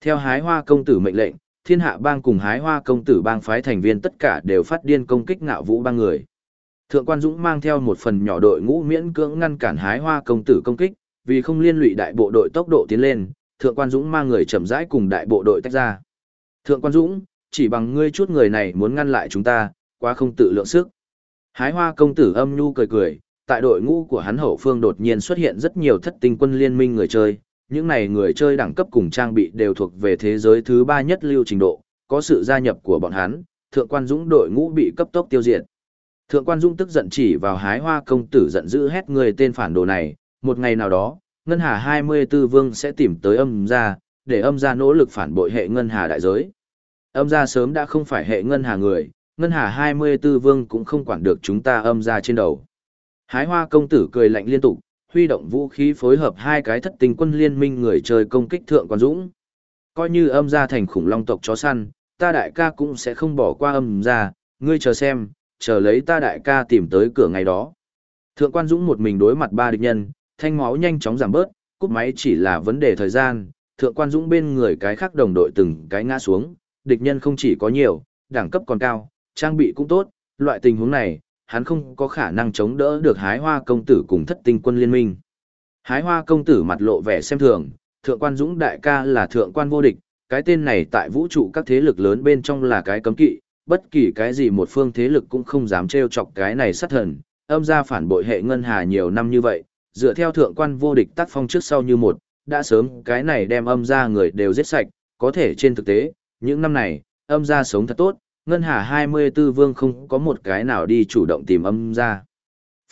Theo hái hoa công tử mệnh lệnh, thiên hạ bang cùng hái hoa công tử bang phái thành viên tất cả đều phát điên công kích ngạo vũ bang người. Thượng quan Dũng mang theo một phần nhỏ đội ngũ miễn cưỡng ngăn cản hái hoa công tử công kích, vì không liên lụy đại bộ đội tốc độ tiến lên, thượng quan Dũng mang người chậm rãi cùng đại bộ đội tách ra. Thượng quan Dũng, chỉ bằng ngươi chút người này muốn ngăn lại chúng ta, quá không tự lượng sức. Hái hoa công tử âm nhu cười cười, tại đội ngũ của hắn hậu phương đột nhiên xuất hiện rất nhiều thất tinh quân liên minh người chơi. Những này người chơi đẳng cấp cùng trang bị đều thuộc về thế giới thứ ba nhất lưu trình độ, có sự gia nhập của bọn hắn, thượng quan dũng đội ngũ bị cấp tốc tiêu diệt. Thượng quan dũng tức giận chỉ vào hái hoa công tử giận dữ hét người tên phản đồ này, một ngày nào đó, Ngân Hà 24 Vương sẽ tìm tới âm gia, để âm gia nỗ lực phản bội hệ Ngân Hà đại giới. Âm gia sớm đã không phải hệ Ngân Hà người, Ngân Hà 24 Vương cũng không quản được chúng ta âm gia trên đầu. Hái hoa công tử cười lạnh liên tục, huy động vũ khí phối hợp hai cái thất tình quân liên minh người chơi công kích thượng quan dũng. Coi như âm gia thành khủng long tộc chó săn, ta đại ca cũng sẽ không bỏ qua âm gia, ngươi chờ xem, chờ lấy ta đại ca tìm tới cửa ngày đó. Thượng quan dũng một mình đối mặt ba địch nhân, thanh máu nhanh chóng giảm bớt, cúp máy chỉ là vấn đề thời gian, thượng quan dũng bên người cái khác đồng đội từng cái ngã xuống, địch nhân không chỉ có nhiều, đẳng cấp còn cao, trang bị cũng tốt, loại tình huống này, hắn không có khả năng chống đỡ được hái hoa công tử cùng thất tinh quân liên minh. Hái hoa công tử mặt lộ vẻ xem thường, thượng quan dũng đại ca là thượng quan vô địch, cái tên này tại vũ trụ các thế lực lớn bên trong là cái cấm kỵ, bất kỳ cái gì một phương thế lực cũng không dám trêu chọc cái này sát thần, âm ra phản bội hệ ngân hà nhiều năm như vậy, dựa theo thượng quan vô địch tác phong trước sau như một, đã sớm cái này đem âm ra người đều giết sạch, có thể trên thực tế, những năm này, âm ra sống thật tốt, ngân hà 24 vương không có một cái nào đi chủ động tìm âm ra.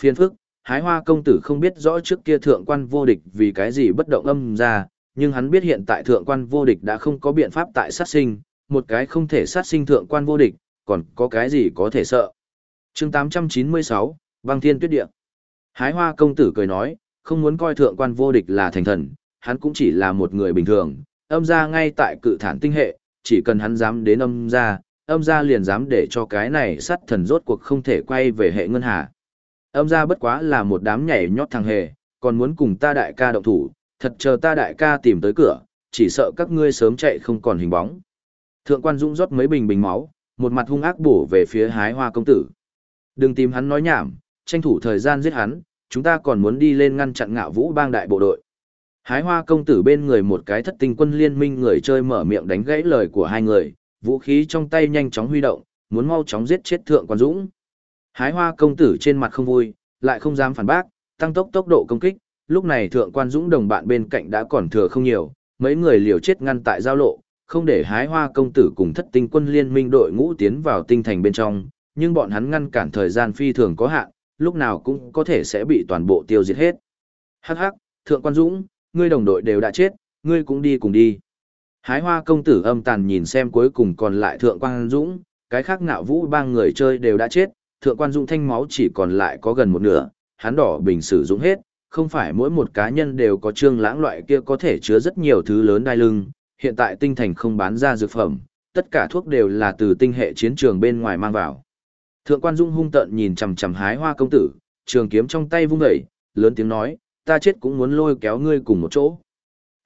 Phiên phức, hái hoa công tử không biết rõ trước kia thượng quan vô địch vì cái gì bất động âm ra, nhưng hắn biết hiện tại thượng quan vô địch đã không có biện pháp tại sát sinh, một cái không thể sát sinh thượng quan vô địch, còn có cái gì có thể sợ. chương 896, băng thiên tuyết địa. Hái hoa công tử cười nói, không muốn coi thượng quan vô địch là thành thần, hắn cũng chỉ là một người bình thường, âm ra ngay tại cự thản tinh hệ, chỉ cần hắn dám đến âm ra, âm ra liền dám để cho cái này sắt thần rốt cuộc không thể quay về hệ ngân hà. Âm ra bất quá là một đám nhảy nhót thằng hề, còn muốn cùng ta đại ca động thủ, thật chờ ta đại ca tìm tới cửa, chỉ sợ các ngươi sớm chạy không còn hình bóng. Thượng quan Dũng rót mấy bình bình máu, một mặt hung ác bổ về phía hái hoa công tử. Đừng tìm hắn nói nhảm, tranh thủ thời gian giết hắn, chúng ta còn muốn đi lên ngăn chặn ngạo vũ bang đại bộ đội. Hái hoa công tử bên người một cái thất tinh quân liên minh người chơi mở miệng đánh gãy lời của hai người, vũ khí trong tay nhanh chóng huy động, muốn mau chóng giết chết thượng quan dũng. Hái hoa công tử trên mặt không vui, lại không dám phản bác, tăng tốc tốc độ công kích, lúc này thượng quan dũng đồng bạn bên cạnh đã còn thừa không nhiều, mấy người liều chết ngăn tại giao lộ, không để hái hoa công tử cùng thất tinh quân liên minh đội ngũ tiến vào tinh thành bên trong, nhưng bọn hắn ngăn cản thời gian phi thường có hạn, lúc nào cũng có thể sẽ bị toàn bộ tiêu diệt hết. Hắc hắc, thượng quan dũng, ngươi đồng đội đều đã chết, ngươi cũng đi cùng đi. Hái hoa công tử âm tàn nhìn xem cuối cùng còn lại thượng quan dũng, cái khác ngạo vũ ba người chơi đều đã chết, thượng quan dũng thanh máu chỉ còn lại có gần một nửa, hắn đỏ bình sử dụng hết, không phải mỗi một cá nhân đều có trương lãng loại kia có thể chứa rất nhiều thứ lớn đai lưng, hiện tại tinh thành không bán ra dược phẩm, tất cả thuốc đều là từ tinh hệ chiến trường bên ngoài mang vào. Thượng quan Dung hung tợn nhìn chằm chằm hái hoa công tử, trường kiếm trong tay vung dậy, lớn tiếng nói, ta chết cũng muốn lôi kéo ngươi cùng một chỗ.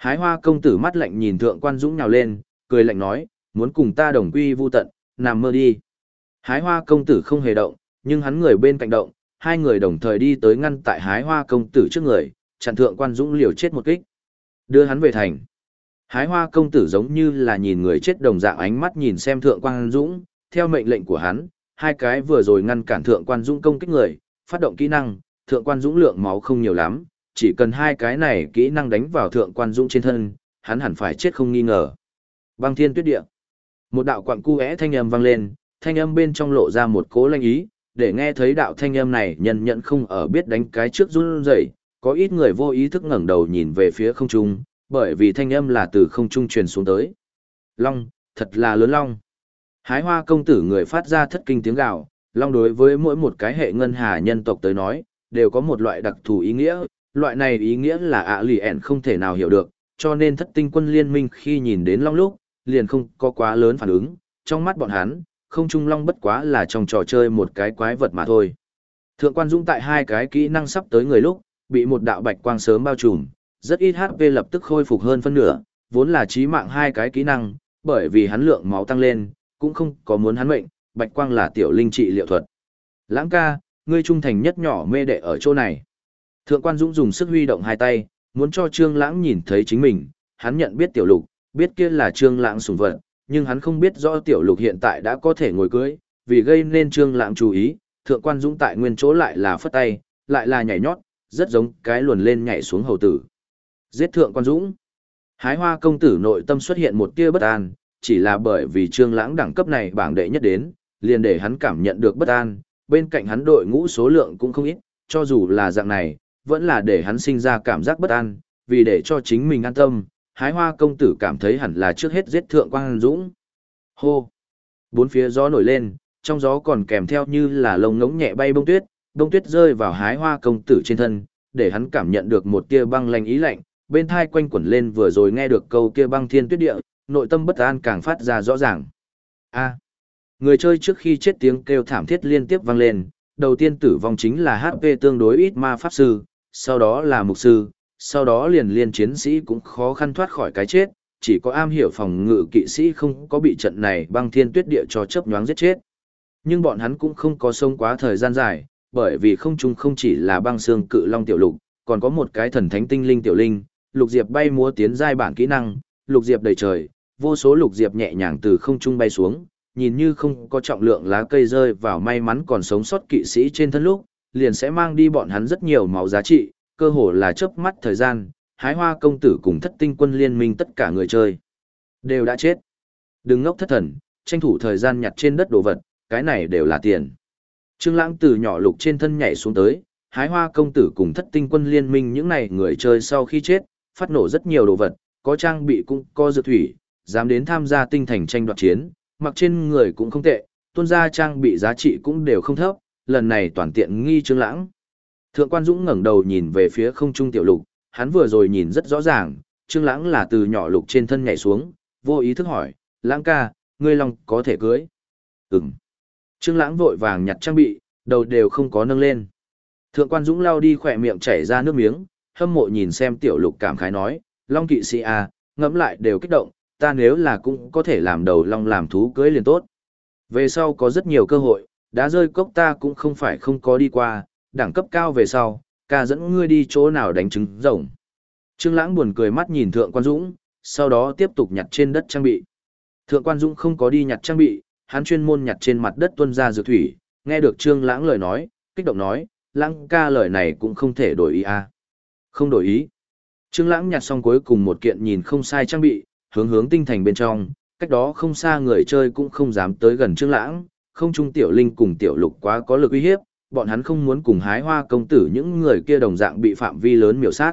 Hái hoa công tử mắt lạnh nhìn thượng quan Dũng nhào lên, cười lạnh nói, muốn cùng ta đồng quy vu tận, nằm mơ đi. Hái hoa công tử không hề động, nhưng hắn người bên cạnh động, hai người đồng thời đi tới ngăn tại hái hoa công tử trước người, chặn thượng quan Dũng liều chết một kích. Đưa hắn về thành. Hái hoa công tử giống như là nhìn người chết đồng dạng ánh mắt nhìn xem thượng quan Dũng, theo mệnh lệnh của hắn, hai cái vừa rồi ngăn cản thượng quan dũng công kích người, phát động kỹ năng, thượng quan dũng lượng máu không nhiều lắm, chỉ cần hai cái này kỹ năng đánh vào thượng quan dũng trên thân, hắn hẳn phải chết không nghi ngờ. Băng thiên tuyết địa. Một đạo quặng cu é thanh âm vang lên, thanh âm bên trong lộ ra một cố lanh ý, để nghe thấy đạo thanh âm này nhân nhận không ở biết đánh cái trước run rẩy, có ít người vô ý thức ngẩng đầu nhìn về phía không trung, bởi vì thanh âm là từ không trung truyền xuống tới. Long, thật là lớn long. Hái hoa công tử người phát ra thất kinh tiếng gào, long đối với mỗi một cái hệ ngân hà nhân tộc tới nói, đều có một loại đặc thù ý nghĩa, loại này ý nghĩa là ạ lì ẻn không thể nào hiểu được, cho nên thất tinh quân liên minh khi nhìn đến long lúc, liền không có quá lớn phản ứng, trong mắt bọn hắn, không trung long bất quá là trong trò chơi một cái quái vật mà thôi. Thượng quan dũng tại hai cái kỹ năng sắp tới người lúc, bị một đạo bạch quang sớm bao trùm, rất ít HP lập tức khôi phục hơn phân nửa, vốn là chí mạng hai cái kỹ năng, bởi vì hắn lượng máu tăng lên, cũng không có muốn hắn mệnh, bạch quang là tiểu linh trị liệu thuật. Lãng ca, ngươi trung thành nhất nhỏ mê đệ ở chỗ này. Thượng quan Dũng dùng sức huy động hai tay, muốn cho Trương Lãng nhìn thấy chính mình, hắn nhận biết tiểu lục, biết kia là Trương Lãng sủng vật, nhưng hắn không biết rõ tiểu lục hiện tại đã có thể ngồi cưới, vì gây nên Trương Lãng chú ý, Thượng quan Dũng tại nguyên chỗ lại là phất tay, lại là nhảy nhót, rất giống cái luồn lên nhảy xuống hầu tử. Giết Thượng quan Dũng. Hái Hoa công tử nội tâm xuất hiện một tia bất an, chỉ là bởi vì Trương Lãng đẳng cấp này bảng đệ nhất đến, liền để hắn cảm nhận được bất an, bên cạnh hắn đội ngũ số lượng cũng không ít, cho dù là dạng này, vẫn là để hắn sinh ra cảm giác bất an, vì để cho chính mình an tâm, hái hoa công tử cảm thấy hẳn là trước hết giết thượng quan dũng. Hô! Bốn phía gió nổi lên, trong gió còn kèm theo như là lông ngống nhẹ bay bông tuyết, bông tuyết rơi vào hái hoa công tử trên thân, để hắn cảm nhận được một tia băng lạnh ý lạnh, bên thai quanh quẩn lên vừa rồi nghe được câu kia băng thiên tuyết địa, nội tâm bất an càng phát ra rõ ràng. A. Người chơi trước khi chết tiếng kêu thảm thiết liên tiếp vang lên, đầu tiên tử vong chính là HP tương đối ít ma pháp sư, sau đó là mục sư, sau đó liền liên chiến sĩ cũng khó khăn thoát khỏi cái chết, chỉ có am hiểu phòng ngự kỵ sĩ không có bị trận này băng thiên tuyết địa cho chớp nhoáng giết chết. Nhưng bọn hắn cũng không có sống quá thời gian dài, bởi vì không chung không chỉ là băng xương cự long tiểu lục, còn có một cái thần thánh tinh linh tiểu linh, lục diệp bay múa tiến giai bản kỹ năng, lục diệp đầy trời, vô số lục diệp nhẹ nhàng từ không trung bay xuống, nhìn như không có trọng lượng lá cây rơi vào may mắn còn sống sót kỵ sĩ trên thân lúc, liền sẽ mang đi bọn hắn rất nhiều máu giá trị, cơ hồ là chớp mắt thời gian, hái hoa công tử cùng thất tinh quân liên minh tất cả người chơi. Đều đã chết. Đừng ngốc thất thần, tranh thủ thời gian nhặt trên đất đồ vật, cái này đều là tiền. Trương Lãng từ nhỏ lục trên thân nhảy xuống tới, hái hoa công tử cùng thất tinh quân liên minh những này người chơi sau khi chết, phát nổ rất nhiều đồ vật, có trang bị cũng có dược thủy, dám đến tham gia tinh thành tranh đoạt chiến, mặc trên người cũng không tệ, tuôn ra trang bị giá trị cũng đều không thấp, lần này toàn tiện nghi Trương Lãng. Thượng quan Dũng ngẩng đầu nhìn về phía không trung tiểu lục, hắn vừa rồi nhìn rất rõ ràng, Trương Lãng là từ nhỏ lục trên thân nhảy xuống, vô ý thức hỏi, "Lãng ca, ngươi lòng có thể cưới?" "Ừm." Trương Lãng vội vàng nhặt trang bị, đầu đều không có nâng lên. Thượng quan Dũng lau đi khỏe miệng chảy ra nước miếng, hâm mộ nhìn xem tiểu lục cảm khái nói, "Long kỵ sĩ à, ngẫm lại đều kích động, ta nếu là cũng có thể làm đầu long làm thú cưới liền tốt." Về sau có rất nhiều cơ hội, đá rơi cốc ta cũng không phải không có đi qua, đẳng cấp cao về sau, ca dẫn ngươi đi chỗ nào đánh trứng rồng. Trương Lãng buồn cười mắt nhìn Thượng Quan Dũng, sau đó tiếp tục nhặt trên đất trang bị. Thượng Quan Dũng không có đi nhặt trang bị, hắn chuyên môn nhặt trên mặt đất tuân ra dược thủy, nghe được Trương Lãng lời nói, kích động nói, Lãng ca lời này cũng không thể đổi ý a. À. Không đổi ý. Trương Lãng nhặt xong cuối cùng một kiện nhìn không sai trang bị, hướng hướng tinh thành bên trong, cách đó không xa người chơi cũng không dám tới gần Trương Lãng, không trung tiểu linh cùng tiểu lục quá có lực uy hiếp, bọn hắn không muốn cùng hái hoa công tử những người kia đồng dạng bị phạm vi lớn miểu sát.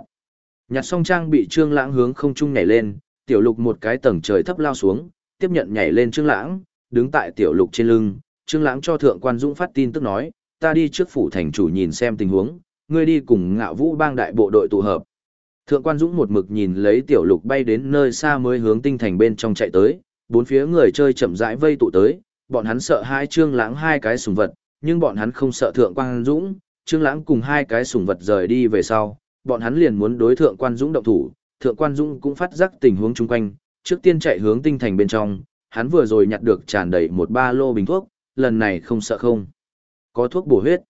Nhặt xong trang bị trương lãng hướng không trung nhảy lên, tiểu lục một cái tầng trời thấp lao xuống, tiếp nhận nhảy lên trương lãng, đứng tại tiểu lục trên lưng, trương lãng cho thượng quan dũng phát tin tức nói, ta đi trước phủ thành chủ nhìn xem tình huống, ngươi đi cùng ngạo vũ bang đại bộ đội tụ hợp. Thượng quan dũng một mực nhìn lấy tiểu lục bay đến nơi xa mới hướng tinh thành bên trong chạy tới, bốn phía người chơi chậm rãi vây tụ tới, bọn hắn sợ hai trương lãng hai cái sùng vật, nhưng bọn hắn không sợ thượng quan dũng, Trương Lãng cùng hai cái sủng vật rời đi về sau, bọn hắn liền muốn đối thượng quan dũng động thủ, thượng quan dũng cũng phát giác tình huống chung quanh, trước tiên chạy hướng tinh thành bên trong, hắn vừa rồi nhặt được tràn đầy một ba lô bình thuốc, lần này không sợ không. Có thuốc bổ huyết.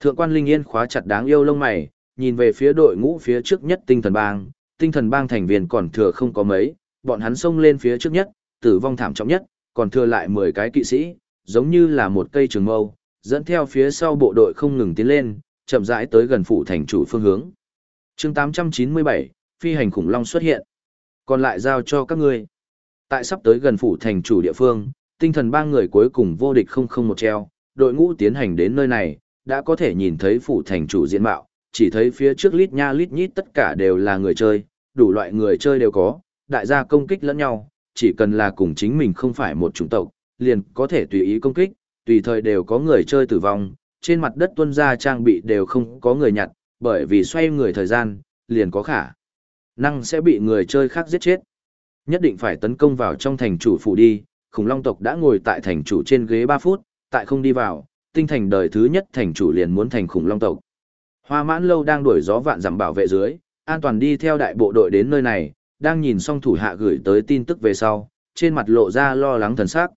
Thượng quan Linh Yên khóa chặt đáng yêu lông mày, nhìn về phía đội ngũ phía trước nhất tinh thần bang, tinh thần bang thành viên còn thừa không có mấy, bọn hắn xông lên phía trước nhất, tử vong thảm trọng nhất, còn thừa lại 10 cái kỵ sĩ, giống như là một cây trường mâu, dẫn theo phía sau bộ đội không ngừng tiến lên, chậm rãi tới gần phủ thành chủ phương hướng. chương 897, phi hành khủng long xuất hiện. Còn lại giao cho các ngươi. Tại sắp tới gần phủ thành chủ địa phương, tinh thần ba người cuối cùng vô địch không không một treo, đội ngũ tiến hành đến nơi này, đã có thể nhìn thấy phủ thành chủ diện mạo, chỉ thấy phía trước lít nha lít nhít tất cả đều là người chơi, đủ loại người chơi đều có, đại gia công kích lẫn nhau, chỉ cần là cùng chính mình không phải một chủng tộc, liền có thể tùy ý công kích, tùy thời đều có người chơi tử vong, trên mặt đất tuân ra trang bị đều không có người nhặt, bởi vì xoay người thời gian, liền có khả năng sẽ bị người chơi khác giết chết. Nhất định phải tấn công vào trong thành chủ phủ đi, khủng long tộc đã ngồi tại thành chủ trên ghế 3 phút, tại không đi vào, tinh thành đời thứ nhất thành chủ liền muốn thành khủng long tộc. Hoa mãn lâu đang đuổi gió vạn giảm bảo vệ dưới, an toàn đi theo đại bộ đội đến nơi này, đang nhìn xong thủ hạ gửi tới tin tức về sau, trên mặt lộ ra lo lắng thần sắc.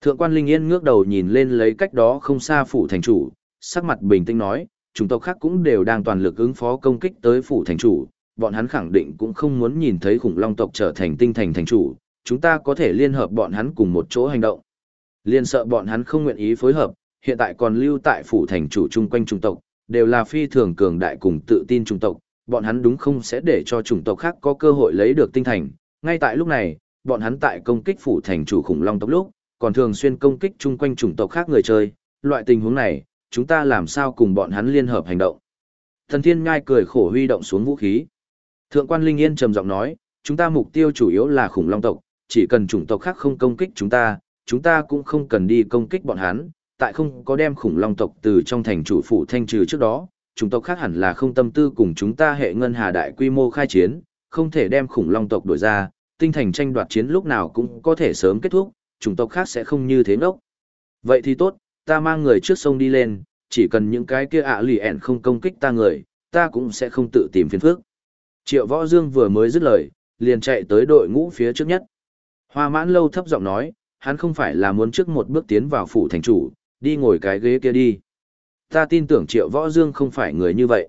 Thượng quan Linh Yên ngước đầu nhìn lên lấy cách đó không xa phủ thành chủ, sắc mặt bình tĩnh nói, chúng tộc khác cũng đều đang toàn lực ứng phó công kích tới phủ thành chủ, bọn hắn khẳng định cũng không muốn nhìn thấy khủng long tộc trở thành tinh thành thành chủ, chúng ta có thể liên hợp bọn hắn cùng một chỗ hành động. Liên sợ bọn hắn không nguyện ý phối hợp, hiện tại còn lưu tại phủ thành chủ chung quanh chúng tộc, đều là phi thường cường đại cùng tự tin chúng tộc, bọn hắn đúng không sẽ để cho chủng tộc khác có cơ hội lấy được tinh thành. Ngay tại lúc này, bọn hắn tại công kích phủ thành chủ khủng long tộc lúc, còn thường xuyên công kích chung quanh chủng tộc khác người chơi, loại tình huống này, chúng ta làm sao cùng bọn hắn liên hợp hành động. Thần Thiên Ngai cười khổ huy động xuống vũ khí. Thượng quan Linh Yên trầm giọng nói, chúng ta mục tiêu chủ yếu là khủng long tộc, chỉ cần chủng tộc khác không công kích chúng ta, chúng ta cũng không cần đi công kích bọn hắn, tại không có đem khủng long tộc từ trong thành chủ phủ thanh trừ trước đó, chủng tộc khác hẳn là không tâm tư cùng chúng ta hệ ngân hà đại quy mô khai chiến, không thể đem khủng long tộc đổi ra, tinh thành tranh đoạt chiến lúc nào cũng có thể sớm kết thúc, chủng tộc khác sẽ không như thế ngốc. Vậy thì tốt, ta mang người trước sông đi lên, chỉ cần những cái kia ạ lì ẻn không công kích ta người, ta cũng sẽ không tự tìm phiền phức. Triệu Võ Dương vừa mới dứt lời, liền chạy tới đội ngũ phía trước nhất. Hoa mãn lâu thấp giọng nói, hắn không phải là muốn trước một bước tiến vào phủ thành chủ, đi ngồi cái ghế kia đi. Ta tin tưởng Triệu Võ Dương không phải người như vậy.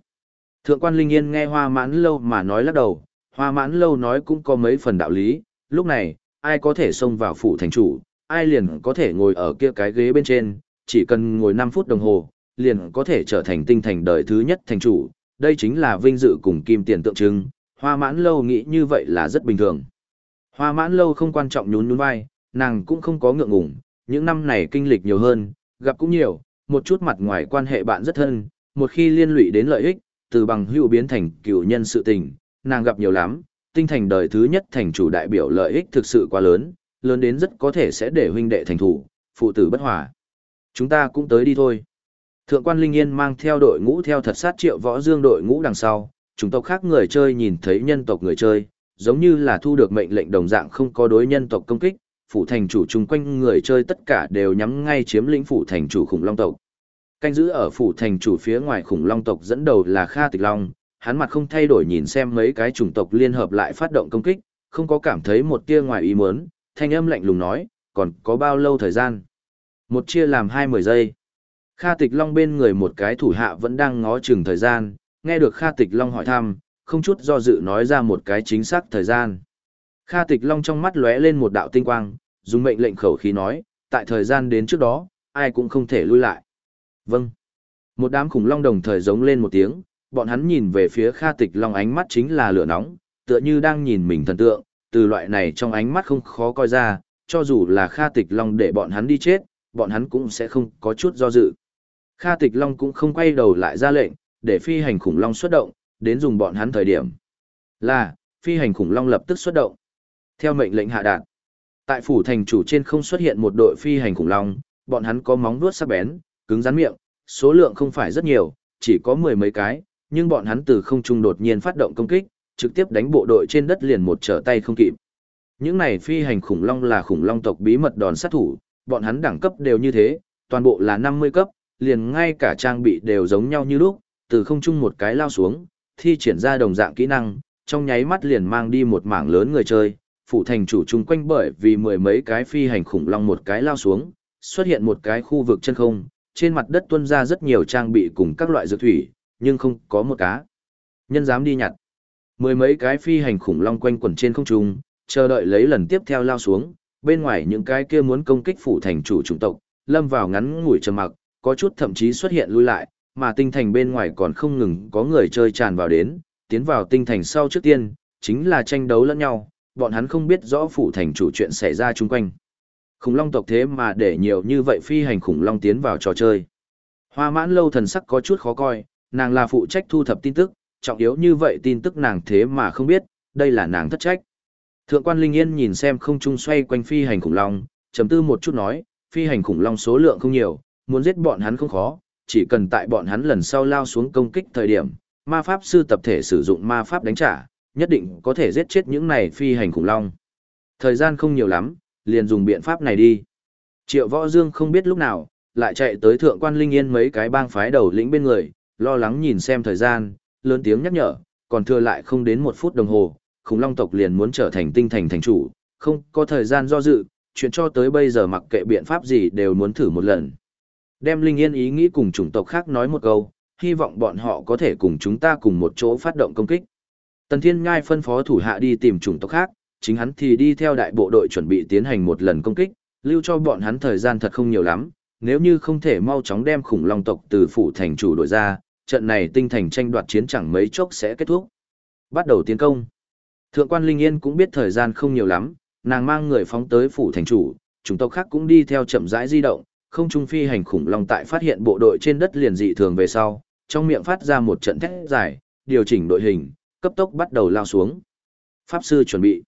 Thượng quan Linh Yên nghe Hoa mãn lâu mà nói lắc đầu, Hoa mãn lâu nói cũng có mấy phần đạo lý, lúc này, ai có thể xông vào phủ thành chủ, ai liền có thể ngồi ở kia cái ghế bên trên, chỉ cần ngồi 5 phút đồng hồ, liền có thể trở thành tinh thành đời thứ nhất thành chủ, đây chính là vinh dự cùng kim tiền tượng trưng, hoa mãn lâu nghĩ như vậy là rất bình thường. Hoa mãn lâu không quan trọng nhún nhún vai, nàng cũng không có ngượng ngùng, những năm này kinh lịch nhiều hơn, gặp cũng nhiều, một chút mặt ngoài quan hệ bạn rất thân, một khi liên lụy đến lợi ích, từ bằng hữu biến thành cựu nhân sự tình, nàng gặp nhiều lắm, tinh thành đời thứ nhất thành chủ đại biểu lợi ích thực sự quá lớn, lớn đến rất có thể sẽ để huynh đệ thành thủ, phụ tử bất hòa. Chúng ta cũng tới đi thôi. Thượng quan Linh Yên mang theo đội ngũ theo thật sát triệu võ dương đội ngũ đằng sau, chúng tộc khác người chơi nhìn thấy nhân tộc người chơi, giống như là thu được mệnh lệnh đồng dạng không có đối nhân tộc công kích, phủ thành chủ chung quanh người chơi tất cả đều nhắm ngay chiếm lĩnh phủ thành chủ khủng long tộc. Canh giữ ở phủ thành chủ phía ngoài khủng long tộc dẫn đầu là Kha Tịch Long, hắn mặt không thay đổi nhìn xem mấy cái chủng tộc liên hợp lại phát động công kích, không có cảm thấy một tia ngoài ý muốn, thanh âm lạnh lùng nói, còn có bao lâu thời gian? Một chia làm hai mười giây. Kha Tịch Long bên người một cái thủ hạ vẫn đang ngó chừng thời gian, nghe được Kha Tịch Long hỏi thăm, không chút do dự nói ra một cái chính xác thời gian. Kha Tịch Long trong mắt lóe lên một đạo tinh quang, dùng mệnh lệnh khẩu khí nói, tại thời gian đến trước đó, ai cũng không thể lui lại. Vâng. Một đám khủng long đồng thời giống lên một tiếng, bọn hắn nhìn về phía Kha Tịch Long ánh mắt chính là lửa nóng, tựa như đang nhìn mình thần tượng, từ loại này trong ánh mắt không khó coi ra, cho dù là Kha Tịch Long để bọn hắn đi chết, bọn hắn cũng sẽ không có chút do dự. Kha Tịch Long cũng không quay đầu lại ra lệnh, để phi hành khủng long xuất động, đến dùng bọn hắn thời điểm. Là, phi hành khủng long lập tức xuất động. Theo mệnh lệnh hạ đạt, tại phủ thành chủ trên không xuất hiện một đội phi hành khủng long, bọn hắn có móng vuốt sắc bén, cứng rắn miệng, số lượng không phải rất nhiều, chỉ có mười mấy cái, nhưng bọn hắn từ không trung đột nhiên phát động công kích, trực tiếp đánh bộ đội trên đất liền một trở tay không kịp. Những này phi hành khủng long là khủng long tộc bí mật đòn sát thủ, bọn hắn đẳng cấp đều như thế, toàn bộ là 50 cấp, liền ngay cả trang bị đều giống nhau như lúc, từ không trung một cái lao xuống, thi triển ra đồng dạng kỹ năng, trong nháy mắt liền mang đi một mảng lớn người chơi, Phủ thành chủ chung quanh bởi vì mười mấy cái phi hành khủng long một cái lao xuống, xuất hiện một cái khu vực chân không, trên mặt đất tuôn ra rất nhiều trang bị cùng các loại dược thủy, nhưng không có một cá. Nhân dám đi nhặt. Mười mấy cái phi hành khủng long quanh quẩn trên không trung, chờ đợi lấy lần tiếp theo lao xuống, bên ngoài những cái kia muốn công kích phủ thành chủ chủng tộc, lâm vào ngắn ngủi trầm mặc, có chút thậm chí xuất hiện lui lại, mà tinh thành bên ngoài còn không ngừng có người chơi tràn vào đến, tiến vào tinh thành sau trước tiên, chính là tranh đấu lẫn nhau, bọn hắn không biết rõ phủ thành chủ chuyện xảy ra chung quanh. Khủng long tộc thế mà để nhiều như vậy phi hành khủng long tiến vào trò chơi. Hoa mãn lâu thần sắc có chút khó coi, nàng là phụ trách thu thập tin tức, trọng yếu như vậy tin tức nàng thế mà không biết, đây là nàng thất trách. Thượng quan Linh Yên nhìn xem không trung xoay quanh phi hành khủng long, trầm tư một chút nói, phi hành khủng long số lượng không nhiều, muốn giết bọn hắn không khó, chỉ cần tại bọn hắn lần sau lao xuống công kích thời điểm, ma pháp sư tập thể sử dụng ma pháp đánh trả, nhất định có thể giết chết những này phi hành khủng long. Thời gian không nhiều lắm, liền dùng biện pháp này đi. Triệu Võ Dương không biết lúc nào, lại chạy tới thượng quan Linh Yên mấy cái bang phái đầu lĩnh bên người, lo lắng nhìn xem thời gian, lớn tiếng nhắc nhở, còn thừa lại không đến một phút đồng hồ, khủng long tộc liền muốn trở thành tinh thành thành chủ, không có thời gian do dự, chuyện cho tới bây giờ mặc kệ biện pháp gì đều muốn thử một lần. Đem Linh Yên ý nghĩ cùng chủng tộc khác nói một câu, hy vọng bọn họ có thể cùng chúng ta cùng một chỗ phát động công kích. Tần Thiên Ngai phân phó thủ hạ đi tìm chủng tộc khác, chính hắn thì đi theo đại bộ đội chuẩn bị tiến hành một lần công kích, lưu cho bọn hắn thời gian thật không nhiều lắm, nếu như không thể mau chóng đem khủng long tộc từ phủ thành chủ đội ra, trận này tinh thành tranh đoạt chiến chẳng mấy chốc sẽ kết thúc. Bắt đầu tiến công. Thượng quan Linh Yên cũng biết thời gian không nhiều lắm, nàng mang người phóng tới phủ thành chủ, chủng tộc khác cũng đi theo chậm rãi di động, không trung phi hành khủng long tại phát hiện bộ đội trên đất liền dị thường về sau, trong miệng phát ra một trận thét dài, điều chỉnh đội hình, cấp tốc bắt đầu lao xuống. Pháp sư chuẩn bị.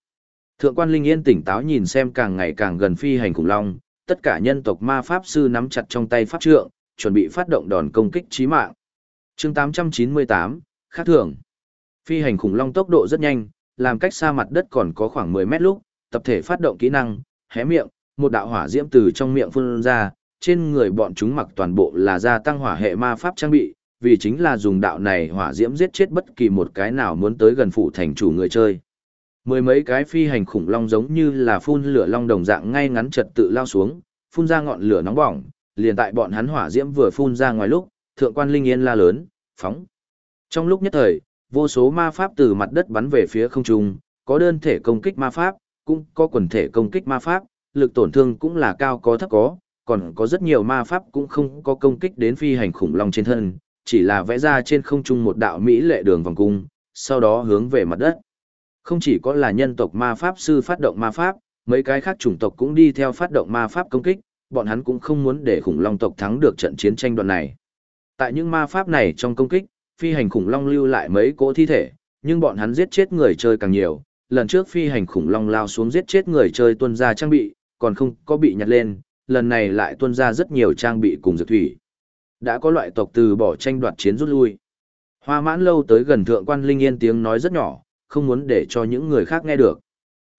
Thượng quan Linh Yên tỉnh táo nhìn xem càng ngày càng gần phi hành khủng long, tất cả nhân tộc ma pháp sư nắm chặt trong tay pháp trượng, chuẩn bị phát động đòn công kích chí mạng. Chương 898, khác thường. Phi hành khủng long tốc độ rất nhanh, làm cách xa mặt đất còn có khoảng 10 mét lúc, tập thể phát động kỹ năng, hé miệng, một đạo hỏa diễm từ trong miệng phun ra, trên người bọn chúng mặc toàn bộ là gia tăng hỏa hệ ma pháp trang bị, vì chính là dùng đạo này hỏa diễm giết chết bất kỳ một cái nào muốn tới gần phủ thành chủ người chơi. Mười mấy cái phi hành khủng long giống như là phun lửa long đồng dạng ngay ngắn trật tự lao xuống, phun ra ngọn lửa nóng bỏng, liền tại bọn hắn hỏa diễm vừa phun ra ngoài lúc, thượng quan linh yên la lớn, phóng. Trong lúc nhất thời, vô số ma pháp từ mặt đất bắn về phía không trung, có đơn thể công kích ma pháp, cũng có quần thể công kích ma pháp, lực tổn thương cũng là cao có thấp có, còn có rất nhiều ma pháp cũng không có công kích đến phi hành khủng long trên thân, chỉ là vẽ ra trên không trung một đạo mỹ lệ đường vòng cung, sau đó hướng về mặt đất. Không chỉ có là nhân tộc ma pháp sư phát động ma pháp, mấy cái khác chủng tộc cũng đi theo phát động ma pháp công kích, bọn hắn cũng không muốn để khủng long tộc thắng được trận chiến tranh đoạn này. Tại những ma pháp này trong công kích, phi hành khủng long lưu lại mấy cỗ thi thể, nhưng bọn hắn giết chết người chơi càng nhiều. Lần trước phi hành khủng long lao xuống giết chết người chơi tuân ra trang bị, còn không có bị nhặt lên, lần này lại tuân ra rất nhiều trang bị cùng dược thủy. Đã có loại tộc từ bỏ tranh đoạt chiến rút lui. Hoa mãn lâu tới gần thượng quan Linh Yên tiếng nói rất nhỏ, không muốn để cho những người khác nghe được.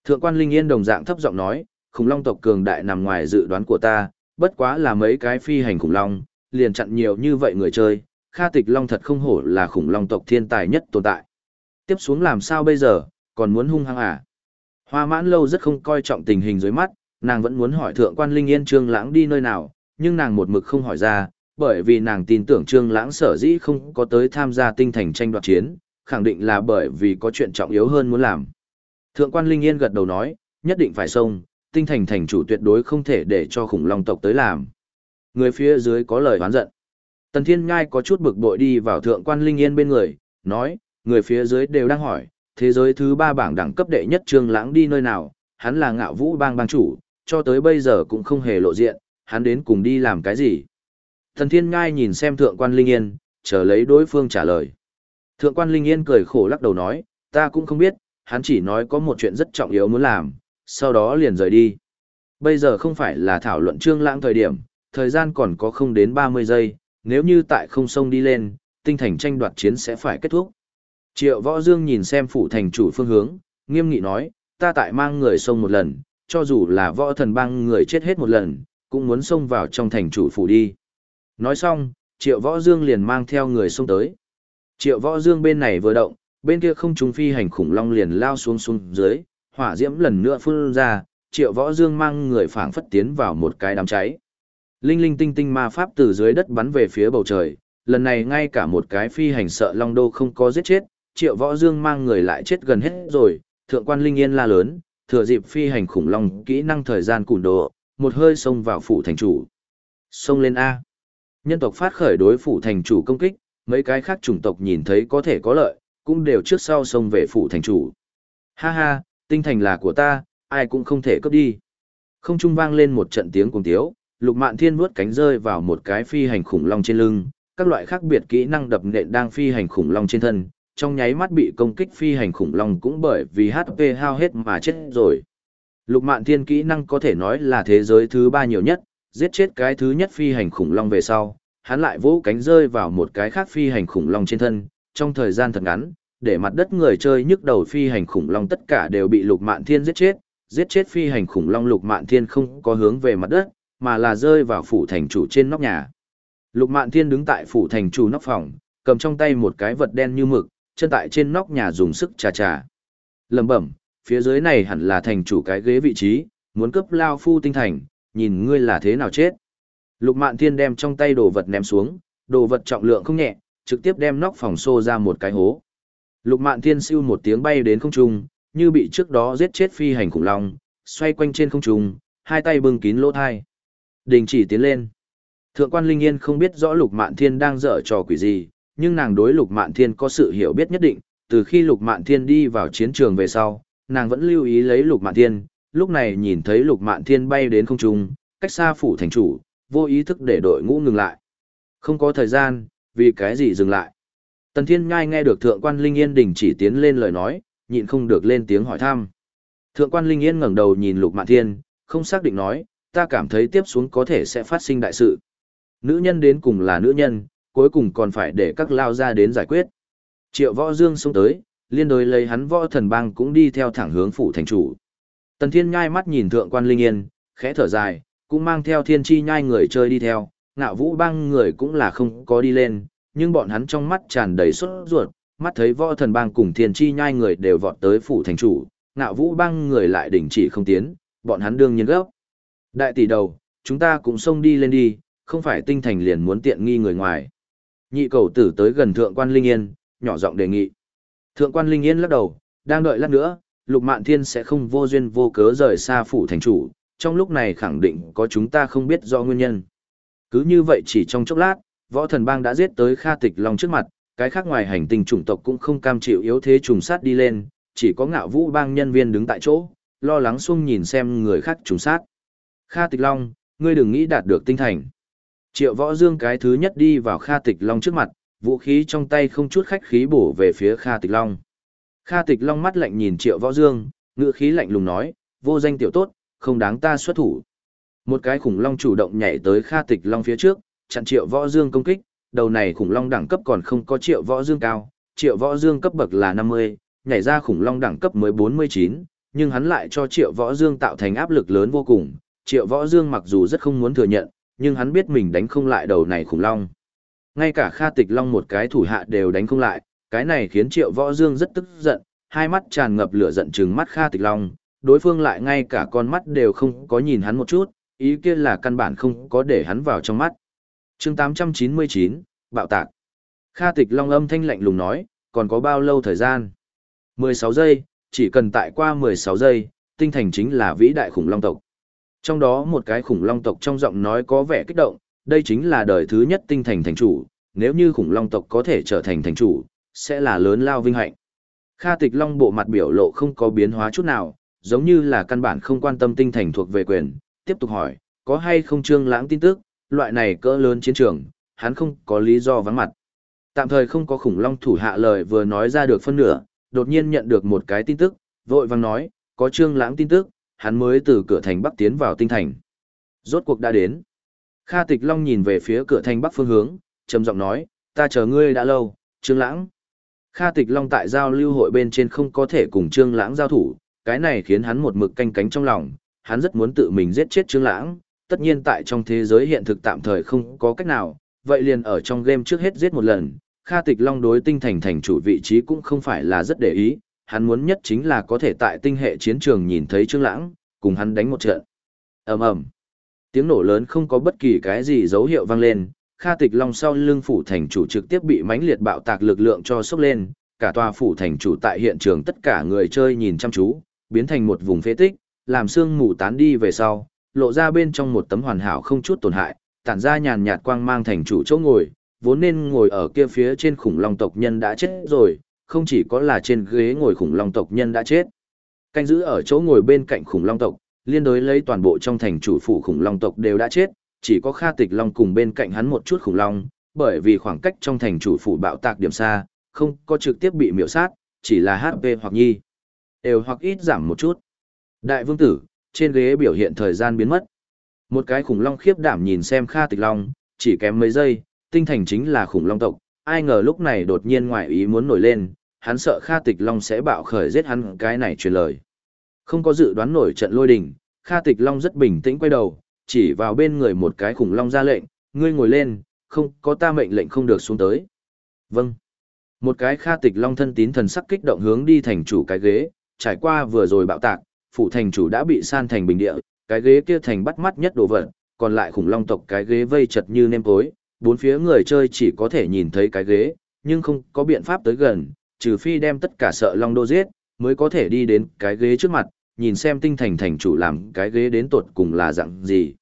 Thượng quan Linh Yên đồng dạng thấp giọng nói, khủng long tộc cường đại nằm ngoài dự đoán của ta, bất quá là mấy cái phi hành khủng long, liền chặn nhiều như vậy người chơi, Kha Tịch Long thật không hổ là khủng long tộc thiên tài nhất tồn tại. Tiếp xuống làm sao bây giờ, còn muốn hung hăng à? Hoa mãn lâu rất không coi trọng tình hình dưới mắt, nàng vẫn muốn hỏi thượng quan Linh Yên Trương Lãng đi nơi nào, nhưng nàng một mực không hỏi ra, bởi vì nàng tin tưởng Trương Lãng sở dĩ không có tới tham gia tinh thành tranh đoạt chiến, khẳng định là bởi vì có chuyện trọng yếu hơn muốn làm. Thượng quan Linh Yên gật đầu nói, nhất định phải xông, tinh thành thành chủ tuyệt đối không thể để cho khủng long tộc tới làm. Người phía dưới có lời oán giận. Tần Thiên Ngai có chút bực bội đi vào thượng quan Linh Yên bên người, nói, người phía dưới đều đang hỏi, thế giới thứ ba bảng đẳng cấp đệ nhất trương lãng đi nơi nào, hắn là ngạo vũ bang bang chủ, cho tới bây giờ cũng không hề lộ diện, hắn đến cùng đi làm cái gì. Thần Thiên Ngai nhìn xem thượng quan Linh Yên, chờ lấy đối phương trả lời. Thượng quan Linh Yên cười khổ lắc đầu nói, ta cũng không biết, hắn chỉ nói có một chuyện rất trọng yếu muốn làm, sau đó liền rời đi. Bây giờ không phải là thảo luận trương lãng thời điểm, thời gian còn có không đến 30 giây, nếu như tại không sông đi lên, tinh thành tranh đoạt chiến sẽ phải kết thúc. Triệu Võ Dương nhìn xem phủ thành chủ phương hướng, nghiêm nghị nói, ta tại mang người sông một lần, cho dù là võ thần bang người chết hết một lần, cũng muốn xông vào trong thành chủ phủ đi. Nói xong, Triệu Võ Dương liền mang theo người xông tới. Triệu Võ Dương bên này vừa động, bên kia không trung phi hành khủng long liền lao xuống xuống dưới, hỏa diễm lần nữa phun ra, Triệu Võ Dương mang người phảng phất tiến vào một cái đám cháy. Linh linh tinh tinh ma pháp từ dưới đất bắn về phía bầu trời, lần này ngay cả một cái phi hành sợ long đô không có giết chết, Triệu Võ Dương mang người lại chết gần hết rồi, thượng quan linh yên la lớn, thừa dịp phi hành khủng long kỹ năng thời gian cùn độ, một hơi xông vào phủ thành chủ. Xông lên A. Nhân tộc phát khởi đối phủ thành chủ công kích, mấy cái khác chủng tộc nhìn thấy có thể có lợi, cũng đều trước sau xông về phủ thành chủ. Ha ha, tinh thành là của ta, ai cũng không thể cướp đi. Không trung vang lên một trận tiếng cùng tiếu, lục mạn thiên vuốt cánh rơi vào một cái phi hành khủng long trên lưng, các loại khác biệt kỹ năng đập nện đang phi hành khủng long trên thân, trong nháy mắt bị công kích phi hành khủng long cũng bởi vì HP hao hết mà chết rồi. Lục mạn thiên kỹ năng có thể nói là thế giới thứ ba nhiều nhất, giết chết cái thứ nhất phi hành khủng long về sau, hắn lại vỗ cánh rơi vào một cái khác phi hành khủng long trên thân, trong thời gian thật ngắn, để mặt đất người chơi nhức đầu phi hành khủng long tất cả đều bị lục mạn thiên giết chết, giết chết phi hành khủng long lục mạn thiên không có hướng về mặt đất, mà là rơi vào phủ thành chủ trên nóc nhà. Lục mạn thiên đứng tại phủ thành chủ nóc phòng, cầm trong tay một cái vật đen như mực, chân tại trên nóc nhà dùng sức trà trà. lẩm bẩm, phía dưới này hẳn là thành chủ cái ghế vị trí, muốn cướp lao phu tinh thành, nhìn ngươi là thế nào chết. Lục Mạn Thiên đem trong tay đồ vật ném xuống, đồ vật trọng lượng không nhẹ, trực tiếp đem nóc phòng xô ra một cái hố. Lục Mạn Thiên siêu một tiếng bay đến không trung, như bị trước đó giết chết phi hành khủng long, xoay quanh trên không trung, hai tay bưng kín lỗ thai. Đình chỉ tiến lên. Thượng quan Linh Yên không biết rõ Lục Mạn Thiên đang dở trò quỷ gì, nhưng nàng đối Lục Mạn Thiên có sự hiểu biết nhất định, từ khi Lục Mạn Thiên đi vào chiến trường về sau, nàng vẫn lưu ý lấy Lục Mạn Thiên, lúc này nhìn thấy Lục Mạn Thiên bay đến không trung, cách xa phủ thành chủ, vô ý thức để đội ngũ ngừng lại. Không có thời gian, vì cái gì dừng lại? Tần Thiên Ngai nghe được Thượng quan Linh Yên đình chỉ tiến lên lời nói, nhịn không được lên tiếng hỏi thăm. Thượng quan Linh Yên ngẩng đầu nhìn Lục Mạn Thiên, không xác định nói, ta cảm thấy tiếp xuống có thể sẽ phát sinh đại sự. Nữ nhân đến cùng là nữ nhân, cuối cùng còn phải để các lao ra đến giải quyết. Triệu võ dương xông tới, liên đối lấy hắn võ thần bang cũng đi theo thẳng hướng phủ thành chủ. Tần Thiên nhai mắt nhìn thượng quan Linh Yên, khẽ thở dài, cũng mang theo thiên chi nhai người chơi đi theo, ngạo vũ bang người cũng là không có đi lên, nhưng bọn hắn trong mắt tràn đầy sốt ruột, mắt thấy võ thần bang cùng thiên chi nhai người đều vọt tới phủ thành chủ, ngạo vũ bang người lại đình chỉ không tiến, bọn hắn đương nhiên gấp. Đại tỷ đầu, chúng ta cũng xông đi lên đi, không phải tinh thành liền muốn tiện nghi người ngoài. Nhị cầu tử tới gần thượng quan Linh Yên, nhỏ giọng đề nghị. Thượng quan Linh Yên lắc đầu, đang đợi lát nữa, Lục Mạn Thiên sẽ không vô duyên vô cớ rời xa phủ thành chủ, trong lúc này khẳng định có chúng ta không biết do nguyên nhân. Cứ như vậy chỉ trong chốc lát, võ thần bang đã giết tới Kha Tịch Long trước mặt, cái khác ngoài hành tinh chủng tộc cũng không cam chịu yếu thế trùng sát đi lên, chỉ có ngạo vũ bang nhân viên đứng tại chỗ, lo lắng xung nhìn xem người khác trùng sát. Kha Tịch Long, ngươi đừng nghĩ đạt được tinh thành. Triệu võ dương cái thứ nhất đi vào Kha Tịch Long trước mặt, vũ khí trong tay không chút khách khí bổ về phía Kha Tịch Long. Kha Tịch Long mắt lạnh nhìn Triệu Võ Dương, ngựa khí lạnh lùng nói, vô danh tiểu tốt, không đáng ta xuất thủ. Một cái khủng long chủ động nhảy tới Kha Tịch Long phía trước, chặn Triệu Võ Dương công kích, đầu này khủng long đẳng cấp còn không có Triệu Võ Dương cao, Triệu Võ Dương cấp bậc là 50, nhảy ra khủng long đẳng cấp mới 49, nhưng hắn lại cho Triệu Võ Dương tạo thành áp lực lớn vô cùng. Triệu Võ Dương mặc dù rất không muốn thừa nhận, nhưng hắn biết mình đánh không lại đầu này khủng long. Ngay cả Kha Tịch Long một cái thủ hạ đều đánh không lại, cái này khiến Triệu Võ Dương rất tức giận, hai mắt tràn ngập lửa giận trừng mắt Kha Tịch Long, đối phương lại ngay cả con mắt đều không có nhìn hắn một chút, ý kia là căn bản không có để hắn vào trong mắt. chương 899, Bạo Tạc. Kha Tịch Long âm thanh lạnh lùng nói, còn có bao lâu thời gian? 16 giây, chỉ cần tại qua 16 giây, tinh thành chính là vĩ đại khủng long tộc. Trong đó một cái khủng long tộc trong giọng nói có vẻ kích động, đây chính là đời thứ nhất tinh thành thành chủ, nếu như khủng long tộc có thể trở thành thành chủ, sẽ là lớn lao vinh hạnh. Kha tịch long bộ mặt biểu lộ không có biến hóa chút nào, giống như là căn bản không quan tâm tinh thành thuộc về quyền, tiếp tục hỏi, có hay không trương lãng tin tức, loại này cỡ lớn chiến trường, hắn không có lý do vắng mặt. Tạm thời không có khủng long thủ hạ lời vừa nói ra được phân nửa, đột nhiên nhận được một cái tin tức, vội vàng nói, có trương lãng tin tức, hắn mới từ cửa thành bắc tiến vào tinh thành. Rốt cuộc đã đến. Kha Tịch Long nhìn về phía cửa thành bắc phương hướng, trầm giọng nói, ta chờ ngươi đã lâu, Trương Lãng. Kha Tịch Long tại giao lưu hội bên trên không có thể cùng Trương Lãng giao thủ, cái này khiến hắn một mực canh cánh trong lòng, hắn rất muốn tự mình giết chết Trương Lãng, tất nhiên tại trong thế giới hiện thực tạm thời không có cách nào, vậy liền ở trong game trước hết giết một lần. Kha Tịch Long đối tinh thành thành chủ vị trí cũng không phải là rất để ý, hắn muốn nhất chính là có thể tại tinh hệ chiến trường nhìn thấy Trương Lãng, cùng hắn đánh một trận. Ầm ầm. Tiếng nổ lớn không có bất kỳ cái gì dấu hiệu vang lên, Kha Tịch Long sau lưng phủ thành chủ trực tiếp bị mãnh liệt bạo tạc lực lượng cho sốc lên, cả tòa phủ thành chủ tại hiện trường tất cả người chơi nhìn chăm chú, biến thành một vùng phế tích, làm xương mù tán đi về sau, lộ ra bên trong một tấm hoàn hảo không chút tổn hại, tản ra nhàn nhạt quang mang thành chủ chỗ ngồi, vốn nên ngồi ở kia phía trên khủng long tộc nhân đã chết rồi, không chỉ có là trên ghế ngồi khủng long tộc nhân đã chết. Canh giữ ở chỗ ngồi bên cạnh khủng long tộc, liên đối lấy toàn bộ trong thành chủ phủ khủng long tộc đều đã chết, chỉ có Kha Tịch Long cùng bên cạnh hắn một chút khủng long, bởi vì khoảng cách trong thành chủ phủ bạo tạc điểm xa, không có trực tiếp bị miểu sát, chỉ là HP hoặc nhi. Đều hoặc ít giảm một chút. Đại vương tử, trên ghế biểu hiện thời gian biến mất. Một cái khủng long khiếp đảm nhìn xem Kha Tịch Long, chỉ kém mấy giây, tinh thành chính là khủng long tộc, ai ngờ lúc này đột nhiên ngoại ý muốn nổi lên, hắn sợ Kha Tịch Long sẽ bạo khởi giết hắn cái này truyền lời. Không có dự đoán nổi trận lôi đình, Kha Tịch Long rất bình tĩnh quay đầu, chỉ vào bên người một cái khủng long ra lệnh, ngươi ngồi lên, không có ta mệnh lệnh không được xuống tới. Vâng. Một cái Kha Tịch Long thân tín thần sắc kích động hướng đi thành chủ cái ghế, trải qua vừa rồi bạo tạc, phủ thành chủ đã bị san thành bình địa, cái ghế kia thành bắt mắt nhất đồ vật, còn lại khủng long tộc cái ghế vây chật như nêm tối, bốn phía người chơi chỉ có thể nhìn thấy cái ghế, nhưng không có biện pháp tới gần, trừ phi đem tất cả sợ long đô giết, mới có thể đi đến cái ghế trước mặt, nhìn xem tinh thành thành chủ làm cái ghế đến tột cùng là dạng gì.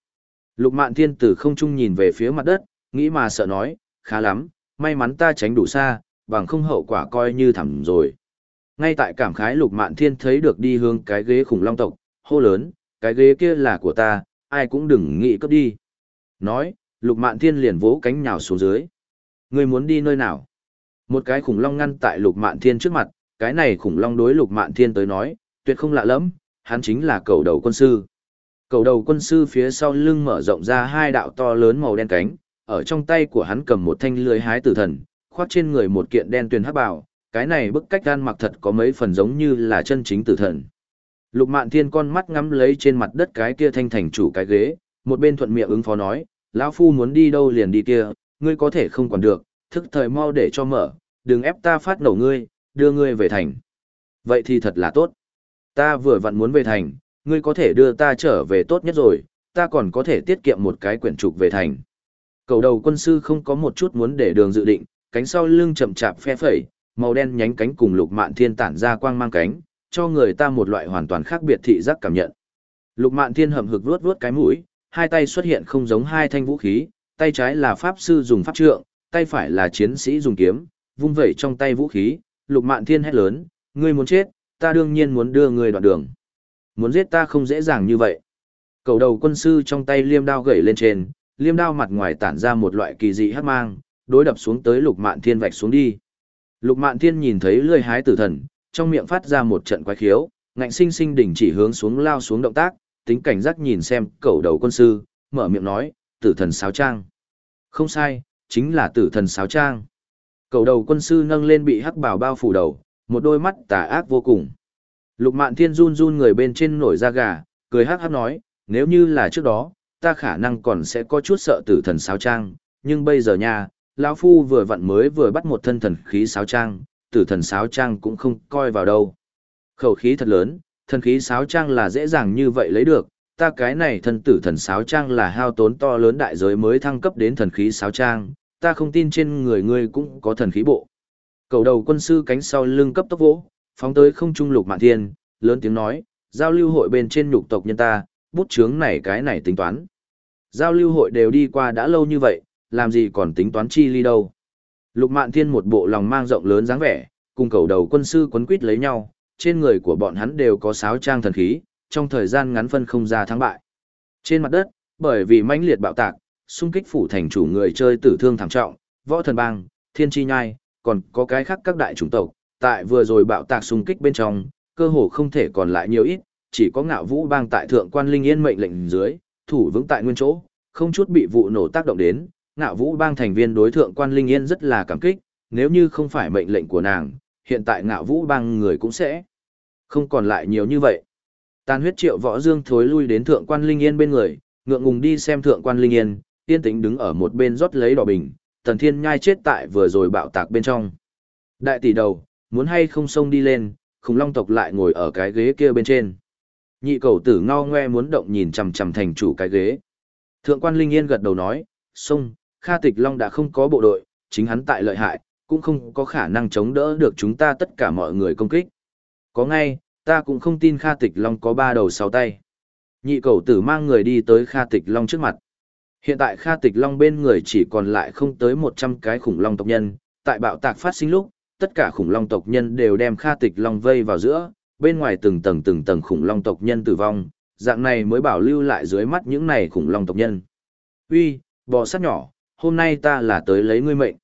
Lục mạn thiên từ không trung nhìn về phía mặt đất, nghĩ mà sợ nói, khá lắm, may mắn ta tránh đủ xa, bằng không hậu quả coi như thẳm rồi. Ngay tại cảm khái lục mạn thiên thấy được đi hướng cái ghế khủng long tộc, hô lớn, cái ghế kia là của ta, ai cũng đừng nghĩ cướp đi. Nói, lục mạn thiên liền vỗ cánh nhào xuống dưới. Người muốn đi nơi nào? Một cái khủng long ngăn tại lục mạn thiên trước mặt, cái này khủng long đối lục mạn thiên tới nói, tuyệt không lạ lắm, hắn chính là cầu đầu quân sư. Cầu đầu quân sư phía sau lưng mở rộng ra hai đạo to lớn màu đen cánh, ở trong tay của hắn cầm một thanh lưới hái tử thần, khoác trên người một kiện đen tuyền hắc bào, cái này bức cách gan mặc thật có mấy phần giống như là chân chính tử thần. Lục Mạn Thiên con mắt ngắm lấy trên mặt đất cái kia thanh thành chủ cái ghế, một bên thuận miệng ứng phó nói, lão phu muốn đi đâu liền đi kia, ngươi có thể không quản được, thức thời mau để cho mở, đừng ép ta phát nổ ngươi, đưa ngươi về thành. Vậy thì thật là tốt. Ta vừa vặn muốn về thành, ngươi có thể đưa ta trở về tốt nhất rồi, ta còn có thể tiết kiệm một cái quyển trục về thành. Cầu đầu quân sư không có một chút muốn để đường dự định, cánh sau lưng chậm chạp phe phẩy, màu đen nhánh cánh cùng lục mạn thiên tản ra quang mang cánh, cho người ta một loại hoàn toàn khác biệt thị giác cảm nhận. Lục mạn thiên hậm hực vuốt vuốt cái mũi, hai tay xuất hiện không giống hai thanh vũ khí, tay trái là pháp sư dùng pháp trượng, tay phải là chiến sĩ dùng kiếm, vung vẩy trong tay vũ khí, lục mạn thiên hét lớn, ngươi muốn chết, ta đương nhiên muốn đưa ngươi đoạn đường. Muốn giết ta không dễ dàng như vậy. Cầu đầu quân sư trong tay liêm đao gẩy lên trên, liêm đao mặt ngoài tản ra một loại kỳ dị hắc mang, đối đập xuống tới lục mạn thiên vạch xuống đi. Lục mạn thiên nhìn thấy lười hái tử thần, trong miệng phát ra một trận quái khiếu, ngạnh sinh sinh đỉnh chỉ hướng xuống lao xuống động tác, tính cảnh giác nhìn xem cầu đầu quân sư, mở miệng nói, tử thần sáo trang. Không sai, chính là tử thần sáo trang. Cầu đầu quân sư nâng lên bị hắc bảo bao phủ đầu, một đôi mắt tà ác vô cùng. Lục mạn thiên run run người bên trên nổi da gà, cười hắc hắc nói, nếu như là trước đó, ta khả năng còn sẽ có chút sợ tử thần sáo trang, nhưng bây giờ nha, lão phu vừa vặn mới vừa bắt một thân thần khí sáo trang, tử thần sáo trang cũng không coi vào đâu. Khẩu khí thật lớn, thần khí sáo trang là dễ dàng như vậy lấy được, ta cái này thân tử thần sáo trang là hao tốn to lớn đại giới mới thăng cấp đến thần khí sáo trang, ta không tin trên người ngươi cũng có thần khí bộ. Cầu đầu quân sư cánh sau lưng cấp tốc vỗ, phóng tới không trung lục mạn thiên, lớn tiếng nói, giao lưu hội bên trên nhục tộc nhân ta, bút chướng này cái này tính toán. Giao lưu hội đều đi qua đã lâu như vậy, làm gì còn tính toán chi ly đâu. Lục mạn thiên một bộ lòng mang rộng lớn dáng vẻ, cùng cầu đầu quân sư quấn quýt lấy nhau, trên người của bọn hắn đều có sáo trang thần khí, trong thời gian ngắn phân không ra thắng bại. Trên mặt đất, bởi vì mãnh liệt bạo tạc, xung kích phủ thành chủ người chơi tử thương thảm trọng, võ thần bang, thiên chi nhai, còn có cái khác các đại chủng tộc, tại vừa rồi bạo tạc xung kích bên trong, cơ hồ không thể còn lại nhiều ít, chỉ có ngạo vũ bang tại thượng quan linh yên mệnh lệnh dưới, thủ vững tại nguyên chỗ, không chút bị vụ nổ tác động đến, ngạo vũ bang thành viên đối thượng quan linh yên rất là cảm kích, nếu như không phải mệnh lệnh của nàng, hiện tại ngạo vũ bang người cũng sẽ không còn lại nhiều như vậy. Tàn huyết triệu võ dương thối lui đến thượng quan linh yên bên người, ngượng ngùng đi xem thượng quan linh yên, yên tĩnh đứng ở một bên rót lấy đỏ bình, tần thiên nhai chết tại vừa rồi bạo tạc bên trong. Đại tỷ đầu, muốn hay không xông đi lên, khủng long tộc lại ngồi ở cái ghế kia bên trên. Nhị cầu tử ngao ngoe muốn động nhìn chằm chằm thành chủ cái ghế. Thượng quan Linh Yên gật đầu nói, xông, Kha Tịch Long đã không có bộ đội, chính hắn tại lợi hại, cũng không có khả năng chống đỡ được chúng ta tất cả mọi người công kích. Có ngay, ta cũng không tin Kha Tịch Long có ba đầu sáu tay. Nhị cầu tử mang người đi tới Kha Tịch Long trước mặt. Hiện tại Kha Tịch Long bên người chỉ còn lại không tới 100 cái khủng long tộc nhân, tại bạo tạc phát sinh lúc, tất cả khủng long tộc nhân đều đem Kha Tịch Long vây vào giữa, bên ngoài từng tầng từng tầng khủng long tộc nhân tử vong, dạng này mới bảo lưu lại dưới mắt những này khủng long tộc nhân. Uy, bò sát nhỏ, hôm nay ta là tới lấy ngươi mệnh.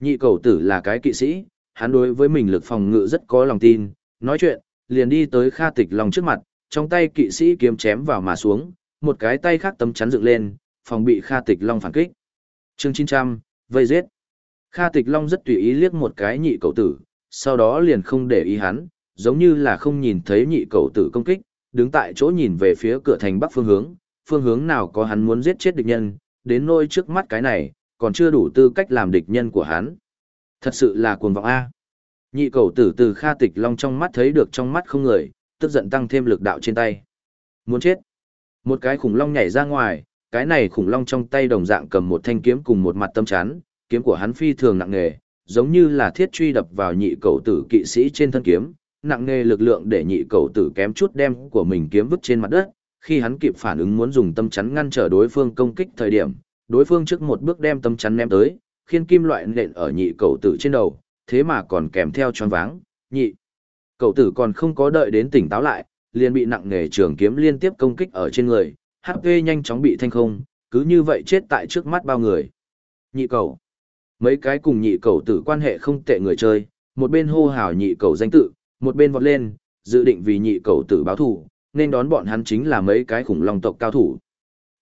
Nhị cầu tử là cái kỵ sĩ, hắn đối với mình lực phòng ngự rất có lòng tin, nói chuyện, liền đi tới Kha Tịch Long trước mặt, trong tay kỵ sĩ kiếm chém vào mà xuống, một cái tay khác tấm chắn dựng lên, phòng bị Kha Tịch Long phản kích. Chương 900, vây giết. Kha Tịch Long rất tùy ý liếc một cái nhị cậu tử, sau đó liền không để ý hắn, giống như là không nhìn thấy nhị cậu tử công kích, đứng tại chỗ nhìn về phía cửa thành bắc phương hướng, phương hướng nào có hắn muốn giết chết địch nhân, đến nôi trước mắt cái này, còn chưa đủ tư cách làm địch nhân của hắn. Thật sự là cuồng vọng A. Nhị cầu tử từ Kha Tịch Long trong mắt thấy được trong mắt không người, tức giận tăng thêm lực đạo trên tay. Muốn chết. Một cái khủng long nhảy ra ngoài, cái này khủng long trong tay đồng dạng cầm một thanh kiếm cùng một mặt tâm chắn, kiếm của hắn phi thường nặng nghề giống như là thiết truy đập vào nhị cầu tử kỵ sĩ trên thân kiếm, nặng nghề lực lượng để nhị cầu tử kém chút đem của mình kiếm vứt trên mặt đất, khi hắn kịp phản ứng muốn dùng tâm chắn ngăn trở đối phương công kích thời điểm, đối phương trước một bước đem tâm chắn ném tới, khiến kim loại nện ở nhị cầu tử trên đầu, thế mà còn kèm theo choáng váng, nhị. Cậu tử còn không có đợi đến tỉnh táo lại, liền bị nặng nghề trường kiếm liên tiếp công kích ở trên người, HP nhanh chóng bị thanh không, cứ như vậy chết tại trước mắt bao người. Nhị cầu. Mấy cái cùng nhị cầu tử quan hệ không tệ người chơi, một bên hô hào nhị cầu danh tự, một bên vọt lên, dự định vì nhị cầu tử báo thủ, nên đón bọn hắn chính là mấy cái khủng long tộc cao thủ.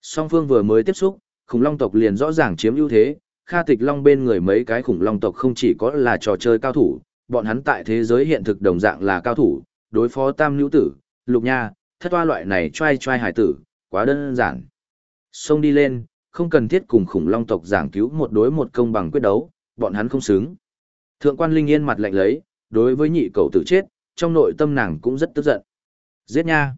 Song phương vừa mới tiếp xúc, khủng long tộc liền rõ ràng chiếm ưu thế, Kha Tịch Long bên người mấy cái khủng long tộc không chỉ có là trò chơi cao thủ, bọn hắn tại thế giới hiện thực đồng dạng là cao thủ, đối phó tam nữ tử, lục nha, thất toa loại này trai trai hải tử, quá đơn giản. Xông đi lên, không cần thiết cùng khủng long tộc giảng cứu một đối một công bằng quyết đấu, bọn hắn không xứng. Thượng quan Linh Yên mặt lạnh lấy, đối với nhị cầu tử chết, trong nội tâm nàng cũng rất tức giận. Giết nha!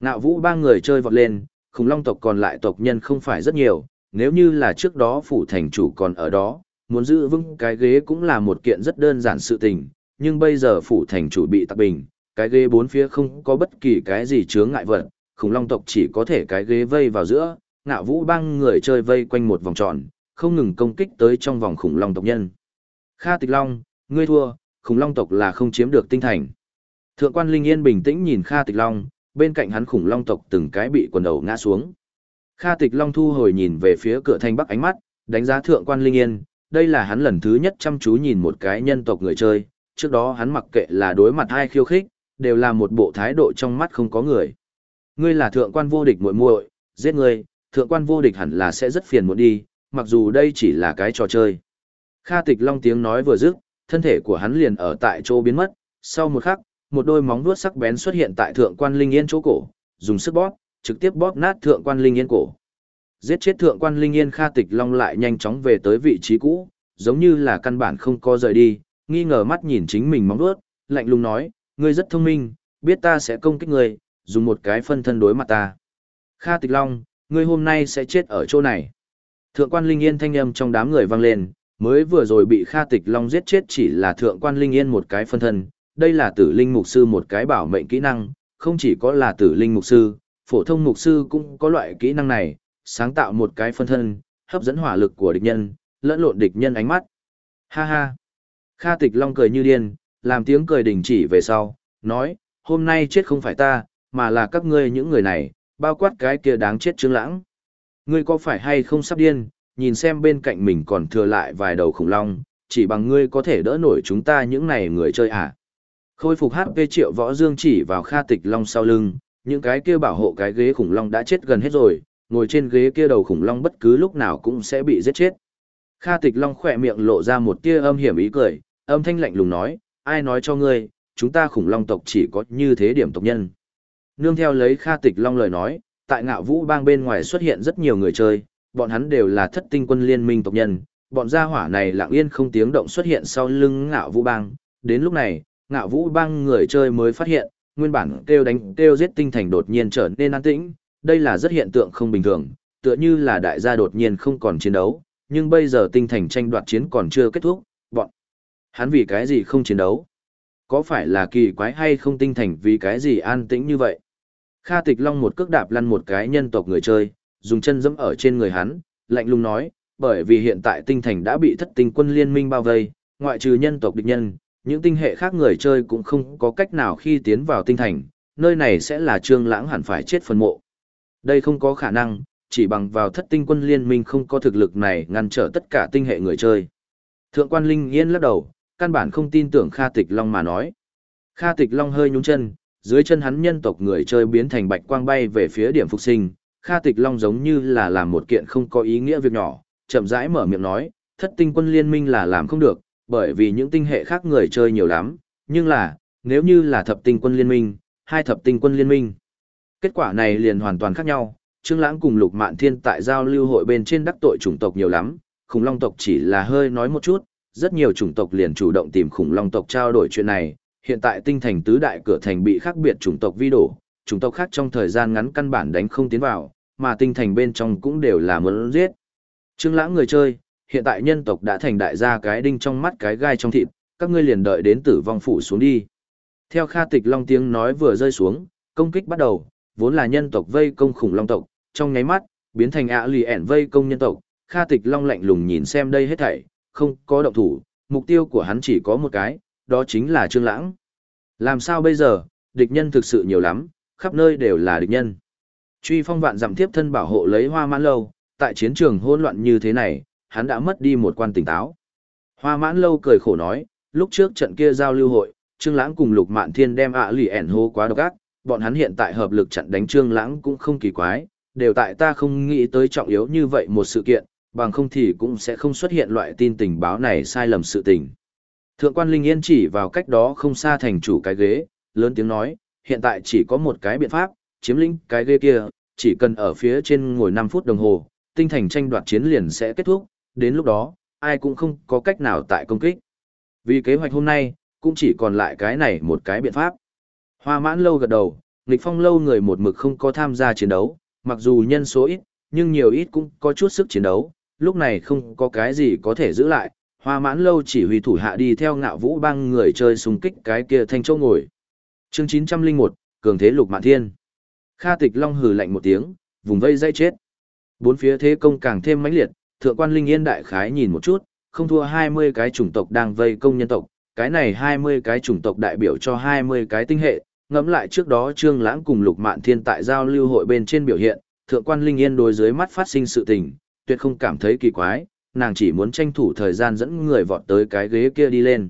Nạo vũ ba người chơi vọt lên, khủng long tộc còn lại tộc nhân không phải rất nhiều, nếu như là trước đó phủ thành chủ còn ở đó, muốn giữ vững cái ghế cũng là một kiện rất đơn giản sự tình, nhưng bây giờ phủ thành chủ bị tạc bình, cái ghế bốn phía không có bất kỳ cái gì chướng ngại vật, khủng long tộc chỉ có thể cái ghế vây vào giữa, ngạo vũ băng người chơi vây quanh một vòng tròn, không ngừng công kích tới trong vòng khủng long tộc nhân. Kha Tịch Long, ngươi thua, khủng long tộc là không chiếm được tinh thành. Thượng quan Linh Yên bình tĩnh nhìn Kha Tịch Long, bên cạnh hắn khủng long tộc từng cái bị quần đầu ngã xuống. Kha Tịch Long thu hồi nhìn về phía cửa thành bắc ánh mắt, đánh giá thượng quan Linh Yên, đây là hắn lần thứ nhất chăm chú nhìn một cái nhân tộc người chơi, trước đó hắn mặc kệ là đối mặt hai khiêu khích, đều là một bộ thái độ trong mắt không có người. Ngươi là thượng quan vô địch muội muội, giết ngươi, thượng quan vô địch hẳn là sẽ rất phiền muộn đi, mặc dù đây chỉ là cái trò chơi. Kha Tịch Long tiếng nói vừa dứt, thân thể của hắn liền ở tại chỗ biến mất, sau một khắc, một đôi móng vuốt sắc bén xuất hiện tại thượng quan linh yên chỗ cổ, dùng sức bóp, trực tiếp bóp nát thượng quan linh yên cổ. Giết chết thượng quan linh yên Kha Tịch Long lại nhanh chóng về tới vị trí cũ, giống như là căn bản không có rời đi, nghi ngờ mắt nhìn chính mình móng vuốt, lạnh lùng nói, ngươi rất thông minh, biết ta sẽ công kích ngươi, dùng một cái phân thân đối mặt ta. Kha Tịch Long, ngươi hôm nay sẽ chết ở chỗ này. Thượng quan Linh Yên thanh âm trong đám người vang lên, mới vừa rồi bị Kha Tịch Long giết chết chỉ là thượng quan Linh Yên một cái phân thân, đây là tử linh mục sư một cái bảo mệnh kỹ năng, không chỉ có là tử linh mục sư, phổ thông mục sư cũng có loại kỹ năng này, sáng tạo một cái phân thân, hấp dẫn hỏa lực của địch nhân, lẫn lộn địch nhân ánh mắt. Ha ha. Kha Tịch Long cười như điên, làm tiếng cười đình chỉ về sau, nói, hôm nay chết không phải ta, mà là các ngươi những người này, bao quát cái kia đáng chết trương lãng. Ngươi có phải hay không sắp điên, nhìn xem bên cạnh mình còn thừa lại vài đầu khủng long, chỉ bằng ngươi có thể đỡ nổi chúng ta những này người chơi à. Khôi phục HP triệu võ dương chỉ vào kha tịch long sau lưng, những cái kia bảo hộ cái ghế khủng long đã chết gần hết rồi, ngồi trên ghế kia đầu khủng long bất cứ lúc nào cũng sẽ bị giết chết. Kha tịch long khỏe miệng lộ ra một tia âm hiểm ý cười, âm thanh lạnh lùng nói, ai nói cho ngươi, chúng ta khủng long tộc chỉ có như thế điểm tộc nhân. Nương theo lấy Kha Tịch Long lời nói, tại ngạo vũ bang bên ngoài xuất hiện rất nhiều người chơi, bọn hắn đều là thất tinh quân liên minh tộc nhân, bọn gia hỏa này lặng yên không tiếng động xuất hiện sau lưng ngạo vũ bang. Đến lúc này, ngạo vũ bang người chơi mới phát hiện, nguyên bản kêu đánh kêu giết tinh thành đột nhiên trở nên an tĩnh, đây là rất hiện tượng không bình thường, tựa như là đại gia đột nhiên không còn chiến đấu, nhưng bây giờ tinh thành tranh đoạt chiến còn chưa kết thúc, bọn hắn vì cái gì không chiến đấu? Có phải là kỳ quái hay không tinh thành vì cái gì an tĩnh như vậy? Kha Tịch Long một cước đạp lăn một cái nhân tộc người chơi, dùng chân dẫm ở trên người hắn, lạnh lùng nói, bởi vì hiện tại tinh thành đã bị thất tinh quân liên minh bao vây, ngoại trừ nhân tộc địch nhân, những tinh hệ khác người chơi cũng không có cách nào khi tiến vào tinh thành, nơi này sẽ là trương lãng hẳn phải chết phần mộ. Đây không có khả năng, chỉ bằng vào thất tinh quân liên minh không có thực lực này ngăn trở tất cả tinh hệ người chơi. Thượng quan Linh Yên lắc đầu, căn bản không tin tưởng Kha Tịch Long mà nói. Kha Tịch Long hơi nhún chân, dưới chân hắn nhân tộc người chơi biến thành bạch quang bay về phía điểm phục sinh, Kha Tịch Long giống như là làm một kiện không có ý nghĩa việc nhỏ, chậm rãi mở miệng nói, thất tinh quân liên minh là làm không được, bởi vì những tinh hệ khác người chơi nhiều lắm, nhưng là, nếu như là thập tinh quân liên minh, hai thập tinh quân liên minh. Kết quả này liền hoàn toàn khác nhau, Trương Lãng cùng Lục Mạn Thiên tại giao lưu hội bên trên đắc tội chủng tộc nhiều lắm, khủng long tộc chỉ là hơi nói một chút, rất nhiều chủng tộc liền chủ động tìm khủng long tộc trao đổi chuyện này, hiện tại tinh thành tứ đại cửa thành bị khác biệt chủng tộc vi đổ, chủng tộc khác trong thời gian ngắn căn bản đánh không tiến vào, mà tinh thành bên trong cũng đều là muốn giết. Trương Lãng người chơi, hiện tại nhân tộc đã thành đại gia cái đinh trong mắt cái gai trong thịt, các ngươi liền đợi đến tử vong phủ xuống đi. Theo Kha Tịch Long tiếng nói vừa rơi xuống, công kích bắt đầu, vốn là nhân tộc vây công khủng long tộc, trong nháy mắt, biến thành ạ lì ẻn vây công nhân tộc, Kha Tịch Long lạnh lùng nhìn xem đây hết thảy, không có động thủ, mục tiêu của hắn chỉ có một cái, đó chính là Trương Lãng. Làm sao bây giờ, địch nhân thực sự nhiều lắm, khắp nơi đều là địch nhân. Truy phong vạn giảm tiếp thân bảo hộ lấy hoa mãn lâu, tại chiến trường hỗn loạn như thế này, hắn đã mất đi một quan tỉnh táo. Hoa mãn lâu cười khổ nói, lúc trước trận kia giao lưu hội, Trương Lãng cùng Lục Mạn Thiên đem ạ lì ẻn hô quá độc ác, bọn hắn hiện tại hợp lực chặn đánh Trương Lãng cũng không kỳ quái, đều tại ta không nghĩ tới trọng yếu như vậy một sự kiện, bằng không thì cũng sẽ không xuất hiện loại tin tình báo này sai lầm sự tình. Thượng quan Linh Yên chỉ vào cách đó không xa thành chủ cái ghế, lớn tiếng nói, hiện tại chỉ có một cái biện pháp, chiếm lĩnh cái ghế kia, chỉ cần ở phía trên ngồi 5 phút đồng hồ, tinh thành tranh đoạt chiến liền sẽ kết thúc, đến lúc đó, ai cũng không có cách nào tại công kích. Vì kế hoạch hôm nay, cũng chỉ còn lại cái này một cái biện pháp. Hoa mãn lâu gật đầu, nghịch phong lâu người một mực không có tham gia chiến đấu, mặc dù nhân số ít, nhưng nhiều ít cũng có chút sức chiến đấu, lúc này không có cái gì có thể giữ lại. Hoa mãn lâu chỉ huy thủ hạ đi theo ngạo vũ băng người chơi xung kích cái kia thanh châu ngồi. Chương 901, Cường Thế Lục Mạn Thiên. Kha Tịch Long hừ lạnh một tiếng, vùng vây dây chết. Bốn phía thế công càng thêm mãnh liệt, thượng quan Linh Yên đại khái nhìn một chút, không thua 20 cái chủng tộc đang vây công nhân tộc, cái này 20 cái chủng tộc đại biểu cho 20 cái tinh hệ, ngẫm lại trước đó Trương Lãng cùng Lục Mạn Thiên tại giao lưu hội bên trên biểu hiện, thượng quan Linh Yên đối dưới mắt phát sinh sự tình, tuyệt không cảm thấy kỳ quái, nàng chỉ muốn tranh thủ thời gian dẫn người vọt tới cái ghế kia đi lên.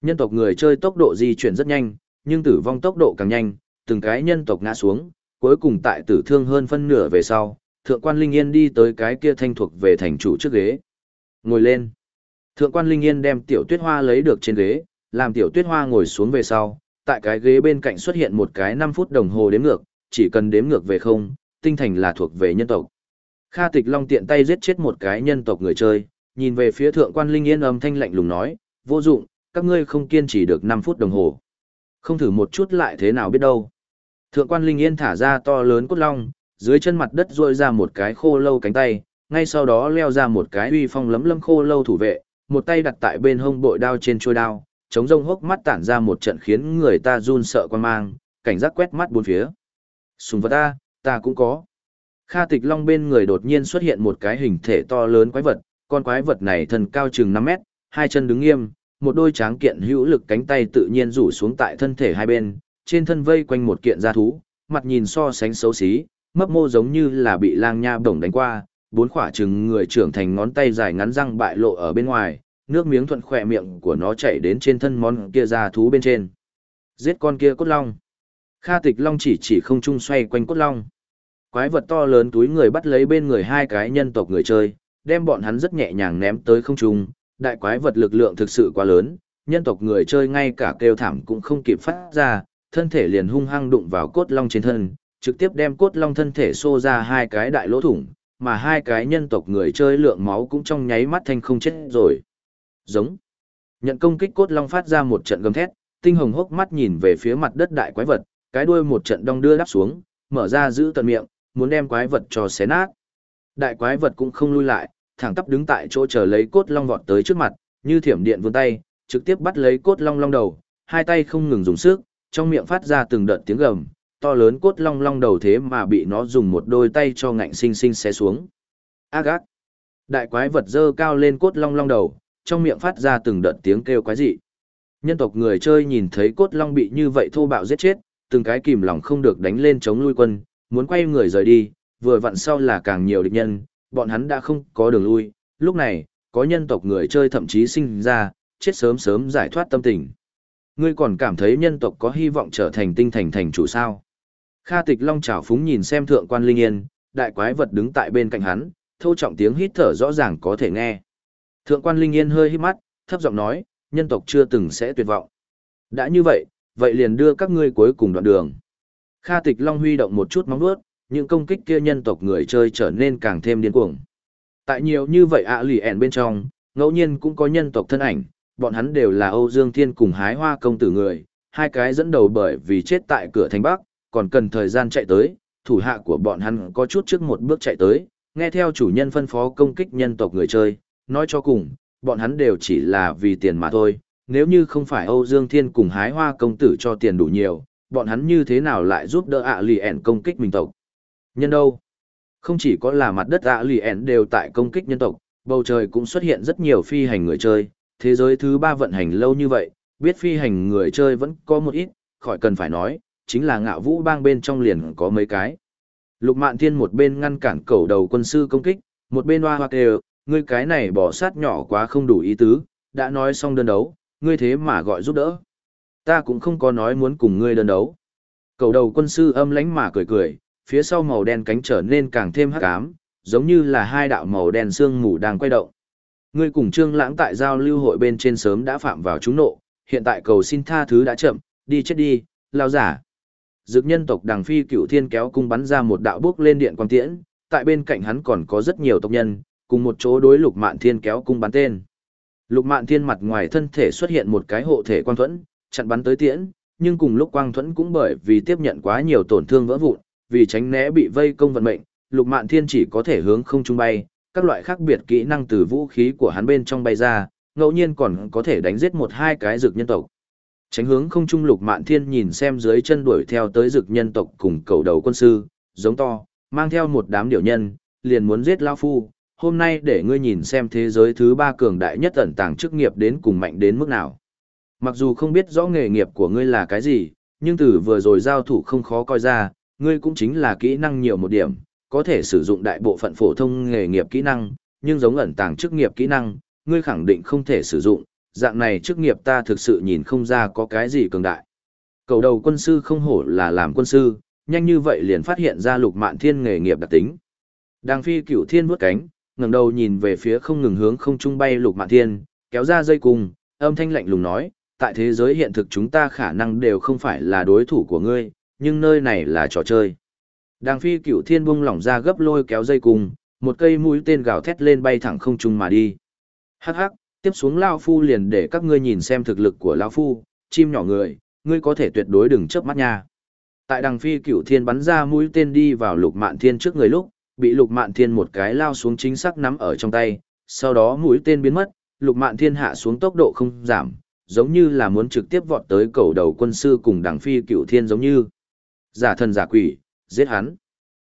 Nhân tộc người chơi tốc độ di chuyển rất nhanh, nhưng tử vong tốc độ càng nhanh, từng cái nhân tộc ngã xuống, cuối cùng tại tử thương hơn phân nửa về sau, thượng quan Linh Yên đi tới cái kia thanh thuộc về thành chủ trước ghế. Ngồi lên. Thượng quan Linh Yên đem tiểu tuyết hoa lấy được trên ghế, làm tiểu tuyết hoa ngồi xuống về sau, tại cái ghế bên cạnh xuất hiện một cái 5 phút đồng hồ đếm ngược, chỉ cần đếm ngược về không, tinh thành là thuộc về nhân tộc. Kha Tịch Long tiện tay giết chết một cái nhân tộc người chơi, nhìn về phía thượng quan Linh Yên âm thanh lạnh lùng nói, vô dụng, các ngươi không kiên trì được 5 phút đồng hồ. Không thử một chút lại thế nào biết đâu. Thượng quan Linh Yên thả ra to lớn cốt long, dưới chân mặt đất rôi ra một cái khô lâu cánh tay, ngay sau đó leo ra một cái uy phong lấm lâm khô lâu thủ vệ, một tay đặt tại bên hông bội đao trên chuôi đao, chống rông hốc mắt tản ra một trận khiến người ta run sợ quan mang, cảnh giác quét mắt bốn phía. Sùng vật ta, ta cũng có. Kha tịch long bên người đột nhiên xuất hiện một cái hình thể to lớn quái vật, con quái vật này thân cao chừng 5 mét, hai chân đứng nghiêm, một đôi tráng kiện hữu lực cánh tay tự nhiên rủ xuống tại thân thể hai bên, trên thân vây quanh một kiện da thú, mặt nhìn so sánh xấu xí, mấp mô giống như là bị lang nha bổng đánh qua, bốn khỏa trứng người trưởng thành ngón tay dài ngắn răng bại lộ ở bên ngoài, nước miếng thuận khỏe miệng của nó chảy đến trên thân món kia da thú bên trên. Giết con kia cốt long. Kha tịch long chỉ chỉ không trung xoay quanh cốt long. Quái vật to lớn túi người bắt lấy bên người hai cái nhân tộc người chơi, đem bọn hắn rất nhẹ nhàng ném tới không trung. Đại quái vật lực lượng thực sự quá lớn, nhân tộc người chơi ngay cả kêu thảm cũng không kịp phát ra, thân thể liền hung hăng đụng vào cốt long trên thân, trực tiếp đem cốt long thân thể xô ra hai cái đại lỗ thủng, mà hai cái nhân tộc người chơi lượng máu cũng trong nháy mắt thành không chết rồi. Giống. Nhận công kích cốt long phát ra một trận gầm thét, tinh hồng hốc mắt nhìn về phía mặt đất đại quái vật, cái đuôi một trận đong đưa đắp xuống, mở ra giữ tận miệng, muốn đem quái vật cho xé nát. Đại quái vật cũng không lui lại, thẳng tắp đứng tại chỗ chờ lấy cốt long vọt tới trước mặt, như thiểm điện vươn tay, trực tiếp bắt lấy cốt long long đầu, hai tay không ngừng dùng sức, trong miệng phát ra từng đợt tiếng gầm, to lớn cốt long long đầu thế mà bị nó dùng một đôi tay cho ngạnh sinh sinh xé xuống. Agat. Đại quái vật dơ cao lên cốt long long đầu, trong miệng phát ra từng đợt tiếng kêu quái dị. Nhân tộc người chơi nhìn thấy cốt long bị như vậy thô bạo giết chết, từng cái kìm lòng không được đánh lên chống lui quân, muốn quay người rời đi, vừa vặn sau là càng nhiều địch nhân, bọn hắn đã không có đường lui, lúc này, có nhân tộc người chơi thậm chí sinh ra, chết sớm sớm giải thoát tâm tình. Ngươi còn cảm thấy nhân tộc có hy vọng trở thành tinh thành thành chủ sao? Kha Tịch Long chảo phúng nhìn xem thượng quan Linh Yên, đại quái vật đứng tại bên cạnh hắn, thô trọng tiếng hít thở rõ ràng có thể nghe. Thượng quan Linh Yên hơi hít mắt, thấp giọng nói, nhân tộc chưa từng sẽ tuyệt vọng. Đã như vậy, vậy liền đưa các ngươi cuối cùng đoạn đường. Kha Tịch Long huy động một chút móng vuốt, những công kích kia nhân tộc người chơi trở nên càng thêm điên cuồng. Tại nhiều như vậy ạ lì ẻn bên trong, ngẫu nhiên cũng có nhân tộc thân ảnh, bọn hắn đều là Âu Dương Thiên cùng hái hoa công tử người, hai cái dẫn đầu bởi vì chết tại cửa thành Bắc, còn cần thời gian chạy tới, thủ hạ của bọn hắn có chút trước một bước chạy tới, nghe theo chủ nhân phân phó công kích nhân tộc người chơi, nói cho cùng, bọn hắn đều chỉ là vì tiền mà thôi, nếu như không phải Âu Dương Thiên cùng hái hoa công tử cho tiền đủ nhiều, bọn hắn như thế nào lại giúp đỡ ạ lì ẻn công kích mình tộc. Nhân đâu? Không chỉ có là mặt đất ạ lì ẻn đều tại công kích nhân tộc, bầu trời cũng xuất hiện rất nhiều phi hành người chơi, thế giới thứ ba vận hành lâu như vậy, biết phi hành người chơi vẫn có một ít, khỏi cần phải nói, chính là ngạo vũ bang bên trong liền có mấy cái. Lục Mạn Thiên một bên ngăn cản cầu đầu quân sư công kích, một bên hoa hoa kêu, ngươi cái này bỏ sát nhỏ quá không đủ ý tứ, đã nói xong đơn đấu, ngươi thế mà gọi giúp đỡ. Ta cũng không có nói muốn cùng ngươi đơn đấu. Cầu đầu quân sư âm lánh mà cười cười, phía sau màu đen cánh trở nên càng thêm hắc ám, giống như là hai đạo màu đen sương mù đang quay động. Ngươi cùng Trương Lãng tại giao lưu hội bên trên sớm đã phạm vào chúng nộ, hiện tại cầu xin tha thứ đã chậm, đi chết đi, lao giả. Dực nhân tộc Đằng Phi Cửu Thiên kéo cung bắn ra một đạo bước lên điện quang tiễn, tại bên cạnh hắn còn có rất nhiều tộc nhân, cùng một chỗ đối Lục Mạn Thiên kéo cung bắn tên. Lục Mạn Thiên mặt ngoài thân thể xuất hiện một cái hộ thể quang thuẫn, chặn bắn tới tiễn, nhưng cùng lúc quang thuẫn cũng bởi vì tiếp nhận quá nhiều tổn thương vỡ vụn, vì tránh né bị vây công vận mệnh, Lục Mạn Thiên chỉ có thể hướng không trung bay, các loại khác biệt kỹ năng từ vũ khí của hắn bên trong bay ra, ngẫu nhiên còn có thể đánh giết một hai cái dược nhân tộc. Tránh hướng không trung Lục Mạn Thiên nhìn xem dưới chân đuổi theo tới dược nhân tộc cùng cầu đầu quân sư, giống to, mang theo một đám điểu nhân, liền muốn giết lão phu, hôm nay để ngươi nhìn xem thế giới thứ ba cường đại nhất ẩn tàng chức nghiệp đến cùng mạnh đến mức nào. Mặc dù không biết rõ nghề nghiệp của ngươi là cái gì, nhưng từ vừa rồi giao thủ không khó coi ra, ngươi cũng chính là kỹ năng nhiều một điểm, có thể sử dụng đại bộ phận phổ thông nghề nghiệp kỹ năng, nhưng giống ẩn tàng chức nghiệp kỹ năng, ngươi khẳng định không thể sử dụng, dạng này chức nghiệp ta thực sự nhìn không ra có cái gì cường đại. Cầu đầu quân sư không hổ là làm quân sư, nhanh như vậy liền phát hiện ra lục mạn thiên nghề nghiệp đặc tính. Đàng phi cửu thiên vuốt cánh, ngẩng đầu nhìn về phía không ngừng hướng không trung bay lục mạn thiên, kéo ra dây cùng, âm thanh lạnh lùng nói, tại thế giới hiện thực chúng ta khả năng đều không phải là đối thủ của ngươi, nhưng nơi này là trò chơi. Đàng phi cửu thiên bung lỏng ra gấp lôi kéo dây cùng, một cây mũi tên gào thét lên bay thẳng không trung mà đi. Hắc hắc, tiếp xuống Lao Phu liền để các ngươi nhìn xem thực lực của Lao Phu, chim nhỏ người, ngươi có thể tuyệt đối đừng chớp mắt nha. Tại đằng phi cửu thiên bắn ra mũi tên đi vào lục mạn thiên trước người lúc, bị lục mạn thiên một cái lao xuống chính xác nắm ở trong tay, sau đó mũi tên biến mất, lục mạn thiên hạ xuống tốc độ không giảm, giống như là muốn trực tiếp vọt tới cầu đầu quân sư cùng đảng phi cửu thiên giống như giả thần giả quỷ, giết hắn.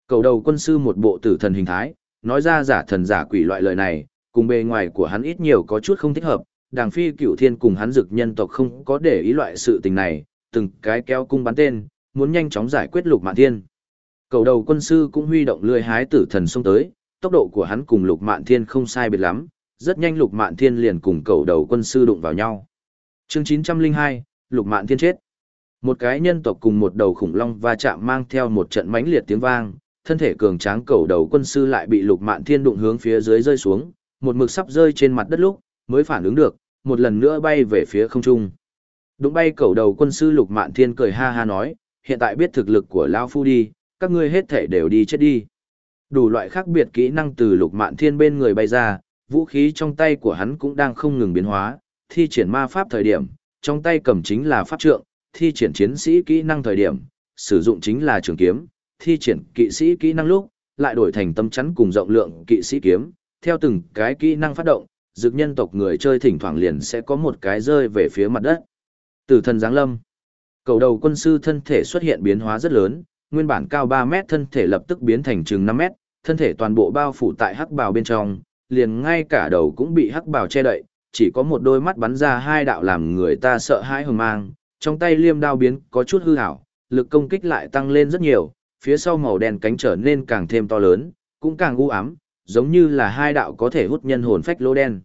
Cầu đầu quân sư một bộ tử thần hình thái, nói ra giả thần giả quỷ loại lời này, cùng bề ngoài của hắn ít nhiều có chút không thích hợp, đàng phi cửu thiên cùng hắn dực nhân tộc không có để ý loại sự tình này, từng cái kéo cung bắn tên, muốn nhanh chóng giải quyết lục mạn thiên. Cầu đầu quân sư cũng huy động lưỡi hái tử thần xông tới, tốc độ của hắn cùng lục mạn thiên không sai biệt lắm, rất nhanh lục mạn thiên liền cùng cầu đầu quân sư đụng vào nhau. Chương 902, lục mạn thiên chết. Một cái nhân tộc cùng một đầu khủng long va chạm mang theo một trận mãnh liệt tiếng vang, thân thể cường tráng cầu đầu quân sư lại bị lục mạn thiên đụng hướng phía dưới rơi xuống, một mực sắp rơi trên mặt đất lúc, mới phản ứng được, một lần nữa bay về phía không trung. Đụng bay cầu đầu quân sư lục mạn thiên cười ha ha nói, hiện tại biết thực lực của Lao Phu đi, các ngươi hết thể đều đi chết đi. Đủ loại khác biệt kỹ năng từ lục mạn thiên bên người bay ra, vũ khí trong tay của hắn cũng đang không ngừng biến hóa, thi triển ma pháp thời điểm, trong tay cầm chính là pháp trượng, thi triển chiến sĩ kỹ năng thời điểm, sử dụng chính là trường kiếm, thi triển kỵ sĩ kỹ năng lúc, lại đổi thành tâm chắn cùng rộng lượng kỵ sĩ kiếm, theo từng cái kỹ năng phát động, dược nhân tộc người chơi thỉnh thoảng liền sẽ có một cái rơi về phía mặt đất. Tử thần giáng lâm. Cầu đầu quân sư thân thể xuất hiện biến hóa rất lớn, nguyên bản cao 3 mét thân thể lập tức biến thành chừng 5 mét, thân thể toàn bộ bao phủ tại hắc bào bên trong, liền ngay cả đầu cũng bị hắc bào che đậy, chỉ có một đôi mắt bắn ra hai đạo làm người ta sợ hãi hờ mang, trong tay liêm đao biến có chút hư hảo, lực công kích lại tăng lên rất nhiều, phía sau màu đen cánh trở nên càng thêm to lớn, cũng càng u ám, giống như là hai đạo có thể hút nhân hồn phách lỗ đen.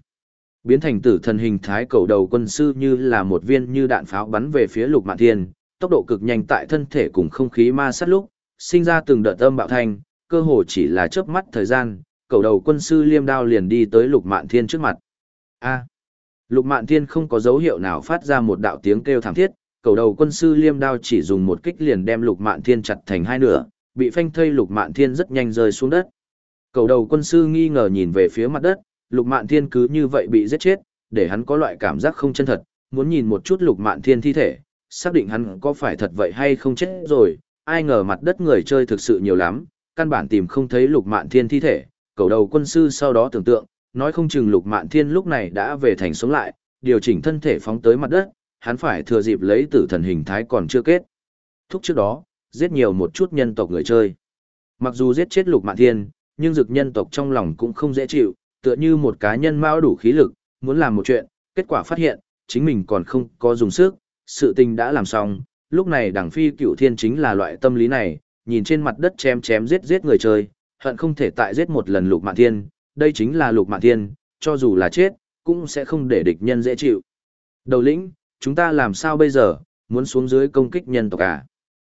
Biến thành tử thần hình thái cầu đầu quân sư như là một viên như đạn pháo bắn về phía lục mạn thiên, tốc độ cực nhanh tại thân thể cùng không khí ma sát lúc, sinh ra từng đợt âm bạo thanh, cơ hồ chỉ là chớp mắt thời gian, cầu đầu quân sư liêm đao liền đi tới lục mạn thiên trước mặt. A lục mạn thiên không có dấu hiệu nào phát ra một đạo tiếng kêu thảm thiết, cầu đầu quân sư liêm đao chỉ dùng một kích liền đem lục mạn thiên chặt thành hai nửa, bị phanh thây lục mạn thiên rất nhanh rơi xuống đất. Cầu đầu quân sư nghi ngờ nhìn về phía mặt đất, Lục Mạn Thiên cứ như vậy bị giết chết, để hắn có loại cảm giác không chân thật, muốn nhìn một chút Lục Mạn Thiên thi thể, xác định hắn có phải thật vậy hay không chết rồi, ai ngờ mặt đất người chơi thực sự nhiều lắm, căn bản tìm không thấy Lục Mạn Thiên thi thể, cầu đầu quân sư sau đó tưởng tượng, nói không chừng Lục Mạn Thiên lúc này đã về thành sống lại, điều chỉnh thân thể phóng tới mặt đất, hắn phải thừa dịp lấy tử thần hình thái còn chưa kết. Thúc trước đó, giết nhiều một chút nhân tộc người chơi. Mặc dù giết chết Lục Mạn Thiên, nhưng dực nhân tộc trong lòng cũng không dễ chịu, tựa như một cá nhân mao đủ khí lực, muốn làm một chuyện, kết quả phát hiện, chính mình còn không có dùng sức, sự tình đã làm xong, lúc này đảng phi cựu thiên chính là loại tâm lý này, nhìn trên mặt đất chém chém giết giết người chơi, hận không thể tại giết một lần lục mạn thiên, đây chính là lục mạn thiên, cho dù là chết, cũng sẽ không để địch nhân dễ chịu. Đầu lĩnh, chúng ta làm sao bây giờ, muốn xuống dưới công kích nhân tộc à?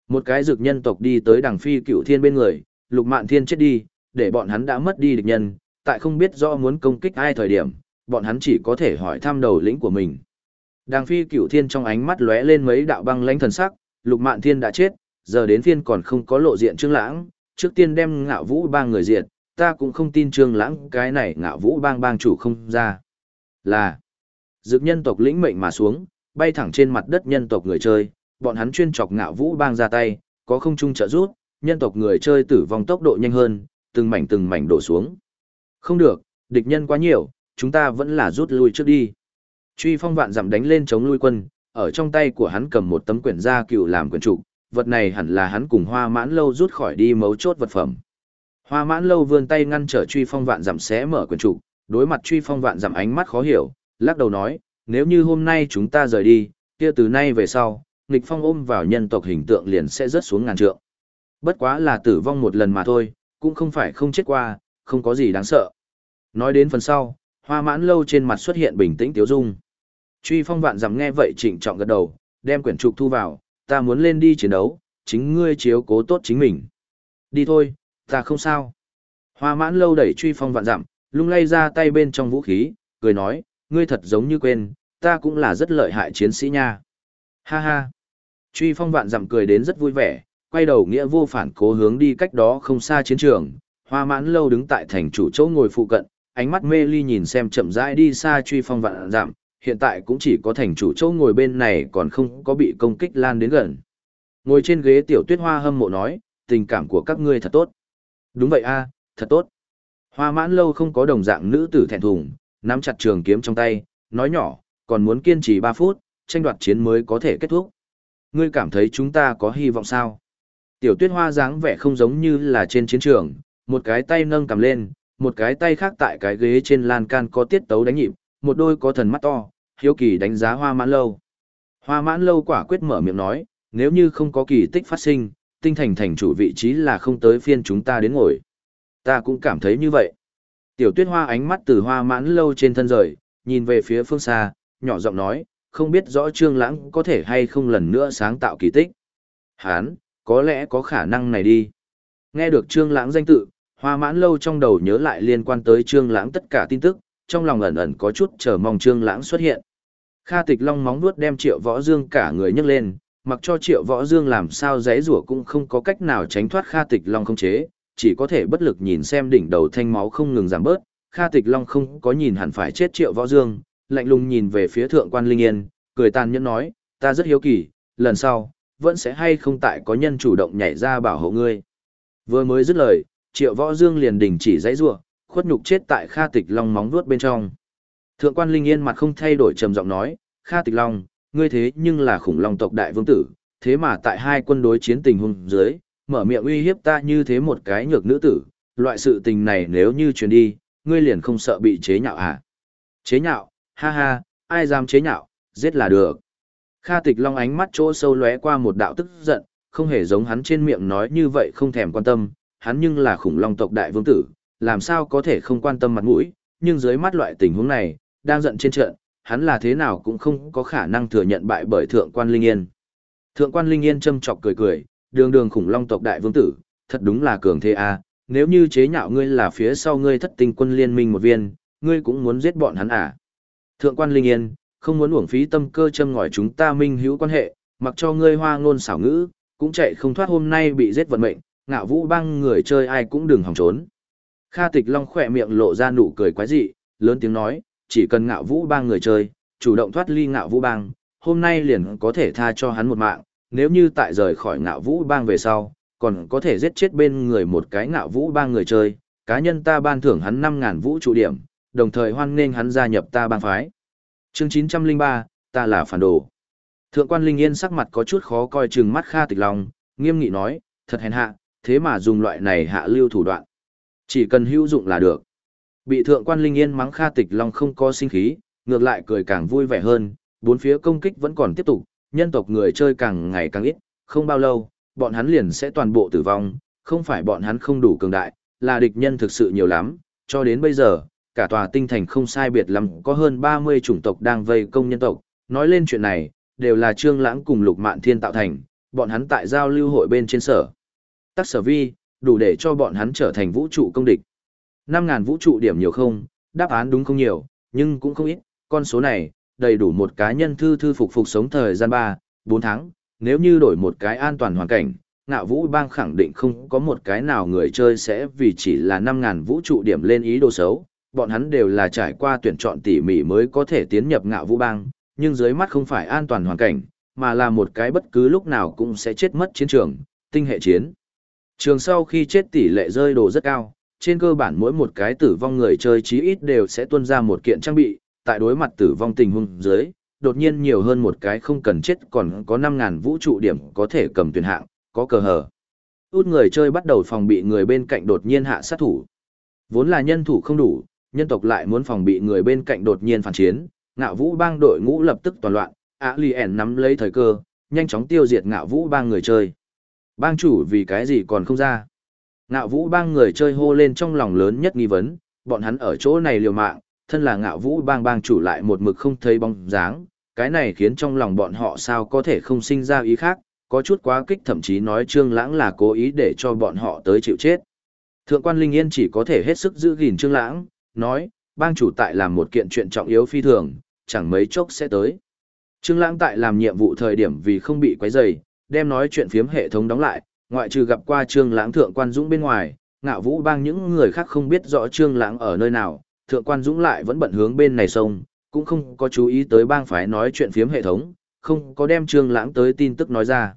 Một cái dược nhân tộc đi tới đằng phi cựu thiên bên người, lục mạn thiên chết đi, để bọn hắn đã mất đi địch nhân, tại không biết rõ muốn công kích ai thời điểm, bọn hắn chỉ có thể hỏi thăm đầu lĩnh của mình. Đàng phi cửu thiên trong ánh mắt lóe lên mấy đạo băng lãnh thần sắc, lục mạn thiên đã chết, giờ đến thiên còn không có lộ diện trương lãng, trước tiên đem ngạo vũ ba người diệt, ta cũng không tin trương lãng cái này ngạo vũ bang bang chủ không ra. Là, dực nhân tộc lĩnh mệnh mà xuống, bay thẳng trên mặt đất nhân tộc người chơi, bọn hắn chuyên chọc ngạo vũ bang ra tay, có không chung trợ rút, nhân tộc người chơi tử vong tốc độ nhanh hơn, từng mảnh từng mảnh đổ xuống. Không được, địch nhân quá nhiều, chúng ta vẫn là rút lui trước đi. Truy phong vạn dặm đánh lên chống lui quân, ở trong tay của hắn cầm một tấm quyển gia cựu làm quyển trụ vật này hẳn là hắn cùng hoa mãn lâu rút khỏi đi mấu chốt vật phẩm. Hoa mãn lâu vươn tay ngăn trở truy phong vạn giảm xé mở quyển trục, đối mặt truy phong vạn giảm ánh mắt khó hiểu, lắc đầu nói, nếu như hôm nay chúng ta rời đi, kia từ nay về sau, nghịch phong ôm vào nhân tộc hình tượng liền sẽ rớt xuống ngàn trượng. Bất quá là tử vong một lần mà thôi, cũng không phải không chết qua, không có gì đáng sợ. Nói đến phần sau, hoa mãn lâu trên mặt xuất hiện bình tĩnh tiếu dung. Truy phong vạn giảm nghe vậy trịnh trọng gật đầu, đem quyển trục thu vào, ta muốn lên đi chiến đấu, chính ngươi chiếu cố tốt chính mình. Đi thôi, ta không sao. Hoa mãn lâu đẩy truy phong vạn dặm, lung lay ra tay bên trong vũ khí, cười nói, ngươi thật giống như quên, ta cũng là rất lợi hại chiến sĩ nha. Ha ha. Truy phong vạn dặm cười đến rất vui vẻ, quay đầu nghĩa vô phản cố hướng đi cách đó không xa chiến trường. Hoa mãn lâu đứng tại thành chủ chỗ ngồi phụ cận, ánh mắt mê ly nhìn xem chậm rãi đi xa truy phong vạn dặm, hiện tại cũng chỉ có thành chủ chỗ ngồi bên này còn không có bị công kích lan đến gần. Ngồi trên ghế tiểu tuyết hoa hâm mộ nói, tình cảm của các ngươi thật tốt. Đúng vậy a, thật tốt. Hoa mãn lâu không có đồng dạng nữ tử thẹn thùng, nắm chặt trường kiếm trong tay, nói nhỏ, còn muốn kiên trì 3 phút, tranh đoạt chiến mới có thể kết thúc. Ngươi cảm thấy chúng ta có hy vọng sao? Tiểu tuyết hoa dáng vẻ không giống như là trên chiến trường, một cái tay nâng cầm lên, một cái tay khác tại cái ghế trên lan can có tiết tấu đánh nhịp, một đôi có thần mắt to, hiếu kỳ đánh giá hoa mãn lâu. Hoa mãn lâu quả quyết mở miệng nói, nếu như không có kỳ tích phát sinh, tinh thành thành chủ vị trí là không tới phiên chúng ta đến ngồi. Ta cũng cảm thấy như vậy. Tiểu tuyết hoa ánh mắt từ hoa mãn lâu trên thân rời, nhìn về phía phương xa, nhỏ giọng nói, không biết rõ trương lãng có thể hay không lần nữa sáng tạo kỳ tích. Hán, có lẽ có khả năng này đi. Nghe được trương lãng danh tự, hoa mãn lâu trong đầu nhớ lại liên quan tới trương lãng tất cả tin tức, trong lòng ẩn ẩn có chút chờ mong Trương Lãng xuất hiện. Kha Tịch Long móng vuốt đem Triệu Võ Dương cả người nhấc lên, mặc cho Triệu Võ Dương làm sao dãy rủa cũng không có cách nào tránh thoát Kha Tịch Long không chế, chỉ có thể bất lực nhìn xem đỉnh đầu thanh máu không ngừng giảm bớt. Kha Tịch Long không có nhìn hẳn phải chết Triệu Võ Dương, lạnh lùng nhìn về phía Thượng quan Linh Yên, cười tàn nhẫn nói, ta rất hiếu kỳ, lần sau vẫn sẽ hay không tại có nhân chủ động nhảy ra bảo hộ ngươi. Vừa mới dứt lời, Triệu Võ Dương liền đình chỉ dãy rủa khuất nhục chết tại Kha Tịch Long móng vuốt bên trong. Thượng quan Linh Yên mặt không thay đổi trầm giọng nói, Kha Tịch Long, ngươi thế nhưng là khủng long tộc đại vương tử, thế mà tại hai quân đối chiến tình huống dưới, mở miệng uy hiếp ta như thế một cái nhược nữ tử, loại sự tình này nếu như truyền đi, ngươi liền không sợ bị chế nhạo à? Chế nhạo, ha ha, ai dám chế nhạo, giết là được. Kha Tịch Long ánh mắt chỗ sâu lóe qua một đạo tức giận, không hề giống hắn trên miệng nói như vậy không thèm quan tâm, hắn nhưng là khủng long tộc đại vương tử, làm sao có thể không quan tâm mặt mũi, nhưng dưới mắt loại tình huống này, đang giận trên trận, hắn là thế nào cũng không có khả năng thừa nhận bại bởi thượng quan Linh Yên. Thượng quan Linh Yên châm chọc cười cười, đường đường khủng long tộc đại vương tử, thật đúng là cường thế a. nếu như chế nhạo ngươi là phía sau ngươi thất tình quân liên minh một viên, ngươi cũng muốn giết bọn hắn à. Thượng quan Linh Yên, không muốn uổng phí tâm cơ châm ngòi chúng ta minh hữu quan hệ, mặc cho ngươi hoa ngôn xảo ngữ, cũng chạy không thoát hôm nay bị giết vận mệnh, ngạo vũ băng người chơi ai cũng đừng hòng trốn. Kha Tịch Long khỏe miệng lộ ra nụ cười quái dị, lớn tiếng nói, chỉ cần ngạo vũ bang người chơi, chủ động thoát ly ngạo vũ bang, hôm nay liền có thể tha cho hắn một mạng, nếu như tại rời khỏi ngạo vũ bang về sau, còn có thể giết chết bên người một cái ngạo vũ bang người chơi, cá nhân ta ban thưởng hắn 5.000 vũ trụ điểm, đồng thời hoan nghênh hắn gia nhập ta bang phái. Chương 903, ta là phản đồ. Thượng quan Linh Yên sắc mặt có chút khó coi chừng mắt Kha Tịch Long, nghiêm nghị nói, thật hèn hạ, thế mà dùng loại này hạ lưu thủ đoạn. Chỉ cần hữu dụng là được. Bị thượng quan Linh Yên mắng Kha Tịch Long không có sinh khí, ngược lại cười càng vui vẻ hơn, bốn phía công kích vẫn còn tiếp tục, nhân tộc người chơi càng ngày càng ít, không bao lâu, bọn hắn liền sẽ toàn bộ tử vong, không phải bọn hắn không đủ cường đại, là địch nhân thực sự nhiều lắm, cho đến bây giờ, cả tòa tinh thành không sai biệt lắm có hơn 30 chủng tộc đang vây công nhân tộc, nói lên chuyện này, đều là Trương Lãng cùng Lục Mạn Thiên tạo thành, bọn hắn tại giao lưu hội bên trên sở. Tắc sở vi, đủ để cho bọn hắn trở thành vũ trụ công địch. 5.000 vũ trụ điểm nhiều không, đáp án đúng không nhiều, nhưng cũng không ít, con số này, đầy đủ một cá nhân thư thư phục phục sống thời gian 3, 4 tháng, nếu như đổi một cái an toàn hoàn cảnh, ngạo vũ bang khẳng định không có một cái nào người chơi sẽ vì chỉ là 5.000 vũ trụ điểm lên ý đồ xấu, bọn hắn đều là trải qua tuyển chọn tỉ mỉ mới có thể tiến nhập ngạo vũ bang, nhưng dưới mắt không phải an toàn hoàn cảnh, mà là một cái bất cứ lúc nào cũng sẽ chết mất chiến trường, tinh hệ chiến. Trường sau khi chết tỷ lệ rơi đồ rất cao, trên cơ bản mỗi một cái tử vong người chơi chí ít đều sẽ tuân ra một kiện trang bị, tại đối mặt tử vong tình huống dưới, đột nhiên nhiều hơn một cái không cần chết còn có 5.000 vũ trụ điểm có thể cầm tuyển hạng, có cờ hở. Út người chơi bắt đầu phòng bị người bên cạnh đột nhiên hạ sát thủ. Vốn là nhân thủ không đủ, nhân tộc lại muốn phòng bị người bên cạnh đột nhiên phản chiến, ngạo vũ bang đội ngũ lập tức toàn loạn, Alien nắm lấy thời cơ, nhanh chóng tiêu diệt ngạo vũ bang người chơi. Bang chủ vì cái gì còn không ra? Ngạo vũ bang người chơi hô lên trong lòng lớn nhất nghi vấn, bọn hắn ở chỗ này liều mạng, thân là ngạo vũ bang bang chủ lại một mực không thấy bóng dáng, cái này khiến trong lòng bọn họ sao có thể không sinh ra ý khác, có chút quá kích thậm chí nói Trương Lãng là cố ý để cho bọn họ tới chịu chết. Thượng quan Linh Yên chỉ có thể hết sức giữ gìn Trương Lãng, nói, bang chủ tại làm một kiện chuyện trọng yếu phi thường, chẳng mấy chốc sẽ tới. Trương Lãng tại làm nhiệm vụ thời điểm vì không bị quấy rầy, đem nói chuyện phiếm hệ thống đóng lại, ngoại trừ gặp qua Trương Lãng thượng quan Dũng bên ngoài, ngạo vũ bang những người khác không biết rõ Trương Lãng ở nơi nào, thượng quan Dũng lại vẫn bận hướng bên này sông, cũng không có chú ý tới bang phái nói chuyện phiếm hệ thống, không có đem Trương Lãng tới tin tức nói ra.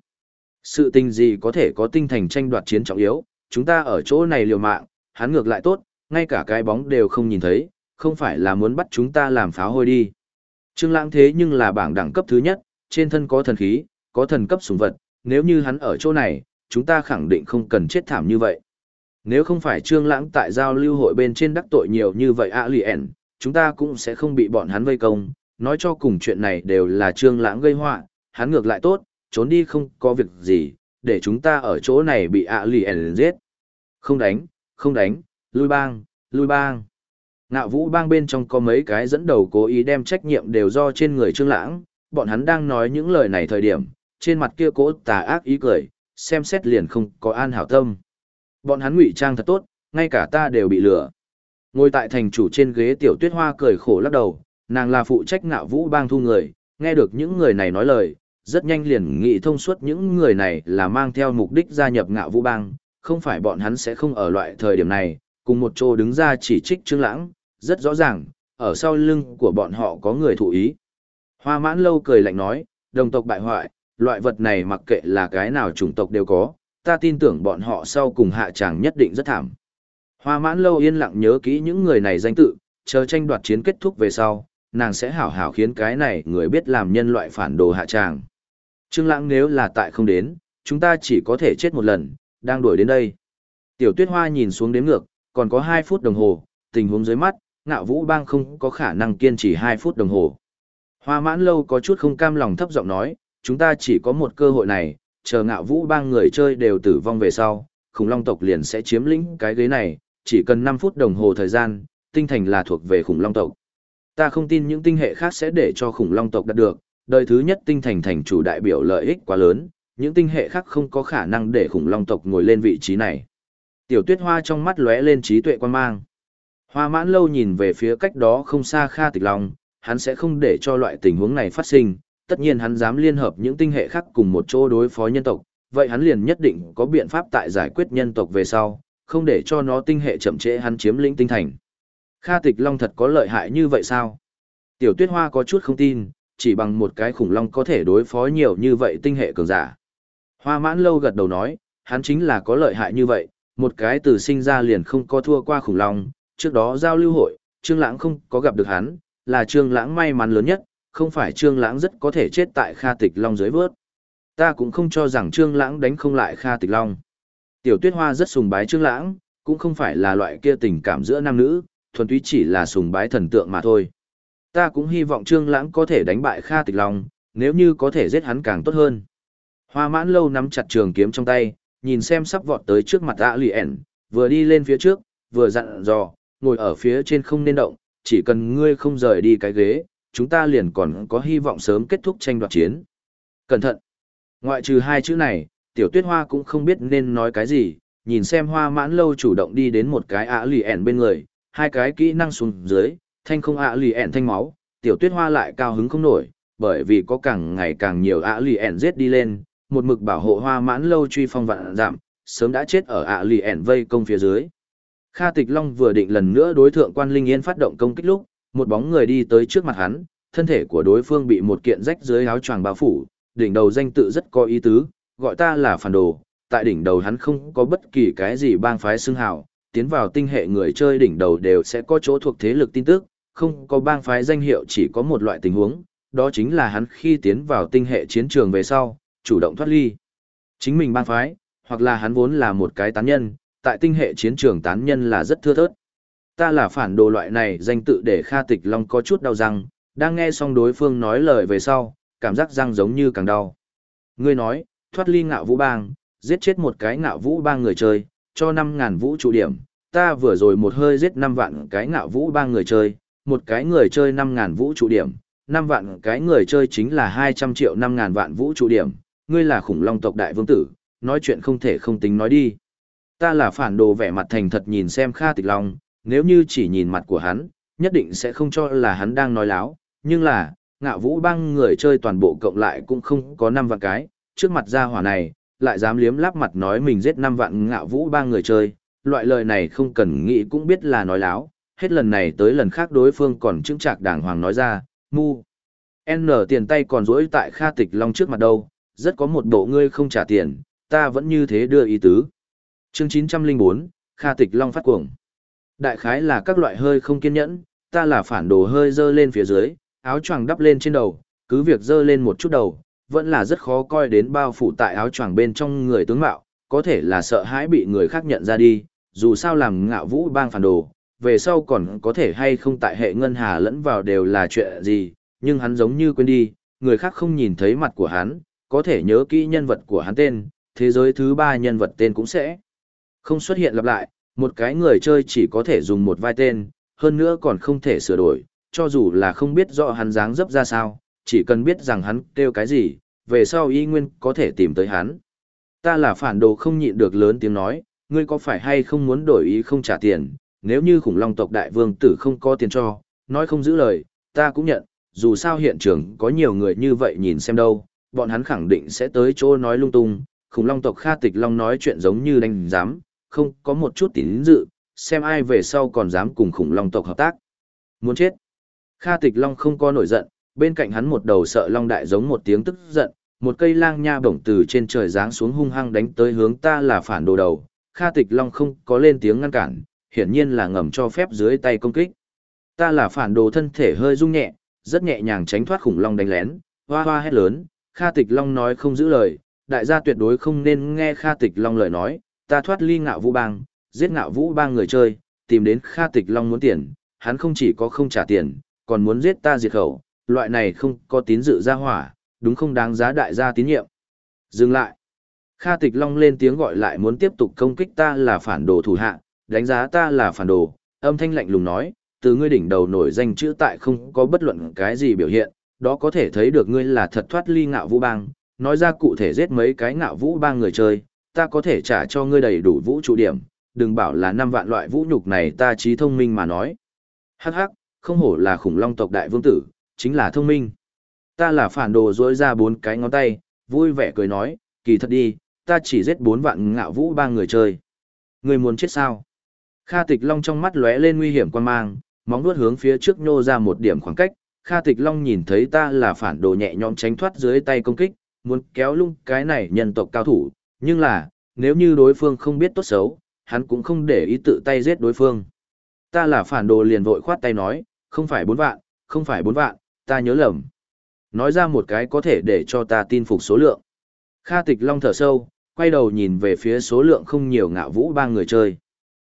Sự tình gì có thể có tinh thành tranh đoạt chiến trọng yếu, chúng ta ở chỗ này liều mạng, hắn ngược lại tốt, ngay cả cái bóng đều không nhìn thấy, không phải là muốn bắt chúng ta làm pháo hôi đi. Trương Lãng thế nhưng là bảng đẳng cấp thứ nhất, trên thân có thần khí, có thần cấp sủng vật, nếu như hắn ở chỗ này, chúng ta khẳng định không cần chết thảm như vậy. Nếu không phải Trương Lãng tại giao lưu hội bên trên đắc tội nhiều như vậy ạ lì ẻn, chúng ta cũng sẽ không bị bọn hắn vây công, nói cho cùng chuyện này đều là Trương Lãng gây họa, hắn ngược lại tốt, trốn đi không có việc gì, để chúng ta ở chỗ này bị ạ lì ẻn giết. Không đánh, không đánh, lui bang, lui bang. Ngạo vũ bang bên trong có mấy cái dẫn đầu cố ý đem trách nhiệm đều do trên người Trương Lãng, bọn hắn đang nói những lời này thời điểm, trên mặt kia cố tà ác ý cười, xem xét liền không có an hảo tâm. Bọn hắn ngụy trang thật tốt, ngay cả ta đều bị lừa. Ngồi tại thành chủ trên ghế tiểu tuyết hoa cười khổ lắc đầu, nàng là phụ trách ngạo vũ bang thu người, nghe được những người này nói lời, rất nhanh liền nghĩ thông suốt những người này là mang theo mục đích gia nhập ngạo vũ bang, không phải bọn hắn sẽ không ở loại thời điểm này, cùng một chỗ đứng ra chỉ trích Trương Lãng, rất rõ ràng, ở sau lưng của bọn họ có người thụ ý. Hoa mãn lâu cười lạnh nói, đồng tộc bại hoại, loại vật này mặc kệ là cái nào chủng tộc đều có, ta tin tưởng bọn họ sau cùng hạ tràng nhất định rất thảm. Hoa mãn lâu yên lặng nhớ kỹ những người này danh tự, chờ tranh đoạt chiến kết thúc về sau, nàng sẽ hảo hảo khiến cái này người biết làm nhân loại phản đồ hạ tràng. Trương lãng nếu là tại không đến, chúng ta chỉ có thể chết một lần, đang đuổi đến đây. Tiểu tuyết hoa nhìn xuống đếm ngược, còn có 2 phút đồng hồ, tình huống dưới mắt, ngạo vũ bang không có khả năng kiên trì 2 phút đồng hồ. Hoa mãn lâu có chút không cam lòng thấp giọng nói, chúng ta chỉ có một cơ hội này, chờ ngạo vũ bang người chơi đều tử vong về sau, khủng long tộc liền sẽ chiếm lĩnh cái ghế này, chỉ cần 5 phút đồng hồ thời gian, tinh thành là thuộc về khủng long tộc. Ta không tin những tinh hệ khác sẽ để cho khủng long tộc đạt được, đời thứ nhất tinh thành thành chủ đại biểu lợi ích quá lớn, những tinh hệ khác không có khả năng để khủng long tộc ngồi lên vị trí này. Tiểu tuyết hoa trong mắt lóe lên trí tuệ quan mang. Hoa mãn lâu nhìn về phía cách đó không xa Kha Tịch Long, hắn sẽ không để cho loại tình huống này phát sinh, tất nhiên hắn dám liên hợp những tinh hệ khác cùng một chỗ đối phó nhân tộc, vậy hắn liền nhất định có biện pháp tại giải quyết nhân tộc về sau, không để cho nó tinh hệ chậm trễ hắn chiếm lĩnh tinh thành. Kha Tịch Long thật có lợi hại như vậy sao? Tiểu Tuyết Hoa có chút không tin, chỉ bằng một cái khủng long có thể đối phó nhiều như vậy tinh hệ cường giả. Hoa mãn lâu gật đầu nói, hắn chính là có lợi hại như vậy, một cái từ sinh ra liền không có thua qua khủng long, trước đó giao lưu hội, Trương Lãng không có gặp được hắn, là Trương Lãng may mắn lớn nhất, không phải Trương Lãng rất có thể chết tại Kha Tịch Long dưới vớt. Ta cũng không cho rằng Trương Lãng đánh không lại Kha Tịch Long. Tiểu Tuyết Hoa rất sùng bái Trương Lãng, cũng không phải là loại kia tình cảm giữa nam nữ, thuần túy chỉ là sùng bái thần tượng mà thôi. Ta cũng hy vọng Trương Lãng có thể đánh bại Kha Tịch Long, nếu như có thể giết hắn càng tốt hơn. Hoa Mãn Lâu nắm chặt trường kiếm trong tay, nhìn xem sắp vọt tới trước mặt A Lien, vừa đi lên phía trước, vừa dặn dò, ngồi ở phía trên không nên động, chỉ cần ngươi không rời đi cái ghế, chúng ta liền còn có hy vọng sớm kết thúc tranh đoạt chiến. Cẩn thận! Ngoại trừ hai chữ này, tiểu tuyết hoa cũng không biết nên nói cái gì, nhìn xem hoa mãn lâu chủ động đi đến một cái ạ lì ẻn bên người, hai cái kỹ năng xuống dưới, thanh không ạ lì ẻn thanh máu, tiểu tuyết hoa lại cao hứng không nổi, bởi vì có càng ngày càng nhiều ạ lì ẻn giết đi lên, một mực bảo hộ hoa mãn lâu truy phong vạn giảm, sớm đã chết ở ạ lì ẻn vây công phía dưới. Kha Tịch Long vừa định lần nữa đối thượng quan Linh Yên phát động công kích lúc, một bóng người đi tới trước mặt hắn, thân thể của đối phương bị một kiện rách dưới áo choàng bao phủ, đỉnh đầu danh tự rất có ý tứ, gọi ta là phản đồ, tại đỉnh đầu hắn không có bất kỳ cái gì bang phái xưng hào, tiến vào tinh hệ người chơi đỉnh đầu đều sẽ có chỗ thuộc thế lực tin tức, không có bang phái danh hiệu chỉ có một loại tình huống, đó chính là hắn khi tiến vào tinh hệ chiến trường về sau, chủ động thoát ly. Chính mình bang phái, hoặc là hắn vốn là một cái tán nhân, tại tinh hệ chiến trường tán nhân là rất thưa thớt. Ta là phản đồ loại này danh tự để Kha Tịch Long có chút đau răng, đang nghe xong đối phương nói lời về sau, cảm giác răng giống như càng đau. Ngươi nói, thoát ly ngạo vũ bang, giết chết một cái ngạo vũ bang người chơi, cho 5.000 vũ trụ điểm. Ta vừa rồi một hơi giết 5 vạn cái ngạo vũ bang người chơi, một cái người chơi 5.000 vũ trụ điểm, 5 vạn cái người chơi chính là 200 triệu 5.000 vạn vũ trụ điểm. Ngươi là khủng long tộc đại vương tử, nói chuyện không thể không tính nói đi. Ta là phản đồ vẻ mặt thành thật nhìn xem Kha Tịch Long, nếu như chỉ nhìn mặt của hắn, nhất định sẽ không cho là hắn đang nói láo, nhưng là, ngạo vũ băng người chơi toàn bộ cộng lại cũng không có 5 vạn cái, trước mặt gia hỏa này, lại dám liếm láp mặt nói mình giết 5 vạn ngạo vũ băng người chơi, loại lời này không cần nghĩ cũng biết là nói láo, hết lần này tới lần khác đối phương còn chứng trạc đàng hoàng nói ra, mu. N tiền tay còn rỗi tại Kha Tịch Long trước mặt đâu, rất có một bộ ngươi không trả tiền, ta vẫn như thế đưa ý tứ. Chương 904, Kha Tịch Long phát cuồng. Đại khái là các loại hơi không kiên nhẫn, ta là phản đồ hơi dơ lên phía dưới, áo choàng đắp lên trên đầu, cứ việc dơ lên một chút đầu, vẫn là rất khó coi đến bao phủ tại áo choàng bên trong người tướng mạo, có thể là sợ hãi bị người khác nhận ra đi, dù sao làm ngạo vũ bang phản đồ, về sau còn có thể hay không tại hệ ngân hà lẫn vào đều là chuyện gì, nhưng hắn giống như quên đi, người khác không nhìn thấy mặt của hắn, có thể nhớ kỹ nhân vật của hắn tên, thế giới thứ ba nhân vật tên cũng sẽ không xuất hiện lặp lại, một cái người chơi chỉ có thể dùng một vai tên, hơn nữa còn không thể sửa đổi, cho dù là không biết rõ hắn dáng dấp ra sao, chỉ cần biết rằng hắn kêu cái gì, về sau y nguyên có thể tìm tới hắn. Ta là phản đồ không nhịn được lớn tiếng nói, ngươi có phải hay không muốn đổi ý không trả tiền, nếu như khủng long tộc đại vương tử không có tiền cho, nói không giữ lời, ta cũng nhận, dù sao hiện trường có nhiều người như vậy nhìn xem đâu, bọn hắn khẳng định sẽ tới chỗ nói lung tung, khủng long tộc Kha Tịch Long nói chuyện giống như đánh giám, không có một chút tín dự, xem ai về sau còn dám cùng khủng long tộc hợp tác. Muốn chết. Kha Tịch Long không có nổi giận, bên cạnh hắn một đầu sợ long đại giống một tiếng tức giận, một cây lang nha bổng từ trên trời giáng xuống hung hăng đánh tới hướng ta là phản đồ đầu. Kha Tịch Long không có lên tiếng ngăn cản, hiển nhiên là ngầm cho phép dưới tay công kích. Ta là phản đồ thân thể hơi rung nhẹ, rất nhẹ nhàng tránh thoát khủng long đánh lén, hoa hoa hét lớn, Kha Tịch Long nói không giữ lời, đại gia tuyệt đối không nên nghe Kha Tịch Long lời nói, ta thoát ly ngạo vũ bang, giết ngạo vũ bang người chơi, tìm đến Kha Tịch Long muốn tiền, hắn không chỉ có không trả tiền, còn muốn giết ta diệt khẩu, loại này không có tín dự ra hỏa, đúng không đáng giá đại gia tín nhiệm. Dừng lại. Kha Tịch Long lên tiếng gọi lại muốn tiếp tục công kích ta là phản đồ thủ hạ, đánh giá ta là phản đồ, âm thanh lạnh lùng nói, từ ngươi đỉnh đầu nổi danh chữ tại không có bất luận cái gì biểu hiện, đó có thể thấy được ngươi là thật thoát ly ngạo vũ bang, nói ra cụ thể giết mấy cái ngạo vũ bang người chơi, ta có thể trả cho ngươi đầy đủ vũ trụ điểm, đừng bảo là năm vạn loại vũ nhục này ta trí thông minh mà nói. Hắc hắc, không hổ là khủng long tộc đại vương tử, chính là thông minh. Ta là phản đồ dối ra bốn cái ngón tay, vui vẻ cười nói, kỳ thật đi, ta chỉ giết bốn vạn ngạo vũ ba người chơi. Người muốn chết sao? Kha tịch long trong mắt lóe lên nguy hiểm quan mang, móng vuốt hướng phía trước nhô ra một điểm khoảng cách, Kha Tịch Long nhìn thấy ta là phản đồ nhẹ nhõm tránh thoát dưới tay công kích, muốn kéo lung cái này nhân tộc cao thủ, nhưng là, nếu như đối phương không biết tốt xấu, hắn cũng không để ý tự tay giết đối phương. Ta là phản đồ liền vội khoát tay nói, không phải bốn vạn, không phải bốn vạn, ta nhớ lầm. Nói ra một cái có thể để cho ta tin phục số lượng. Kha Tịch Long thở sâu, quay đầu nhìn về phía số lượng không nhiều ngạo vũ ba người chơi.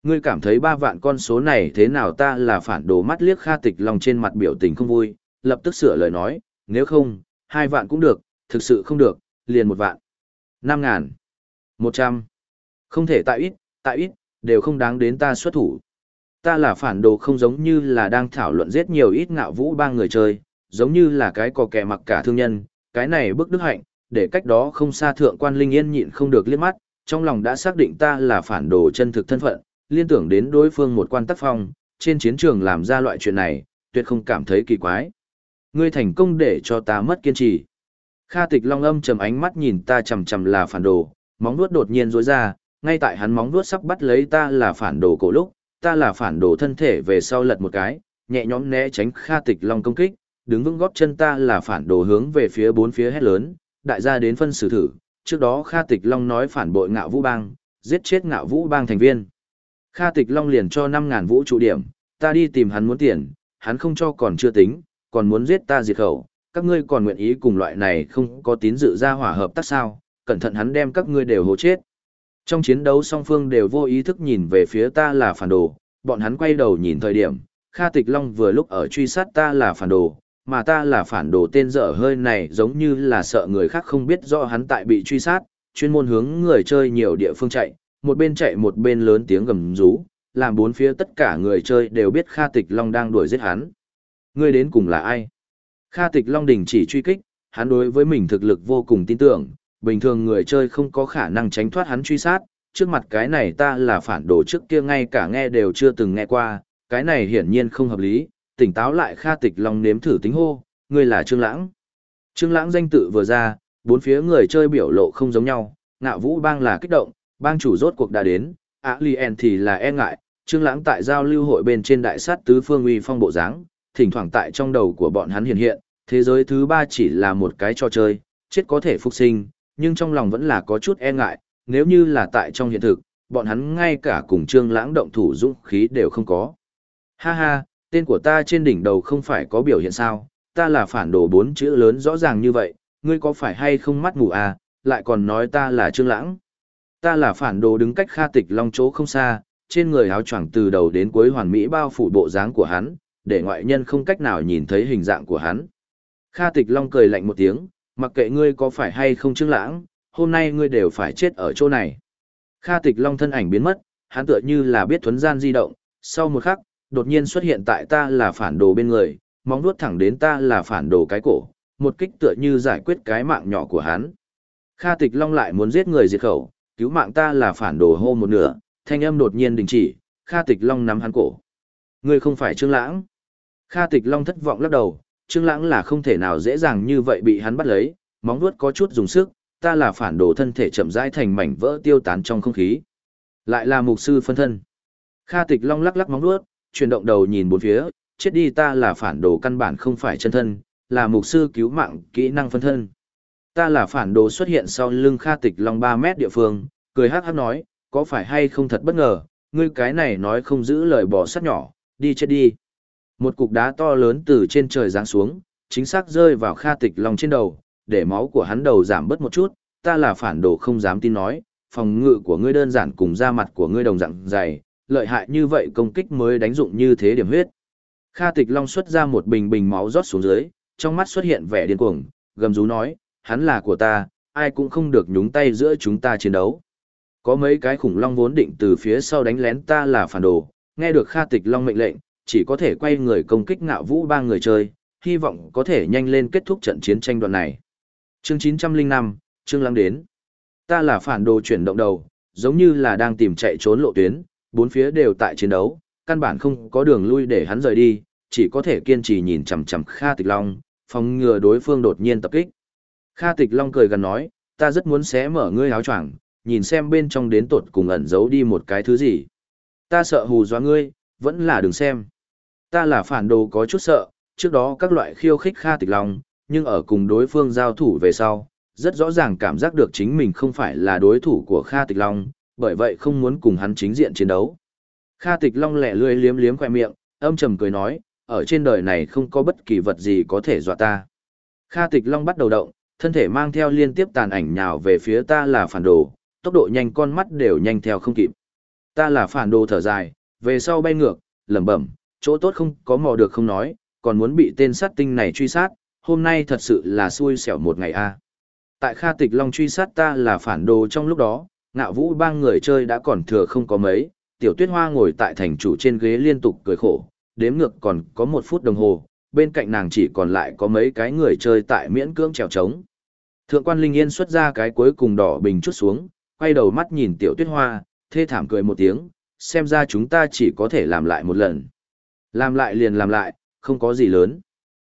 Ngươi cảm thấy ba vạn con số này thế nào ta là phản đồ mắt liếc Kha Tịch Long trên mặt biểu tình không vui, lập tức sửa lời nói, nếu không, hai vạn cũng được, thực sự không được, liền một vạn. Năm ngàn. Một trăm. Không thể tại ít, tại ít, đều không đáng đến ta xuất thủ. Ta là phản đồ không giống như là đang thảo luận giết nhiều ít ngạo vũ ba người chơi, giống như là cái cò kẻ mặc cả thương nhân, cái này bức đức hạnh, để cách đó không xa thượng quan linh yên nhịn không được liếc mắt, trong lòng đã xác định ta là phản đồ chân thực thân phận, liên tưởng đến đối phương một quan tác phong, trên chiến trường làm ra loại chuyện này, tuyệt không cảm thấy kỳ quái. Ngươi thành công để cho ta mất kiên trì. Kha tịch long âm trầm ánh mắt nhìn ta chầm chầm là phản đồ, móng vuốt đột nhiên rối ra, ngay tại hắn móng vuốt sắp bắt lấy ta là phản đồ cổ lúc, ta là phản đồ thân thể về sau lật một cái, nhẹ nhõm né tránh Kha tịch long công kích, đứng vững góp chân ta là phản đồ hướng về phía bốn phía hét lớn, đại gia đến phân xử thử, trước đó Kha tịch long nói phản bội ngạo vũ bang, giết chết ngạo vũ bang thành viên. Kha tịch long liền cho 5000 vũ trụ điểm, ta đi tìm hắn muốn tiền, hắn không cho còn chưa tính, còn muốn giết ta diệt khẩu, các ngươi còn nguyện ý cùng loại này không có tín dự ra hỏa hợp tác sao, cẩn thận hắn đem các ngươi đều hố chết. Trong chiến đấu song phương đều vô ý thức nhìn về phía ta là phản đồ, bọn hắn quay đầu nhìn thời điểm, Kha Tịch Long vừa lúc ở truy sát ta là phản đồ, mà ta là phản đồ tên dở hơi này giống như là sợ người khác không biết rõ hắn tại bị truy sát, chuyên môn hướng người chơi nhiều địa phương chạy, một bên chạy một bên lớn tiếng gầm rú, làm bốn phía tất cả người chơi đều biết Kha Tịch Long đang đuổi giết hắn. Ngươi đến cùng là ai? Kha Tịch Long đình chỉ truy kích, hắn đối với mình thực lực vô cùng tin tưởng, bình thường người chơi không có khả năng tránh thoát hắn truy sát, trước mặt cái này ta là phản đồ trước kia ngay cả nghe đều chưa từng nghe qua, cái này hiển nhiên không hợp lý, tỉnh táo lại Kha Tịch Long nếm thử tính hô, ngươi là Trương Lãng. Trương Lãng danh tự vừa ra, bốn phía người chơi biểu lộ không giống nhau, ngạo vũ bang là kích động, bang chủ rốt cuộc đã đến, Alien Lien thì là e ngại, Trương Lãng tại giao lưu hội bên trên đại sát tứ phương uy phong bộ dáng, thỉnh thoảng tại trong đầu của bọn hắn hiện hiện, thế giới thứ ba chỉ là một cái trò chơi, chết có thể phục sinh, nhưng trong lòng vẫn là có chút e ngại, nếu như là tại trong hiện thực, bọn hắn ngay cả cùng Trương Lãng động thủ dũng khí đều không có. Ha ha, tên của ta trên đỉnh đầu không phải có biểu hiện sao, ta là phản đồ bốn chữ lớn rõ ràng như vậy, ngươi có phải hay không mắt mù à, lại còn nói ta là Trương Lãng. Ta là phản đồ đứng cách Kha Tịch Long chỗ không xa, trên người áo choàng từ đầu đến cuối hoàn mỹ bao phủ bộ dáng của hắn, để ngoại nhân không cách nào nhìn thấy hình dạng của hắn. Kha Tịch Long cười lạnh một tiếng, mặc kệ ngươi có phải hay không Trương Lãng, hôm nay ngươi đều phải chết ở chỗ này. Kha Tịch Long thân ảnh biến mất, hắn tựa như là biết thuấn gian di động, sau một khắc, đột nhiên xuất hiện tại ta là phản đồ bên người, móng vuốt thẳng đến ta là phản đồ cái cổ, một kích tựa như giải quyết cái mạng nhỏ của hắn. Kha Tịch Long lại muốn giết người diệt khẩu, cứu mạng ta là phản đồ hô một nửa, thanh âm đột nhiên đình chỉ, Kha Tịch Long nắm hắn cổ. Ngươi không phải Trương Lãng. Kha Tịch Long thất vọng lắc đầu, Trương Lãng là không thể nào dễ dàng như vậy bị hắn bắt lấy, móng vuốt có chút dùng sức, ta là phản đồ thân thể chậm rãi thành mảnh vỡ tiêu tán trong không khí. Lại là mục sư phân thân. Kha Tịch Long lắc lắc móng vuốt, chuyển động đầu nhìn bốn phía, chết đi ta là phản đồ căn bản không phải chân thân, là mục sư cứu mạng kỹ năng phân thân. Ta là phản đồ xuất hiện sau lưng Kha Tịch Long 3 mét địa phương, cười hắc hắc nói, có phải hay không thật bất ngờ, ngươi cái này nói không giữ lời bỏ sắt nhỏ, đi chết đi. Một cục đá to lớn từ trên trời giáng xuống, chính xác rơi vào Kha Tịch Long trên đầu, để máu của hắn đầu giảm bớt một chút, ta là phản đồ không dám tin nói, phòng ngự của ngươi đơn giản cùng da mặt của ngươi đồng dạng dày, lợi hại như vậy công kích mới đánh dụng như thế điểm huyết. Kha Tịch Long xuất ra một bình bình máu rót xuống dưới, trong mắt xuất hiện vẻ điên cuồng, gầm rú nói, hắn là của ta, ai cũng không được nhúng tay giữa chúng ta chiến đấu. Có mấy cái khủng long vốn định từ phía sau đánh lén ta là phản đồ, nghe được Kha Tịch Long mệnh lệnh, chỉ có thể quay người công kích ngạo vũ ba người chơi, hy vọng có thể nhanh lên kết thúc trận chiến tranh đoạn này. Chương 905, Trương Lăng đến. Ta là phản đồ chuyển động đầu, giống như là đang tìm chạy trốn lộ tuyến, bốn phía đều tại chiến đấu, căn bản không có đường lui để hắn rời đi, chỉ có thể kiên trì nhìn chằm chằm Kha Tịch Long, phòng ngừa đối phương đột nhiên tập kích. Kha Tịch Long cười gần nói, ta rất muốn xé mở ngươi áo choàng, nhìn xem bên trong đến tột cùng ẩn giấu đi một cái thứ gì. Ta sợ hù dọa ngươi, vẫn là đừng xem. Ta là phản đồ có chút sợ, trước đó các loại khiêu khích Kha Tịch Long, nhưng ở cùng đối phương giao thủ về sau, rất rõ ràng cảm giác được chính mình không phải là đối thủ của Kha Tịch Long, bởi vậy không muốn cùng hắn chính diện chiến đấu. Kha Tịch Long lẻ lươi liếm liếm khoe miệng, âm trầm cười nói, ở trên đời này không có bất kỳ vật gì có thể dọa ta. Kha Tịch Long bắt đầu động, thân thể mang theo liên tiếp tàn ảnh nhào về phía ta là phản đồ, tốc độ nhanh con mắt đều nhanh theo không kịp. Ta là phản đồ thở dài, về sau bay ngược, lẩm bẩm, chỗ tốt không có mò được không nói, còn muốn bị tên sát tinh này truy sát, hôm nay thật sự là xui xẻo một ngày a. Tại Kha Tịch Long truy sát ta là phản đồ trong lúc đó, ngạo vũ bang người chơi đã còn thừa không có mấy, tiểu tuyết hoa ngồi tại thành chủ trên ghế liên tục cười khổ, đếm ngược còn có một phút đồng hồ, bên cạnh nàng chỉ còn lại có mấy cái người chơi tại miễn cưỡng trèo trống. Thượng quan Linh Yên xuất ra cái cuối cùng đỏ bình chút xuống, quay đầu mắt nhìn tiểu tuyết hoa, thê thảm cười một tiếng, xem ra chúng ta chỉ có thể làm lại một lần. Làm lại liền làm lại, không có gì lớn.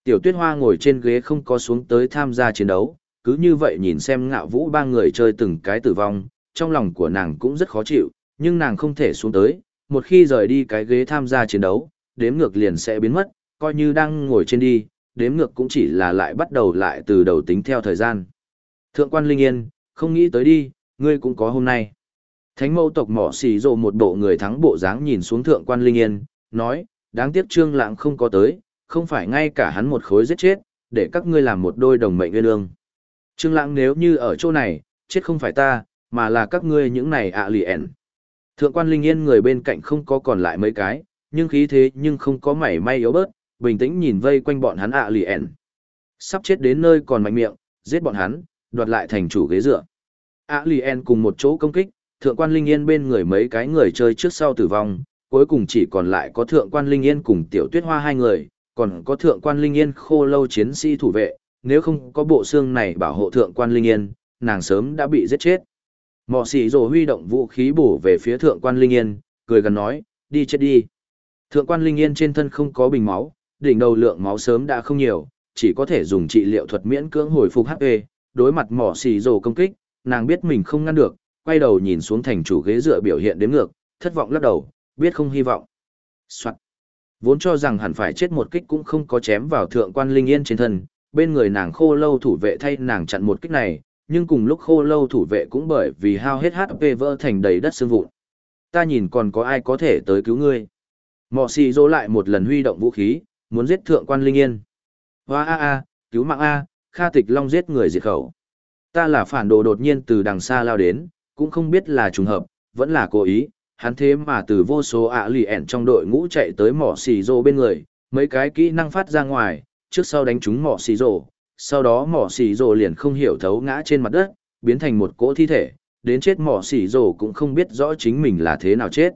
Tiểu tuyết hoa ngồi trên ghế không có xuống tới tham gia chiến đấu, cứ như vậy nhìn xem ngạo vũ ba người chơi từng cái tử vong, trong lòng của nàng cũng rất khó chịu, nhưng nàng không thể xuống tới, một khi rời đi cái ghế tham gia chiến đấu, đếm ngược liền sẽ biến mất, coi như đang ngồi trên đi, đếm ngược cũng chỉ là lại bắt đầu lại từ đầu tính theo thời gian. Thượng quan Linh Yên, không nghĩ tới đi, ngươi cũng có hôm nay. Thánh mâu tộc mỏ xì rộ một bộ người thắng bộ dáng nhìn xuống thượng quan Linh Yên, nói, đáng tiếc trương lãng không có tới, không phải ngay cả hắn một khối giết chết, để các ngươi làm một đôi đồng mệnh nguyên ương. Trương lãng nếu như ở chỗ này, chết không phải ta, mà là các ngươi những này ạ lì ẻn. Thượng quan Linh Yên người bên cạnh không có còn lại mấy cái, nhưng khí thế nhưng không có mảy may yếu bớt, bình tĩnh nhìn vây quanh bọn hắn ạ lì ẻn. Sắp chết đến nơi còn mạnh miệng, giết bọn hắn, đoạt lại thành chủ ghế dựa. ạ lì ẻn cùng một chỗ công kích, thượng quan Linh Yên bên người mấy cái người chơi trước sau tử vong, cuối cùng chỉ còn lại có thượng quan Linh Yên cùng tiểu tuyết hoa hai người, còn có thượng quan Linh Yên khô lâu chiến sĩ thủ vệ, nếu không có bộ xương này bảo hộ thượng quan Linh Yên, nàng sớm đã bị giết chết. Mọ xỉ rồ huy động vũ khí bổ về phía thượng quan Linh Yên, cười gần nói, đi chết đi. Thượng quan Linh Yên trên thân không có bình máu, đỉnh đầu lượng máu sớm đã không nhiều, chỉ có thể dùng trị liệu thuật miễn cưỡng hồi phục HP, đối mặt mỏ xì rồ công kích, nàng biết mình không ngăn được, quay đầu nhìn xuống thành chủ ghế dựa biểu hiện đến ngược, thất vọng lắc đầu, biết không hy vọng. Soạn. Vốn cho rằng hẳn phải chết một kích cũng không có chém vào thượng quan Linh Yên trên thân, bên người nàng khô lâu thủ vệ thay nàng chặn một kích này, nhưng cùng lúc khô lâu thủ vệ cũng bởi vì hao hết HP vỡ thành đầy đất xương vụn. Ta nhìn còn có ai có thể tới cứu ngươi. Mọ xì dỗ lại một lần huy động vũ khí, muốn giết thượng quan Linh Yên. Hoa a a, cứu mạng a, Kha Tịch Long giết người diệt khẩu. Ta là phản đồ đột nhiên từ đằng xa lao đến, cũng không biết là trùng hợp, vẫn là cố ý, hắn thế mà từ vô số ạ lì ẻn trong đội ngũ chạy tới mỏ xì rô bên người, mấy cái kỹ năng phát ra ngoài, trước sau đánh trúng mỏ xì rô, sau đó mỏ xì rô liền không hiểu thấu ngã trên mặt đất, biến thành một cỗ thi thể, đến chết mỏ xì rô cũng không biết rõ chính mình là thế nào chết.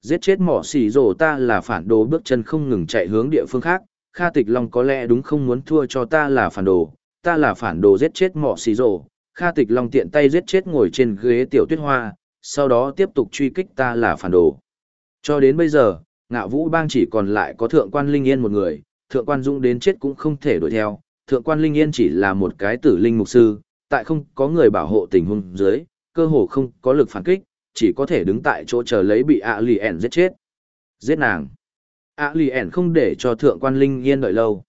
Giết chết mỏ xì rô ta là phản đồ bước chân không ngừng chạy hướng địa phương khác, Kha Tịch Long có lẽ đúng không muốn thua cho ta là phản đồ, ta là phản đồ giết chết mỏ xì rô, Kha Tịch Long tiện tay giết chết ngồi trên ghế tiểu tuyết hoa, sau đó tiếp tục truy kích ta là phản đồ. Cho đến bây giờ, ngạo vũ bang chỉ còn lại có thượng quan Linh Yên một người, thượng quan Dũng đến chết cũng không thể đuổi theo, thượng quan Linh Yên chỉ là một cái tử linh mục sư, tại không có người bảo hộ tình huống dưới, cơ hồ không có lực phản kích, chỉ có thể đứng tại chỗ chờ lấy bị ạ lì ẻn giết chết. Giết nàng. ạ lì ẻn không để cho thượng quan Linh Yên đợi lâu.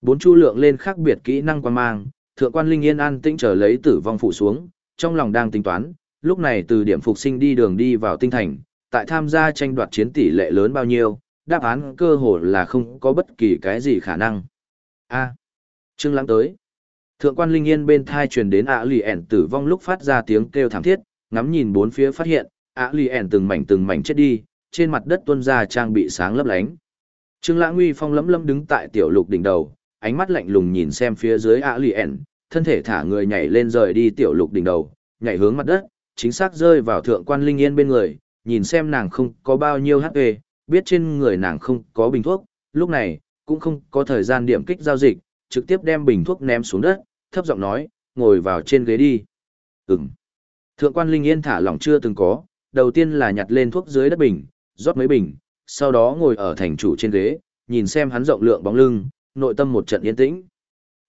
Bốn chu lượng lên khác biệt kỹ năng quan mang, thượng quan Linh Yên an tĩnh chờ lấy tử vong phủ xuống, trong lòng đang tính toán, lúc này từ điểm phục sinh đi đường đi vào tinh thành, tại tham gia tranh đoạt chiến tỷ lệ lớn bao nhiêu, đáp án cơ hồ là không có bất kỳ cái gì khả năng. A. Trương Lãng tới. Thượng quan Linh Yên bên thai truyền đến ạ lì ẻn tử vong lúc phát ra tiếng kêu thảm thiết, ngắm nhìn bốn phía phát hiện, ạ lì ẻn từng mảnh từng mảnh chết đi, trên mặt đất tuôn ra trang bị sáng lấp lánh. Trương Lãng uy phong lấm lấm đứng tại tiểu lục đỉnh đầu, ánh mắt lạnh lùng nhìn xem phía dưới ạ lì ẻn, thân thể thả người nhảy lên rời đi tiểu lục đỉnh đầu, nhảy hướng mặt đất, chính xác rơi vào thượng quan linh yên bên người, nhìn xem nàng không có bao nhiêu HP, biết trên người nàng không có bình thuốc, lúc này, cũng không có thời gian điểm kích giao dịch, trực tiếp đem bình thuốc ném xuống đất, thấp giọng nói, ngồi vào trên ghế đi. Ừm. Thượng quan linh yên thả lỏng chưa từng có, đầu tiên là nhặt lên thuốc dưới đất bình, rót mấy bình, sau đó ngồi ở thành chủ trên ghế, nhìn xem hắn rộng lượng bóng lưng, nội tâm một trận yên tĩnh.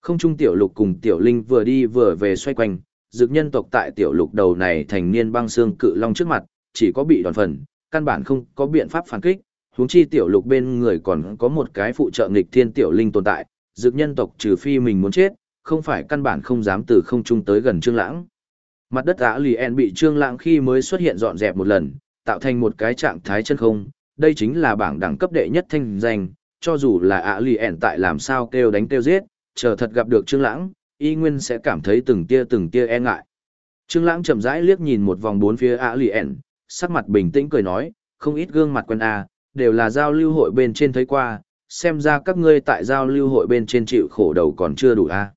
Không trung tiểu lục cùng tiểu linh vừa đi vừa về xoay quanh, dược nhân tộc tại tiểu lục đầu này thành niên băng xương cự long trước mặt, chỉ có bị đòn phần, căn bản không có biện pháp phản kích, huống chi tiểu lục bên người còn có một cái phụ trợ nghịch thiên tiểu linh tồn tại, dược nhân tộc trừ phi mình muốn chết, không phải căn bản không dám từ không trung tới gần Trương Lãng. Mặt đất ả lì en bị Trương Lãng khi mới xuất hiện dọn dẹp một lần, tạo thành một cái trạng thái chân không, đây chính là bảng đẳng cấp đệ nhất thanh danh, cho dù là ả lì en tại làm sao kêu đánh kêu giết, chờ thật gặp được Trương Lãng, y nguyên sẽ cảm thấy từng tia từng tia e ngại. Trương Lãng chậm rãi liếc nhìn một vòng bốn phía ả lì sắc mặt bình tĩnh cười nói, không ít gương mặt quen a, à, đều là giao lưu hội bên trên thấy qua, xem ra các ngươi tại giao lưu hội bên trên chịu khổ đầu còn chưa đủ a. À.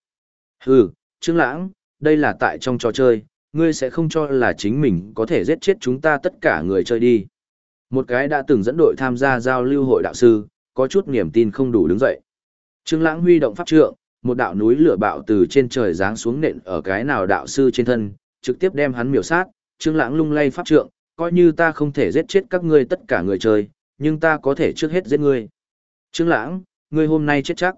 Hừ, Trương Lãng, đây là tại trong trò chơi, ngươi sẽ không cho là chính mình có thể giết chết chúng ta tất cả người chơi đi. Một cái đã từng dẫn đội tham gia giao lưu hội đạo sư, có chút niềm tin không đủ đứng dậy. Trương Lãng huy động pháp trượng, một đạo núi lửa bạo từ trên trời giáng xuống nện ở cái nào đạo sư trên thân, trực tiếp đem hắn miểu sát. Trương Lãng lung lay pháp trượng, coi như ta không thể giết chết các ngươi tất cả người chơi, nhưng ta có thể trước hết giết ngươi. Trương Lãng, ngươi hôm nay chết chắc.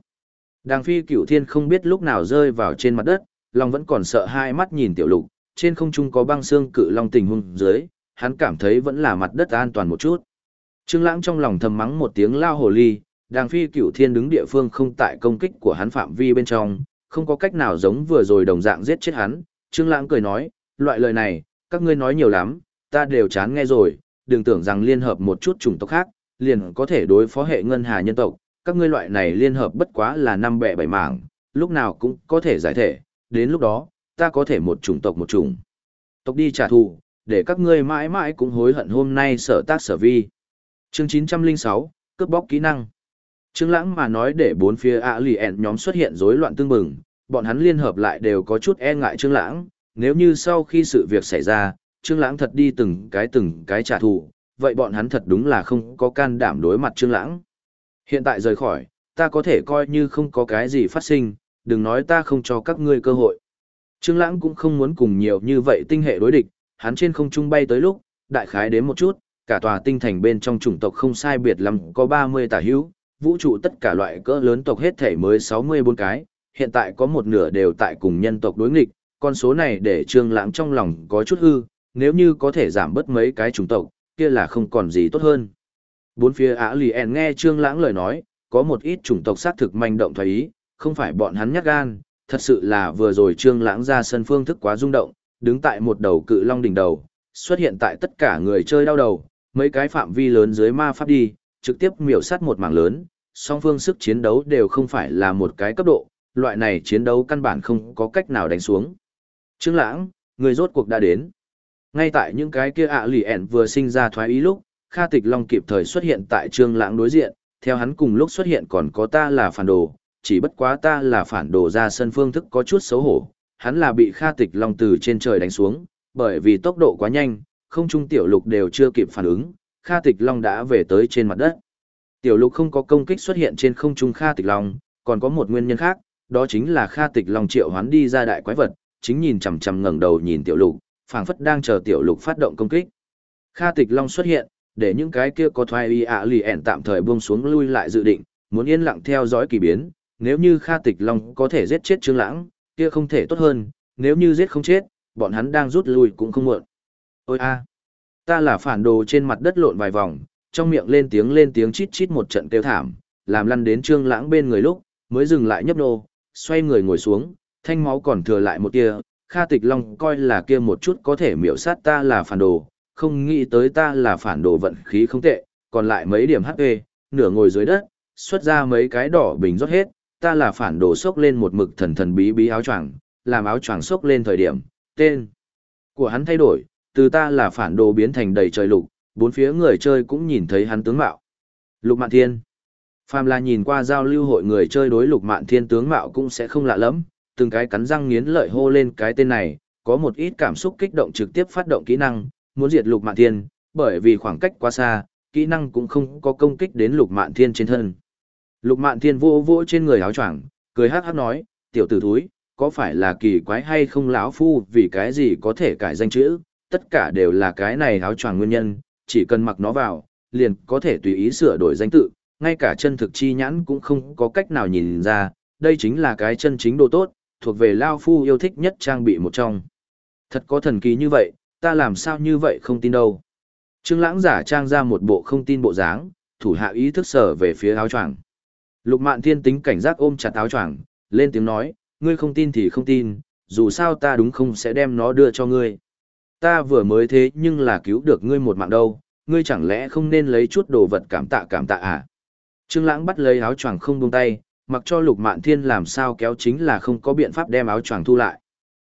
Đàng phi cửu thiên không biết lúc nào rơi vào trên mặt đất, lòng vẫn còn sợ hai mắt nhìn tiểu lục, trên không trung có băng xương cự long tình huống dưới, hắn cảm thấy vẫn là mặt đất an toàn một chút. Trương Lãng trong lòng thầm mắng một tiếng lao hồ ly, đàng phi cửu thiên đứng địa phương không tại công kích của hắn phạm vi bên trong, không có cách nào giống vừa rồi đồng dạng giết chết hắn. Trương Lãng cười nói, loại lời này, các ngươi nói nhiều lắm, ta đều chán nghe rồi, đừng tưởng rằng liên hợp một chút chủng tộc khác, liền có thể đối phó hệ ngân hà nhân tộc, các ngươi loại này liên hợp bất quá là năm bẻ bảy mảng, lúc nào cũng có thể giải thể, đến lúc đó, ta có thể một chủng tộc một chủng. Tộc đi trả thù, để các ngươi mãi mãi cũng hối hận hôm nay sở tác sở vi. Chương 906, cướp bóc kỹ năng. Trương Lãng mà nói để bốn phía ạ lì ẹn nhóm xuất hiện rối loạn tương bừng, bọn hắn liên hợp lại đều có chút e ngại Trương Lãng, nếu như sau khi sự việc xảy ra, Trương Lãng thật đi từng cái từng cái trả thù, vậy bọn hắn thật đúng là không có can đảm đối mặt Trương Lãng. Hiện tại rời khỏi, ta có thể coi như không có cái gì phát sinh, đừng nói ta không cho các ngươi cơ hội. Trương Lãng cũng không muốn cùng nhiều như vậy tinh hệ đối địch, hắn trên không trung bay tới lúc, đại khái đến một chút, cả tòa tinh thành bên trong chủng tộc không sai biệt lắm có 30 tả hữu, vũ trụ tất cả loại cỡ lớn tộc hết thể mới 64 cái, hiện tại có một nửa đều tại cùng nhân tộc đối nghịch, con số này để Trương Lãng trong lòng có chút hư, nếu như có thể giảm bớt mấy cái chủng tộc, kia là không còn gì tốt hơn. Bốn phía á Lì En nghe Trương Lãng lời nói, có một ít chủng tộc sát thực manh động thoái ý, không phải bọn hắn nhát gan, thật sự là vừa rồi Trương Lãng ra sân phương thức quá rung động, đứng tại một đầu cự long đỉnh đầu, xuất hiện tại tất cả người chơi đau đầu, mấy cái phạm vi lớn dưới ma pháp đi, trực tiếp miểu sát một mảng lớn, song phương sức chiến đấu đều không phải là một cái cấp độ, loại này chiến đấu căn bản không có cách nào đánh xuống. Trương Lãng, người rốt cuộc đã đến. Ngay tại những cái kia ạ lì ẻn vừa sinh ra thoái ý lúc, Kha Tịch Long kịp thời xuất hiện tại Trương Lãng đối diện, theo hắn cùng lúc xuất hiện còn có ta là phản đồ, chỉ bất quá ta là phản đồ ra sân phương thức có chút xấu hổ, hắn là bị Kha Tịch Long từ trên trời đánh xuống, bởi vì tốc độ quá nhanh, không trung tiểu lục đều chưa kịp phản ứng, Kha Tịch Long đã về tới trên mặt đất. Tiểu lục không có công kích xuất hiện trên không trung Kha Tịch Long, còn có một nguyên nhân khác, đó chính là Kha Tịch Long triệu hoán đi ra đại quái vật, chính nhìn chằm chằm ngẩng đầu nhìn tiểu lục, phảng phất đang chờ tiểu lục phát động công kích. Kha Tịch Long xuất hiện, để những cái kia có thoái y ạ lì ẻn tạm thời buông xuống lui lại dự định, muốn yên lặng theo dõi kỳ biến, nếu như Kha Tịch Long có thể giết chết Trương Lãng, kia không thể tốt hơn, nếu như giết không chết, bọn hắn đang rút lui cũng không muộn. Ôi a, ta là phản đồ trên mặt đất lộn vài vòng, trong miệng lên tiếng lên tiếng chít chít một trận kêu thảm, làm lăn đến Trương Lãng bên người lúc, mới dừng lại nhấp nô, xoay người ngồi xuống, thanh máu còn thừa lại một tia, Kha Tịch Long coi là kia một chút có thể miểu sát ta là phản đồ, không nghĩ tới ta là phản đồ vận khí không tệ, còn lại mấy điểm HP, nửa ngồi dưới đất, xuất ra mấy cái đỏ bình rót hết, ta là phản đồ sốc lên một mực thần thần bí bí áo choàng, làm áo choàng sốc lên thời điểm, tên của hắn thay đổi, từ ta là phản đồ biến thành đầy trời lục, bốn phía người chơi cũng nhìn thấy hắn tướng mạo. Lục Mạn Thiên Phàm là nhìn qua giao lưu hội người chơi đối Lục Mạn Thiên tướng mạo cũng sẽ không lạ lắm, từng cái cắn răng nghiến lợi hô lên cái tên này, có một ít cảm xúc kích động trực tiếp phát động kỹ năng, muốn diệt Lục Mạn Thiên, bởi vì khoảng cách quá xa, kỹ năng cũng không có công kích đến Lục Mạn Thiên trên thân. Lục Mạn Thiên vô vô trên người áo choàng, cười hắc hắc nói, tiểu tử thúi, có phải là kỳ quái hay không lão phu vì cái gì có thể cải danh chữ, tất cả đều là cái này áo choàng nguyên nhân, chỉ cần mặc nó vào, liền có thể tùy ý sửa đổi danh tự, ngay cả chân thực chi nhãn cũng không có cách nào nhìn ra, đây chính là cái chân chính đồ tốt, thuộc về Lao Phu yêu thích nhất trang bị một trong. Thật có thần kỳ như vậy, ta làm sao như vậy không tin đâu. Trương Lãng giả trang ra một bộ không tin bộ dáng, thủ hạ ý thức sở về phía áo choàng. Lục Mạn Thiên tính cảnh giác ôm chặt áo choàng, lên tiếng nói, ngươi không tin thì không tin, dù sao ta đúng không sẽ đem nó đưa cho ngươi. Ta vừa mới thế nhưng là cứu được ngươi một mạng đâu, ngươi chẳng lẽ không nên lấy chút đồ vật cảm tạ cảm tạ à? Trương Lãng bắt lấy áo choàng không buông tay, mặc cho Lục Mạn Thiên làm sao kéo chính là không có biện pháp đem áo choàng thu lại.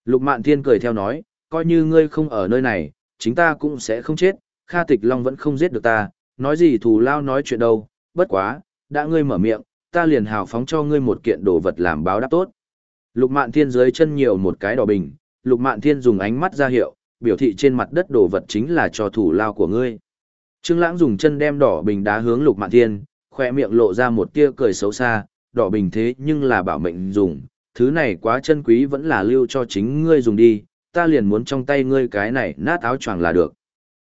Lục Mạn Thiên cười theo nói, coi như ngươi không ở nơi này, chính ta cũng sẽ không chết, Kha Tịch Long vẫn không giết được ta, nói gì thù lao nói chuyện đâu, bất quá, đã ngươi mở miệng, ta liền hào phóng cho ngươi một kiện đồ vật làm báo đáp tốt. Lục Mạn Thiên dưới chân nhiều một cái đỏ bình, Lục Mạn Thiên dùng ánh mắt ra hiệu, biểu thị trên mặt đất đồ vật chính là cho thủ lao của ngươi. Trương Lãng dùng chân đem đỏ bình đá hướng Lục Mạn Thiên, khóe miệng lộ ra một tia cười xấu xa, đỏ bình thế nhưng là bảo mệnh dùng, thứ này quá chân quý vẫn là lưu cho chính ngươi dùng đi, ta liền muốn trong tay ngươi cái này nát áo choàng là được.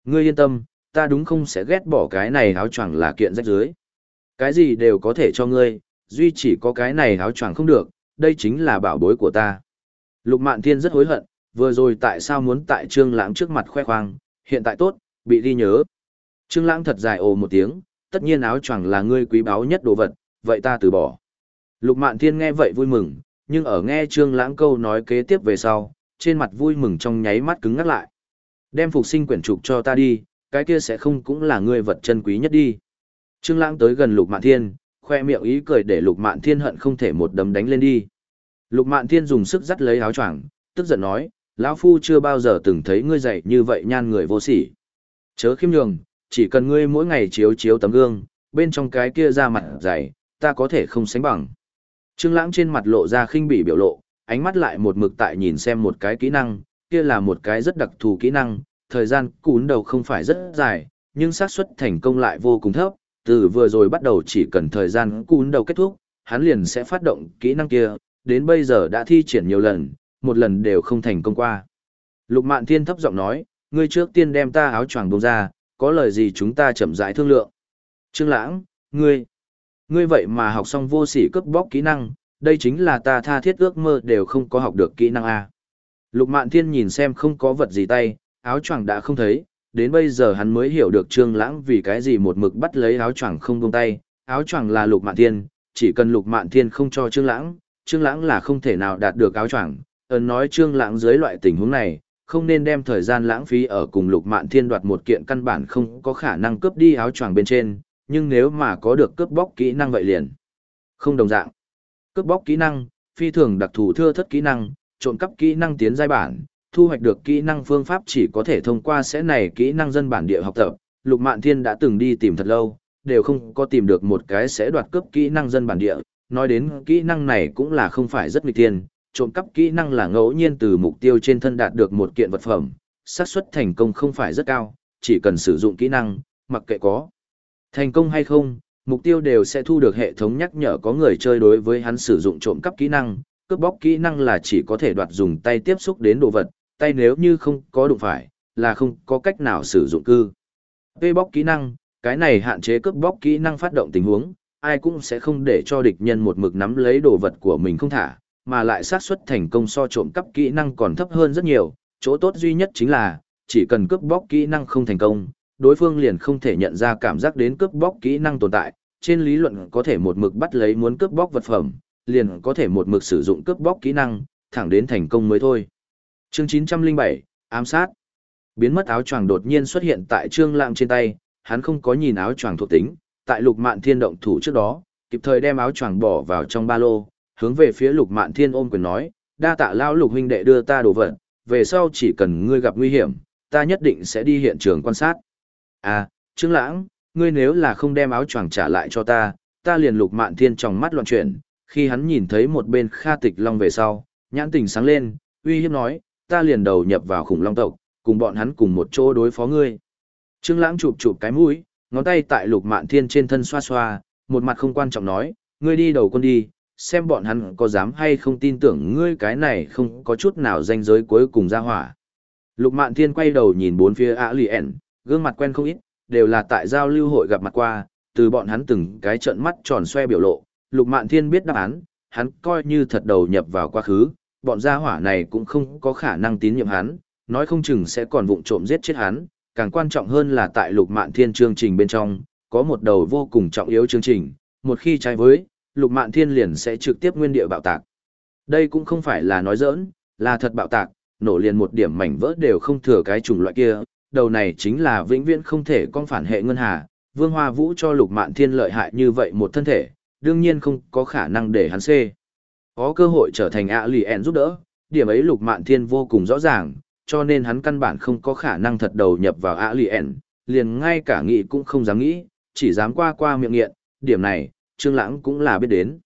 Ngươi yên tâm, ta đúng không sẽ ghét bỏ cái này áo choàng là kiện rách dưới. Cái gì đều có thể cho ngươi, duy chỉ có cái này áo choàng không được, đây chính là bảo bối của ta. Lục Mạn Thiên rất hối hận, vừa rồi tại sao muốn tại Trương Lãng trước mặt khoe khoang, hiện tại tốt, bị đi nhớ. Trương Lãng thật dài ồ một tiếng, tất nhiên áo choàng là ngươi quý báu nhất đồ vật, vậy ta từ bỏ. Lục Mạn Thiên nghe vậy vui mừng, nhưng ở nghe Trương Lãng câu nói kế tiếp về sau, trên mặt vui mừng trong nháy mắt cứng ngắt lại. Đem phục sinh quyển trục cho ta đi, cái kia sẽ không cũng là ngươi vật chân quý nhất đi. Trương Lãng tới gần Lục Mạn Thiên, khoe miệng ý cười để Lục Mạn Thiên hận không thể một đấm đánh lên đi. Lục Mạn Thiên dùng sức giắt lấy áo choàng, tức giận nói, lão phu chưa bao giờ từng thấy ngươi dạy như vậy nhan người vô sỉ. Chớ khiêm nhường, chỉ cần ngươi mỗi ngày chiếu chiếu tấm gương, bên trong cái kia ra mặt dày, ta có thể không sánh bằng. Trương Lãng trên mặt lộ ra khinh bỉ biểu lộ, ánh mắt lại một mực tại nhìn xem một cái kỹ năng, kia là một cái rất đặc thù kỹ năng, thời gian cún đầu không phải rất dài, nhưng xác suất thành công lại vô cùng thấp, từ vừa rồi bắt đầu chỉ cần thời gian cún đầu kết thúc, hắn liền sẽ phát động kỹ năng kia, đến bây giờ đã thi triển nhiều lần, một lần đều không thành công qua. Lục Mạn Thiên thấp giọng nói, ngươi trước tiên đem ta áo choàng bông ra, có lời gì chúng ta chậm rãi thương lượng. Trương Lãng, ngươi, ngươi vậy mà học xong vô sỉ cướp bóc kỹ năng, đây chính là ta tha thiết ước mơ đều không có học được kỹ năng A. Lục Mạn Thiên nhìn xem không có vật gì tay, áo choàng đã không thấy, đến bây giờ hắn mới hiểu được Trương Lãng vì cái gì một mực bắt lấy áo choàng không buông tay, áo choàng là Lục Mạn Thiên, chỉ cần Lục Mạn Thiên không cho Trương Lãng, Trương Lãng là không thể nào đạt được áo choàng. Ấn nói Trương Lãng dưới loại tình huống này, không nên đem thời gian lãng phí ở cùng Lục Mạn Thiên đoạt một kiện căn bản không có khả năng cướp đi áo choàng bên trên, nhưng nếu mà có được cướp bóc kỹ năng vậy liền không đồng dạng. Cướp bóc kỹ năng, phi thường đặc thù thưa thất kỹ năng, trộm cắp kỹ năng tiến giai bản, thu hoạch được kỹ năng phương pháp chỉ có thể thông qua sẽ này kỹ năng dân bản địa học tập. Lục Mạn Thiên đã từng đi tìm thật lâu, đều không có tìm được một cái sẽ đoạt cướp kỹ năng dân bản địa. Nói đến kỹ năng này cũng là không phải rất nghịch tiên, trộm cắp kỹ năng là ngẫu nhiên từ mục tiêu trên thân đạt được một kiện vật phẩm, xác suất thành công không phải rất cao, chỉ cần sử dụng kỹ năng, mặc kệ có thành công hay không, mục tiêu đều sẽ thu được hệ thống nhắc nhở có người chơi đối với hắn sử dụng trộm cắp kỹ năng, cướp bóc kỹ năng là chỉ có thể đoạt dùng tay tiếp xúc đến đồ vật, tay nếu như không có đụng phải, là không có cách nào sử dụng cư. Vê bóc kỹ năng, cái này hạn chế cướp bóc kỹ năng phát động tình huống, ai cũng sẽ không để cho địch nhân một mực nắm lấy đồ vật của mình không thả, mà lại xác suất thành công so trộm cắp kỹ năng còn thấp hơn rất nhiều, chỗ tốt duy nhất chính là, chỉ cần cướp bóc kỹ năng không thành công, đối phương liền không thể nhận ra cảm giác đến cướp bóc kỹ năng tồn tại, trên lý luận có thể một mực bắt lấy muốn cướp bóc vật phẩm, liền có thể một mực sử dụng cướp bóc kỹ năng, thẳng đến thành công mới thôi. Chương 907, ám sát. Biến mất áo choàng đột nhiên xuất hiện tại Trương Lãng trên tay, hắn không có nhìn áo choàng thuộc tính, tại Lục Mạn Thiên động thủ trước đó, kịp thời đem áo choàng bỏ vào trong ba lô, hướng về phía Lục Mạn Thiên ôm quyền nói, đa tạ lao Lục huynh đệ đưa ta đồ vật, về sau chỉ cần ngươi gặp nguy hiểm, ta nhất định sẽ đi hiện trường quan sát. À, Trương Lãng, ngươi nếu là không đem áo choàng trả lại cho ta, ta liền Lục Mạn Thiên trong mắt loạn chuyển, khi hắn nhìn thấy một bên Kha Tịch Long về sau, nhãn tình sáng lên, uy hiếp nói, ta liền đầu nhập vào khủng long tộc, cùng bọn hắn cùng một chỗ đối phó ngươi. Trương Lãng chụp chụp cái mũi, ngón tay tại Lục Mạn Thiên trên thân xoa xoa, một mặt không quan trọng nói, ngươi đi đầu quân đi, xem bọn hắn có dám hay không tin tưởng ngươi cái này không có chút nào danh giới cuối cùng ra hỏa. Lục Mạn Thiên quay đầu nhìn bốn phía ả lì ẻn, gương mặt quen không ít, đều là tại giao lưu hội gặp mặt qua, từ bọn hắn từng cái trợn mắt tròn xoe biểu lộ, Lục Mạn Thiên biết đáp án, hắn coi như thật đầu nhập vào quá khứ, bọn gia hỏa này cũng không có khả năng tín nhiệm hắn, nói không chừng sẽ còn vụng trộm giết chết hắn, càng quan trọng hơn là tại Lục Mạn Thiên chương trình bên trong, có một đầu vô cùng trọng yếu chương trình, một khi trái với, Lục Mạn Thiên liền sẽ trực tiếp nguyên địa bạo tạc. Đây cũng không phải là nói giỡn, là thật bạo tạc, nổ liền một điểm mảnh vỡ đều không thừa cái chủng loại kia, đầu này chính là vĩnh viễn không thể con phản hệ ngân hà, Vương Hoa Vũ cho Lục Mạn Thiên lợi hại như vậy một thân thể, đương nhiên không có khả năng để hắn xê. Có cơ hội trở thành ạ lì ẹn giúp đỡ, điểm ấy Lục Mạn Thiên vô cùng rõ ràng, cho nên hắn căn bản không có khả năng thật đầu nhập vào ạ lì ẹn, liền ngay cả nghĩ cũng không dám nghĩ, chỉ dám qua qua miệng nghiện, điểm này, Trương Lãng cũng là biết đến.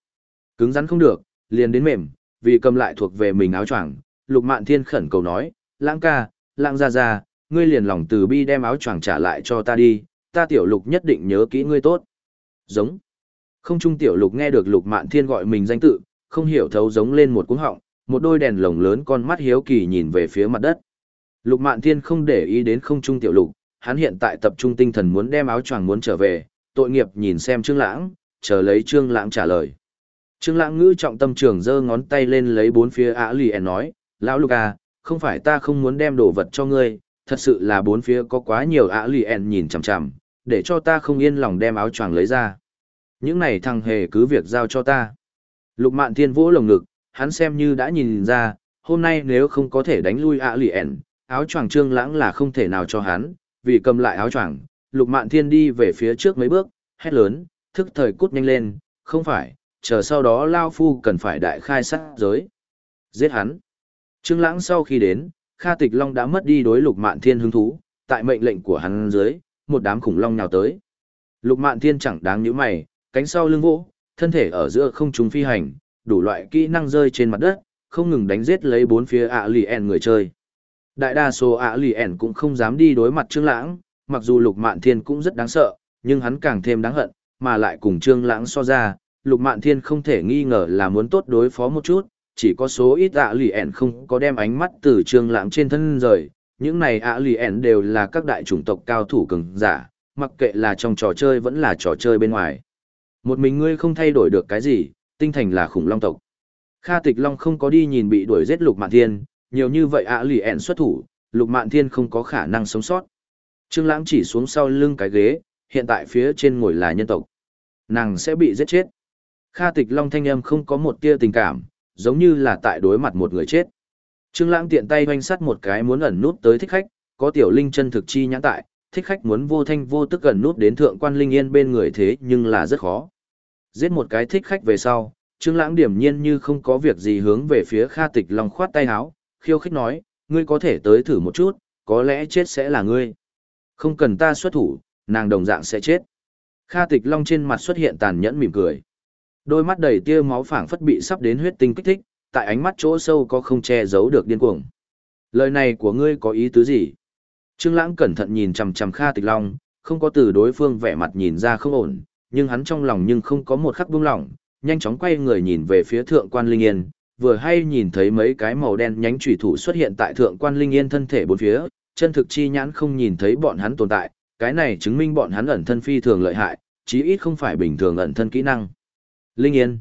Cứng rắn không được, liền đến mềm, vì cầm lại thuộc về mình áo choàng, Lục Mạn Thiên khẩn cầu nói, "Lãng ca, Lãng gia gia, ngươi liền lòng từ bi đem áo choàng trả lại cho ta đi, ta tiểu Lục nhất định nhớ kỹ ngươi tốt." Giống. Không trung tiểu Lục nghe được Lục Mạn Thiên gọi mình danh tự, không hiểu thấu giống lên một cú họng, một đôi đèn lồng lớn con mắt hiếu kỳ nhìn về phía mặt đất. Lục Mạn Thiên không để ý đến không trung tiểu Lục, hắn hiện tại tập trung tinh thần muốn đem áo choàng muốn trở về, tội nghiệp nhìn xem Trương Lãng, chờ lấy Trương Lãng trả lời. Trương Lãng ngữ trọng tâm trường giơ ngón tay lên lấy bốn phía Á Lì ẻn nói, "Lão Lục à, không phải ta không muốn đem đồ vật cho ngươi, thật sự là bốn phía có quá nhiều Á Lì ẻn nhìn chằm chằm, để cho ta không yên lòng đem áo choàng lấy ra. Những này thằng hề cứ việc giao cho ta." Lục Mạn Thiên vỗ lồng ngực, hắn xem như đã nhìn ra, hôm nay nếu không có thể đánh lui Á Lì ẻn, áo choàng Trương Lãng là không thể nào cho hắn, vì cầm lại áo choàng, Lục Mạn Thiên đi về phía trước mấy bước, hét lớn, thức thời cút nhanh lên, không phải, chờ sau đó Lao Phu cần phải đại khai sát giới. Giết hắn. Trương Lãng sau khi đến, Kha Tịch Long đã mất đi đối Lục Mạn Thiên hứng thú, tại mệnh lệnh của hắn dưới, một đám khủng long nhào tới. Lục Mạn Thiên chẳng đáng nhíu mày, cánh sau lưng vỗ, thân thể ở giữa không trung phi hành, đủ loại kỹ năng rơi trên mặt đất, không ngừng đánh giết lấy bốn phía ạ lì ẻn người chơi. Đại đa số ạ lì ẻn cũng không dám đi đối mặt Trương Lãng, mặc dù Lục Mạn Thiên cũng rất đáng sợ, nhưng hắn càng thêm đáng hận, mà lại cùng Trương Lãng so ra, Lục Mạn Thiên không thể nghi ngờ là muốn tốt đối phó một chút, chỉ có số ít ạ lì ẻn không có đem ánh mắt từ Trương Lãng trên thân rời, những này ạ lì ẻn đều là các đại chủng tộc cao thủ cường giả, mặc kệ là trong trò chơi vẫn là trò chơi bên ngoài. Một mình ngươi không thay đổi được cái gì, tinh thành là khủng long tộc. Kha Tịch Long không có đi nhìn bị đuổi giết Lục Mạn Thiên, nhiều như vậy ạ lì ẻn xuất thủ, Lục Mạn Thiên không có khả năng sống sót. Trương Lãng chỉ xuống sau lưng cái ghế, hiện tại phía trên ngồi là nhân tộc. Nàng sẽ bị giết chết. Kha Tịch Long thanh âm không có một tia tình cảm, giống như là tại đối mặt một người chết. Trương Lãng tiện tay hoành sát một cái muốn ẩn nút tới thích khách, có tiểu linh chân thực chi nhãn tại, thích khách muốn vô thanh vô tức gần nút đến thượng quan linh yên bên người thế nhưng là rất khó. Giết một cái thích khách về sau, Trương Lãng điểm nhiên như không có việc gì hướng về phía Kha Tịch Long khoát tay áo, khiêu khích nói, ngươi có thể tới thử một chút, có lẽ chết sẽ là ngươi. Không cần ta xuất thủ, nàng đồng dạng sẽ chết. Kha Tịch Long trên mặt xuất hiện tàn nhẫn mỉm cười. Đôi mắt đầy tia máu phảng phất bị sắp đến huyết tinh kích thích, tại ánh mắt chỗ sâu có không che giấu được điên cuồng. Lời này của ngươi có ý tứ gì? Trương Lãng cẩn thận nhìn chằm chằm Kha Tịch Long, không có từ đối phương vẻ mặt nhìn ra không ổn, nhưng hắn trong lòng nhưng không có một khắc buông lỏng, nhanh chóng quay người nhìn về phía Thượng quan Linh Yên, vừa hay nhìn thấy mấy cái màu đen nhánh chủy thủ xuất hiện tại Thượng quan Linh Yên thân thể bốn phía, chân thực chi nhãn không nhìn thấy bọn hắn tồn tại, cái này chứng minh bọn hắn ẩn thân phi thường lợi hại, chí ít không phải bình thường ẩn thân kỹ năng. Linh Yên.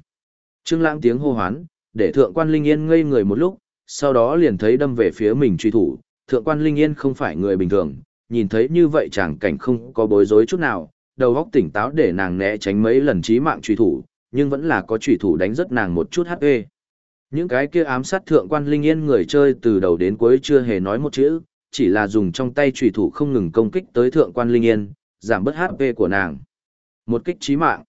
Trương Lãng tiếng hô hoán, để thượng quan Linh Yên ngây người một lúc, sau đó liền thấy đâm về phía mình truy thủ. Thượng quan Linh Yên không phải người bình thường, nhìn thấy như vậy chẳng cảnh không có bối rối chút nào, đầu óc tỉnh táo để nàng né tránh mấy lần chí mạng truy thủ, nhưng vẫn là có truy thủ đánh rất nàng một chút HP. Những cái kia ám sát thượng quan Linh Yên người chơi từ đầu đến cuối chưa hề nói một chữ, chỉ là dùng trong tay trùy thủ không ngừng công kích tới thượng quan Linh Yên, giảm bớt HP của nàng. Một kích chí mạng.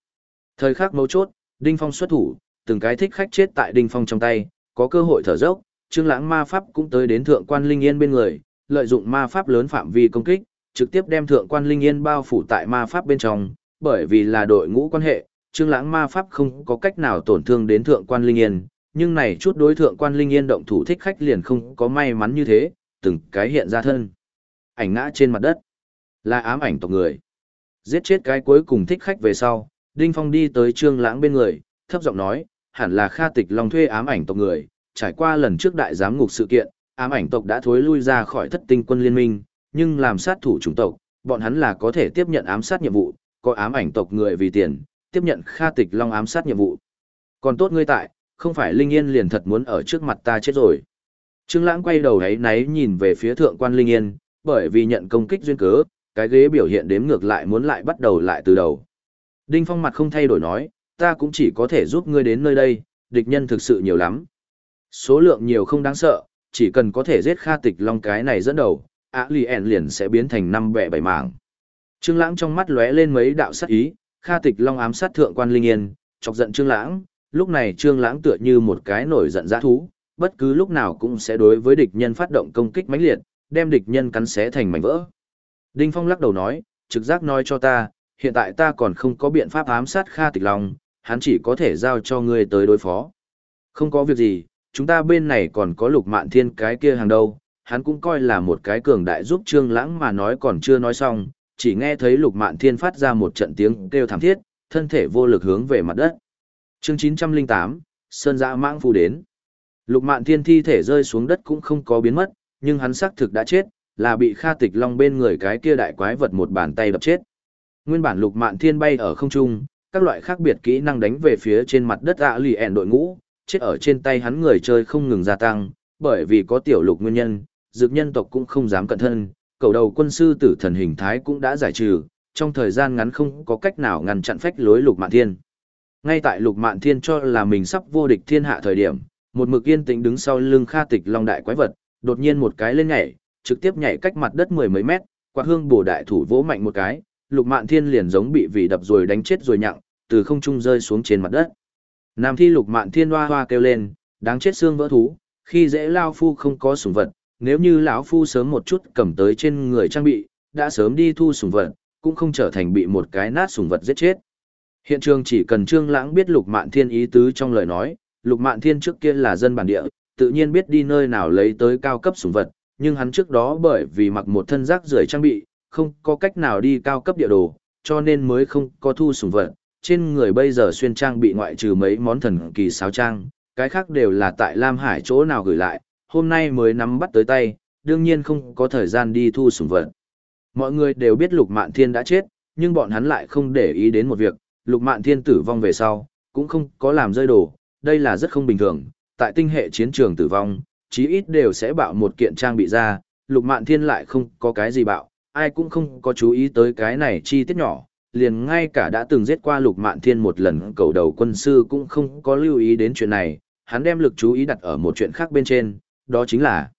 Thời khắc mấu chốt, Đinh Phong xuất thủ, từng cái thích khách chết tại Đinh Phong trong tay, có cơ hội thở dốc, Trương Lãng ma pháp cũng tới đến thượng quan Linh Yên bên người, lợi dụng ma pháp lớn phạm vi công kích, trực tiếp đem thượng quan Linh Yên bao phủ tại ma pháp bên trong, bởi vì là đội ngũ quan hệ, Trương Lãng ma pháp không có cách nào tổn thương đến thượng quan Linh Yên, nhưng này chút đối thượng quan Linh Yên động thủ thích khách liền không có may mắn như thế, từng cái hiện ra thân. Ảnh ngã trên mặt đất, là ám ảnh tộc người. Giết chết cái cuối cùng thích khách về sau, Đinh Phong đi tới Trương Lãng bên người, thấp giọng nói, hẳn là Kha Tịch Long thuê ám ảnh tộc người, trải qua lần trước đại giám ngục sự kiện, ám ảnh tộc đã thối lui ra khỏi thất tinh quân liên minh, nhưng làm sát thủ chủng tộc, bọn hắn là có thể tiếp nhận ám sát nhiệm vụ, có ám ảnh tộc người vì tiền, tiếp nhận Kha Tịch Long ám sát nhiệm vụ. Còn tốt ngươi tại, không phải Linh Yên liền thật muốn ở trước mặt ta chết rồi. Trương Lãng quay đầu ấy náy nhìn về phía thượng quan Linh Yên, bởi vì nhận công kích duyên cớ, cái ghế biểu hiện đếm ngược lại muốn lại bắt đầu lại từ đầu. Đinh Phong mặt không thay đổi nói, ta cũng chỉ có thể giúp ngươi đến nơi đây, địch nhân thực sự nhiều lắm. Số lượng nhiều không đáng sợ, chỉ cần có thể giết Kha Tịch Long cái này dẫn đầu, Á Lì ẻn liền sẽ biến thành năm bẻ bảy mảng. Trương Lãng trong mắt lóe lên mấy đạo sát ý, Kha Tịch Long ám sát thượng quan Linh Yên, chọc giận Trương Lãng, lúc này Trương Lãng tựa như một cái nổi giận dã thú, bất cứ lúc nào cũng sẽ đối với địch nhân phát động công kích mãnh liệt, đem địch nhân cắn xé thành mảnh vỡ. Đinh Phong lắc đầu nói, trực giác nói cho ta, hiện tại ta còn không có biện pháp ám sát Kha Tịch Long, hắn chỉ có thể giao cho ngươi tới đối phó. Không có việc gì, chúng ta bên này còn có lục mạn thiên cái kia hàng đầu, hắn cũng coi là một cái cường đại giúp Trương Lãng mà nói còn chưa nói xong, chỉ nghe thấy lục mạn thiên phát ra một trận tiếng kêu thảm thiết, thân thể vô lực hướng về mặt đất. Chương 908, Sơn Dạ Mãng Phu đến. Lục mạn thiên thi thể rơi xuống đất cũng không có biến mất, nhưng hắn xác thực đã chết, là bị Kha Tịch Long bên người cái kia đại quái vật một bàn tay đập chết. Nguyên bản Lục Mạn Thiên bay ở không trung, các loại khác biệt kỹ năng đánh về phía trên mặt đất ạ lì ẻn đội ngũ, chết ở trên tay hắn người chơi không ngừng gia tăng, bởi vì có tiểu lục nguyên nhân, dược nhân tộc cũng không dám cận thân, cầu đầu quân sư tử thần hình thái cũng đã giải trừ, trong thời gian ngắn không có cách nào ngăn chặn phách lối Lục Mạn Thiên. Ngay tại Lục Mạn Thiên cho là mình sắp vô địch thiên hạ thời điểm, một mực yên tĩnh đứng sau lưng Kha Tịch Long đại quái vật, đột nhiên một cái lên nhảy, trực tiếp nhảy cách mặt đất mười mấy mét, quạt hương bổ đại thủ vỗ mạnh một cái, Lục Mạn Thiên liền giống bị vị đập rồi đánh chết rồi nhặng, từ không trung rơi xuống trên mặt đất. Nam thi Lục Mạn Thiên hoa hoa kêu lên, đáng chết xương vỡ thú, khi dễ lao phu không có sủng vật, nếu như lão phu sớm một chút cầm tới trên người trang bị, đã sớm đi thu sủng vật, cũng không trở thành bị một cái nát sủng vật giết chết. Hiện trường chỉ cần Trương Lãng biết Lục Mạn Thiên ý tứ trong lời nói, Lục Mạn Thiên trước kia là dân bản địa, tự nhiên biết đi nơi nào lấy tới cao cấp sủng vật, nhưng hắn trước đó bởi vì mặc một thân rác rưởi trang bị, không có cách nào đi cao cấp địa đồ, cho nên mới không có thu sủng vật. Trên người bây giờ xuyên trang bị ngoại trừ mấy món thần kỳ sáo trang, cái khác đều là tại Lam Hải chỗ nào gửi lại, hôm nay mới nắm bắt tới tay, đương nhiên không có thời gian đi thu sủng vật. Mọi người đều biết Lục Mạn Thiên đã chết, nhưng bọn hắn lại không để ý đến một việc, Lục Mạn Thiên tử vong về sau, cũng không có làm rơi đồ, đây là rất không bình thường, tại tinh hệ chiến trường tử vong, chí ít đều sẽ bạo một kiện trang bị ra, lục mạn thiên lại không có cái gì bạo, ai cũng không có chú ý tới cái này chi tiết nhỏ, liền ngay cả đã từng giết qua lục mạn thiên một lần cầu đầu quân sư cũng không có lưu ý đến chuyện này, hắn đem lực chú ý đặt ở một chuyện khác bên trên, đó chính là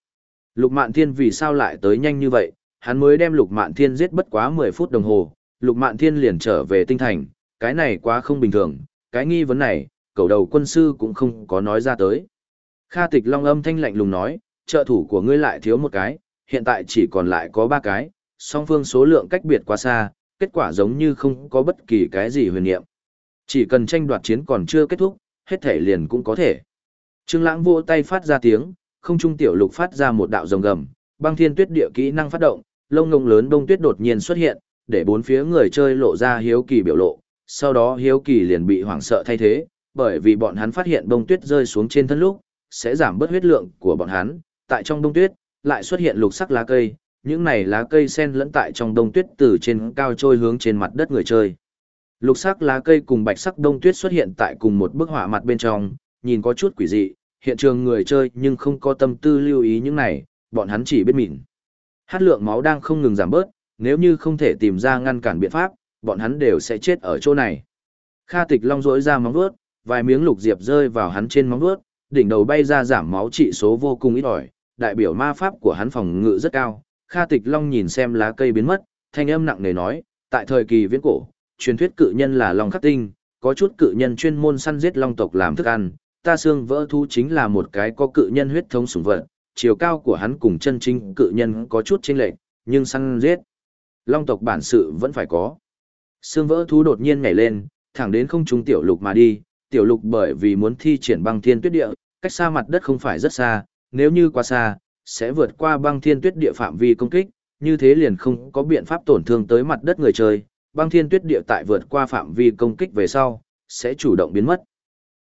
lục mạn thiên vì sao lại tới nhanh như vậy, hắn mới đem lục mạn thiên giết bất quá 10 phút đồng hồ, lục mạn thiên liền trở về tinh thành, cái này quá không bình thường, cái nghi vấn này, cầu đầu quân sư cũng không có nói ra tới. Kha tịch long âm thanh lạnh lùng nói, trợ thủ của ngươi lại thiếu một cái, hiện tại chỉ còn lại có ba cái, song phương số lượng cách biệt quá xa, kết quả giống như không có bất kỳ cái gì huyền niệm. Chỉ cần tranh đoạt chiến còn chưa kết thúc, hết thể liền cũng có thể. Trương Lãng vỗ tay phát ra tiếng, không trung tiểu lục phát ra một đạo rồng gầm, băng thiên tuyết địa kỹ năng phát động, lông ngông lớn đông tuyết đột nhiên xuất hiện, để bốn phía người chơi lộ ra hiếu kỳ biểu lộ, sau đó hiếu kỳ liền bị hoảng sợ thay thế, bởi vì bọn hắn phát hiện bông tuyết rơi xuống trên thân lúc, sẽ giảm bớt huyết lượng của bọn hắn, tại trong bông tuyết, lại xuất hiện lục sắc lá cây, những này lá cây sen lẫn tại trong đông tuyết từ trên cao trôi hướng trên mặt đất người chơi. Lục sắc lá cây cùng bạch sắc đông tuyết xuất hiện tại cùng một bức họa mặt bên trong, nhìn có chút quỷ dị, hiện trường người chơi nhưng không có tâm tư lưu ý những này, bọn hắn chỉ biết mịn. Hát lượng máu đang không ngừng giảm bớt, nếu như không thể tìm ra ngăn cản biện pháp, bọn hắn đều sẽ chết ở chỗ này. Kha tịch long rỗi ra móng vuốt, vài miếng lục diệp rơi vào hắn trên móng vuốt, đỉnh đầu bay ra giảm máu trị số vô cùng ít ỏi, đại biểu ma pháp của hắn phòng ngự rất cao. Kha Tịch Long nhìn xem lá cây biến mất, thanh âm nặng nề nói, tại thời kỳ viễn cổ, truyền thuyết cự nhân là long khắc tinh, có chút cự nhân chuyên môn săn giết long tộc làm thức ăn, ta xương vỡ thú chính là một cái có cự nhân huyết thống sủng vật, chiều cao của hắn cùng chân chính cự nhân có chút chênh lệch, nhưng săn giết long tộc bản sự vẫn phải có. Xương vỡ thú đột nhiên nhảy lên, thẳng đến không trung tiểu lục mà đi, tiểu lục bởi vì muốn thi triển băng thiên tuyết địa, cách xa mặt đất không phải rất xa, nếu như quá xa, sẽ vượt qua băng thiên tuyết địa phạm vi công kích, như thế liền không có biện pháp tổn thương tới mặt đất người chơi, băng thiên tuyết địa tại vượt qua phạm vi công kích về sau, sẽ chủ động biến mất.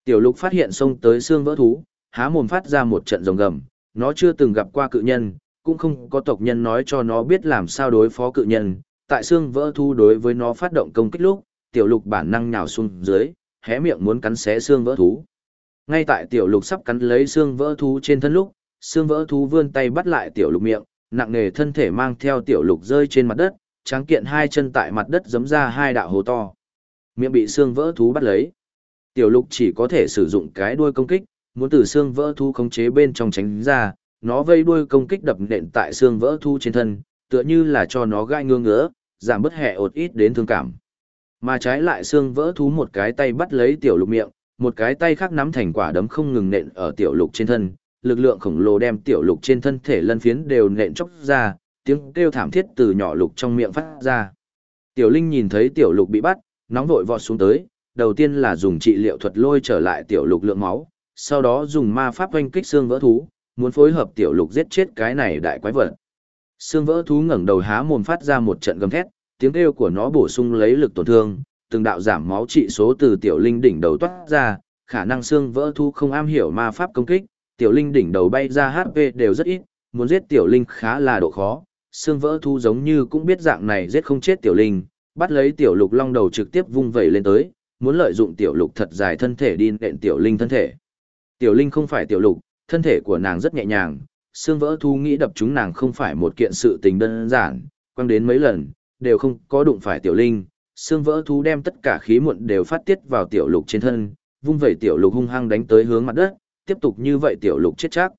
Tiểu lục phát hiện xông tới xương vỡ thú, há mồm phát ra một trận rồng gầm, nó chưa từng gặp qua cự nhân, cũng không có tộc nhân nói cho nó biết làm sao đối phó cự nhân, tại xương vỡ thú đối với nó phát động công kích lúc, tiểu lục bản năng nhào xuống dưới, hé miệng muốn cắn xé xương vỡ thú. Ngay tại tiểu lục sắp cắn lấy xương vỡ thú trên thân lúc, xương vỡ thú vươn tay bắt lại tiểu lục miệng, nặng nề thân thể mang theo tiểu lục rơi trên mặt đất, tráng kiện hai chân tại mặt đất giấm ra hai đạo hố to. Miệng bị xương vỡ thú bắt lấy. Tiểu lục chỉ có thể sử dụng cái đuôi công kích, muốn từ xương vỡ thú khống chế bên trong tránh ra, nó vây đuôi công kích đập nện tại xương vỡ thú trên thân, tựa như là cho nó gai ngương ngứa, giảm bớt hệ ột ít đến thương cảm. Mà trái lại xương vỡ thú một cái tay bắt lấy tiểu lục miệng, một cái tay khác nắm thành quả đấm không ngừng nện ở tiểu lục trên thân, lực lượng khổng lồ đem tiểu lục trên thân thể lân phiến đều nện chóc ra, tiếng kêu thảm thiết từ nhỏ lục trong miệng phát ra. Tiểu Linh nhìn thấy tiểu lục bị bắt, nóng vội vọt xuống tới, đầu tiên là dùng trị liệu thuật lôi trở lại tiểu lục lượng máu, sau đó dùng ma pháp oanh kích xương vỡ thú, muốn phối hợp tiểu lục giết chết cái này đại quái vật. Xương vỡ thú ngẩng đầu há mồm phát ra một trận gầm thét, tiếng kêu của nó bổ sung lấy lực tổn thương, từng đạo giảm máu trị số từ tiểu linh đỉnh đầu toát ra, khả năng xương vỡ thu không am hiểu ma pháp công kích, tiểu linh đỉnh đầu bay ra HP đều rất ít, muốn giết tiểu linh khá là độ khó. Xương vỡ thu giống như cũng biết dạng này giết không chết tiểu linh, bắt lấy tiểu lục long đầu trực tiếp vung vẩy lên tới, muốn lợi dụng tiểu lục thật dài thân thể đi nện tiểu linh thân thể. Tiểu linh không phải tiểu lục, thân thể của nàng rất nhẹ nhàng, xương vỡ thu nghĩ đập chúng nàng không phải một kiện sự tình đơn giản, quăng đến mấy lần, đều không có đụng phải tiểu linh, xương vỡ thú đem tất cả khí muộn đều phát tiết vào tiểu lục trên thân, vung vẩy tiểu lục hung hăng đánh tới hướng mặt đất, tiếp tục như vậy tiểu lục chết chắc.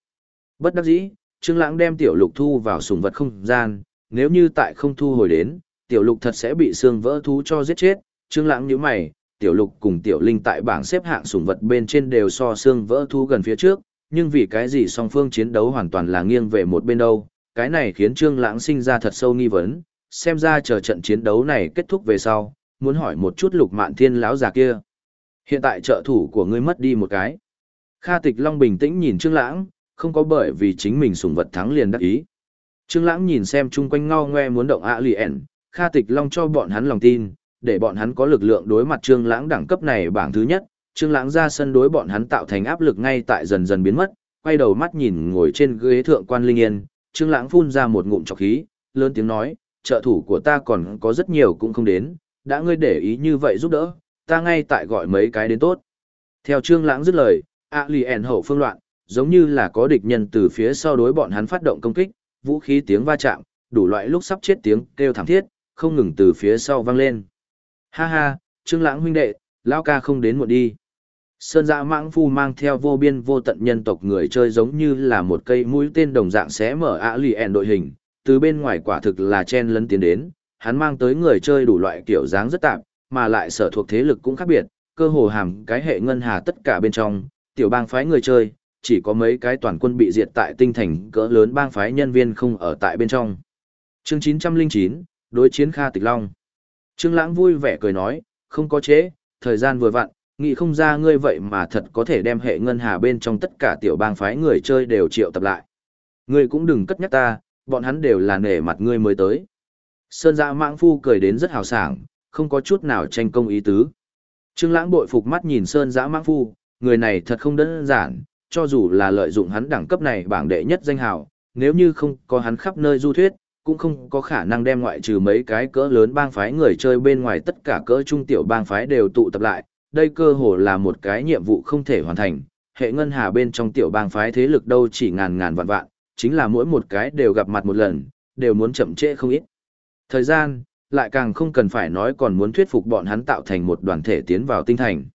Bất đắc dĩ, Trương Lãng đem tiểu lục thu vào sùng vật không gian, nếu như tại không thu hồi đến, tiểu lục thật sẽ bị xương vỡ thú cho giết chết. Trương Lãng nhíu mày, tiểu lục cùng tiểu linh tại bảng xếp hạng sùng vật bên trên đều so xương vỡ thú gần phía trước, nhưng vì cái gì song phương chiến đấu hoàn toàn là nghiêng về một bên đâu, cái này khiến Trương Lãng sinh ra thật sâu nghi vấn, xem ra chờ trận chiến đấu này kết thúc về sau, muốn hỏi một chút Lục Mạn Thiên lão già kia. Hiện tại trợ thủ của ngươi mất đi một cái. Kha Tịch Long bình tĩnh nhìn Trương Lãng, không có bởi vì chính mình sủng vật thắng liền đắc ý. Trương Lãng nhìn xem chung quanh ngao ngoe muốn động ạ lì ẻn, Kha Tịch Long cho bọn hắn lòng tin, để bọn hắn có lực lượng đối mặt Trương Lãng đẳng cấp này bảng thứ nhất, Trương Lãng ra sân đối bọn hắn tạo thành áp lực ngay tại dần dần biến mất, quay đầu mắt nhìn ngồi trên ghế thượng quan Linh Yên, Trương Lãng phun ra một ngụm trọc khí, lớn tiếng nói, trợ thủ của ta còn có rất nhiều cũng không đến, đã ngươi để ý như vậy giúp đỡ, ta ngay tại gọi mấy cái đến tốt. Theo Trương Lãng dứt lời, ạ lì ẻn hậu phương loạn, giống như là có địch nhân từ phía sau đối bọn hắn phát động công kích, vũ khí tiếng va chạm, đủ loại lúc sắp chết tiếng kêu thảm thiết, không ngừng từ phía sau vang lên. Ha ha, Trương Lãng huynh đệ, lão ca không đến muộn đi. Sơn Dạ Mãng Phu mang theo vô biên vô tận nhân tộc người chơi giống như là một cây mũi tên đồng dạng xé mở ạ lì ẻn đội hình, từ bên ngoài quả thực là chen lấn tiến đến, hắn mang tới người chơi đủ loại kiểu dáng rất tạp, mà lại sở thuộc thế lực cũng khác biệt, cơ hồ hàm cái hệ ngân hà tất cả bên trong, tiểu bang phái người chơi, chỉ có mấy cái toàn quân bị diệt tại tinh thành cỡ lớn bang phái nhân viên không ở tại bên trong. Chương 909, đối chiến Kha Tịch Long. Trương Lãng vui vẻ cười nói, không có chế, thời gian vừa vặn, nghĩ không ra ngươi vậy mà thật có thể đem hệ ngân hà bên trong tất cả tiểu bang phái người chơi đều triệu tập lại. Ngươi cũng đừng cất nhắc ta, bọn hắn đều là nể mặt ngươi mới tới. Sơn dạ mạng phu cười đến rất hào sảng, không có chút nào tranh công ý tứ. Trương Lãng bội phục mắt nhìn Sơn dạ Mãng Phu, người này thật không đơn giản, cho dù là lợi dụng hắn đẳng cấp này bảng đệ nhất danh hào, nếu như không có hắn khắp nơi du thuyết, cũng không có khả năng đem ngoại trừ mấy cái cỡ lớn bang phái người chơi bên ngoài tất cả cỡ trung tiểu bang phái đều tụ tập lại, đây cơ hồ là một cái nhiệm vụ không thể hoàn thành. Hệ ngân hà bên trong tiểu bang phái thế lực đâu chỉ ngàn ngàn vạn vạn, chính là mỗi một cái đều gặp mặt một lần, đều muốn chậm trễ không ít. Thời gian, lại càng không cần phải nói còn muốn thuyết phục bọn hắn tạo thành một đoàn thể tiến vào tinh thành.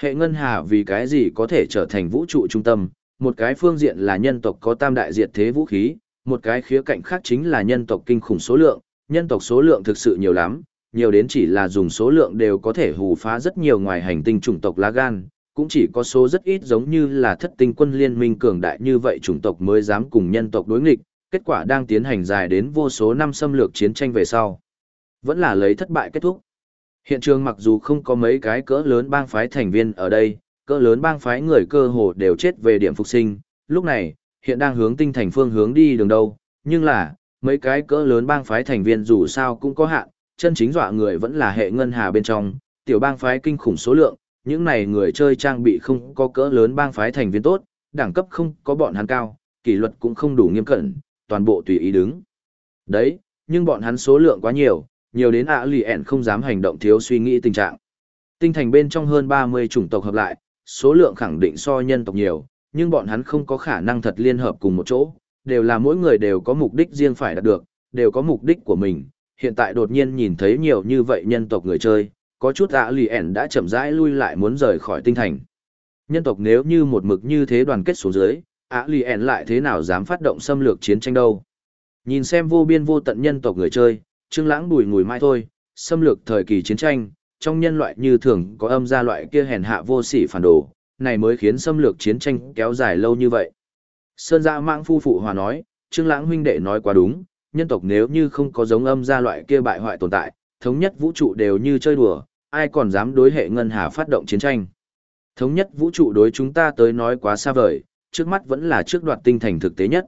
Hệ ngân hà vì cái gì có thể trở thành vũ trụ trung tâm, một cái phương diện là nhân tộc có tam đại diệt thế vũ khí, một cái khía cạnh khác chính là nhân tộc kinh khủng số lượng, nhân tộc số lượng thực sự nhiều lắm, nhiều đến chỉ là dùng số lượng đều có thể hù phá rất nhiều ngoài hành tinh chủng tộc lá gan, cũng chỉ có số rất ít giống như là thất tinh quân liên minh cường đại như vậy chủng tộc mới dám cùng nhân tộc đối nghịch, kết quả đang tiến hành dài đến vô số năm xâm lược chiến tranh về sau. Vẫn là lấy thất bại kết thúc. Hiện trường mặc dù không có mấy cái cỡ lớn bang phái thành viên ở đây, cỡ lớn bang phái người cơ hồ đều chết về điểm phục sinh, lúc này, hiện đang hướng tinh thành phương hướng đi đường đâu, nhưng là, mấy cái cỡ lớn bang phái thành viên dù sao cũng có hạn, chân chính dọa người vẫn là hệ ngân hà bên trong, tiểu bang phái kinh khủng số lượng, những này người chơi trang bị không có cỡ lớn bang phái thành viên tốt, đẳng cấp không có bọn hắn cao, kỷ luật cũng không đủ nghiêm cẩn, toàn bộ tùy ý đứng. Đấy, nhưng bọn hắn số lượng quá nhiều, nhiều đến ạ lì ẻn không dám hành động thiếu suy nghĩ tình trạng. Tinh thành bên trong hơn 30 chủng tộc hợp lại, số lượng khẳng định so nhân tộc nhiều, nhưng bọn hắn không có khả năng thật liên hợp cùng một chỗ, đều là mỗi người đều có mục đích riêng phải đạt được, đều có mục đích của mình, hiện tại đột nhiên nhìn thấy nhiều như vậy nhân tộc người chơi, có chút ạ lì ẻn đã chậm rãi lui lại muốn rời khỏi tinh thành. Nhân tộc nếu như một mực như thế đoàn kết xuống dưới, ạ lì ẻn lại thế nào dám phát động xâm lược chiến tranh đâu. Nhìn xem vô biên vô tận nhân tộc người chơi, Trương Lãng bùi ngùi mai thôi, xâm lược thời kỳ chiến tranh, trong nhân loại như thường có âm gia loại kia hèn hạ vô sỉ phản đồ, này mới khiến xâm lược chiến tranh kéo dài lâu như vậy. Sơn Dạ Mãng phu phụ hòa nói, Trương Lãng huynh đệ nói quá đúng, nhân tộc nếu như không có giống âm gia loại kia bại hoại tồn tại, thống nhất vũ trụ đều như chơi đùa, ai còn dám đối hệ ngân hà phát động chiến tranh. Thống nhất vũ trụ đối chúng ta tới nói quá xa vời, trước mắt vẫn là trước đoạt tinh thành thực tế nhất.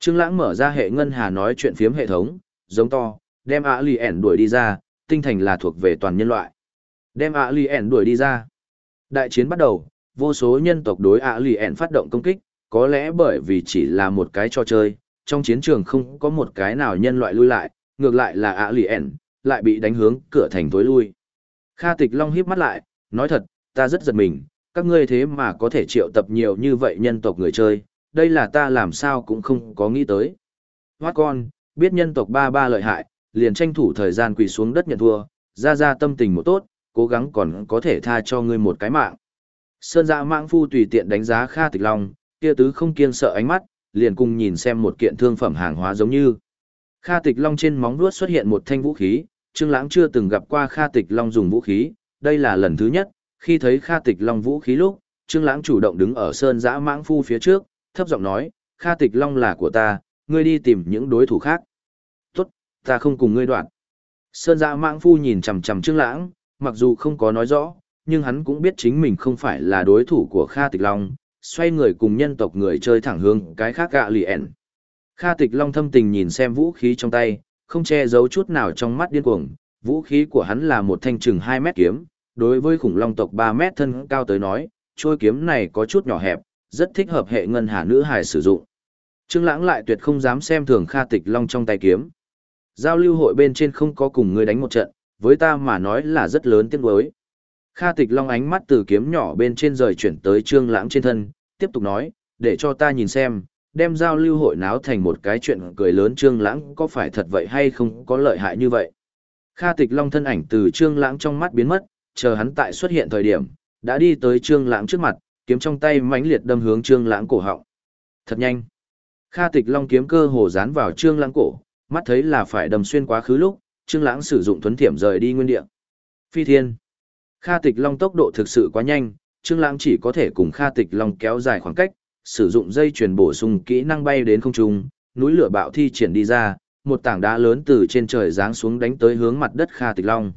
Trương Lãng mở ra hệ ngân hà nói chuyện phiếm hệ thống, giống to, đem ạ lì ẻn đuổi đi ra, tinh thành là thuộc về toàn nhân loại. Đem ạ lì ẻn đuổi đi ra. Đại chiến bắt đầu, vô số nhân tộc đối ạ lì ẻn phát động công kích, có lẽ bởi vì chỉ là một cái trò chơi, trong chiến trường không có một cái nào nhân loại lui lại, ngược lại là ạ lì ẻn, lại bị đánh hướng cửa thành tối lui. Kha Tịch Long híp mắt lại, nói thật, ta rất giật mình, các ngươi thế mà có thể triệu tập nhiều như vậy nhân tộc người chơi, đây là ta làm sao cũng không có nghĩ tới. Hoát con, biết nhân tộc ba ba lợi hại, liền tranh thủ thời gian quỳ xuống đất nhận thua, ra ra tâm tình một tốt, cố gắng còn có thể tha cho ngươi một cái mạng. Sơn dạ mạng phu tùy tiện đánh giá Kha Tịch Long, kia tứ không kiên sợ ánh mắt, liền cùng nhìn xem một kiện thương phẩm hàng hóa giống như. Kha Tịch Long trên móng vuốt xuất hiện một thanh vũ khí, Trương Lãng chưa từng gặp qua Kha Tịch Long dùng vũ khí, đây là lần thứ nhất, khi thấy Kha Tịch Long vũ khí lúc, Trương Lãng chủ động đứng ở sơn dã mãng phu phía trước, thấp giọng nói, Kha Tịch Long là của ta, ngươi đi tìm những đối thủ khác. Tốt, ta không cùng ngươi đoạn. Sơn dã mãng phu nhìn chằm chằm Trương Lãng, mặc dù không có nói rõ, nhưng hắn cũng biết chính mình không phải là đối thủ của Kha Tịch Long, xoay người cùng nhân tộc người chơi thẳng hướng cái khác gạ lì ẻn. Kha Tịch Long thâm tình nhìn xem vũ khí trong tay, không che giấu chút nào trong mắt điên cuồng, vũ khí của hắn là một thanh chừng 2 mét kiếm, đối với khủng long tộc 3 mét thân cao tới nói, trôi kiếm này có chút nhỏ hẹp, rất thích hợp hệ ngân hà nữ hài sử dụng. Trương Lãng lại tuyệt không dám xem thường Kha Tịch Long trong tay kiếm. Giao lưu hội bên trên không có cùng ngươi đánh một trận, với ta mà nói là rất lớn tiếng đối. Kha Tịch Long ánh mắt từ kiếm nhỏ bên trên rời chuyển tới Trương Lãng trên thân, tiếp tục nói, để cho ta nhìn xem, đem giao lưu hội náo thành một cái chuyện cười lớn Trương Lãng có phải thật vậy hay không có lợi hại như vậy. Kha Tịch Long thân ảnh từ Trương Lãng trong mắt biến mất, chờ hắn tại xuất hiện thời điểm, đã đi tới Trương Lãng trước mặt, kiếm trong tay mãnh liệt đâm hướng Trương Lãng cổ họng. Thật nhanh. Kha Tịch Long kiếm cơ hồ dán vào Trương Lãng cổ, mắt thấy là phải đâm xuyên quá khứ lúc, Trương Lãng sử dụng thuấn thiểm rời đi nguyên địa. Phi Thiên. Kha Tịch Long tốc độ thực sự quá nhanh, Trương Lãng chỉ có thể cùng Kha Tịch Long kéo dài khoảng cách, sử dụng dây chuyền bổ sung kỹ năng bay đến không trung, núi lửa bạo thi triển đi ra, một tảng đá lớn từ trên trời giáng xuống đánh tới hướng mặt đất Kha Tịch Long.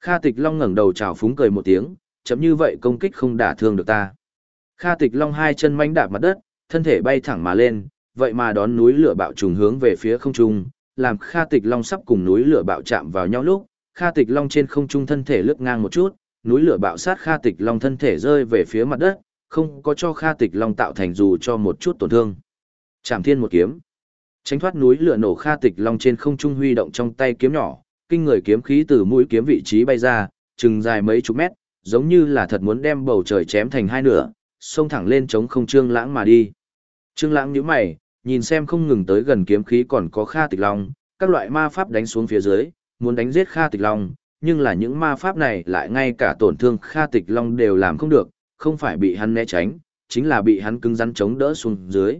Kha Tịch Long ngẩng đầu chào phúng cười một tiếng, chấm như vậy công kích không đả thương được ta. Kha Tịch Long hai chân manh đạp mặt đất, thân thể bay thẳng mà lên, vậy mà đón núi lửa bạo trùng hướng về phía không trung, làm Kha Tịch Long sắp cùng núi lửa bạo chạm vào nhau lúc, Kha Tịch Long trên không trung thân thể lướt ngang một chút, núi lửa bạo sát Kha Tịch Long thân thể rơi về phía mặt đất, không có cho Kha Tịch Long tạo thành dù cho một chút tổn thương. Trảm Thiên một kiếm, tránh thoát núi lửa nổ Kha Tịch Long trên không trung huy động trong tay kiếm nhỏ, kinh người kiếm khí từ mũi kiếm vị trí bay ra, chừng dài mấy chục mét, giống như là thật muốn đem bầu trời chém thành hai nửa, xông thẳng lên chống không Trương Lãng mà đi. Trương Lãng nhíu mày, nhìn xem không ngừng tới gần kiếm khí còn có Kha Tịch Long, các loại ma pháp đánh xuống phía dưới, muốn đánh giết Kha Tịch Long, nhưng là những ma pháp này lại ngay cả tổn thương Kha Tịch Long đều làm không được, không phải bị hắn né tránh, chính là bị hắn cứng rắn chống đỡ xuống dưới.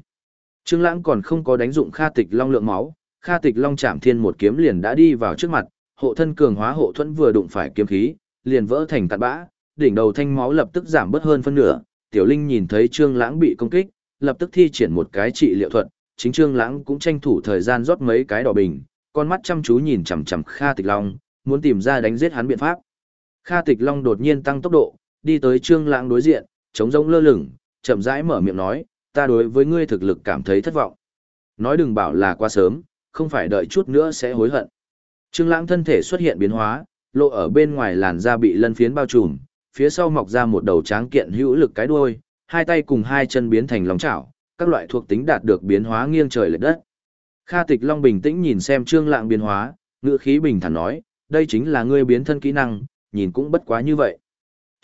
Trương Lãng còn không có đánh dụng Kha Tịch Long lượng máu, Kha Tịch Long chạm thiên một kiếm liền đã đi vào trước mặt, hộ thân cường hóa hộ thuẫn vừa đụng phải kiếm khí, liền vỡ thành tạt bã, đỉnh đầu thanh máu lập tức giảm bớt hơn phân nửa. Tiểu Linh nhìn thấy Trương Lãng bị công kích, lập tức thi triển một cái trị liệu thuật, chính Trương Lãng cũng tranh thủ thời gian rót mấy cái đỏ bình, con mắt chăm chú nhìn chằm chằm Kha Tịch Long, muốn tìm ra đánh giết hắn biện pháp. Kha Tịch Long đột nhiên tăng tốc độ, đi tới Trương Lãng đối diện, chống rông lơ lửng, chậm rãi mở miệng nói, "Ta đối với ngươi thực lực cảm thấy thất vọng." Nói đừng bảo là quá sớm, không phải đợi chút nữa sẽ hối hận. Trương Lãng thân thể xuất hiện biến hóa, lộ ở bên ngoài làn da bị lân phiến bao trùm, phía sau mọc ra một đầu tráng kiện hữu lực cái đuôi, hai tay cùng hai chân biến thành lòng chảo, các loại thuộc tính đạt được biến hóa nghiêng trời lệch đất. Kha Tịch Long bình tĩnh nhìn xem Trương Lãng biến hóa, ngữ khí bình thản nói, đây chính là ngươi biến thân kỹ năng, nhìn cũng bất quá như vậy.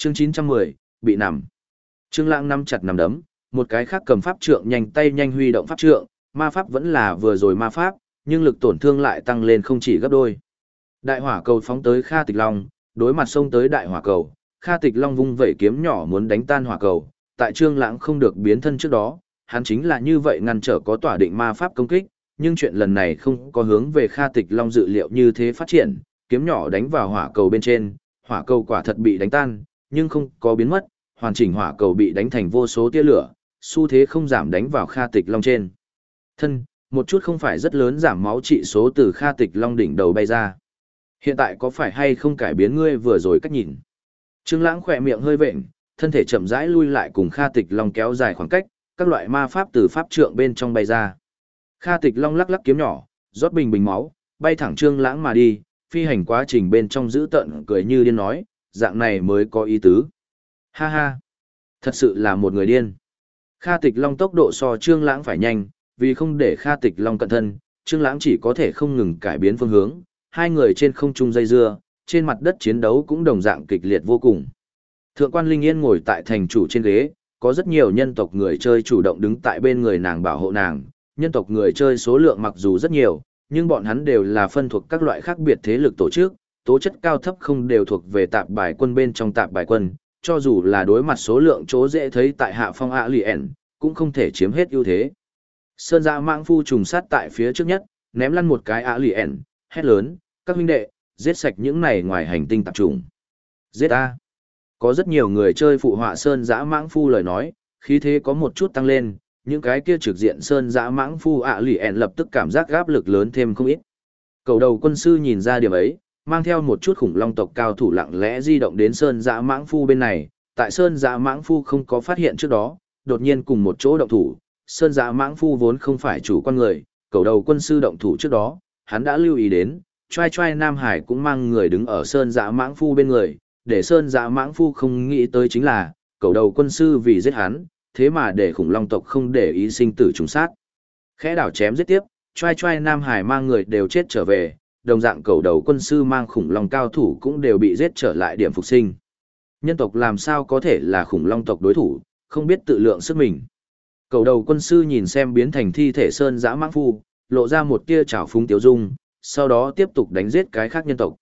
Chương 910, bị nằm. Trương Lãng nắm chặt nằm đấm, một cái khác cầm pháp trượng nhanh tay nhanh huy động pháp trượng, ma pháp vẫn là vừa rồi ma pháp, nhưng lực tổn thương lại tăng lên không chỉ gấp đôi. Đại hỏa cầu phóng tới Kha Tịch Long, đối mặt xông tới đại hỏa cầu, Kha Tịch Long vung vẩy kiếm nhỏ muốn đánh tan hỏa cầu, tại Trương Lãng không được biến thân trước đó, hắn chính là như vậy ngăn trở có tỏa định ma pháp công kích, nhưng chuyện lần này không có hướng về Kha Tịch Long dự liệu như thế phát triển, kiếm nhỏ đánh vào hỏa cầu bên trên, hỏa cầu quả thật bị đánh tan, nhưng không có biến mất, hoàn chỉnh hỏa cầu bị đánh thành vô số tia lửa, xu thế không giảm đánh vào Kha Tịch Long trên. Thân, một chút không phải rất lớn giảm máu trị số từ Kha Tịch Long đỉnh đầu bay ra. Hiện tại có phải hay không cải biến ngươi vừa rồi cách nhìn? Trương Lãng khẽ miệng hơi vện, thân thể chậm rãi lui lại cùng Kha Tịch Long kéo dài khoảng cách, các loại ma pháp từ pháp trượng bên trong bay ra. Kha Tịch Long lắc lắc kiếm nhỏ, rót bình bình máu, bay thẳng Trương Lãng mà đi, phi hành quá trình bên trong giữ tận cười như điên nói, dạng này mới có ý tứ. Ha ha, thật sự là một người điên. Kha Tịch Long tốc độ so Trương Lãng phải nhanh, vì không để Kha Tịch Long cận thân, Trương Lãng chỉ có thể không ngừng cải biến phương hướng, hai người trên không trung dây dưa, trên mặt đất chiến đấu cũng đồng dạng kịch liệt vô cùng. Thượng quan Linh Yên ngồi tại thành chủ trên ghế, có rất nhiều nhân tộc người chơi chủ động đứng tại bên người nàng bảo hộ nàng. Nhân tộc người chơi số lượng mặc dù rất nhiều, nhưng bọn hắn đều là phân thuộc các loại khác biệt thế lực tổ chức, tố chất cao thấp không đều thuộc về tạp bài quân bên trong tạp bài quân, cho dù là đối mặt số lượng chỗ dễ thấy tại hạ phong ạ lì ẻn, cũng không thể chiếm hết ưu thế. Sơn dạ mạng phu trùng sát tại phía trước nhất, ném lăn một cái ạ lì ẻn, hét lớn, các huynh đệ, giết sạch những này ngoài hành tinh tạp trùng. Giết A. Có rất nhiều người chơi phụ họa Sơn dã mãng phu lời nói, khí thế có một chút tăng lên, những cái kia trực diện Sơn dã mãng phu ạ lì ẻn lập tức cảm giác gáp lực lớn thêm không ít. Cầu đầu quân sư nhìn ra điểm ấy, mang theo một chút khủng long tộc cao thủ lặng lẽ di động đến Sơn dã mãng phu bên này, tại Sơn dã mãng phu không có phát hiện trước đó, đột nhiên cùng một chỗ động thủ, Sơn dã mãng phu vốn không phải chủ con người, cầu đầu quân sư động thủ trước đó, hắn đã lưu ý đến, trai trai Nam Hải cũng mang người đứng ở Sơn Dã Mãng Phu bên người, để Sơn Dã Mãng Phu không nghĩ tới chính là, cầu đầu quân sư vì giết hắn, thế mà để khủng long tộc không để ý sinh tử trùng sát. Khẽ đảo chém giết tiếp, trai trai Nam Hải mang người đều chết trở về, đồng dạng cầu đầu quân sư mang khủng long cao thủ cũng đều bị giết trở lại điểm phục sinh. Nhân tộc làm sao có thể là khủng long tộc đối thủ, không biết tự lượng sức mình. Cầu đầu quân sư nhìn xem biến thành thi thể Sơn Dã Mãng Phu, lộ ra một tia trào phúng tiếu dung, sau đó tiếp tục đánh giết cái khác nhân tộc.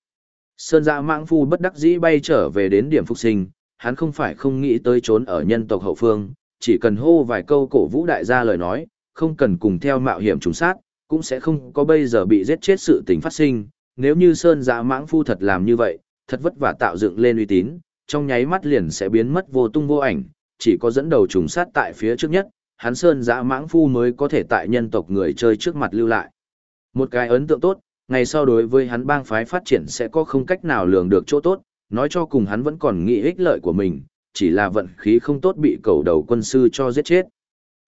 Sơn dã mãng phu bất đắc dĩ bay trở về đến điểm phục sinh, hắn không phải không nghĩ tới trốn ở nhân tộc hậu phương, chỉ cần hô vài câu cổ vũ đại gia lời nói, không cần cùng theo mạo hiểm trùng sát, cũng sẽ không có bây giờ bị giết chết sự tình phát sinh. Nếu như Sơn dạ mãng phu thật làm như vậy, thật vất vả tạo dựng lên uy tín, trong nháy mắt liền sẽ biến mất vô tung vô ảnh, chỉ có dẫn đầu trùng sát tại phía trước nhất, hắn Sơn dạ mãng phu mới có thể tại nhân tộc người chơi trước mặt lưu lại. Một cái ấn tượng tốt, ngày sau đối với hắn bang phái phát triển sẽ có không cách nào lường được chỗ tốt, nói cho cùng hắn vẫn còn nghĩ ích lợi của mình, chỉ là vận khí không tốt bị cầu đầu quân sư cho giết chết.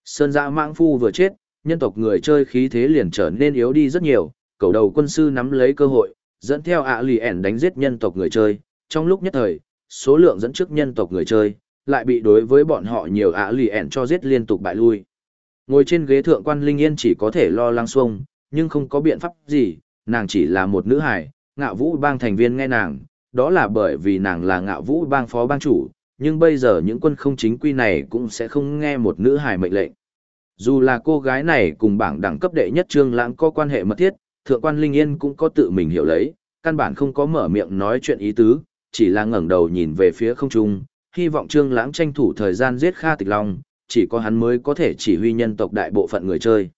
Sơn dạ mãng phu vừa chết, nhân tộc người chơi khí thế liền trở nên yếu đi rất nhiều, cầu đầu quân sư nắm lấy cơ hội, dẫn theo ạ lì ẻn đánh giết nhân tộc người chơi, trong lúc nhất thời, số lượng dẫn trước nhân tộc người chơi, lại bị đối với bọn họ nhiều ạ lì ẻn cho giết liên tục bại lui. Ngồi trên ghế thượng quan Linh Yên chỉ có thể lo lắng xuông, nhưng không có biện pháp gì, nàng chỉ là một nữ hài, ngạo vũ bang thành viên nghe nàng, đó là bởi vì nàng là ngạo vũ bang phó bang chủ, nhưng bây giờ những quân không chính quy này cũng sẽ không nghe một nữ hài mệnh lệnh. Dù là cô gái này cùng bảng đẳng cấp đệ nhất trương lãng có quan hệ mật thiết, thượng quan Linh Yên cũng có tự mình hiểu lấy, căn bản không có mở miệng nói chuyện ý tứ, chỉ là ngẩng đầu nhìn về phía không trung, hy vọng trương lãng tranh thủ thời gian giết Kha Tịch Long, chỉ có hắn mới có thể chỉ huy nhân tộc đại bộ phận người chơi.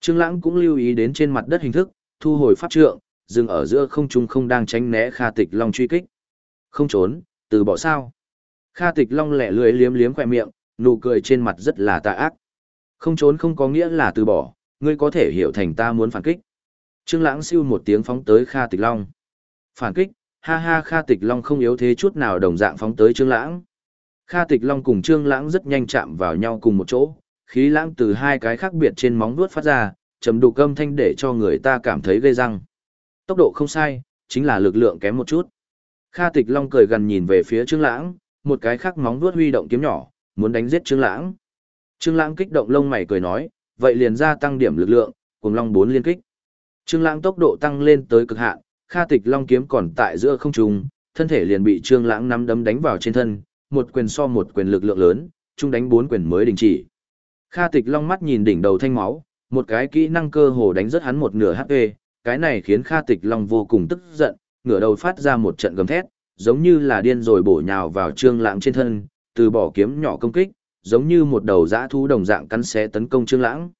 Trương lãng cũng lưu ý đến trên mặt đất hình thức, thu hồi pháp trượng, dừng ở giữa không trung không đang tránh né Kha Tịch Long truy kích. Không trốn, từ bỏ sao? Kha Tịch Long lẻ lưỡi liếm liếm khóe miệng, nụ cười trên mặt rất là tà ác. Không trốn không có nghĩa là từ bỏ, ngươi có thể hiểu thành ta muốn phản kích. Trương Lãng siêu một tiếng phóng tới Kha Tịch Long. Phản kích, ha ha Kha Tịch Long không yếu thế chút nào đồng dạng phóng tới Trương Lãng. Kha Tịch Long cùng Trương Lãng rất nhanh chạm vào nhau cùng một chỗ, khí lãng từ hai cái khác biệt trên móng vuốt phát ra, trầm đục âm thanh để cho người ta cảm thấy gây răng. Tốc độ không sai, chính là lực lượng kém một chút. Kha Tịch Long cười gần nhìn về phía Trương Lãng, một cái khác móng vuốt huy động kiếm nhỏ, muốn đánh giết Trương Lãng. Trương Lãng kích động lông mày cười nói, vậy liền gia tăng điểm lực lượng, cùng Long bốn liên kích. Trương Lãng tốc độ tăng lên tới cực hạn, Kha Tịch Long kiếm còn tại giữa không trung, thân thể liền bị Trương Lãng nắm đấm đánh vào trên thân, một quyền so một quyền lực lượng lớn, chung đánh bốn quyền mới đình chỉ. Kha Tịch Long mắt nhìn đỉnh đầu thanh máu, một cái kỹ năng cơ hồ đánh rất hắn một nửa HP, cái này khiến Kha Tịch Long vô cùng tức giận, ngửa đầu phát ra một trận gầm thét, giống như là điên rồi bổ nhào vào Trương Lãng trên thân, từ bỏ kiếm nhỏ công kích, giống như một đầu dã thú đồng dạng cắn xé tấn công Trương Lãng.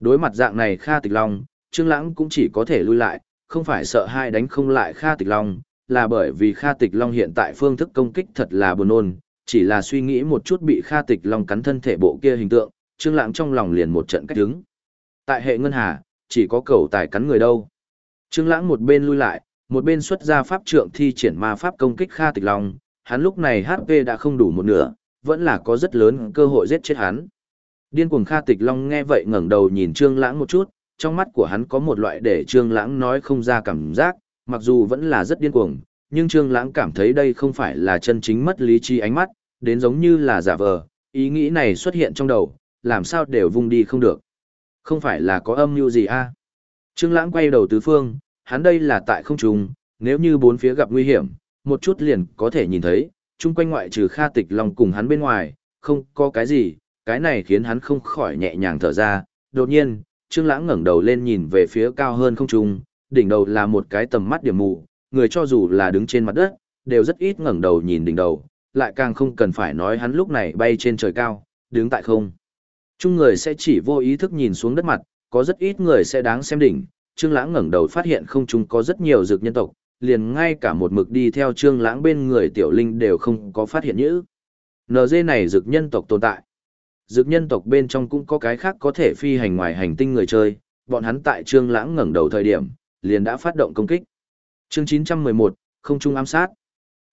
Đối mặt dạng này Kha Tịch Long, Trương Lãng cũng chỉ có thể lui lại, không phải sợ hai đánh không lại Kha Tịch Long, là bởi vì Kha Tịch Long hiện tại phương thức công kích thật là buồn nôn, chỉ là suy nghĩ một chút bị Kha Tịch Long cắn thân thể bộ kia hình tượng, Trương Lãng trong lòng liền một trận cách đứng. Tại hệ ngân hà, chỉ có cầu tài cắn người đâu. Trương Lãng một bên lui lại, một bên xuất ra pháp trượng thi triển ma pháp công kích Kha Tịch Long, hắn lúc này HP đã không đủ một nửa, vẫn là có rất lớn cơ hội giết chết hắn. Điên cuồng Kha Tịch Long nghe vậy ngẩng đầu nhìn Trương Lãng một chút, trong mắt của hắn có một loại để Trương Lãng nói không ra cảm giác, mặc dù vẫn là rất điên cuồng, nhưng Trương Lãng cảm thấy đây không phải là chân chính mất lý trí ánh mắt, đến giống như là giả vờ, ý nghĩ này xuất hiện trong đầu, làm sao đều vung đi không được. Không phải là có âm mưu gì a? À? Trương Lãng quay đầu tứ phương, hắn đây là tại không trung, nếu như bốn phía gặp nguy hiểm, một chút liền có thể nhìn thấy, chung quanh ngoại trừ Kha Tịch Long cùng hắn bên ngoài, không có cái gì, cái này khiến hắn không khỏi nhẹ nhàng thở ra. Đột nhiên, Trương Lãng ngẩng đầu lên nhìn về phía cao hơn không trung, đỉnh đầu là một cái tầm mắt điểm mù, người cho dù là đứng trên mặt đất, đều rất ít ngẩng đầu nhìn đỉnh đầu, lại càng không cần phải nói hắn lúc này bay trên trời cao, đứng tại không. Chung người sẽ chỉ vô ý thức nhìn xuống đất mặt, có rất ít người sẽ đáng xem đỉnh. Trương Lãng ngẩng đầu phát hiện không trung có rất nhiều dược nhân tộc, liền ngay cả một mực đi theo Trương Lãng bên người Tiểu Linh đều không có phát hiện nhữ. NG này dược nhân tộc tồn tại. Dược nhân tộc bên trong cũng có cái khác có thể phi hành ngoài hành tinh người chơi, bọn hắn tại Trương Lãng ngẩng đầu thời điểm, liền đã phát động công kích. Chương 911, không trung ám sát.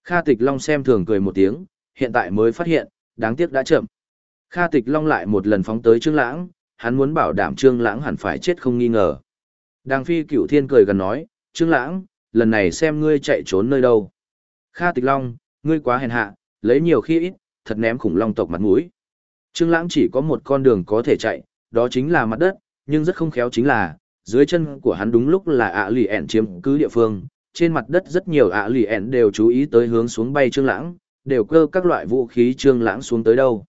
Kha Tịch Long xem thường cười một tiếng, hiện tại mới phát hiện, đáng tiếc đã chậm. Kha Tịch Long lại một lần phóng tới Trương Lãng, hắn muốn bảo đảm Trương Lãng hẳn phải chết không nghi ngờ. Đàng Phi Cửu Thiên cười gần nói, "Trương Lãng, lần này xem ngươi chạy trốn nơi đâu." Kha Tịch Long, ngươi quá hèn hạ, lấy nhiều khi ít, thật ném khủng long tộc mặt mũi. Trương Lãng chỉ có một con đường có thể chạy, đó chính là mặt đất, nhưng rất không khéo chính là, dưới chân của hắn đúng lúc là ạ lì ẻn chiếm cứ địa phương, trên mặt đất rất nhiều ạ lì ẻn đều chú ý tới hướng xuống bay Trương Lãng, đều cơ các loại vũ khí Trương Lãng xuống tới đâu.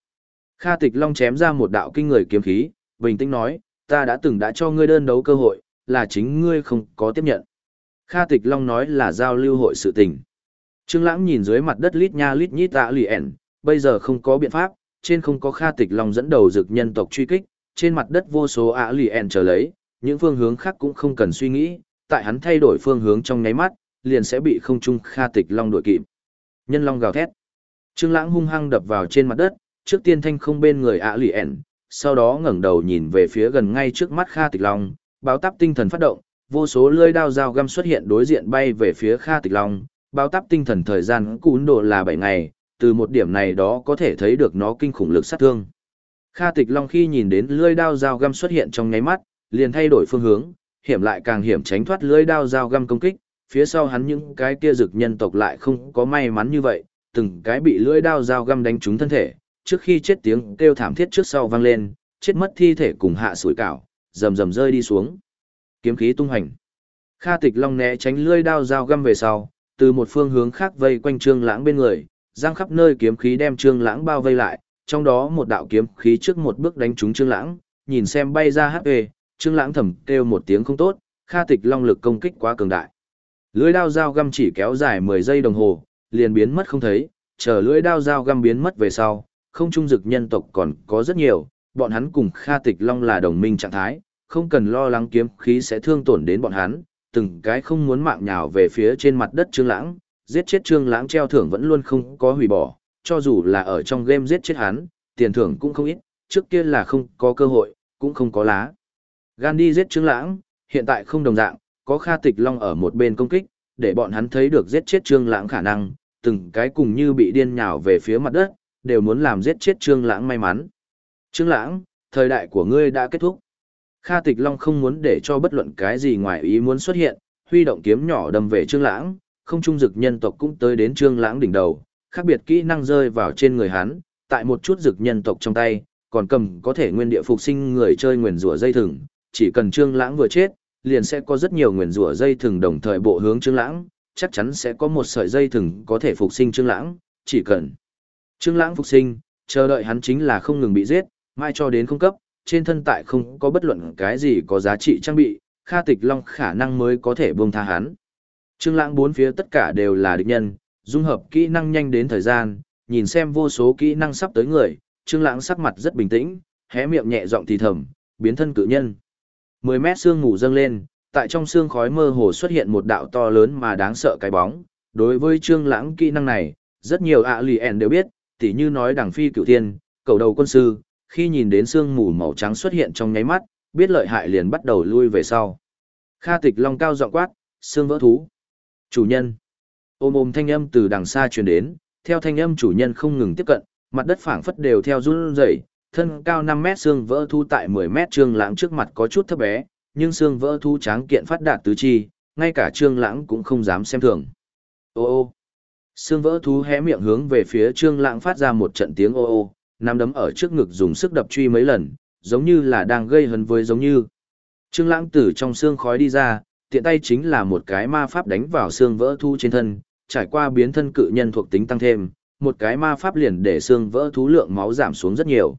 Kha Tịch Long chém ra một đạo kinh người kiếm khí, bình tĩnh nói, ta đã từng đã cho ngươi đơn đấu cơ hội, là chính ngươi không có tiếp nhận. Kha Tịch Long nói là giao lưu hội sự tình. Trương Lãng nhìn dưới mặt đất lít nha lít nhít tạ lì ẻn, bây giờ không có biện pháp, trên không có Kha Tịch Long dẫn đầu dược nhân tộc truy kích, trên mặt đất vô số ạ lì ẻn chờ lấy, những phương hướng khác cũng không cần suy nghĩ, tại hắn thay đổi phương hướng trong nháy mắt, liền sẽ bị không trung Kha Tịch Long đuổi kịp. Nhân Long gào thét. Trương Lãng hung hăng đập vào trên mặt đất, trước tiên thanh không bên người ạ lì ẻn, sau đó ngẩng đầu nhìn về phía gần ngay trước mắt Kha Tịch Long, báo táp tinh thần phát động, vô số lưỡi đao dao găm xuất hiện đối diện bay về phía Kha Tịch Long, bao táp tinh thần thời gian cún độ là 7 ngày, từ một điểm này đó có thể thấy được nó kinh khủng lực sát thương. Kha Tịch Long khi nhìn đến lưỡi đao dao găm xuất hiện trong nháy mắt, liền thay đổi phương hướng, hiểm lại càng hiểm tránh thoát lưỡi đao dao găm công kích, phía sau hắn những cái kia dực nhân tộc lại không có may mắn như vậy, từng cái bị lưỡi đao dao găm đánh trúng thân thể, trước khi chết tiếng kêu thảm thiết trước sau vang lên, chết mất thi thể cùng hạ sủi cảo, rầm rầm rơi đi xuống. Kiếm khí tung hành. Kha Tịch Long né tránh lưỡi đao dao găm về sau, từ một phương hướng khác vây quanh Trương Lãng bên người, giang khắp nơi kiếm khí đem Trương Lãng bao vây lại, trong đó một đạo kiếm khí trước một bước đánh trúng Trương Lãng, nhìn xem bay ra HP, Trương Lãng thầm kêu một tiếng không tốt, Kha Tịch Long lực công kích quá cường đại. Lưỡi đao dao găm chỉ kéo dài 10 giây đồng hồ, liền biến mất không thấy, chờ lưỡi đao dao găm biến mất về sau, không trung dực nhân tộc còn có rất nhiều, bọn hắn cùng Kha Tịch Long là đồng minh trạng thái, không cần lo lắng kiếm khí sẽ thương tổn đến bọn hắn, từng cái không muốn mạng nhào về phía trên mặt đất Trương Lãng, giết chết Trương Lãng treo thưởng vẫn luôn không có hủy bỏ, cho dù là ở trong game giết chết hắn, tiền thưởng cũng không ít, trước kia là không có cơ hội, cũng không có lá. Gan đi giết Trương Lãng, hiện tại không đồng dạng, có Kha Tịch Long ở một bên công kích, để bọn hắn thấy được giết chết Trương Lãng khả năng, từng cái cùng như bị điên nhào về phía mặt đất, đều muốn làm giết chết Trương Lãng may mắn. Trương Lãng, thời đại của ngươi đã kết thúc. Kha Tịch Long không muốn để cho bất luận cái gì ngoài ý muốn xuất hiện, huy động kiếm nhỏ đâm về Trương Lãng, không trung dực nhân tộc cũng tới đến Trương Lãng đỉnh đầu, khác biệt kỹ năng rơi vào trên người hắn, tại một chút dực nhân tộc trong tay, còn cầm có thể nguyên địa phục sinh người chơi nguyên rủa dây thừng, chỉ cần Trương Lãng vừa chết, liền sẽ có rất nhiều nguyên rủa dây thừng đồng thời bộ hướng Trương Lãng, chắc chắn sẽ có một sợi dây thừng có thể phục sinh Trương Lãng, chỉ cần Trương Lãng phục sinh, chờ đợi hắn chính là không ngừng bị giết, mai cho đến không cấp, trên thân tại không có bất luận cái gì có giá trị trang bị, Kha Tịch Long khả năng mới có thể buông tha hắn. Trương Lãng bốn phía tất cả đều là địch nhân, dung hợp kỹ năng nhanh đến thời gian, nhìn xem vô số kỹ năng sắp tới người, Trương Lãng sắc mặt rất bình tĩnh, hé miệng nhẹ giọng thì thầm, biến thân cự nhân. 10 mét xương ngủ dâng lên, tại trong xương khói mơ hồ xuất hiện một đạo to lớn mà đáng sợ cái bóng. Đối với Trương Lãng kỹ năng này, rất nhiều ạ lì ẻn đều biết, tỉ như nói đẳng phi cửu tiên, cầu đầu quân sư, khi nhìn đến xương mù màu trắng xuất hiện trong nháy mắt, biết lợi hại liền bắt đầu lui về sau. Kha Tịch Long cao giọng quát, xương vỡ thú. Chủ nhân. Ôm ôm thanh âm từ đằng xa truyền đến, theo thanh âm chủ nhân không ngừng tiếp cận, mặt đất phảng phất đều theo run rẩy, thân cao 5 mét xương vỡ thú tại 10 mét trương lãng trước mặt có chút thấp bé, nhưng xương vỡ thú tráng kiện phát đạt tứ chi, ngay cả trương lãng cũng không dám xem thường. Ô ô. Xương vỡ thú hé miệng hướng về phía trương lãng phát ra một trận tiếng ô ô, nắm đấm ở trước ngực dùng sức đập truy mấy lần, giống như là đang gây hấn với giống như. Trương lãng từ trong xương khói đi ra, tiện tay chính là một cái ma pháp đánh vào xương vỡ thu trên thân, trải qua biến thân cự nhân thuộc tính tăng thêm, một cái ma pháp liền để xương vỡ thú lượng máu giảm xuống rất nhiều.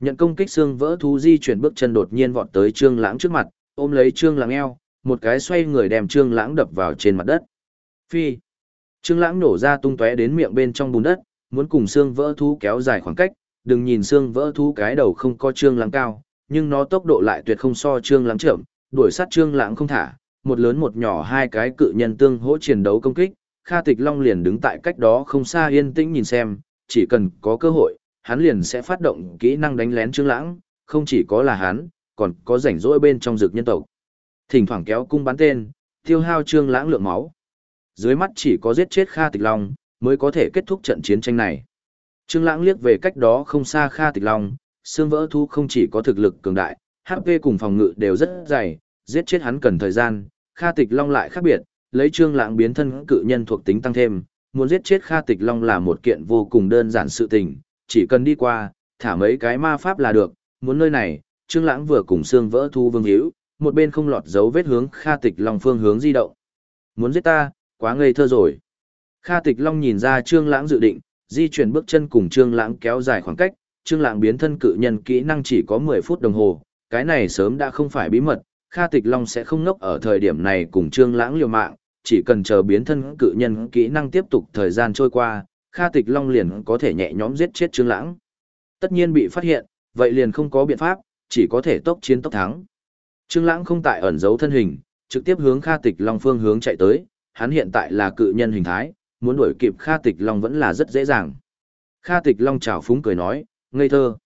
Nhận công kích xương vỡ thú di chuyển bước chân đột nhiên vọt tới Trương Lãng trước mặt, ôm lấy Trương Lãng eo, một cái xoay người đem Trương Lãng đập vào trên mặt đất. Phi. Trương Lãng nổ ra tung tóe đến miệng bên trong bùn đất, muốn cùng xương vỡ thú kéo dài khoảng cách, đừng nhìn xương vỡ thú cái đầu không có Trương Lãng cao, nhưng nó tốc độ lại tuyệt không so Trương Lãng chậm, đuổi sát Trương Lãng không thả, một lớn một nhỏ hai cái cự nhân tương hỗ chiến đấu công kích, Kha Tịch Long liền đứng tại cách đó không xa yên tĩnh nhìn xem, chỉ cần có cơ hội, hắn liền sẽ phát động kỹ năng đánh lén Trương Lãng, không chỉ có là hắn, còn có rảnh rỗi bên trong dược nhân tộc. Thỉnh thoảng kéo cung bắn tên, tiêu hao Trương Lãng lượng máu. Dưới mắt chỉ có giết chết Kha Tịch Long mới có thể kết thúc trận chiến tranh này. Trương Lãng liếc về cách đó không xa Kha Tịch Long, xương vỡ thu không chỉ có thực lực cường đại, HP cùng phòng ngự đều rất dày, giết chết hắn cần thời gian, Kha Tịch Long lại khác biệt, lấy Trương Lãng biến thân cự nhân thuộc tính tăng thêm, muốn giết chết Kha Tịch Long là một kiện vô cùng đơn giản sự tình, chỉ cần đi qua, thả mấy cái ma pháp là được, muốn nơi này, Trương Lãng vừa cùng xương vỡ thu vương hữu, một bên không lọt dấu vết hướng Kha Tịch Long phương hướng di động. Muốn giết ta, quá ngây thơ rồi. Kha Tịch Long nhìn ra Trương Lãng dự định, di chuyển bước chân cùng Trương Lãng kéo dài khoảng cách, Trương Lãng biến thân cự nhân kỹ năng chỉ có 10 phút đồng hồ, cái này sớm đã không phải bí mật, Kha Tịch Long sẽ không ngốc ở thời điểm này cùng Trương Lãng liều mạng, chỉ cần chờ biến thân cự nhân kỹ năng tiếp tục thời gian trôi qua, Kha Tịch Long liền có thể nhẹ nhõm giết chết Trương Lãng. Tất nhiên bị phát hiện, vậy liền không có biện pháp, chỉ có thể tốc chiến tốc thắng. Trương Lãng không tại ẩn giấu thân hình, trực tiếp hướng Kha Tịch Long phương hướng chạy tới, hắn hiện tại là cự nhân hình thái, muốn đuổi kịp Kha Tịch Long vẫn là rất dễ dàng. Kha Tịch Long chào phúng cười nói, ngây thơ.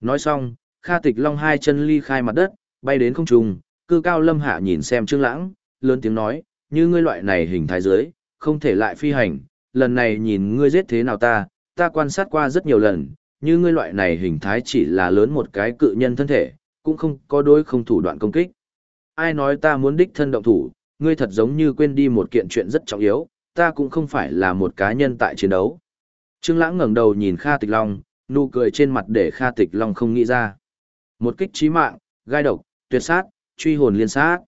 Nói xong, Kha Tịch Long hai chân ly khai mặt đất, bay đến không trung, cư cao lâm hạ nhìn xem Trương Lãng, lớn tiếng nói, như ngươi loại này hình thái dưới, không thể lại phi hành, lần này nhìn ngươi giết thế nào ta, ta quan sát qua rất nhiều lần, như ngươi loại này hình thái chỉ là lớn một cái cự nhân thân thể, cũng không có đối không thủ đoạn công kích. Ai nói ta muốn đích thân động thủ, ngươi thật giống như quên đi một kiện chuyện rất trọng yếu, ta cũng không phải là một cá nhân tại chiến đấu. Trương Lãng ngẩng đầu nhìn Kha Tịch Long, nụ cười trên mặt để Kha Tịch Long không nghĩ ra. Một kích chí mạng, gai độc, tuyệt sát, truy hồn liên sát.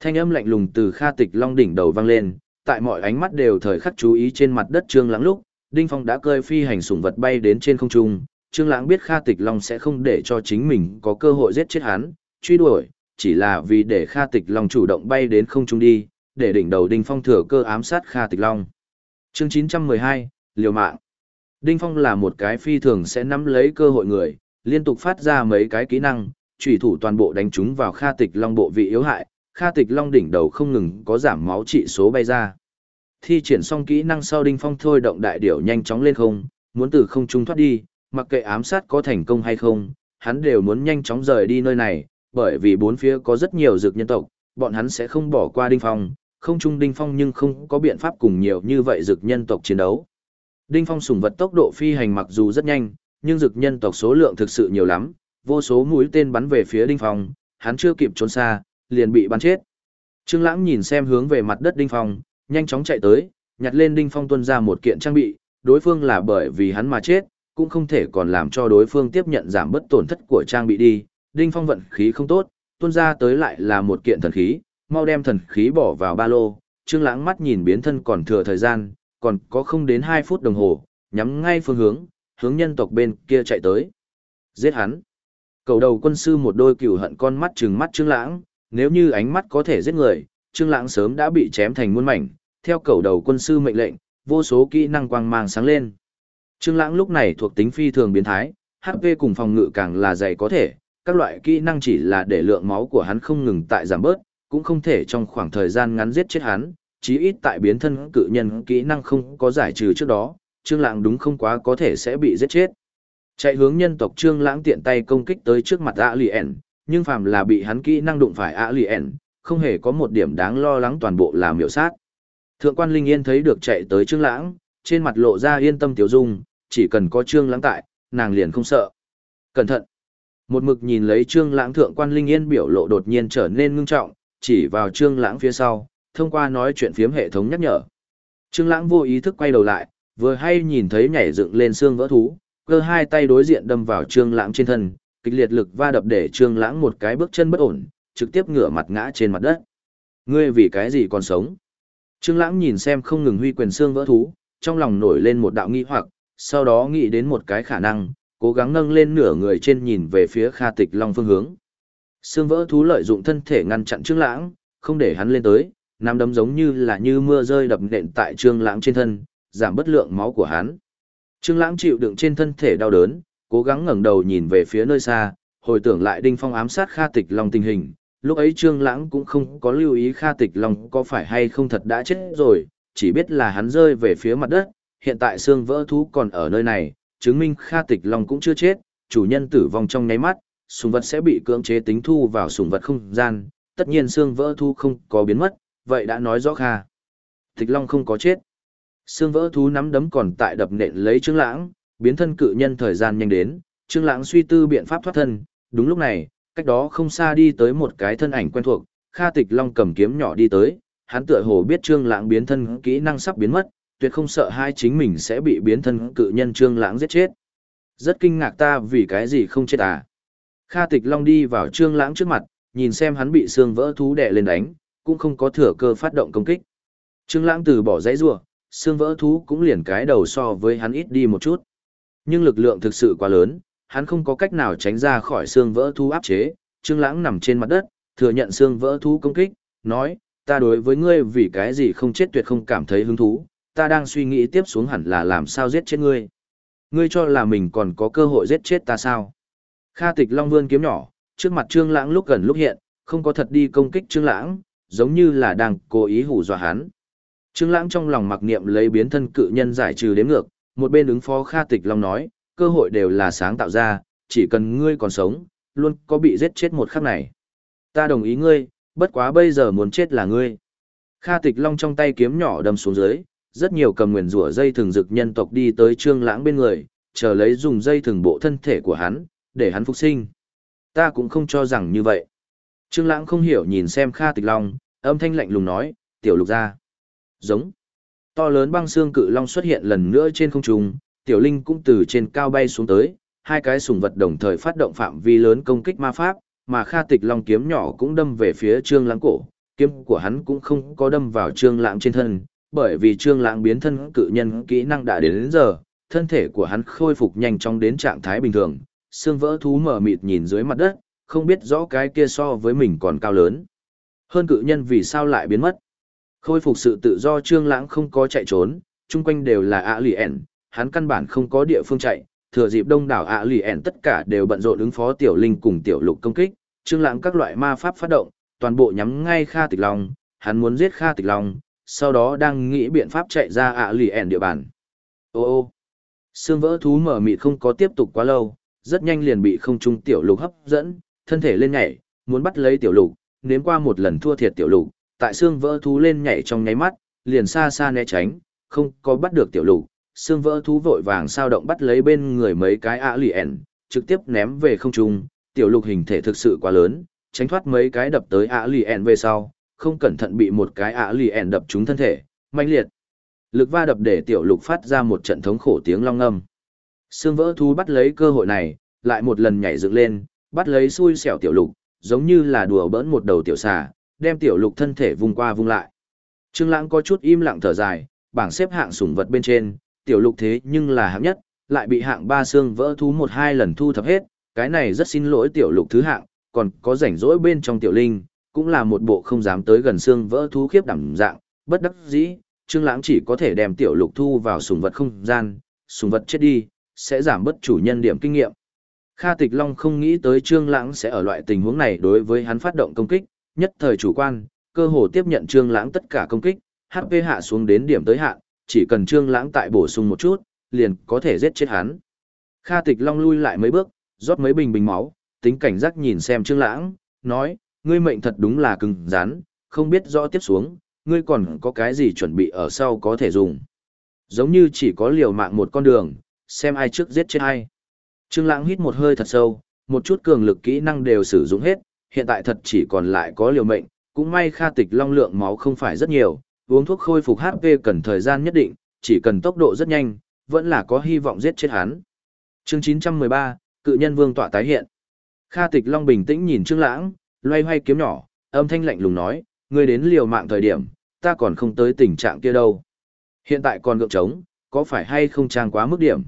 Thanh âm lạnh lùng từ Kha Tịch Long đỉnh đầu vang lên, tại mọi ánh mắt đều thời khắc chú ý trên mặt đất Trương Lãng lúc, Đinh Phong đã cơi phi hành sủng vật bay đến trên không trung, Trương Lãng biết Kha Tịch Long sẽ không để cho chính mình có cơ hội giết chết hắn, truy đuổi, chỉ là vì để Kha Tịch Long chủ động bay đến không trung đi, để đỉnh đầu Đinh Phong thừa cơ ám sát Kha Tịch Long. Chương 912, liều mạng. Đinh Phong là một cái phi thường sẽ nắm lấy cơ hội người, liên tục phát ra mấy cái kỹ năng, chủy thủ toàn bộ đánh trúng vào Kha Tịch Long bộ vị yếu hại, Kha Tịch Long đỉnh đầu không ngừng có giảm máu trị số bay ra. Thi triển xong kỹ năng sau Đinh Phong thôi động đại điểu nhanh chóng lên không, muốn từ không trung thoát đi, mặc kệ ám sát có thành công hay không, hắn đều muốn nhanh chóng rời đi nơi này, bởi vì bốn phía có rất nhiều dược nhân tộc, bọn hắn sẽ không bỏ qua Đinh Phong, không trung Đinh Phong nhưng không có biện pháp cùng nhiều như vậy dược nhân tộc chiến đấu. Đinh Phong sùng vật tốc độ phi hành mặc dù rất nhanh, nhưng dược nhân tộc số lượng thực sự nhiều lắm, vô số mũi tên bắn về phía Đinh Phong, hắn chưa kịp trốn xa, liền bị bắn chết. Trương Lãng nhìn xem hướng về mặt đất Đinh Phong, nhanh chóng chạy tới, nhặt lên Đinh Phong tuân ra một kiện trang bị, đối phương là bởi vì hắn mà chết, cũng không thể còn làm cho đối phương tiếp nhận giảm bất tổn thất của trang bị đi. Đinh Phong vận khí không tốt, tuân ra tới lại là một kiện thần khí, mau đem thần khí bỏ vào ba lô. Trương Lãng mắt nhìn biến thân còn thừa thời gian, còn có không đến 2 phút đồng hồ, nhắm ngay phương hướng, hướng nhân tộc bên kia chạy tới. Giết hắn. Cầu đầu quân sư một đôi cừu hận con mắt trừng mắt Trương Lãng, nếu như ánh mắt có thể giết người, Trương Lãng sớm đã bị chém thành muôn mảnh, theo cầu đầu quân sư mệnh lệnh, vô số kỹ năng quang mang sáng lên. Trương Lãng lúc này thuộc tính phi thường biến thái, HP cùng phòng ngự càng là dày có thể, các loại kỹ năng chỉ là để lượng máu của hắn không ngừng tại giảm bớt, cũng không thể trong khoảng thời gian ngắn giết chết hắn, chí ít tại biến thân cự nhân kỹ năng không có giải trừ trước đó, Trương Lãng đúng không quá có thể sẽ bị giết chết. Chạy hướng nhân tộc Trương Lãng tiện tay công kích tới trước mặt Alien, nhưng phàm là bị hắn kỹ năng đụng phải Alien, không hề có một điểm đáng lo lắng toàn bộ là miểu sát. Thượng quan Linh Yên thấy được chạy tới Trương Lãng, trên mặt lộ ra yên tâm tiểu dung, chỉ cần có Trương Lãng tại, nàng liền không sợ. Cẩn thận. Một mực nhìn lấy Trương Lãng thượng quan Linh Yên biểu lộ đột nhiên trở nên ngưng trọng, chỉ vào Trương Lãng phía sau, thông qua nói chuyện phiếm hệ thống nhắc nhở. Trương Lãng vô ý thức quay đầu lại, vừa hay nhìn thấy nhảy dựng lên xương vỡ thú, cơ hai tay đối diện đâm vào Trương Lãng trên thân, kịch liệt lực va đập để Trương Lãng một cái bước chân bất ổn, trực tiếp ngửa mặt ngã trên mặt đất. Ngươi vì cái gì còn sống? Trương Lãng nhìn xem không ngừng huy quyền xương vỡ thú, trong lòng nổi lên một đạo nghi hoặc, sau đó nghĩ đến một cái khả năng, cố gắng nâng lên nửa người trên nhìn về phía Kha Tịch Long phương hướng. Xương vỡ thú lợi dụng thân thể ngăn chặn Trương Lãng, không để hắn lên tới, nắm đấm giống như là như mưa rơi đập nện tại Trương Lãng trên thân, giảm bất lượng máu của hắn. Trương Lãng chịu đựng trên thân thể đau đớn, cố gắng ngẩng đầu nhìn về phía nơi xa, hồi tưởng lại Đinh Phong ám sát Kha Tịch Long tình hình, lúc ấy Trương Lãng cũng không có lưu ý Kha Tịch Long có phải hay không thật đã chết rồi, chỉ biết là hắn rơi về phía mặt đất, hiện tại xương vỡ thú còn ở nơi này, chứng minh Kha Tịch Long cũng chưa chết, chủ nhân tử vong trong nháy mắt, sùng vật sẽ bị cưỡng chế tính thu vào sùng vật không gian, tất nhiên xương vỡ thu không có biến mất, vậy đã nói rõ Kha. Tịch Long không có chết. Xương vỡ thú nắm đấm còn tại đập nện lấy Trương Lãng, biến thân cự nhân thời gian nhanh đến, Trương Lãng suy tư biện pháp thoát thân, đúng lúc này, cách đó không xa đi tới một cái thân ảnh quen thuộc, Kha Tịch Long cầm kiếm nhỏ đi tới, hắn tựa hồ biết Trương Lãng biến thân kỹ năng sắp biến mất, tuyệt không sợ hai chính mình sẽ bị biến thân cự nhân Trương Lãng giết chết. Rất kinh ngạc ta vì cái gì không chết à? Kha Tịch Long đi vào Trương Lãng trước mặt, nhìn xem hắn bị xương vỡ thú đè lên đánh, cũng không có thừa cơ phát động công kích. Trương Lãng từ bỏ dãy rủa, xương vỡ thú cũng liền cái đầu so với hắn ít đi một chút. Nhưng lực lượng thực sự quá lớn, hắn không có cách nào tránh ra khỏi xương vỡ thú áp chế, Trương Lãng nằm trên mặt đất, thừa nhận xương vỡ thú công kích, nói, ta đối với ngươi vì cái gì không chết tuyệt không cảm thấy hứng thú, ta đang suy nghĩ tiếp xuống hẳn là làm sao giết chết ngươi. Ngươi cho là mình còn có cơ hội giết chết ta sao? Kha Tịch Long vươn kiếm nhỏ, trước mặt Trương Lãng lúc gần lúc hiện, không có thật đi công kích Trương Lãng, giống như là đang cố ý hù dọa hắn. Trương Lãng trong lòng mặc niệm lấy biến thân cự nhân giải trừ đến ngược, một bên ứng phó Kha Tịch Long nói, cơ hội đều là sáng tạo ra, chỉ cần ngươi còn sống, luôn có bị giết chết một khắc này. Ta đồng ý ngươi, bất quá bây giờ muốn chết là ngươi. Kha Tịch Long trong tay kiếm nhỏ đâm xuống dưới, rất nhiều cầm nguyền rủa dây thường dực nhân tộc đi tới Trương Lãng bên người, chờ lấy dùng dây thường bộ thân thể của hắn, để hắn phục sinh. Ta cũng không cho rằng như vậy. Trương Lãng không hiểu nhìn xem Kha Tịch Long, âm thanh lạnh lùng nói, "Tiểu Lục gia." Giống. To lớn băng xương cự long xuất hiện lần nữa trên không trung, Tiểu Linh cũng từ trên cao bay xuống tới, hai cái sùng vật đồng thời phát động phạm vi lớn công kích ma pháp, mà Kha Tịch Long kiếm nhỏ cũng đâm về phía Trương Lãng cổ, kiếm của hắn cũng không có đâm vào Trương Lãng trên thân, bởi vì Trương Lãng biến thân cự nhân kỹ năng đã đến, đến giờ, thân thể của hắn khôi phục nhanh chóng đến trạng thái bình thường, xương vỡ thú mở mịt nhìn dưới mặt đất, không biết rõ cái kia so với mình còn cao lớn. Hơn cự nhân vì sao lại biến mất? Khôi phục sự tự do Trương Lãng không có chạy trốn, chung quanh đều là ạ lì ẻn, hắn căn bản không có địa phương chạy, thừa dịp đông đảo ạ lì ẻn tất cả đều bận rộn ứng phó tiểu linh cùng tiểu lục công kích, Trương Lãng các loại ma pháp phát động, toàn bộ nhắm ngay Kha Tịch Long, hắn muốn giết Kha Tịch Long, sau đó đang nghĩ biện pháp chạy ra ạ lì ẻn địa bàn. Ô ô, xương vỡ thú mở mịt không có tiếp tục quá lâu, rất nhanh liền bị không trung tiểu lục hấp dẫn, thân thể lên nhảy, muốn bắt lấy tiểu lục, nếm qua một lần thua thiệt tiểu lục, tại xương vỡ thú lên nhảy trong nháy mắt, liền xa xa né tránh, không có bắt được tiểu lục, xương vỡ thú vội vàng sao động bắt lấy bên người mấy cái ạ lì ẻn, trực tiếp ném về không trung, tiểu lục hình thể thực sự quá lớn, tránh thoát mấy cái đập tới ạ lì ẻn về sau, không cẩn thận bị một cái ạ lì ẻn đập trúng thân thể, mạnh liệt. Lực va đập để tiểu lục phát ra một trận thống khổ tiếng long âm. Sương vỡ thú bắt lấy cơ hội này, lại một lần nhảy dựng lên, bắt lấy xui xẻo tiểu lục, giống như là đùa bỡn một đầu tiểu xà, đem tiểu lục thân thể vùng qua vùng lại. Trương Lãng có chút im lặng thở dài, bảng xếp hạng sủng vật bên trên, tiểu lục thế nhưng là hạng nhất, lại bị hạng ba xương vỡ thú một hai lần thu thập hết, cái này rất xin lỗi tiểu lục thứ hạng, còn có rảnh rỗi bên trong tiểu linh, cũng là một bộ không dám tới gần xương vỡ thú khiếp đảm dạng, bất đắc dĩ, Trương Lãng chỉ có thể đem tiểu lục thu vào sùng vật không gian, sùng vật chết đi, sẽ giảm bớt chủ nhân điểm kinh nghiệm. Kha Tịch Long không nghĩ tới Trương Lãng sẽ ở loại tình huống này đối với hắn phát động công kích, nhất thời chủ quan, cơ hồ tiếp nhận Trương Lãng tất cả công kích, HP hạ xuống đến điểm tới hạn, chỉ cần Trương Lãng tại bổ sung một chút, liền có thể giết chết hắn. Kha Tịch Long lui lại mấy bước, rót mấy bình bình máu, tính cảnh giác nhìn xem Trương Lãng, nói, ngươi mệnh thật đúng là cứng rắn, không biết rõ tiếp xuống, ngươi còn có cái gì chuẩn bị ở sau có thể dùng. Giống như chỉ có liều mạng một con đường, xem ai trước giết chết ai. Trương Lãng hít một hơi thật sâu, một chút cường lực kỹ năng đều sử dụng hết, hiện tại thật chỉ còn lại có liều mệnh, cũng may Kha Tịch Long lượng máu không phải rất nhiều, uống thuốc khôi phục HP cần thời gian nhất định, chỉ cần tốc độ rất nhanh, vẫn là có hy vọng giết chết hắn. Chương 913, Cự nhân vương tọa tái hiện. Kha Tịch Long bình tĩnh nhìn Trương Lãng, loay hoay kiếm nhỏ, âm thanh lạnh lùng nói, ngươi đến liều mạng thời điểm, ta còn không tới tình trạng kia đâu. Hiện tại còn gượng trống, có phải hay không trang quá mức điểm?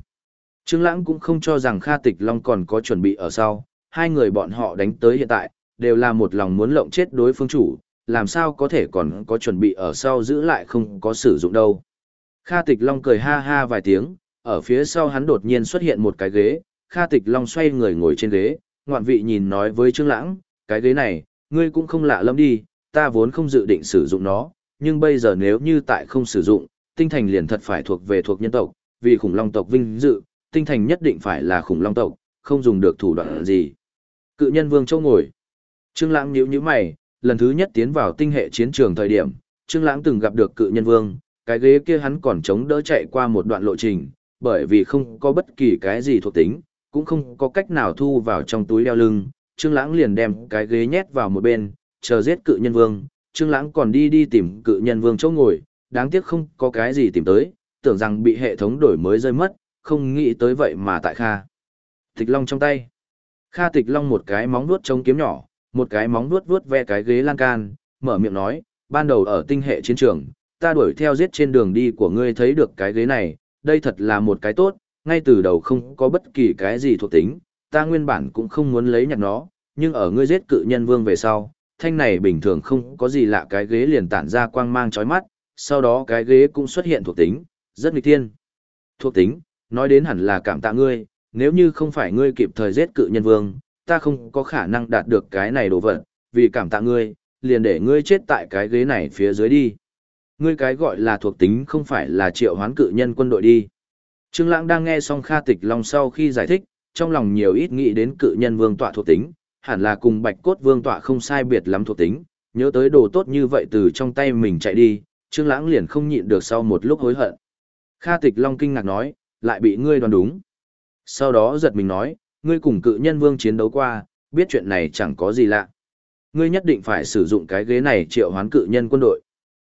Trương Lãng cũng không cho rằng Kha Tịch Long còn có chuẩn bị ở sau, hai người bọn họ đánh tới hiện tại, đều là một lòng muốn lộng chết đối phương chủ, làm sao có thể còn có chuẩn bị ở sau giữ lại không có sử dụng đâu. Kha Tịch Long cười ha ha vài tiếng, ở phía sau hắn đột nhiên xuất hiện một cái ghế, Kha Tịch Long xoay người ngồi trên ghế, ngoạn vị nhìn nói với Trương Lãng, cái ghế này, ngươi cũng không lạ lắm đi, ta vốn không dự định sử dụng nó, nhưng bây giờ nếu như tại không sử dụng, tinh thành liền thật phải thuộc về thuộc nhân tộc, vì khủng long tộc vinh dự, tinh thành nhất định phải là khủng long tộc, không dùng được thủ đoạn gì. Cự nhân vương châu ngồi. Trương Lãng nhíu nhíu mày, lần thứ nhất tiến vào tinh hệ chiến trường thời điểm, Trương Lãng từng gặp được cự nhân vương, cái ghế kia hắn còn chống đỡ chạy qua một đoạn lộ trình, bởi vì không có bất kỳ cái gì thuộc tính, cũng không có cách nào thu vào trong túi đeo lưng, Trương Lãng liền đem cái ghế nhét vào một bên, chờ giết cự nhân vương, Trương Lãng còn đi đi tìm cự nhân vương chỗ ngồi, đáng tiếc không có cái gì tìm tới, tưởng rằng bị hệ thống đổi mới rơi mất, không nghĩ tới vậy mà tại Kha. Tịch Long trong tay. Kha Tịch Long một cái móng vuốt chống kiếm nhỏ, một cái móng vuốt vuốt ve cái ghế lan can, mở miệng nói, ban đầu ở tinh hệ chiến trường, ta đuổi theo giết trên đường đi của ngươi thấy được cái ghế này, đây thật là một cái tốt, ngay từ đầu không có bất kỳ cái gì thuộc tính, ta nguyên bản cũng không muốn lấy nhặt nó, nhưng ở ngươi giết cự nhân vương về sau, thanh này bình thường không có gì lạ cái ghế liền tản ra quang mang chói mắt, sau đó cái ghế cũng xuất hiện thuộc tính, rất nghịch thiên. Thuộc tính, nói đến hẳn là cảm tạ ngươi, nếu như không phải ngươi kịp thời giết cự nhân vương, ta không có khả năng đạt được cái này đồ vật, vì cảm tạ ngươi, liền để ngươi chết tại cái ghế này phía dưới đi. Ngươi cái gọi là thuộc tính không phải là triệu hoán cự nhân quân đội đi. Trương Lãng đang nghe xong Kha Tịch Long sau khi giải thích, trong lòng nhiều ít nghĩ đến cự nhân vương tọa thuộc tính, hẳn là cùng Bạch Cốt Vương tọa không sai biệt lắm thuộc tính, nhớ tới đồ tốt như vậy từ trong tay mình chạy đi, Trương Lãng liền không nhịn được sau một lúc hối hận. Kha Tịch Long kinh ngạc nói, lại bị ngươi đoán đúng. Sau đó giật mình nói, ngươi cùng cự nhân vương chiến đấu qua, biết chuyện này chẳng có gì lạ. Ngươi nhất định phải sử dụng cái ghế này triệu hoán cự nhân quân đội.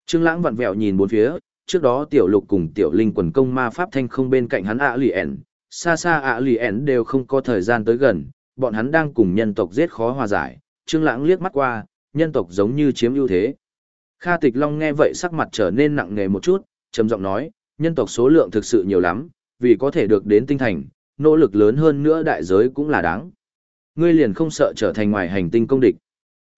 Trương Lãng vặn vẹo nhìn bốn phía, trước đó tiểu lục cùng tiểu linh quần công ma pháp thanh không bên cạnh hắn ạ lì ẻn, xa xa ạ lì ẻn đều không có thời gian tới gần, bọn hắn đang cùng nhân tộc giết khó hòa giải. Trương Lãng liếc mắt qua, nhân tộc giống như chiếm ưu thế. Kha Tịch Long nghe vậy sắc mặt trở nên nặng nề một chút, trầm giọng nói, nhân tộc số lượng thực sự nhiều lắm, vì có thể được đến tinh thành, nỗ lực lớn hơn nữa đại giới cũng là đáng. Ngươi liền không sợ trở thành ngoài hành tinh công địch.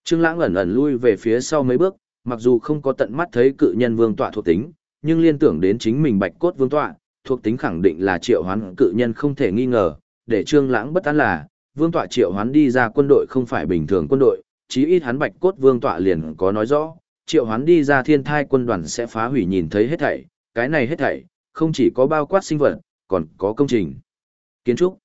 Trương Lãng ẩn ẩn lui về phía sau mấy bước, mặc dù không có tận mắt thấy cự nhân vương tọa thuộc tính, nhưng liên tưởng đến chính mình bạch cốt vương tọa, thuộc tính khẳng định là triệu hoán cự nhân không thể nghi ngờ, để Trương Lãng bất an là, vương tọa triệu hoán đi ra quân đội không phải bình thường quân đội, chí ít hắn bạch cốt vương tọa liền có nói rõ, triệu hoán đi ra thiên thai quân đoàn sẽ phá hủy nhìn thấy hết thảy, cái này hết thảy, không chỉ có bao quát sinh vật, còn có công trình. Kiến trúc.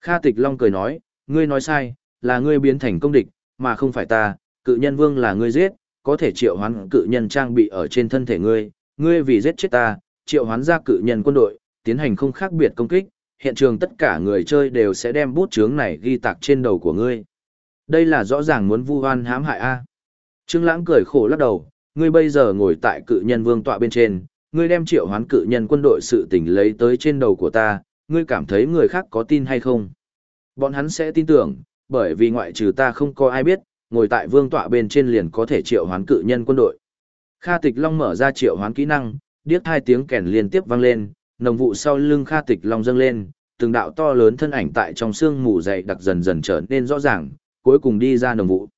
Kha Tịch Long cười nói, ngươi nói sai, là ngươi biến thành công địch, mà không phải ta, cự nhân vương là ngươi giết, có thể triệu hoán cự nhân trang bị ở trên thân thể ngươi, ngươi vì giết chết ta, triệu hoán ra cự nhân quân đội, tiến hành không khác biệt công kích, hiện trường tất cả người chơi đều sẽ đem bút chướng này ghi tạc trên đầu của ngươi. Đây là rõ ràng muốn vu oan hãm hại a. Trương Lãng cười khổ lắc đầu, ngươi bây giờ ngồi tại cự nhân vương tọa bên trên, ngươi đem triệu hoán cự nhân quân đội sự tình lấy tới trên đầu của ta, ngươi cảm thấy người khác có tin hay không? Bọn hắn sẽ tin tưởng, bởi vì ngoại trừ ta không có ai biết, ngồi tại vương tọa bên trên liền có thể triệu hoán cự nhân quân đội. Kha Tịch Long mở ra triệu hoán kỹ năng, điếc hai tiếng kèn liên tiếp vang lên, nồng vụ sau lưng Kha Tịch Long dâng lên, từng đạo to lớn thân ảnh tại trong xương mù dày đặc dần dần trở nên rõ ràng, cuối cùng đi ra nồng vụ.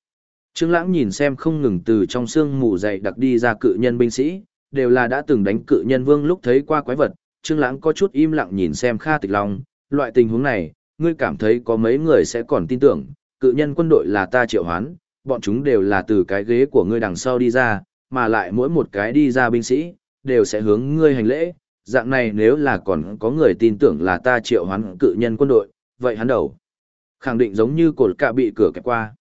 Trương Lãng nhìn xem không ngừng từ trong xương mù dày đặc đi ra cự nhân binh sĩ, đều là đã từng đánh cự nhân vương lúc thấy qua quái vật, Trương Lãng có chút im lặng nhìn xem Kha Tịch Long, loại tình huống này, ngươi cảm thấy có mấy người sẽ còn tin tưởng, cự nhân quân đội là ta triệu hoán, bọn chúng đều là từ cái ghế của ngươi đằng sau đi ra, mà lại mỗi một cái đi ra binh sĩ, đều sẽ hướng ngươi hành lễ, dạng này nếu là còn có người tin tưởng là ta triệu hoán cự nhân quân đội, vậy hắn đầu. Khẳng định giống như cột cạ bị cửa kẹp qua.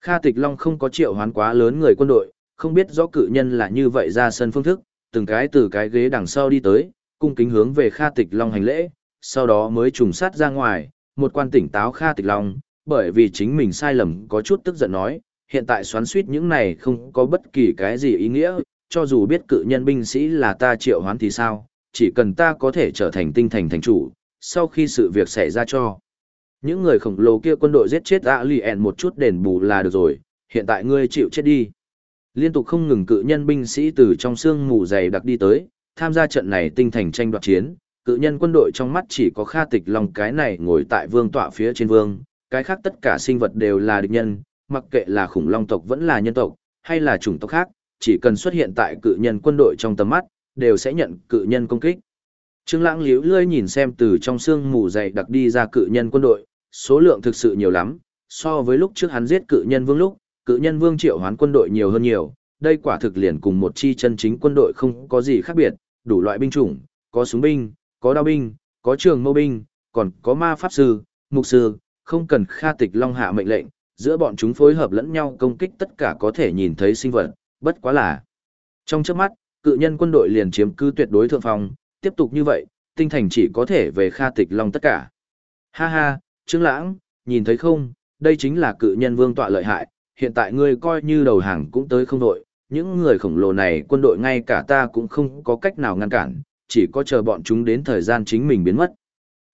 Kha Tịch Long không có triệu hoán quá lớn người quân đội, không biết rõ cự nhân là như vậy ra sân phương thức, từng cái từ cái ghế đằng sau đi tới, cung kính hướng về Kha Tịch Long hành lễ, sau đó mới trùng sát ra ngoài, một quan tỉnh táo Kha Tịch Long, bởi vì chính mình sai lầm có chút tức giận nói, hiện tại xoắn suýt những này không có bất kỳ cái gì ý nghĩa, cho dù biết cự nhân binh sĩ là ta triệu hoán thì sao, chỉ cần ta có thể trở thành tinh thành thành chủ, sau khi sự việc xảy ra cho. Những người khổng lồ kia quân đội giết chết ạ lì ẹn một chút đền bù là được rồi, hiện tại ngươi chịu chết đi. Liên tục không ngừng cự nhân binh sĩ từ trong xương mù dày đặc đi tới, tham gia trận này tinh thành tranh đoạt chiến, cự nhân quân đội trong mắt chỉ có Kha Tịch Long cái này ngồi tại vương tọa phía trên vương, cái khác tất cả sinh vật đều là địch nhân, mặc kệ là khủng long tộc vẫn là nhân tộc, hay là chủng tộc khác, chỉ cần xuất hiện tại cự nhân quân đội trong tầm mắt, đều sẽ nhận cự nhân công kích. Trương Lãng liễu lơi nhìn xem từ trong xương mù dày đặc đi ra cự nhân quân đội, số lượng thực sự nhiều lắm, so với lúc trước hắn giết cự nhân vương lúc, cự nhân vương triệu hoán quân đội nhiều hơn nhiều, đây quả thực liền cùng một chi chân chính quân đội không có gì khác biệt, đủ loại binh chủng, có súng binh, có đao binh, có trường mâu binh, còn có ma pháp sư, mục sư, không cần Kha Tịch Long hạ mệnh lệnh, giữa bọn chúng phối hợp lẫn nhau công kích tất cả có thể nhìn thấy sinh vật, bất quá là. Trong chớp mắt, cự nhân quân đội liền chiếm cứ tuyệt đối thượng phong, tiếp tục như vậy, tinh thành chỉ có thể về Kha Tịch Long tất cả. Ha ha, Trương Lãng, nhìn thấy không, đây chính là cự nhân vương tọa lợi hại, hiện tại ngươi coi như đầu hàng cũng tới không đội, những người khổng lồ này quân đội ngay cả ta cũng không có cách nào ngăn cản, chỉ có chờ bọn chúng đến thời gian chính mình biến mất.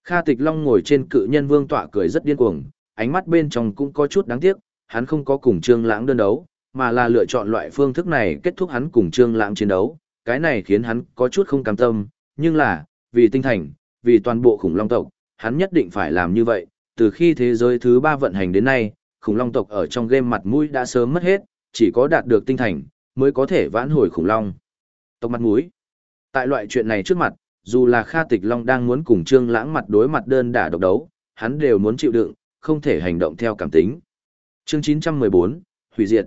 Kha Tịch Long ngồi trên cự nhân vương tọa cười rất điên cuồng, ánh mắt bên trong cũng có chút đáng tiếc, hắn không có cùng Trương Lãng đơn đấu, mà là lựa chọn loại phương thức này kết thúc hắn cùng Trương Lãng chiến đấu, cái này khiến hắn có chút không cam tâm, nhưng là, vì tinh thành, vì toàn bộ khủng long tộc, hắn nhất định phải làm như vậy, từ khi thế giới thứ ba vận hành đến nay, khủng long tộc ở trong game mặt mũi đã sớm mất hết, chỉ có đạt được tinh thành, mới có thể vãn hồi khủng long. Tộc mặt mũi. Tại loại chuyện này trước mặt, dù là Kha Tịch Long đang muốn cùng Trương Lãng mặt đối mặt đơn đả độc đấu, hắn đều muốn chịu đựng, không thể hành động theo cảm tính. Chương 914, hủy diệt.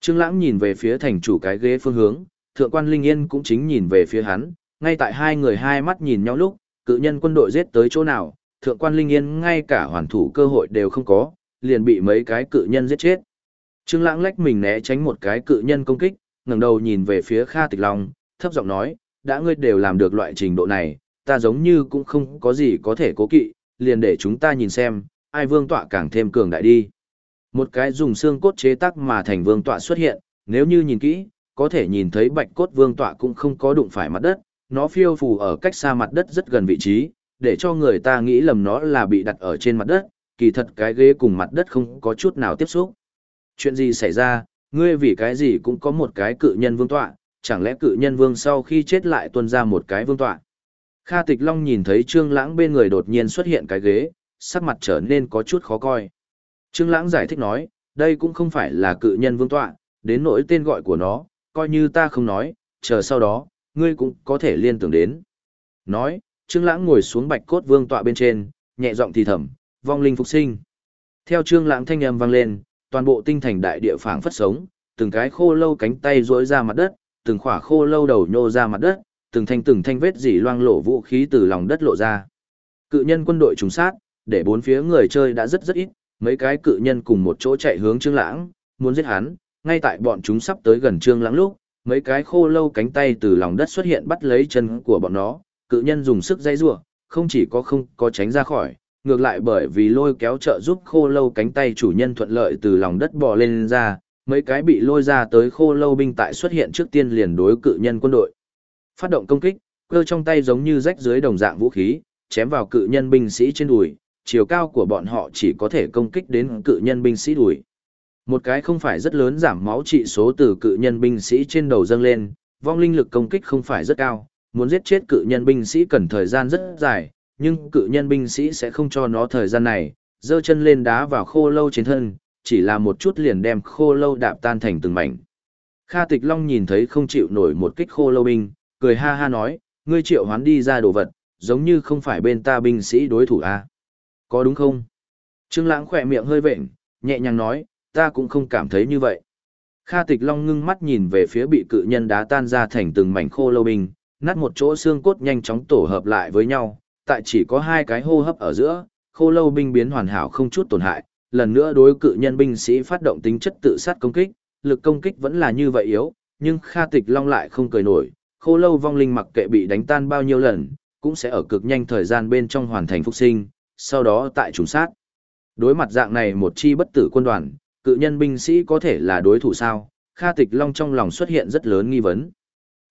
Trương Lãng nhìn về phía thành chủ cái ghế phương hướng, Thượng quan Linh Yên cũng chính nhìn về phía hắn, ngay tại hai người hai mắt nhìn nhau lúc, cự nhân quân đội giết tới chỗ nào, Thượng quan Linh Yên ngay cả hoàn thủ cơ hội đều không có, liền bị mấy cái cự nhân giết chết. Trương Lãng lách mình né tránh một cái cự nhân công kích, ngẩng đầu nhìn về phía Kha Tịch Long, thấp giọng nói, đã ngươi đều làm được loại trình độ này, ta giống như cũng không có gì có thể cố kỵ, liền để chúng ta nhìn xem, ai vương tọa càng thêm cường đại đi. Một cái dùng xương cốt chế tác mà thành vương tọa xuất hiện, nếu như nhìn kỹ, có thể nhìn thấy bạch cốt vương tọa cũng không có đụng phải mặt đất, nó phiêu phù ở cách xa mặt đất rất gần vị trí, để cho người ta nghĩ lầm nó là bị đặt ở trên mặt đất, kỳ thật cái ghế cùng mặt đất không có chút nào tiếp xúc. Chuyện gì xảy ra, ngươi vì cái gì cũng có một cái cự nhân vương tọa, chẳng lẽ cự nhân vương sau khi chết lại tuân ra một cái vương tọa. Kha Tịch Long nhìn thấy Trương Lãng bên người đột nhiên xuất hiện cái ghế, sắc mặt trở nên có chút khó coi. Trương Lãng giải thích nói, đây cũng không phải là cự nhân vương tọa, đến nỗi tên gọi của nó, coi như ta không nói, chờ sau đó, ngươi cũng có thể liên tưởng đến. Nói, Trương Lãng ngồi xuống bạch cốt vương tọa bên trên, nhẹ giọng thì thầm, vong linh phục sinh. Theo Trương Lãng thanh âm vang lên, toàn bộ tinh thành đại địa phảng phất sống, từng cái khô lâu cánh tay duỗi ra mặt đất, từng khỏa khô lâu đầu nhô ra mặt đất, từng thanh từng thanh vết dỉ loang lổ vũ khí từ lòng đất lộ ra. Cự nhân quân đội trùng sát, để bốn phía người chơi đã rất rất ít, mấy cái cự nhân cùng một chỗ chạy hướng Trương Lãng, muốn giết hắn, ngay tại bọn chúng sắp tới gần Trương Lãng lúc, mấy cái khô lâu cánh tay từ lòng đất xuất hiện bắt lấy chân của bọn nó, cự nhân dùng sức dây rủa, không chỉ có không có tránh ra khỏi, ngược lại bởi vì lôi kéo trợ giúp khô lâu cánh tay chủ nhân thuận lợi từ lòng đất bò lên ra, mấy cái bị lôi ra tới khô lâu binh tại xuất hiện trước tiên liền đối cự nhân quân đội. Phát động công kích, cơ trong tay giống như rách dưới đồng dạng vũ khí, chém vào cự nhân binh sĩ trên đùi, chiều cao của bọn họ chỉ có thể công kích đến cự nhân binh sĩ đùi. Một cái không phải rất lớn giảm máu trị số từ cự nhân binh sĩ trên đầu dâng lên, vong linh lực công kích không phải rất cao, muốn giết chết cự nhân binh sĩ cần thời gian rất dài, nhưng cự nhân binh sĩ sẽ không cho nó thời gian này, giơ chân lên đá vào khô lâu trên thân, chỉ là một chút liền đem khô lâu đạp tan thành từng mảnh. Kha Tịch Long nhìn thấy không chịu nổi một kích khô lâu binh, cười ha ha nói, ngươi triệu hoán đi ra đồ vật, giống như không phải bên ta binh sĩ đối thủ a à? Có đúng không? Trương Lãng khỏe miệng hơi vện, nhẹ nhàng nói, ta cũng không cảm thấy như vậy. Kha Tịch Long ngưng mắt nhìn về phía bị cự nhân đá tan ra thành từng mảnh khô lâu binh, nát một chỗ xương cốt nhanh chóng tổ hợp lại với nhau, tại chỉ có hai cái hô hấp ở giữa, khô lâu binh biến hoàn hảo không chút tổn hại, lần nữa đối cự nhân binh sĩ phát động tính chất tự sát công kích, lực công kích vẫn là như vậy yếu, nhưng Kha Tịch Long lại không cười nổi, khô lâu vong linh mặc kệ bị đánh tan bao nhiêu lần, cũng sẽ ở cực nhanh thời gian bên trong hoàn thành phục sinh, sau đó tại trùng sát. Đối mặt dạng này một chi bất tử quân đoàn, cự nhân binh sĩ có thể là đối thủ sao? Kha Tịch Long trong lòng xuất hiện rất lớn nghi vấn.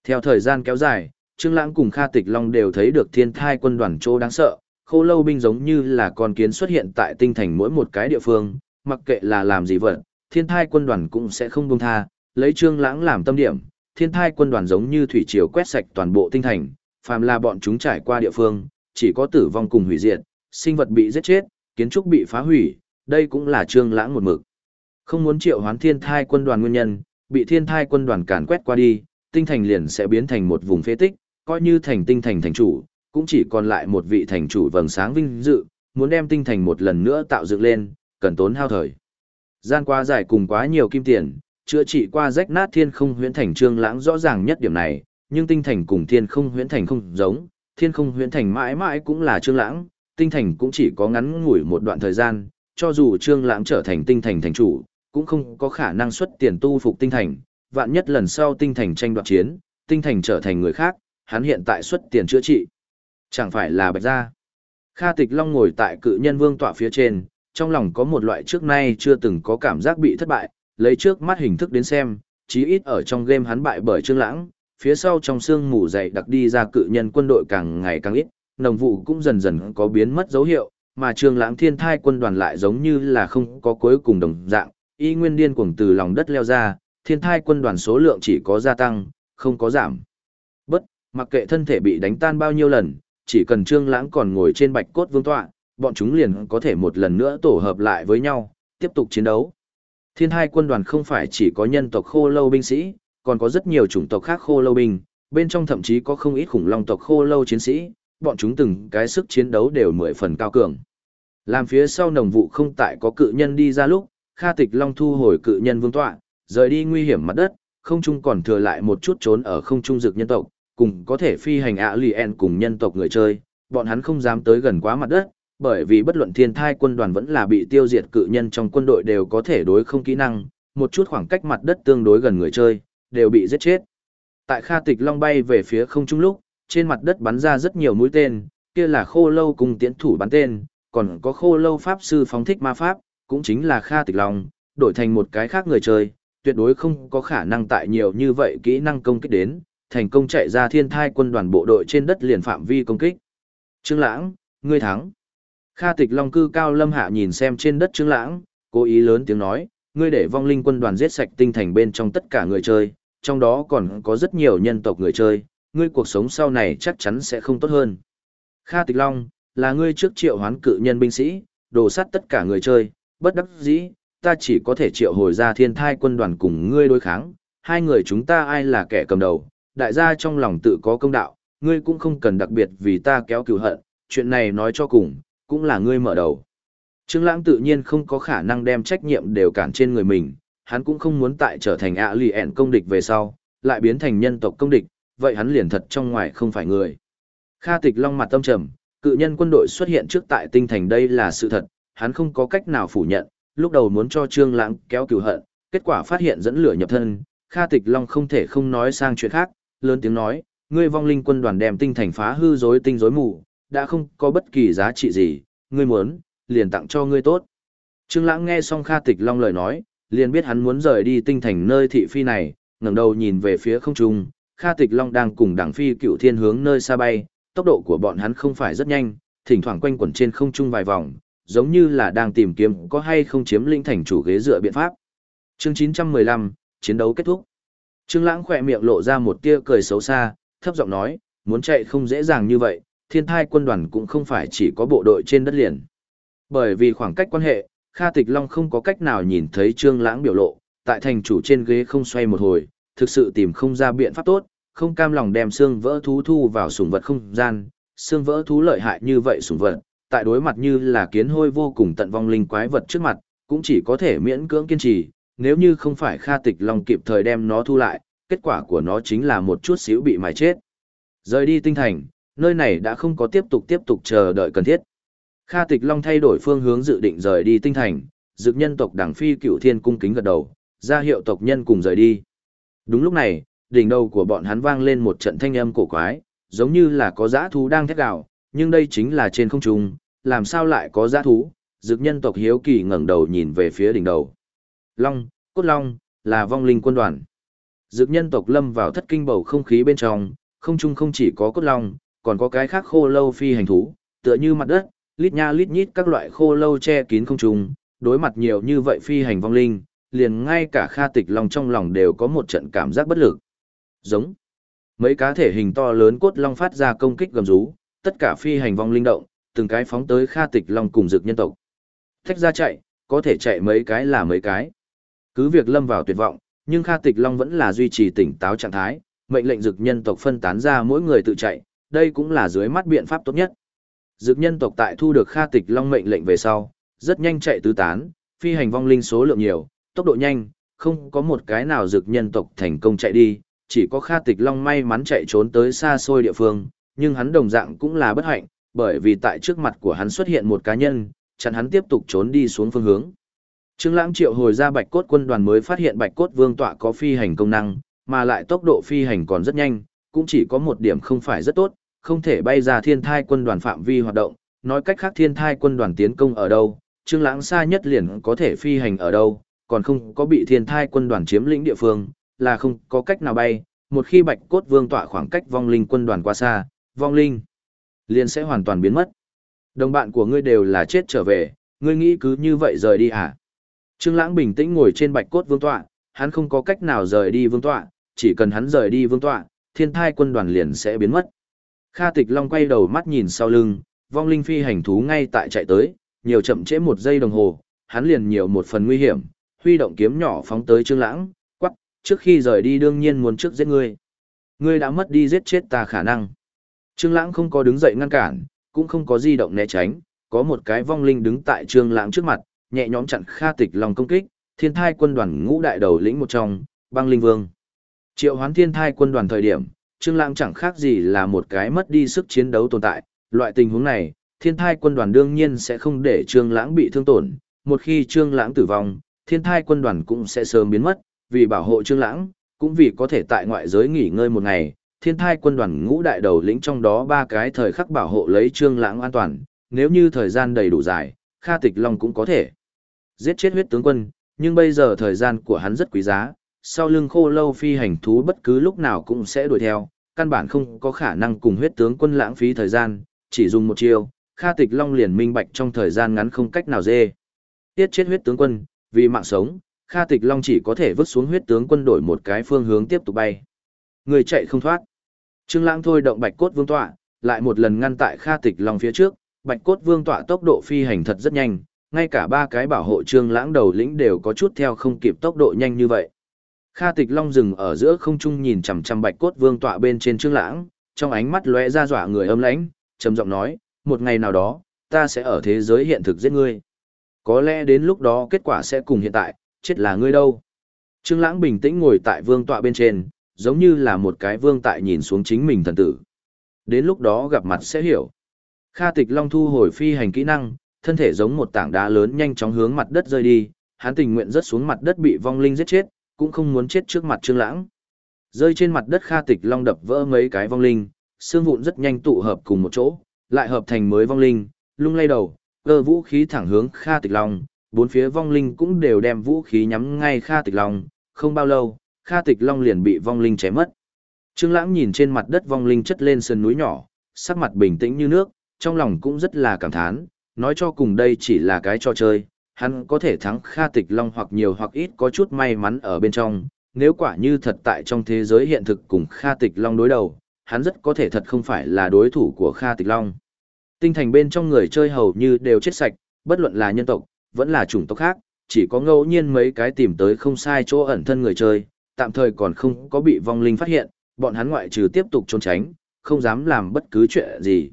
Theo thời gian kéo dài, Trương Lãng cùng Kha Tịch Long đều thấy được thiên thai quân đoàn chỗ đáng sợ, khô lâu binh giống như là con kiến xuất hiện tại tinh thành mỗi một cái địa phương, mặc kệ là làm gì vậy, thiên thai quân đoàn cũng sẽ không buông tha, lấy Trương Lãng làm tâm điểm, thiên thai quân đoàn giống như thủy triều quét sạch toàn bộ tinh thành, phàm là bọn chúng trải qua địa phương, chỉ có tử vong cùng hủy diệt, sinh vật bị giết chết, kiến trúc bị phá hủy, đây cũng là Trương Lãng một mực. Không muốn triệu hoán thiên thai quân đoàn nguyên nhân, bị thiên thai quân đoàn càn quét qua đi, tinh thành liền sẽ biến thành một vùng phế tích, coi như thành tinh thành thành chủ, cũng chỉ còn lại một vị thành chủ vầng sáng vinh dự, muốn đem tinh thành một lần nữa tạo dựng lên, cần tốn hao thời. Gian qua dài cùng quá nhiều kim tiền, chữa trị qua rách nát thiên không huyễn thành trương lãng rõ ràng nhất điểm này, nhưng tinh thành cùng thiên không huyễn thành không giống, thiên không huyễn thành mãi mãi cũng là trương lãng, tinh thành cũng chỉ có ngắn ngủi một đoạn thời gian, cho dù trương lãng trở thành tinh thành thành chủ, cũng không có khả năng xuất tiền tu phục tinh thành, vạn nhất lần sau tinh thành tranh đoạt chiến, tinh thành trở thành người khác, hắn hiện tại xuất tiền chữa trị. Chẳng phải là bạch gia. Kha Tịch Long ngồi tại cự nhân vương tọa phía trên, trong lòng có một loại trước nay chưa từng có cảm giác bị thất bại, lấy trước mắt hình thức đến xem, chí ít ở trong game hắn bại bởi Trương Lãng, phía sau trong xương mù dày đặc đi ra cự nhân quân đội càng ngày càng ít, nồng vụ cũng dần dần có biến mất dấu hiệu, mà Trương Lãng Thiên Thai quân đoàn lại giống như là không có cuối cùng đồng dạng, y nguyên điên cuồng từ lòng đất leo ra, Thiên Thai quân đoàn số lượng chỉ có gia tăng, không có giảm. Mặc kệ thân thể bị đánh tan bao nhiêu lần, chỉ cần Trương Lãng còn ngồi trên bạch cốt vương tọa, bọn chúng liền có thể một lần nữa tổ hợp lại với nhau, tiếp tục chiến đấu. Thiên hai quân đoàn không phải chỉ có nhân tộc khô lâu binh sĩ, còn có rất nhiều chủng tộc khác khô lâu binh, bên trong thậm chí có không ít khủng long tộc khô lâu chiến sĩ, bọn chúng từng cái sức chiến đấu đều mười phần cao cường. Làm phía sau nồng vụ không tại có cự nhân đi ra lúc, Kha Tịch Long thu hồi cự nhân vương tọa, rời đi nguy hiểm mặt đất, không trung còn thừa lại một chút trốn ở không trung dược nhân tộc, cùng có thể phi hành ạ lì ẹn cùng nhân tộc người chơi, bọn hắn không dám tới gần quá mặt đất, bởi vì bất luận thiên thai quân đoàn vẫn là bị tiêu diệt cự nhân trong quân đội đều có thể đối không kỹ năng, một chút khoảng cách mặt đất tương đối gần người chơi, đều bị giết chết. Tại Kha Tịch Long bay về phía không trung lúc, trên mặt đất bắn ra rất nhiều mũi tên, kia là khô lâu cùng tiễn thủ bắn tên, còn có khô lâu pháp sư phóng thích ma pháp, cũng chính là Kha Tịch Long, đổi thành một cái khác người chơi, tuyệt đối không có khả năng tại nhiều như vậy kỹ năng công kích đến, thành công chạy ra thiên thai quân đoàn bộ đội trên đất liền phạm vi công kích. Trương Lãng, ngươi thắng. Kha Tịch Long cư cao lâm hạ nhìn xem trên đất Trương Lãng, cố ý lớn tiếng nói, ngươi để vong linh quân đoàn giết sạch tinh thành bên trong tất cả người chơi, trong đó còn có rất nhiều nhân tộc người chơi, ngươi cuộc sống sau này chắc chắn sẽ không tốt hơn. Kha Tịch Long, là ngươi trước triệu hoán cự nhân binh sĩ, đồ sát tất cả người chơi, bất đắc dĩ, ta chỉ có thể triệu hồi ra thiên thai quân đoàn cùng ngươi đối kháng, hai người chúng ta ai là kẻ cầm đầu, đại gia trong lòng tự có công đạo, ngươi cũng không cần đặc biệt vì ta kéo cừu hận, chuyện này nói cho cùng, cũng là ngươi mở đầu. Trương Lãng tự nhiên không có khả năng đem trách nhiệm đều cản trên người mình, hắn cũng không muốn tại trở thành ạ lì ẹn công địch về sau, lại biến thành nhân tộc công địch, vậy hắn liền thật trong ngoài không phải người. Kha Tịch Long mặt tâm trầm, cự nhân quân đội xuất hiện trước tại tinh thành đây là sự thật, hắn không có cách nào phủ nhận, lúc đầu muốn cho Trương Lãng kéo cừu hận, kết quả phát hiện dẫn lửa nhập thân, Kha Tịch Long không thể không nói sang chuyện khác, lớn tiếng nói, ngươi vong linh quân đoàn đem tinh thành phá hư rối tinh rối mù, đã không có bất kỳ giá trị gì, ngươi muốn, liền tặng cho ngươi tốt. Trương Lãng nghe xong Kha Tịch Long lời nói, liền biết hắn muốn rời đi tinh thành nơi thị phi này, ngẩng đầu nhìn về phía không trung, Kha Tịch Long đang cùng Đảng Phi Cựu Thiên hướng nơi xa bay, tốc độ của bọn hắn không phải rất nhanh, thỉnh thoảng quanh quẩn trên không trung vài vòng, giống như là đang tìm kiếm có hay không chiếm lĩnh thành chủ ghế dựa biện pháp. Chương 915, chiến đấu kết thúc. Trương Lãng khẽ miệng lộ ra một tia cười xấu xa, thấp giọng nói, muốn chạy không dễ dàng như vậy, thiên thai quân đoàn cũng không phải chỉ có bộ đội trên đất liền. Bởi vì khoảng cách quan hệ, Kha Tịch Long không có cách nào nhìn thấy Trương Lãng biểu lộ, tại thành chủ trên ghế không xoay một hồi, thực sự tìm không ra biện pháp tốt, không cam lòng đem xương vỡ thú thu vào sủng vật không gian, xương vỡ thú lợi hại như vậy sủng vật, tại đối mặt như là kiến hôi vô cùng tận vong linh quái vật trước mặt, cũng chỉ có thể miễn cưỡng kiên trì, nếu như không phải Kha Tịch Long kịp thời đem nó thu lại, kết quả của nó chính là một chút xíu bị mài chết. Rời đi tinh thành, nơi này đã không có tiếp tục tiếp tục chờ đợi cần thiết. Kha Tịch Long thay đổi phương hướng dự định rời đi tinh thành, dực nhân tộc đảng phi cựu thiên cung kính gật đầu, ra hiệu tộc nhân cùng rời đi. Đúng lúc này, đỉnh đầu của bọn hắn vang lên một trận thanh âm cổ quái, giống như là có dã thú đang thét gào, nhưng đây chính là trên không trung, làm sao lại có dã thú? Dực nhân tộc hiếu kỳ ngẩng đầu nhìn về phía đỉnh đầu. Long, cốt long, là vong linh quân đoàn. Dược nhân tộc lâm vào thất kinh bầu không khí bên trong, không trung không chỉ có cốt long, còn có cái khác khô lâu phi hành thú, tựa như mặt đất, lít nha lít nhít các loại khô lâu che kín không trung, đối mặt nhiều như vậy phi hành vong linh, liền ngay cả Kha Tịch Long trong lòng đều có một trận cảm giác bất lực. Giống. Mấy cá thể hình to lớn cốt long phát ra công kích gầm rú, tất cả phi hành vong linh động, từng cái phóng tới Kha Tịch Long cùng dược nhân tộc. Thách ra chạy, có thể chạy mấy cái là mấy cái. Cứ việc lâm vào tuyệt vọng, nhưng Kha Tịch Long vẫn là duy trì tỉnh táo trạng thái, mệnh lệnh dược nhân tộc phân tán ra mỗi người tự chạy, đây cũng là dưới mắt biện pháp tốt nhất. Dược nhân tộc tại thu được Kha Tịch Long mệnh lệnh về sau, rất nhanh chạy tứ tán, phi hành vong linh số lượng nhiều, tốc độ nhanh, không có một cái nào dược nhân tộc thành công chạy đi, chỉ có Kha Tịch Long may mắn chạy trốn tới xa xôi địa phương, nhưng hắn đồng dạng cũng là bất hạnh, bởi vì tại trước mặt của hắn xuất hiện một cá nhân, chặn hắn tiếp tục trốn đi xuống phương hướng. Trương Lãng triệu hồi ra Bạch Cốt quân đoàn mới phát hiện Bạch Cốt Vương tọa có phi hành công năng, mà lại tốc độ phi hành còn rất nhanh, cũng chỉ có một điểm không phải rất tốt, không thể bay ra Thiên Thai quân đoàn phạm vi hoạt động, nói cách khác Thiên Thai quân đoàn tiến công ở đâu, Trương Lãng xa nhất liền có thể phi hành ở đâu, còn không có bị Thiên Thai quân đoàn chiếm lĩnh địa phương, là không có cách nào bay, một khi Bạch Cốt Vương tọa khoảng cách vong linh quân đoàn quá xa, vong linh liền sẽ hoàn toàn biến mất. Đồng bạn của ngươi đều là chết trở về, ngươi nghĩ cứ như vậy rời đi à? Trương Lãng bình tĩnh ngồi trên Bạch Cốt Vương tọa, hắn không có cách nào rời đi vương tọa, chỉ cần hắn rời đi vương tọa, Thiên Thai quân đoàn liền sẽ biến mất. Kha Tịch Long quay đầu mắt nhìn sau lưng, vong linh phi hành thú ngay tại chạy tới, nhiều chậm trễ một giây đồng hồ, hắn liền nhiều một phần nguy hiểm, huy động kiếm nhỏ phóng tới Trương Lãng, trước khi rời đi đương nhiên muốn trước giết ngươi. Ngươi đã mất đi giết chết ta khả năng. Trương Lãng không có đứng dậy ngăn cản, cũng không có di động né tránh, có một cái vong linh đứng tại Trương Lãng trước mặt, nhẹ nhõm chặn Kha Tịch Long công kích, Thiên Thai quân đoàn ngũ đại đầu lĩnh một trong, Băng Linh Vương. Triệu Hoán Thiên Thai quân đoàn thời điểm, Trương Lãng chẳng khác gì là một cái mất đi sức chiến đấu tồn tại, loại tình huống này, Thiên Thai quân đoàn đương nhiên sẽ không để Trương Lãng bị thương tổn, một khi Trương Lãng tử vong, Thiên Thai quân đoàn cũng sẽ sớm biến mất, vì bảo hộ Trương Lãng, cũng vì có thể tại ngoại giới nghỉ ngơi một ngày, thiên thai quân đoàn ngũ đại đầu lĩnh trong đó ba cái thời khắc bảo hộ lấy Trương Lãng an toàn, nếu như thời gian đầy đủ dài, Kha Tịch Long cũng có thể giết chết huyết tướng quân, nhưng bây giờ thời gian của hắn rất quý giá, sau lưng khô lâu phi hành thú bất cứ lúc nào cũng sẽ đuổi theo, căn bản không có khả năng cùng huyết tướng quân lãng phí thời gian, chỉ dùng một chiêu, Kha Tịch Long liền minh bạch trong thời gian ngắn không cách nào dê. Tiết chết huyết tướng quân, vì mạng sống, Kha Tịch Long chỉ có thể vứt xuống huyết tướng quân đổi một cái phương hướng tiếp tục bay. Người chạy không thoát. Trương Lãng thôi động Bạch Cốt Vương tọa, lại một lần ngăn tại Kha Tịch Long phía trước, Bạch Cốt Vương tọa tốc độ phi hành thật rất nhanh, ngay cả ba cái bảo hộ Trương Lãng đầu lĩnh đều có chút theo không kịp tốc độ nhanh như vậy. Kha Tịch Long dừng ở giữa không trung nhìn chằm chằm Bạch Cốt Vương tọa bên trên Trương Lãng, trong ánh mắt lóe ra dọa người âm lãnh, trầm giọng nói, "Một ngày nào đó, ta sẽ ở thế giới hiện thực giết ngươi. Có lẽ đến lúc đó kết quả sẽ cùng hiện tại, chết là ngươi đâu. Trương Lãng bình tĩnh ngồi tại vương tọa bên trên, giống như là một cái vương tại nhìn xuống chính mình thần tử. Đến lúc đó gặp mặt sẽ hiểu. Kha Tịch Long thu hồi phi hành kỹ năng, thân thể giống một tảng đá lớn nhanh chóng hướng mặt đất rơi đi, hắn tình nguyện rớt xuống mặt đất bị vong linh giết chết, cũng không muốn chết trước mặt Trương Lãng. Rơi trên mặt đất Kha Tịch Long đập vỡ mấy cái vong linh, xương vụn rất nhanh tụ hợp cùng một chỗ, lại hợp thành mới vong linh, lung lay đầu, cơ vũ khí thẳng hướng Kha Tịch Long, bốn phía vong linh cũng đều đem vũ khí nhắm ngay Kha Tịch Long, không bao lâu, Kha Tịch Long liền bị vong linh chém mất. Trương Lãng nhìn trên mặt đất vong linh chất lên sườn núi nhỏ, sắc mặt bình tĩnh như nước, trong lòng cũng rất là cảm thán, nói cho cùng đây chỉ là cái trò chơi, hắn có thể thắng Kha Tịch Long hoặc nhiều hoặc ít có chút may mắn ở bên trong, nếu quả như thật tại trong thế giới hiện thực cùng Kha Tịch Long đối đầu, hắn rất có thể thật không phải là đối thủ của Kha Tịch Long. Tinh thành bên trong người chơi hầu như đều chết sạch, bất luận là nhân tộc, vẫn là chủng tộc khác, chỉ có ngẫu nhiên mấy cái tìm tới không sai chỗ ẩn thân người chơi, tạm thời còn không có bị vong linh phát hiện, bọn hắn ngoại trừ tiếp tục trốn tránh, không dám làm bất cứ chuyện gì.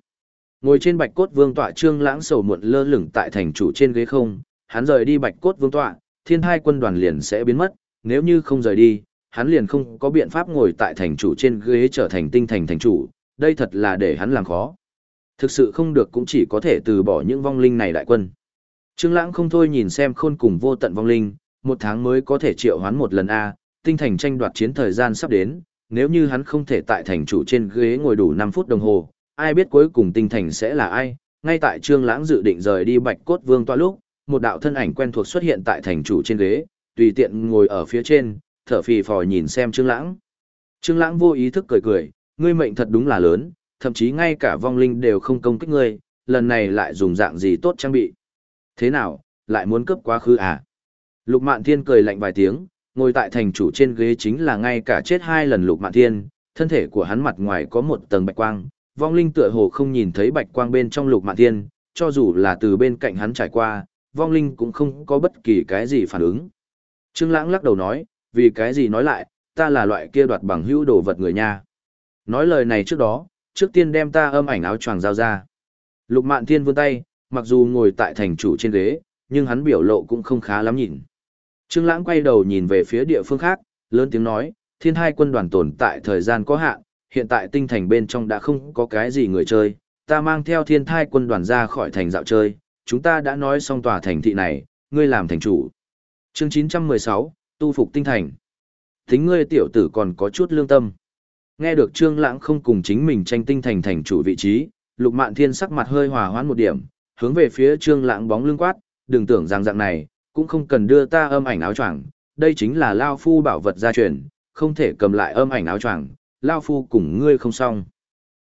Ngồi trên bạch cốt vương tọa trương lãng sầu muộn lơ lửng tại thành chủ trên ghế không, hắn rời đi bạch cốt vương tọa, thiên hai quân đoàn liền sẽ biến mất, nếu như không rời đi, hắn liền không có biện pháp ngồi tại thành chủ trên ghế trở thành tinh thành thành chủ, đây thật là để hắn làm khó. Thực sự không được cũng chỉ có thể từ bỏ những vong linh này đại quân. Trương Lãng không thôi nhìn xem khôn cùng vô tận vong linh, một tháng mới có thể triệu hoán một lần a, tinh thành tranh đoạt chiến thời gian sắp đến, nếu như hắn không thể tại thành chủ trên ghế ngồi đủ 5 phút đồng hồ, ai biết cuối cùng tinh thành sẽ là ai, ngay tại Trương Lãng dự định rời đi Bạch Cốt Vương tọa lúc, một đạo thân ảnh quen thuộc xuất hiện tại thành chủ trên ghế, tùy tiện ngồi ở phía trên, thở phì phò nhìn xem Trương Lãng. Trương Lãng vô ý thức cười cười, ngươi mệnh thật đúng là lớn, thậm chí ngay cả vong linh đều không công kích ngươi, lần này lại dùng dạng gì tốt trang bị. Thế nào, lại muốn cướp quá khứ à? Lục Mạn Thiên cười lạnh vài tiếng, ngồi tại thành chủ trên ghế chính là ngay cả chết hai lần Lục Mạn Thiên, thân thể của hắn mặt ngoài có một tầng bạch quang, vong linh tựa hồ không nhìn thấy bạch quang bên trong Lục Mạn Thiên, cho dù là từ bên cạnh hắn trải qua, vong linh cũng không có bất kỳ cái gì phản ứng. Trương Lãng lắc đầu nói, vì cái gì nói lại, ta là loại kia đoạt bằng hữu đồ vật người nha. Nói lời này trước đó, trước tiên đem ta âm ảnh áo choàng giao ra. Lục Mạn Thiên vươn tay, mặc dù ngồi tại thành chủ trên ghế, nhưng hắn biểu lộ cũng không khá lắm nhìn. Trương Lãng quay đầu nhìn về phía địa phương khác, lớn tiếng nói, thiên hai quân đoàn tồn tại thời gian có hạn, hiện tại tinh thành bên trong đã không có cái gì người chơi, ta mang theo thiên thai quân đoàn ra khỏi thành dạo chơi, chúng ta đã nói xong tòa thành thị này, ngươi làm thành chủ. Chương 916, tu phục tinh thành. Tính ngươi tiểu tử còn có chút lương tâm. Nghe được Trương Lãng không cùng chính mình tranh tinh thành thành chủ vị trí, Lục Mạn Thiên sắc mặt hơi hòa hoãn một điểm, hướng về phía Trương Lãng bóng lưng quát, đừng tưởng rằng dạng này, cũng không cần đưa ta âm ảnh áo choàng, đây chính là lao phu bảo vật gia truyền, không thể cầm lại âm ảnh áo choàng, lao phu cùng ngươi không xong.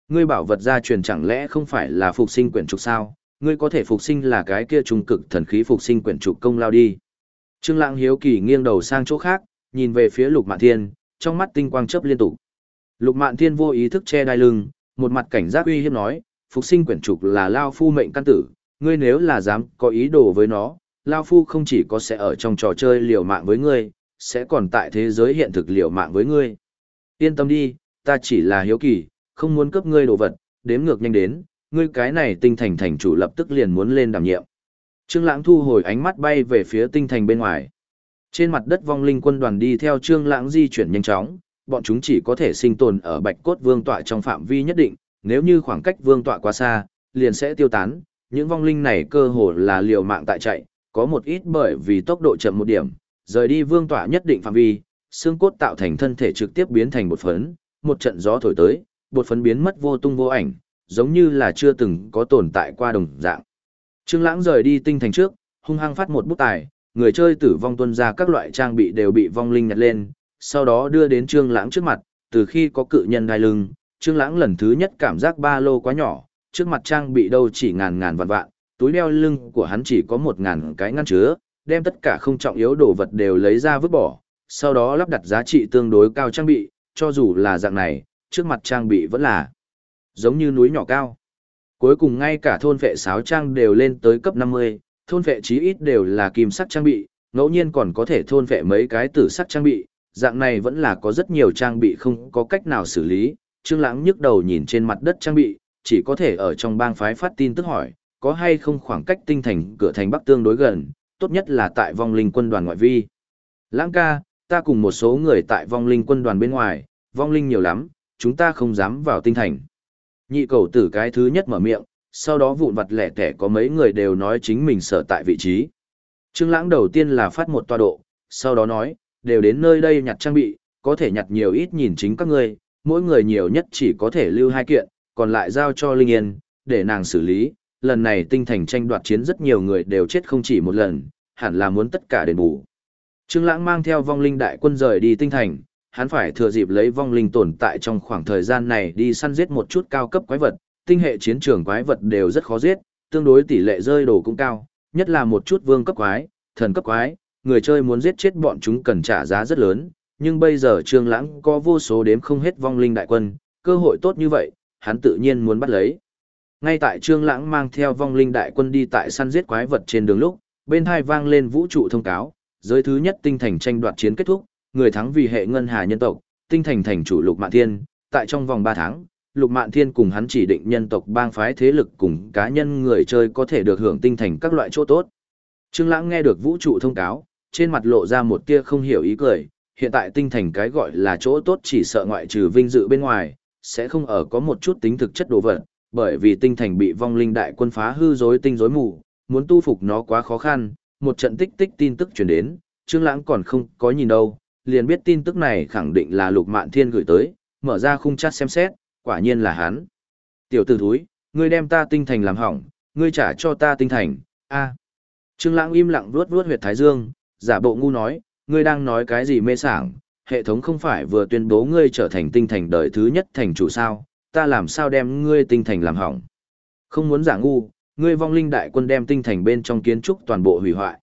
Ngươi bảo vật gia truyền chẳng lẽ không phải là phục sinh quyển trục sao? Ngươi có thể phục sinh là cái kia trung cực thần khí phục sinh quyển trục công lao đi. Trương Lãng hiếu kỳ nghiêng đầu sang chỗ khác, nhìn về phía Lục Mạn Thiên, trong mắt tinh quang chớp liên tục. Lục Mạn Thiên vô ý thức che đai lưng, một mặt cảnh giác uy hiếp nói, phục sinh quyển trục là lao phu mệnh căn tử, ngươi nếu là dám có ý đồ với nó, lao phu không chỉ có sẽ ở trong trò chơi liều mạng với ngươi, sẽ còn tại thế giới hiện thực liều mạng với ngươi. Yên tâm đi, ta chỉ là hiếu kỳ, không muốn cướp ngươi đồ vật, đếm ngược nhanh đến, ngươi cái này tinh thành thành chủ lập tức liền muốn lên đảm nhiệm. Trương Lãng thu hồi ánh mắt bay về phía tinh thành bên ngoài. Trên mặt đất vong linh quân đoàn đi theo Trương Lãng di chuyển nhanh chóng, bọn chúng chỉ có thể sinh tồn ở Bạch Cốt Vương tọa trong phạm vi nhất định, nếu như khoảng cách vương tọa quá xa, liền sẽ tiêu tán. Những vong linh này cơ hồ là liều mạng tại chạy, có một ít bởi vì tốc độ chậm một điểm, rời đi vương tọa nhất định phạm vi, xương cốt tạo thành thân thể trực tiếp biến thành bột phấn, một trận gió thổi tới, bột phấn biến mất vô tung vô ảnh, giống như là chưa từng có tồn tại qua đồng dạng. Trương Lãng rời đi tinh thành trước, hung hăng phát một bút tài, người chơi tử vong tuân ra các loại trang bị đều bị vong linh nhặt lên, sau đó đưa đến Trương Lãng trước mặt, từ khi có cự nhân đai lưng, Trương Lãng lần thứ nhất cảm giác ba lô quá nhỏ, trước mặt trang bị đâu chỉ ngàn ngàn vạn vạn, túi đeo lưng của hắn chỉ có một ngàn cái ngăn chứa, đem tất cả không trọng yếu đồ vật đều lấy ra vứt bỏ, sau đó lắp đặt giá trị tương đối cao trang bị, cho dù là dạng này, trước mặt trang bị vẫn là giống như núi nhỏ cao. Cuối cùng ngay cả thôn vệ sáo trang đều lên tới cấp 50, thôn vệ chí ít đều là kim sắc trang bị, ngẫu nhiên còn có thể thôn vệ mấy cái tử sắc trang bị, dạng này vẫn là có rất nhiều trang bị không có cách nào xử lý. Trương Lãng nhức đầu nhìn trên mặt đất trang bị, chỉ có thể ở trong bang phái phát tin tức hỏi, có hay không khoảng cách tinh thành cửa thành Bắc tương đối gần, tốt nhất là tại vong linh quân đoàn ngoại vi. Lãng ca, ta cùng một số người tại vong linh quân đoàn bên ngoài, vong linh nhiều lắm, chúng ta không dám vào tinh thành. Nhị cầu tử cái thứ nhất mở miệng, sau đó vụn vặt lẻ tẻ có mấy người đều nói chính mình sở tại vị trí. Trương Lãng đầu tiên là phát một tọa độ, sau đó nói, đều đến nơi đây nhặt trang bị, có thể nhặt nhiều ít nhìn chính các ngươi, mỗi người nhiều nhất chỉ có thể lưu hai kiện, còn lại giao cho Linh Yên, để nàng xử lý. Lần này tinh thành tranh đoạt chiến rất nhiều người đều chết không chỉ một lần, hẳn là muốn tất cả đền bù. Trương Lãng mang theo vong linh đại quân rời đi tinh thành, hắn phải thừa dịp lấy vong linh tồn tại trong khoảng thời gian này đi săn giết một chút cao cấp quái vật, tinh hệ chiến trường quái vật đều rất khó giết, tương đối tỷ lệ rơi đồ cũng cao, nhất là một chút vương cấp quái, thần cấp quái, người chơi muốn giết chết bọn chúng cần trả giá rất lớn, nhưng bây giờ Trương Lãng có vô số đếm không hết vong linh đại quân, cơ hội tốt như vậy, hắn tự nhiên muốn bắt lấy. Ngay tại Trương Lãng mang theo vong linh đại quân đi tại săn giết quái vật trên đường lúc, bên hai vang lên vũ trụ thông cáo, giới thứ nhất tinh thành tranh đoạt chiến kết thúc, người thắng vì hệ ngân hà nhân tộc, tinh thành thành chủ Lục Mạn Thiên, tại trong vòng 3 tháng, Lục Mạn Thiên cùng hắn chỉ định nhân tộc bang phái thế lực cùng cá nhân người chơi có thể được hưởng tinh thành các loại chỗ tốt. Trương Lãng nghe được vũ trụ thông cáo, trên mặt lộ ra một tia không hiểu ý cười, hiện tại tinh thành cái gọi là chỗ tốt chỉ sợ ngoại trừ vinh dự bên ngoài, sẽ không ở có một chút tính thực chất đồ vật, bởi vì tinh thành bị vong linh đại quân phá hư rối tinh rối mù, muốn tu phục nó quá khó khăn, một trận tích tích tin tức truyền đến, Trương Lãng còn không có nhìn đâu, liền biết tin tức này khẳng định là Lục Mạn Thiên gửi tới, mở ra khung chat xem xét, quả nhiên là hắn. Tiểu tử thúi, ngươi đem ta tinh thành làm hỏng, ngươi trả cho ta tinh thành, a. À. Trương Lãng im lặng vuốt vuốt huyệt thái dương, giả bộ ngu nói, ngươi đang nói cái gì mê sảng, hệ thống không phải vừa tuyên bố ngươi trở thành tinh thành đời thứ nhất thành chủ sao, ta làm sao đem ngươi tinh thành làm hỏng. Không muốn giả ngu, ngươi vong linh đại quân đem tinh thành bên trong kiến trúc toàn bộ hủy hoại.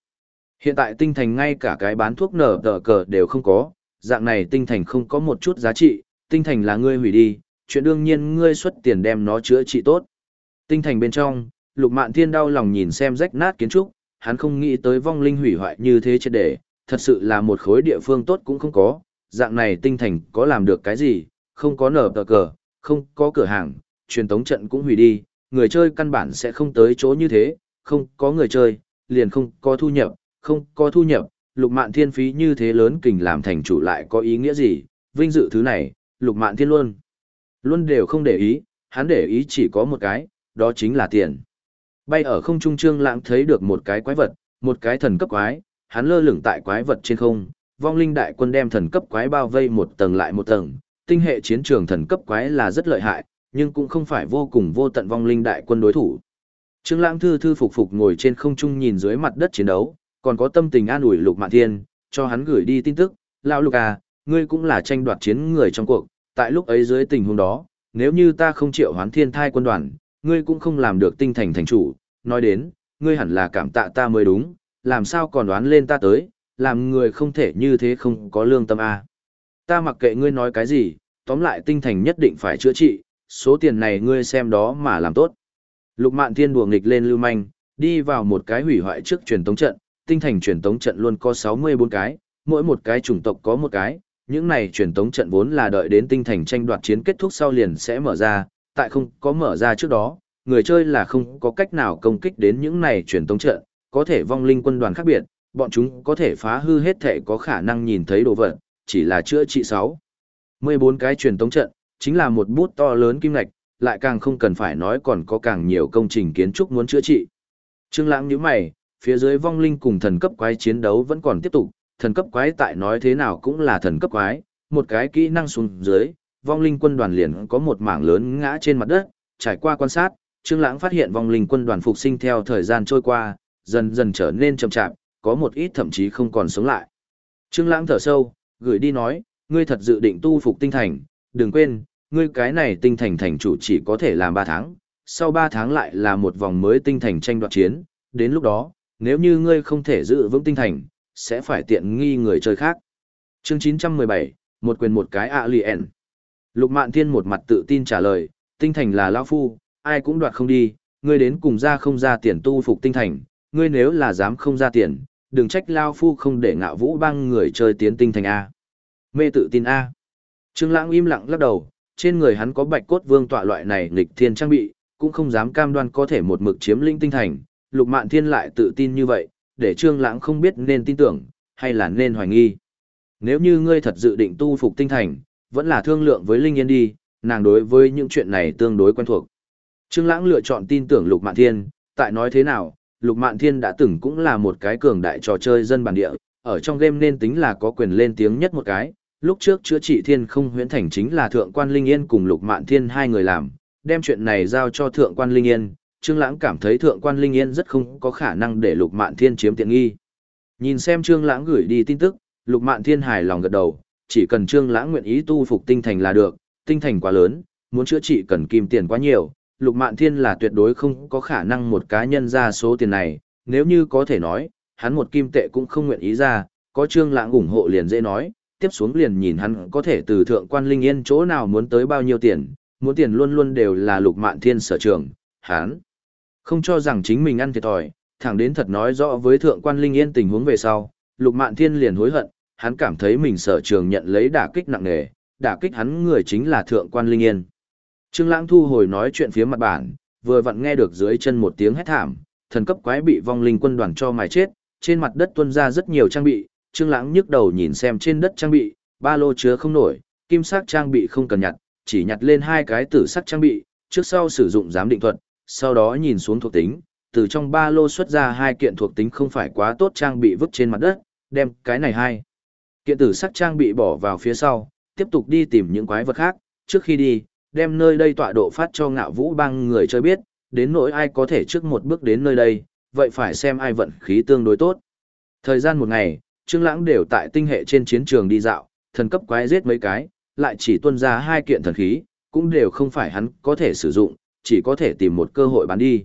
Hiện tại tinh thành ngay cả cái bán thuốc nở tờ cờ đều không có, dạng này tinh thành không có một chút giá trị, tinh thành là ngươi hủy đi, chuyện đương nhiên ngươi xuất tiền đem nó chữa trị tốt. Tinh thành bên trong, lục mạn thiên đau lòng nhìn xem rách nát kiến trúc, hắn không nghĩ tới vong linh hủy hoại như thế chết để, thật sự là một khối địa phương tốt cũng không có, dạng này tinh thành có làm được cái gì, không có nở tờ cờ, không có cửa hàng, truyền tống trận cũng hủy đi, người chơi căn bản sẽ không tới chỗ như thế, không có người chơi, liền không có thu nhập, không có thu nhập, lục mạn thiên phí như thế lớn kình làm thành chủ lại có ý nghĩa gì, vinh dự thứ này, lục mạn thiên luôn. Luôn đều không để ý, hắn để ý chỉ có một cái, đó chính là tiền. Bay ở không trung trương lãng thấy được một cái quái vật, một cái thần cấp quái, hắn lơ lửng tại quái vật trên không, vong linh đại quân đem thần cấp quái bao vây một tầng lại một tầng, tinh hệ chiến trường thần cấp quái là rất lợi hại, nhưng cũng không phải vô cùng vô tận vong linh đại quân đối thủ. Trương Lãng thư thư phục phục ngồi trên không trung nhìn dưới mặt đất chiến đấu, còn có tâm tình an ủi Lục Mạn Thiên, cho hắn gửi đi tin tức, "Lão Lục à, ngươi cũng là tranh đoạt chiến người trong cuộc, tại lúc ấy dưới tình huống đó, nếu như ta không triệu hoán Thiên Thai quân đoàn, ngươi cũng không làm được tinh thành thành chủ, nói đến, ngươi hẳn là cảm tạ ta mới đúng, làm sao còn đoán lên ta tới, làm người không thể như thế không có lương tâm. À. Ta mặc kệ ngươi nói cái gì, tóm lại tinh thành nhất định phải chữa trị, số tiền này ngươi xem đó mà làm tốt. Lục Mạn Thiên đùa nghịch lên lưu manh, đi vào một cái hủy hoại trước truyền tống trận, tinh thành truyền tống trận luôn có 64 cái, mỗi một cái chủng tộc có một cái, những này truyền tống trận vốn là đợi đến tinh thành tranh đoạt chiến kết thúc sau liền sẽ mở ra, tại không có mở ra trước đó, người chơi là không có cách nào công kích đến những này truyền tống trận, có thể vong linh quân đoàn khác biệt, bọn chúng có thể phá hư hết thể có khả năng nhìn thấy đồ vật, chỉ là chữa trị 6. 14 cái truyền tống trận, chính là một bút to lớn kim ngạch, lại càng không cần phải nói còn có càng nhiều công trình kiến trúc muốn chữa trị. Trương Lãng nhíu mày, phía dưới vong linh cùng thần cấp quái chiến đấu vẫn còn tiếp tục, thần cấp quái tại nói thế nào cũng là thần cấp quái, một cái kỹ năng xuống dưới, vong linh quân đoàn liền có một mảng lớn ngã trên mặt đất, trải qua quan sát, Trương Lãng phát hiện vong linh quân đoàn phục sinh theo thời gian trôi qua, dần dần trở nên chậm chạp, có một ít thậm chí không còn sống lại. Trương Lãng thở sâu, gửi đi nói, ngươi thật dự định tu phục tinh thành, đừng quên, ngươi cái này tinh thành thành chủ chỉ có thể làm 3 tháng, sau 3 tháng lại là một vòng mới tinh thành tranh đoạt chiến, đến lúc đó, nếu như ngươi không thể giữ vững tinh thành, sẽ phải tiện nghi người chơi khác. Chương 917, một quyền một cái alien. Lục Mạn Thiên một mặt tự tin trả lời, tinh thành là lão phu, ai cũng đoạt không đi, ngươi đến cùng ra không ra tiền tu phục tinh thành, ngươi nếu là dám không ra tiền, đừng trách lão phu không để ngạo vũ băng người chơi tiến tinh thành A. Mê tự tin A. Trương Lãng im lặng lắc đầu, trên người hắn có bạch cốt vương tọa loại này nghịch thiên trang bị, cũng không dám cam đoan có thể một mực chiếm linh tinh thành, Lục Mạn Thiên lại tự tin như vậy, để Trương Lãng không biết nên tin tưởng hay là nên hoài nghi. Nếu như ngươi thật dự định tu phục tinh thành, vẫn là thương lượng với Linh Yên đi, nàng đối với những chuyện này tương đối quen thuộc. Trương Lãng lựa chọn tin tưởng Lục Mạn Thiên, tại nói thế nào, Lục Mạn Thiên đã từng cũng là một cái cường đại trò chơi dân bản địa, ở trong game nên tính là có quyền lên tiếng nhất một cái. Lúc trước chữa trị thiên không huyễn thành chính là Thượng quan Linh Yên cùng Lục Mạn Thiên hai người làm, đem chuyện này giao cho Thượng quan Linh Yên. Trương Lãng cảm thấy Thượng quan Linh Yên rất không có khả năng để Lục Mạn Thiên chiếm tiện nghi. Nhìn xem Trương Lãng gửi đi tin tức, Lục Mạn Thiên hài lòng gật đầu, chỉ cần Trương Lãng nguyện ý tu phục tinh thành là được, tinh thành quá lớn, muốn chữa trị cần kim tiền quá nhiều, Lục Mạn Thiên là tuyệt đối không có khả năng một cá nhân ra số tiền này, nếu như có thể nói, hắn một kim tệ cũng không nguyện ý ra, có Trương Lãng ủng hộ liền dễ nói, tiếp xuống liền nhìn hắn có thể từ thượng quan linh yên chỗ nào muốn tới bao nhiêu tiền, muốn tiền luôn luôn đều là Lục Mạn Thiên sở trường, hắn không cho rằng chính mình ăn thiệt thòi, thẳng đến thật nói rõ với thượng quan linh yên tình huống về sau, Lục Mạn Thiên liền hối hận, hắn cảm thấy mình sở trường nhận lấy đả kích nặng nề, đả kích hắn người chính là thượng quan linh yên. Trương Lãng thu hồi nói chuyện phía mặt bản, vừa vặn nghe được dưới chân một tiếng hét thảm, thần cấp quái bị vong linh quân đoàn cho mài chết, trên mặt đất tuôn ra rất nhiều trang bị, Trương Lãng nhức đầu nhìn xem trên đất trang bị, ba lô chứa không nổi, kim sắc trang bị không cần nhặt, chỉ nhặt lên hai cái tử sắc trang bị, trước sau sử dụng giám định thuật, sau đó nhìn xuống thuộc tính, từ trong ba lô xuất ra hai kiện thuộc tính không phải quá tốt trang bị vứt trên mặt đất, đem cái này hai. Kiện tử sắc trang bị bỏ vào phía sau, tiếp tục đi tìm những quái vật khác, trước khi đi, đem nơi đây tọa độ phát cho ngạo vũ băng người chơi biết, đến nỗi ai có thể trước một bước đến nơi đây, vậy phải xem ai vận khí tương đối tốt. Thời gian một ngày, Trương Lãng đều tại tinh hệ trên chiến trường đi dạo, thần cấp quái giết mấy cái, lại chỉ tuân ra hai kiện thần khí, cũng đều không phải hắn có thể sử dụng, chỉ có thể tìm một cơ hội bán đi.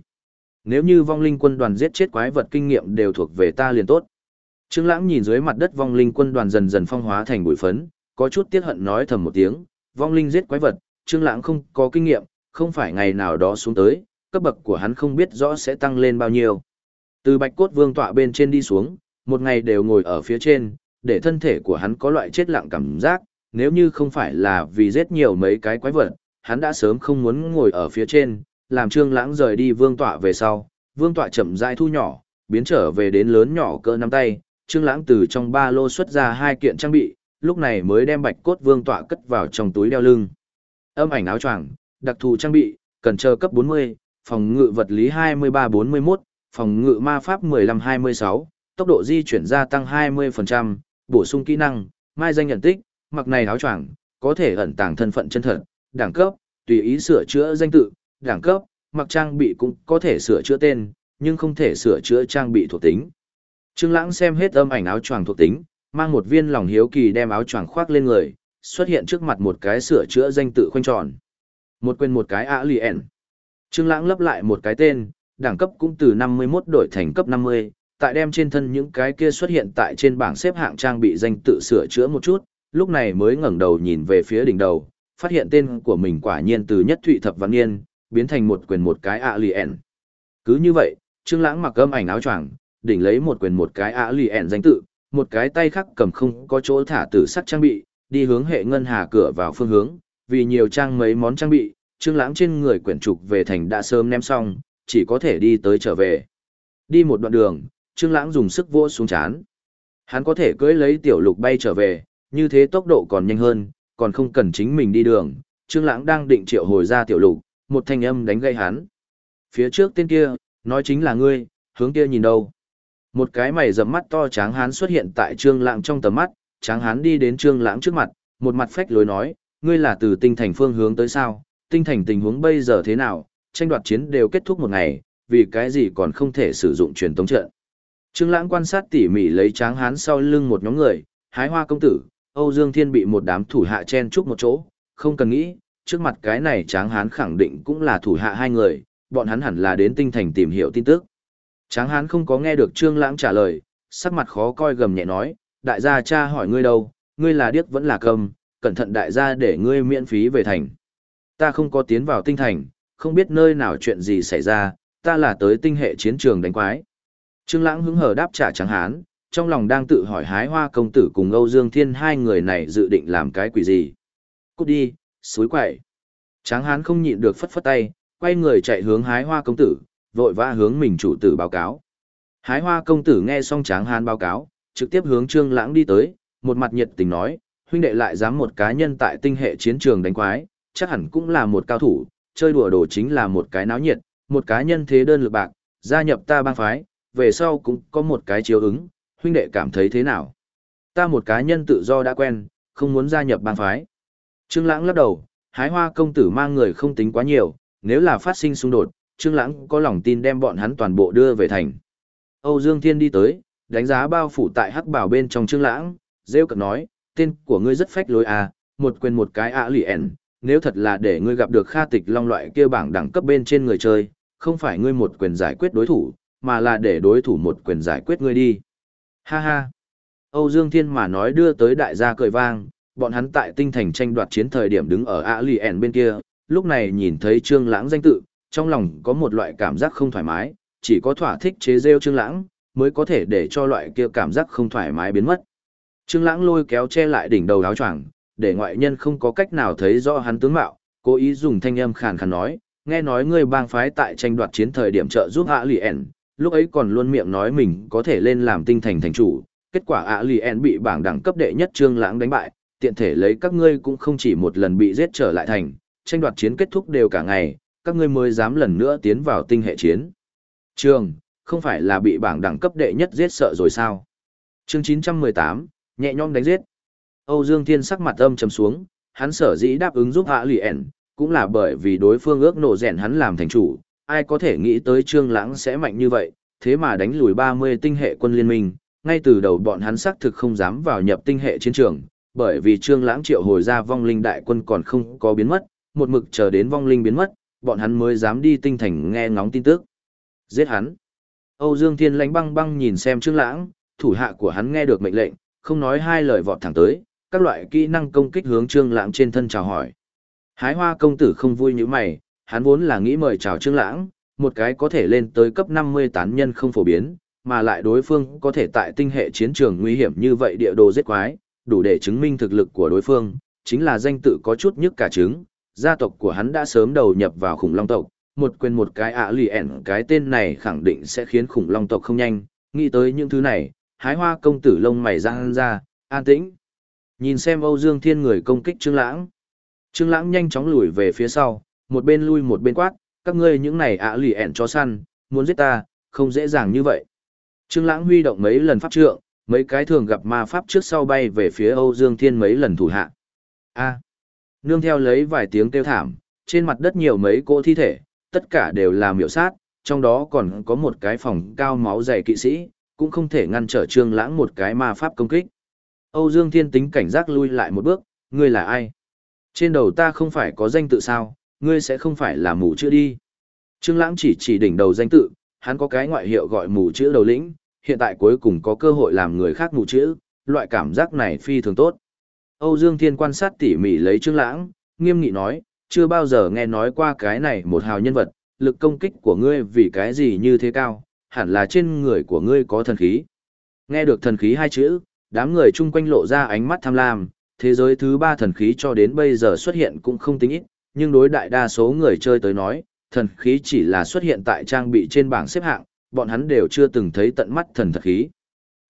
Nếu như vong linh quân đoàn giết chết quái vật kinh nghiệm đều thuộc về ta liền tốt. Trương Lãng nhìn dưới mặt đất vong linh quân đoàn dần dần phong hóa thành bụi phấn, có chút tiếc hận nói thầm một tiếng, vong linh giết quái vật, Trương Lãng không có kinh nghiệm, không phải ngày nào đó xuống tới, cấp bậc của hắn không biết rõ sẽ tăng lên bao nhiêu. Từ Bạch Cốt Vương tọa bên trên đi xuống, một ngày đều ngồi ở phía trên, để thân thể của hắn có loại chết lặng cảm giác, nếu như không phải là vì giết nhiều mấy cái quái vật, hắn đã sớm không muốn ngồi ở phía trên, làm Trương Lãng rời đi vương tọa về sau, vương tọa chậm rãi thu nhỏ, biến trở về đến lớn nhỏ cỡ nắm tay, Trương Lãng từ trong ba lô xuất ra hai kiện trang bị, lúc này mới đem Bạch Cốt Vương tọa cất vào trong túi đeo lưng. Âm ảnh áo choàng, đặc thù trang bị, cần chờ cấp 40, phòng ngự vật lý 23-41, phòng ngự ma pháp 15-26, tốc độ di chuyển gia tăng 20%, bổ sung kỹ năng, mai danh nhận tích, mặc này áo choàng có thể ẩn tàng thân phận chân thật, đẳng cấp, tùy ý sửa chữa danh tự, đẳng cấp, mặc trang bị cũng có thể sửa chữa tên, nhưng không thể sửa chữa trang bị thuộc tính. Trương Lãng xem hết âm ảnh áo choàng thuộc tính, mang một viên lòng hiếu kỳ đem áo choàng khoác lên người, xuất hiện trước mặt một cái sửa chữa danh tự khoanh tròn. Một quên một cái alien. Trương Lãng lấp lại một cái tên, đẳng cấp cũng từ 51 đổi thành cấp 50, tại đem trên thân những cái kia xuất hiện tại trên bảng xếp hạng trang bị danh tự sửa chữa một chút, lúc này mới ngẩng đầu nhìn về phía đỉnh đầu, phát hiện tên của mình quả nhiên từ nhất thụy thập văn niên, biến thành một quyền một cái alien. Cứ như vậy, Trương Lãng mặc âm ảnh áo choàng, đỉnh lấy một quyền một cái alien danh tự, một cái tay khác cầm không có chỗ thả tử sắt trang bị, đi hướng hệ ngân hà cửa vào phương hướng, vì nhiều trang mấy món trang bị, Trương Lãng trên người quyển trục về thành đã sớm ném xong, chỉ có thể đi tới trở về. Đi một đoạn đường, Trương Lãng dùng sức vỗ xuống chán. Hắn có thể cưỡi lấy tiểu lục bay trở về, như thế tốc độ còn nhanh hơn, còn không cần chính mình đi đường. Trương Lãng đang định triệu hồi ra tiểu lục, một thanh âm đánh gây hắn. Phía trước tên kia, nói chính là ngươi, hướng kia nhìn đâu? Một cái mày rậm mắt to tráng hán xuất hiện tại Trương Lãng trong tầm mắt, tráng hán đi đến Trương Lãng trước mặt, một mặt phách lối nói, ngươi là từ tinh thành phương hướng tới sao? Tinh thành tình huống bây giờ thế nào? Tranh đoạt chiến đều kết thúc một ngày, vì cái gì còn không thể sử dụng truyền tống trận? Trương Lãng quan sát tỉ mỉ lấy tráng hán sau lưng một nhóm người, hái hoa công tử, Âu Dương Thiên bị một đám thủ hạ chen chúc một chỗ, không cần nghĩ, trước mặt cái này tráng hán khẳng định cũng là thủ hạ hai người, bọn hắn hẳn là đến tinh thành tìm hiểu tin tức. Tráng hán không có nghe được Trương Lãng trả lời, sắc mặt khó coi gầm nhẹ nói, đại gia cha hỏi ngươi đâu, ngươi là điếc vẫn là cầm, cẩn thận đại gia để ngươi miễn phí về thành. Ta không có tiến vào tinh thành, không biết nơi nào chuyện gì xảy ra, ta là tới tinh hệ chiến trường đánh quái. Trương Lãng hứng hờ đáp trả Tráng hán, trong lòng đang tự hỏi hái hoa công tử cùng Âu Dương Thiên hai người này dự định làm cái quỷ gì. Cút đi, suối quậy. Tráng hán không nhịn được phất phất tay, quay người chạy hướng hái hoa công tử, vội vã hướng mình chủ tử báo cáo. Hái hoa công tử nghe xong tráng hán báo cáo, trực tiếp hướng trương lãng đi tới, một mặt nhiệt tình nói, huynh đệ lại dám một cá nhân tại tinh hệ chiến trường đánh quái, chắc hẳn cũng là một cao thủ, chơi đùa đồ chính là một cái náo nhiệt, một cá nhân thế đơn lực bạc, gia nhập ta bang phái, về sau cũng có một cái chiếu ứng, huynh đệ cảm thấy thế nào? Ta một cá nhân tự do đã quen, không muốn gia nhập bang phái. Trương Lãng lắc đầu, hái hoa công tử mang người không tính quá nhiều, nếu là phát sinh xung đột, Trương Lãng có lòng tin đem bọn hắn toàn bộ đưa về thành. Âu Dương Thiên đi tới, đánh giá bao phủ tại hắc bảo bên trong Trương Lãng, rêu cợt nói, tên của ngươi rất phách lối à, một quyền một cái ạ lì ẻn, nếu thật là để ngươi gặp được Kha Tịch Long loại kia bảng đẳng cấp bên trên người chơi, không phải ngươi một quyền giải quyết đối thủ, mà là để đối thủ một quyền giải quyết ngươi đi. Ha ha. Âu Dương Thiên mà nói đưa tới đại gia cười vang, bọn hắn tại tinh thành tranh đoạt chiến thời điểm đứng ở Alien lì ẻn bên kia, lúc này nhìn thấy Trương Lãng danh tự, trong lòng có một loại cảm giác không thoải mái, chỉ có thỏa thích chế giễu Trương Lãng mới có thể để cho loại kia cảm giác không thoải mái biến mất. Trương Lãng lôi kéo che lại đỉnh đầu áo choàng, để ngoại nhân không có cách nào thấy rõ hắn tướng mạo, cố ý dùng thanh âm khàn khàn nói, nghe nói ngươi bang phái tại tranh đoạt chiến thời điểm trợ giúp Alien, lì ẻn, lúc ấy còn luôn miệng nói mình có thể lên làm tinh thành thành chủ, kết quả ạ lì bị bảng đẳng cấp đệ nhất Trương Lãng đánh bại, tiện thể lấy các ngươi cũng không chỉ một lần bị giết trở lại thành, tranh đoạt chiến kết thúc đều cả ngày, các ngươi mới dám lần nữa tiến vào tinh hệ chiến. Trương, không phải là bị bảng đẳng cấp đệ nhất giết sợ rồi sao? Chương 918, nhẹ nhõm đánh giết. Âu Dương Thiên sắc mặt âm trầm xuống, hắn sở dĩ đáp ứng giúp ạ Lì cũng là bởi vì đối phương ước nổ rèn hắn làm thành chủ, ai có thể nghĩ tới Trương Lãng sẽ mạnh như vậy, thế mà đánh lùi 30 tinh hệ quân liên minh, ngay từ đầu bọn hắn xác thực không dám vào nhập tinh hệ chiến trường, bởi vì Trương Lãng triệu hồi ra vong linh đại quân còn không có biến mất, một mực chờ đến vong linh biến mất, bọn hắn mới dám đi tinh thành nghe ngóng tin tức. Giết hắn. Âu Dương Thiên lãnh băng băng nhìn xem Trương Lãng, thủ hạ của hắn nghe được mệnh lệnh, không nói hai lời vọt thẳng tới, các loại kỹ năng công kích hướng Trương Lãng trên thân chào hỏi. Hái Hoa công tử không vui như mày, hắn vốn là nghĩ mời chào Trương Lãng, một cái có thể lên tới cấp 50 tán nhân không phổ biến, mà lại đối phương có thể tại tinh hệ chiến trường nguy hiểm như vậy địa đồ giết quái, đủ để chứng minh thực lực của đối phương, chính là danh tự có chút nhức cả trứng, gia tộc của hắn đã sớm đầu nhập vào khủng long tộc, một quên một cái ạ lì ẻn cái tên này khẳng định sẽ khiến khủng long tộc không nhanh, nghĩ tới những thứ này, hái hoa công tử lông mày răng ra, an tĩnh. Nhìn xem Âu Dương Thiên người công kích Trương Lãng. Trương Lãng nhanh chóng lùi về phía sau, một bên lui một bên quát, các ngươi những này ạ lì ẻn cho săn, muốn giết ta, không dễ dàng như vậy. Trương Lãng huy động mấy lần pháp trượng, mấy cái thường gặp ma pháp trước sau bay về phía Âu Dương Thiên mấy lần thủ hạ. A. Nương theo lấy vài tiếng kêu thảm, trên mặt đất nhiều mấy cỗ thi thể, tất cả đều là miểu sát, trong đó còn có một cái phòng cao máu dày kỵ sĩ, cũng không thể ngăn trở Trương Lãng một cái ma pháp công kích. Âu Dương Thiên tính cảnh giác lui lại một bước, ngươi là ai? Trên đầu ta không phải có danh tự sao, ngươi sẽ không phải là mù chữ đi. Trương Lãng chỉ chỉ đỉnh đầu danh tự, hắn có cái ngoại hiệu gọi mù chữ đầu lĩnh, hiện tại cuối cùng có cơ hội làm người khác mù chữ, loại cảm giác này phi thường tốt. Âu Dương Thiên quan sát tỉ mỉ lấy Trương Lãng, nghiêm nghị nói, chưa bao giờ nghe nói qua cái này một hào nhân vật, lực công kích của ngươi vì cái gì như thế cao, hẳn là trên người của ngươi có thần khí. Nghe được thần khí hai chữ, đám người chung quanh lộ ra ánh mắt tham lam, thế giới thứ ba thần khí cho đến bây giờ xuất hiện cũng không tính ít, nhưng đối đại đa số người chơi tới nói, thần khí chỉ là xuất hiện tại trang bị trên bảng xếp hạng, bọn hắn đều chưa từng thấy tận mắt thần thật khí.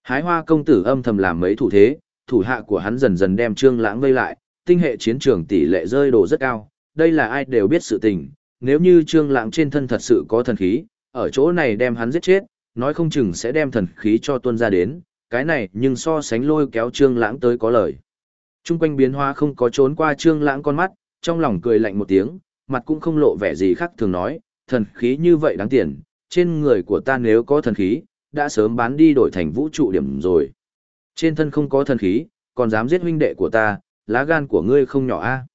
Hái hoa công tử âm thầm làm mấy thủ thế, thủ hạ của hắn dần dần đem trương lãng vây lại, tinh hệ chiến trường tỷ lệ rơi đồ rất cao, đây là ai đều biết sự tình, nếu như trương lãng trên thân thật sự có thần khí, ở chỗ này đem hắn giết chết, nói không chừng sẽ đem thần khí cho tuân ra đến, cái này nhưng so sánh lôi kéo trương lãng tới có lời. Trung quanh biến hóa không có trốn qua trương lãng con mắt, trong lòng cười lạnh một tiếng, mặt cũng không lộ vẻ gì khác thường nói, thần khí như vậy đáng tiền, trên người của ta nếu có thần khí, đã sớm bán đi đổi thành vũ trụ điểm rồi. Trên thân không có thần khí, còn dám giết huynh đệ của ta, lá gan của ngươi không nhỏ a. À?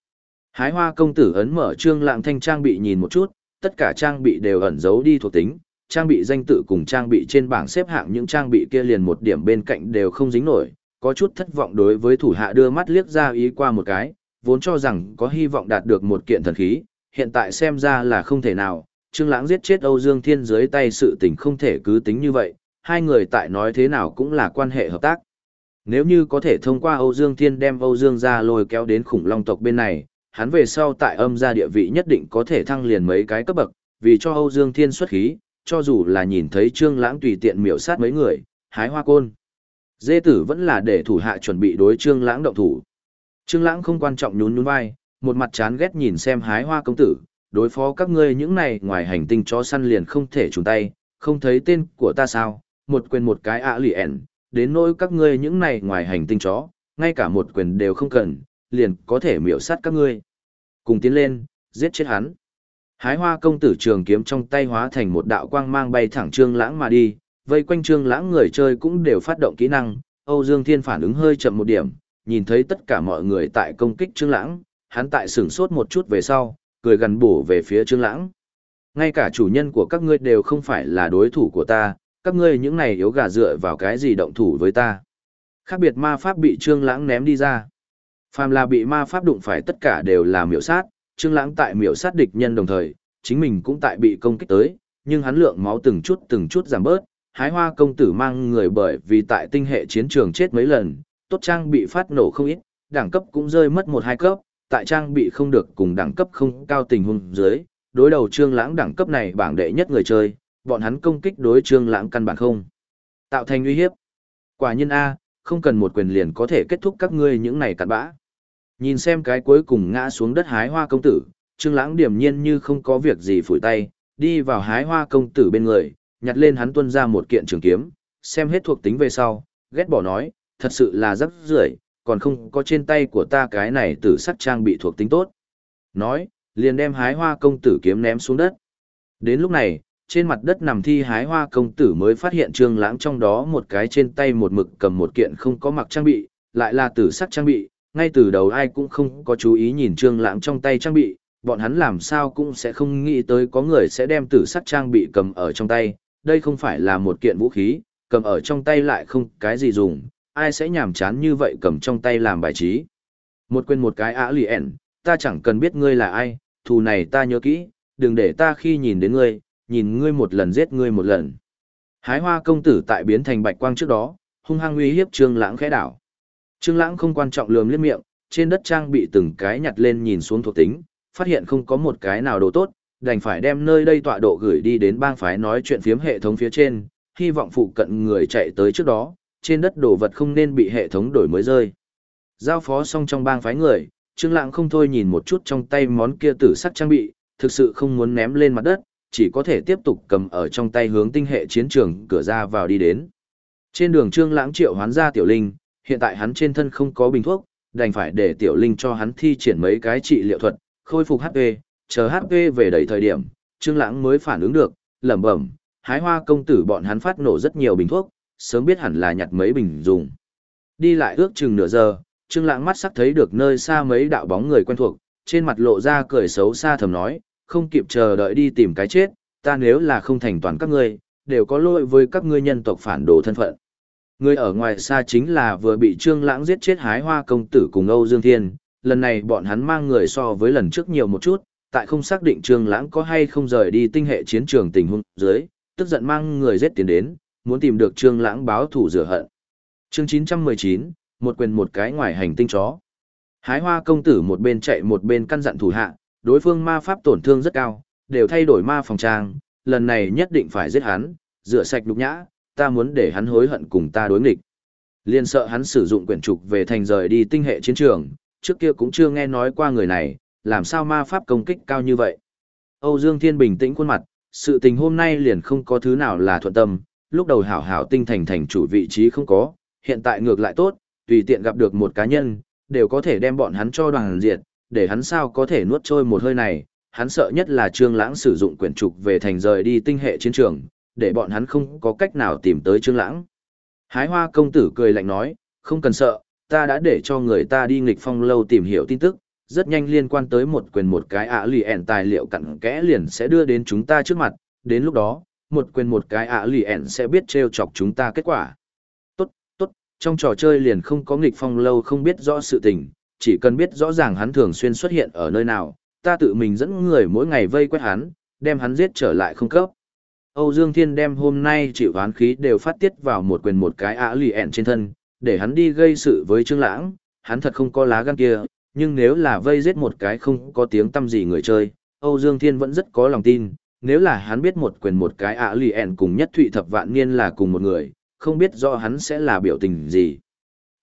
Hái hoa công tử ấn mở trương lạng thanh trang bị nhìn một chút, tất cả trang bị đều ẩn giấu đi thuộc tính, trang bị danh tự cùng trang bị trên bảng xếp hạng những trang bị kia liền một điểm bên cạnh đều không dính nổi, có chút thất vọng đối với thủ hạ đưa mắt liếc ra ý qua một cái, vốn cho rằng có hy vọng đạt được một kiện thần khí, hiện tại xem ra là không thể nào, Trương Lãng giết chết Âu Dương Thiên dưới tay sự tình không thể cứ tính như vậy, hai người tại nói thế nào cũng là quan hệ hợp tác. Nếu như có thể thông qua Âu Dương Thiên đem Âu Dương gia lôi kéo đến khủng long tộc bên này, hắn về sau tại âm gia địa vị nhất định có thể thăng liền mấy cái cấp bậc, vì cho Âu Dương Thiên xuất khí, cho dù là nhìn thấy Trương Lãng tùy tiện miểu sát mấy người, hái hoa côn. Dê tử vẫn là để thủ hạ chuẩn bị đối Trương Lãng động thủ. Trương Lãng không quan trọng nhún nhún vai, một mặt chán ghét nhìn xem hái hoa công tử, đối phó các ngươi những này ngoài hành tinh chó săn liền không thể trùng tay, không thấy tên của ta sao, một quyền một cái ạ lì ẻn, đến nỗi các ngươi những này ngoài hành tinh chó, ngay cả một quyền đều không cần, liền có thể miểu sát các ngươi. Cùng tiến lên, giết chết hắn. Hái hoa công tử trường kiếm trong tay hóa thành một đạo quang mang bay thẳng trương lãng mà đi, vây quanh trương lãng người chơi cũng đều phát động kỹ năng, Âu Dương Thiên phản ứng hơi chậm một điểm, nhìn thấy tất cả mọi người tại công kích trương lãng, hắn tại sửng sốt một chút về sau, cười gần bổ về phía trương lãng. Ngay cả chủ nhân của các ngươi đều không phải là đối thủ của ta, các ngươi những này yếu gà dựa vào cái gì động thủ với ta. Khác biệt ma pháp bị trương lãng ném đi ra. Phàm là bị ma pháp đụng phải tất cả đều là miểu sát, trương lãng tại miểu sát địch nhân đồng thời, chính mình cũng tại bị công kích tới, nhưng hắn lượng máu từng chút từng chút giảm bớt, hái hoa công tử mang người bởi vì tại tinh hệ chiến trường chết mấy lần, tốt trang bị phát nổ không ít, đẳng cấp cũng rơi mất một hai cấp, tại trang bị không được cùng đẳng cấp không cao tình huống dưới, đối đầu Trương Lãng đẳng cấp này bảng đệ nhất người chơi, bọn hắn công kích đối Trương Lãng căn bản không tạo thành uy hiếp. Quả nhiên a, không cần một quyền liền có thể kết thúc các ngươi những này cặn bã. Nhìn xem cái cuối cùng ngã xuống đất hái hoa công tử, Trương Lãng điềm nhiên như không có việc gì phủi tay, đi vào hái hoa công tử bên người, nhặt lên hắn tuân ra một kiện trường kiếm, xem hết thuộc tính về sau, ghét bỏ nói, thật sự là rất rưởi, còn không có trên tay của ta cái này tử sắc trang bị thuộc tính tốt. Nói, liền đem hái hoa công tử kiếm ném xuống đất. Đến lúc này, trên mặt đất nằm thi hái hoa công tử mới phát hiện trương lãng trong đó một cái trên tay một mực cầm một kiện không có mặc trang bị, lại là tử sắc trang bị, ngay từ đầu ai cũng không có chú ý nhìn trương lãng trong tay trang bị, bọn hắn làm sao cũng sẽ không nghĩ tới có người sẽ đem tử sắc trang bị cầm ở trong tay, đây không phải là một kiện vũ khí, cầm ở trong tay lại không cái gì dùng, ai sẽ nhàm chán như vậy cầm trong tay làm bài trí. Một quên một cái ả lì ẻn, ta chẳng cần biết ngươi là ai, thù này ta nhớ kỹ, đừng để ta khi nhìn đến ngươi, nhìn ngươi một lần giết ngươi một lần. Hái hoa công tử tại biến thành bạch quang trước đó, hung hăng uy hiếp Trương Lãng khẽ đảo. Trương Lãng không quan trọng lườm liếc miệng, trên đất trang bị từng cái nhặt lên nhìn xuống thuộc tính, phát hiện không có một cái nào đồ tốt, đành phải đem nơi đây tọa độ gửi đi đến bang phái nói chuyện phiếm hệ thống phía trên, hy vọng phụ cận người chạy tới trước đó, trên đất đồ vật không nên bị hệ thống đổi mới rơi. Giao phó xong trong bang phái người, Trương Lãng không thôi nhìn một chút trong tay món kia tử sắc trang bị, thực sự không muốn ném lên mặt đất, chỉ có thể tiếp tục cầm ở trong tay hướng tinh hệ chiến trường cửa ra vào đi đến. Trên đường Trương Lãng triệu hoán ra Tiểu Linh, hiện tại hắn trên thân không có bình thuốc, đành phải để Tiểu Linh cho hắn thi triển mấy cái trị liệu thuật, khôi phục HP, chờ HP về đầy thời điểm, Trương Lãng mới phản ứng được, lẩm bẩm, hái hoa công tử bọn hắn phát nổ rất nhiều bình thuốc, sớm biết hẳn là nhặt mấy bình dùng. Đi lại ước chừng nửa giờ, Trương Lãng mắt sắc thấy được nơi xa mấy đạo bóng người quen thuộc, trên mặt lộ ra cười xấu xa thầm nói, không kịp chờ đợi đi tìm cái chết, ta nếu là không thành toàn các ngươi, đều có lỗi với các ngươi nhân tộc phản đồ thân phận. Người ở ngoài xa chính là vừa bị Trương Lãng giết chết hái hoa công tử cùng Âu Dương Thiên, lần này bọn hắn mang người so với lần trước nhiều một chút, tại không xác định Trương Lãng có hay không rời đi tinh hệ chiến trường tình huống dưới, tức giận mang người giết tiến đến, muốn tìm được Trương Lãng báo thù rửa hận. Chương 919, một quyền một cái ngoài hành tinh chó. Hái hoa công tử một bên chạy một bên căn dặn thủ hạ, đối phương ma pháp tổn thương rất cao, đều thay đổi ma phòng trang, lần này nhất định phải giết hắn, rửa sạch nhục nhã, ta muốn để hắn hối hận cùng ta đối nghịch. Liên sợ hắn sử dụng quyển trục về thành rời đi tinh hệ chiến trường, trước kia cũng chưa nghe nói qua người này, làm sao ma pháp công kích cao như vậy. Âu Dương Thiên bình tĩnh khuôn mặt, sự tình hôm nay liền không có thứ nào là thuận tâm, lúc đầu hảo hảo tinh thành thành chủ vị trí không có, hiện tại ngược lại tốt, tùy tiện gặp được một cá nhân, đều có thể đem bọn hắn cho đoàn diệt, để hắn sao có thể nuốt trôi một hơi này, hắn sợ nhất là Trương Lãng sử dụng quyển trục về thành rời đi tinh hệ chiến trường, để bọn hắn không có cách nào tìm tới Trương Lãng. Hái Hoa công tử cười lạnh nói, không cần sợ, ta đã để cho người ta đi nghịch phong lâu tìm hiểu tin tức, rất nhanh liên quan tới một quyền một cái ạ lì ẻn tài liệu cặn kẽ liền sẽ đưa đến chúng ta trước mặt, đến lúc đó, một quyền một cái ạ lì ẻn sẽ biết trêu chọc chúng ta kết quả. Tốt, tốt, trong trò chơi liền không có nghịch phong lâu không biết rõ sự tình, chỉ cần biết rõ ràng hắn thường xuyên xuất hiện ở nơi nào, ta tự mình dẫn người mỗi ngày vây quét hắn, đem hắn giết trở lại không cấp. Âu Dương Thiên đem hôm nay chịu hoán khí đều phát tiết vào một quyền một cái ạ lì ẻn trên thân, để hắn đi gây sự với Trương Lãng, hắn thật không có lá gan kia, nhưng nếu là vây giết một cái không có tiếng tâm gì người chơi, Âu Dương Thiên vẫn rất có lòng tin, nếu là hắn biết một quyền một cái ạ lì ẻn cùng nhất thụy thập vạn niên là cùng một người, không biết do hắn sẽ là biểu tình gì.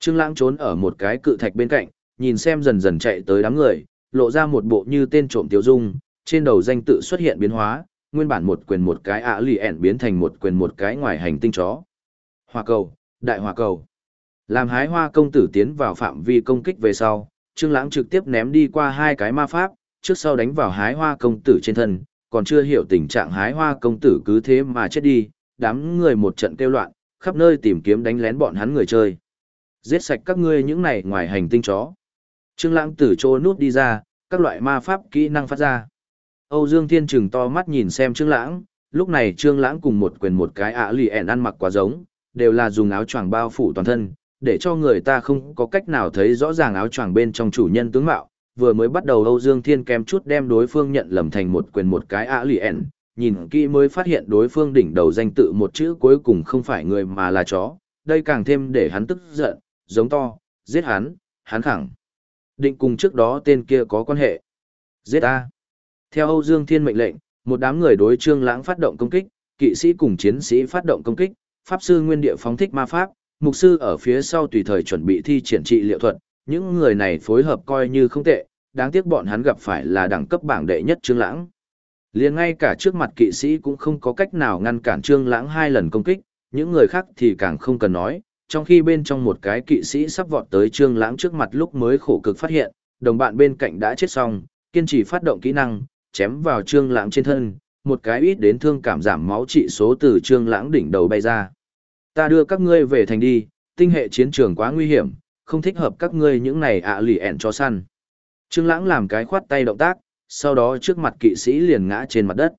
Trương Lãng trốn ở một cái cự thạch bên cạnh, nhìn xem dần dần chạy tới đám người, lộ ra một bộ như tên trộm tiêu dung, trên đầu danh tự xuất hiện biến hóa, nguyên bản một quyền một cái ạ lì ẻn biến thành một quyền một cái ngoài hành tinh chó. Hoa cầu, đại hoa cầu. Làm hái hoa công tử tiến vào phạm vi công kích về sau, Trương Lãng trực tiếp ném đi qua hai cái ma pháp, trước sau đánh vào hái hoa công tử trên thân, còn chưa hiểu tình trạng hái hoa công tử cứ thế mà chết đi, đám người một trận kêu loạn, khắp nơi tìm kiếm đánh lén bọn hắn người chơi. Giết sạch các ngươi những này ngoài hành tinh chó. Trương Lãng từ chỗ nút đi ra, các loại ma pháp kỹ năng phát ra. Âu Dương Thiên trừng to mắt nhìn xem Trương Lãng, lúc này Trương Lãng cùng một quyền một cái ạ lì ẻn ăn mặc quá giống, đều là dùng áo choàng bao phủ toàn thân, để cho người ta không có cách nào thấy rõ ràng áo choàng bên trong chủ nhân tướng mạo. Vừa mới bắt đầu Âu Dương Thiên kém chút đem đối phương nhận lầm thành một quyền một cái ạ lì ẻn, nhìn kỹ mới phát hiện đối phương đỉnh đầu danh tự một chữ cuối cùng không phải người mà là chó, đây càng thêm để hắn tức giận, giống to, giết hắn, hắn khẳng. Định cùng trước đó tên kia có quan hệ. Giết A. Theo Âu Dương Thiên mệnh lệnh, một đám người đối Trương Lãng phát động công kích, kỵ sĩ cùng chiến sĩ phát động công kích, pháp sư nguyên địa phóng thích ma pháp, mục sư ở phía sau tùy thời chuẩn bị thi triển trị liệu thuật, những người này phối hợp coi như không tệ, đáng tiếc bọn hắn gặp phải là đẳng cấp bảng đệ nhất Trương Lãng. Liền ngay cả trước mặt kỵ sĩ cũng không có cách nào ngăn cản Trương Lãng hai lần công kích, những người khác thì càng không cần nói, trong khi bên trong một cái kỵ sĩ sắp vọt tới Trương Lãng trước mặt lúc mới khổ cực phát hiện, đồng bạn bên cạnh đã chết xong, kiên trì phát động kỹ năng, chém vào Trương Lãng trên thân, một cái ít đến thương cảm giảm máu trị số từ Trương Lãng đỉnh đầu bay ra. Ta đưa các ngươi về thành đi, tinh hệ chiến trường quá nguy hiểm, không thích hợp các ngươi những này ạ lì ẹn cho săn. Trương Lãng làm cái khoát tay động tác, sau đó trước mặt kỵ sĩ liền ngã trên mặt đất.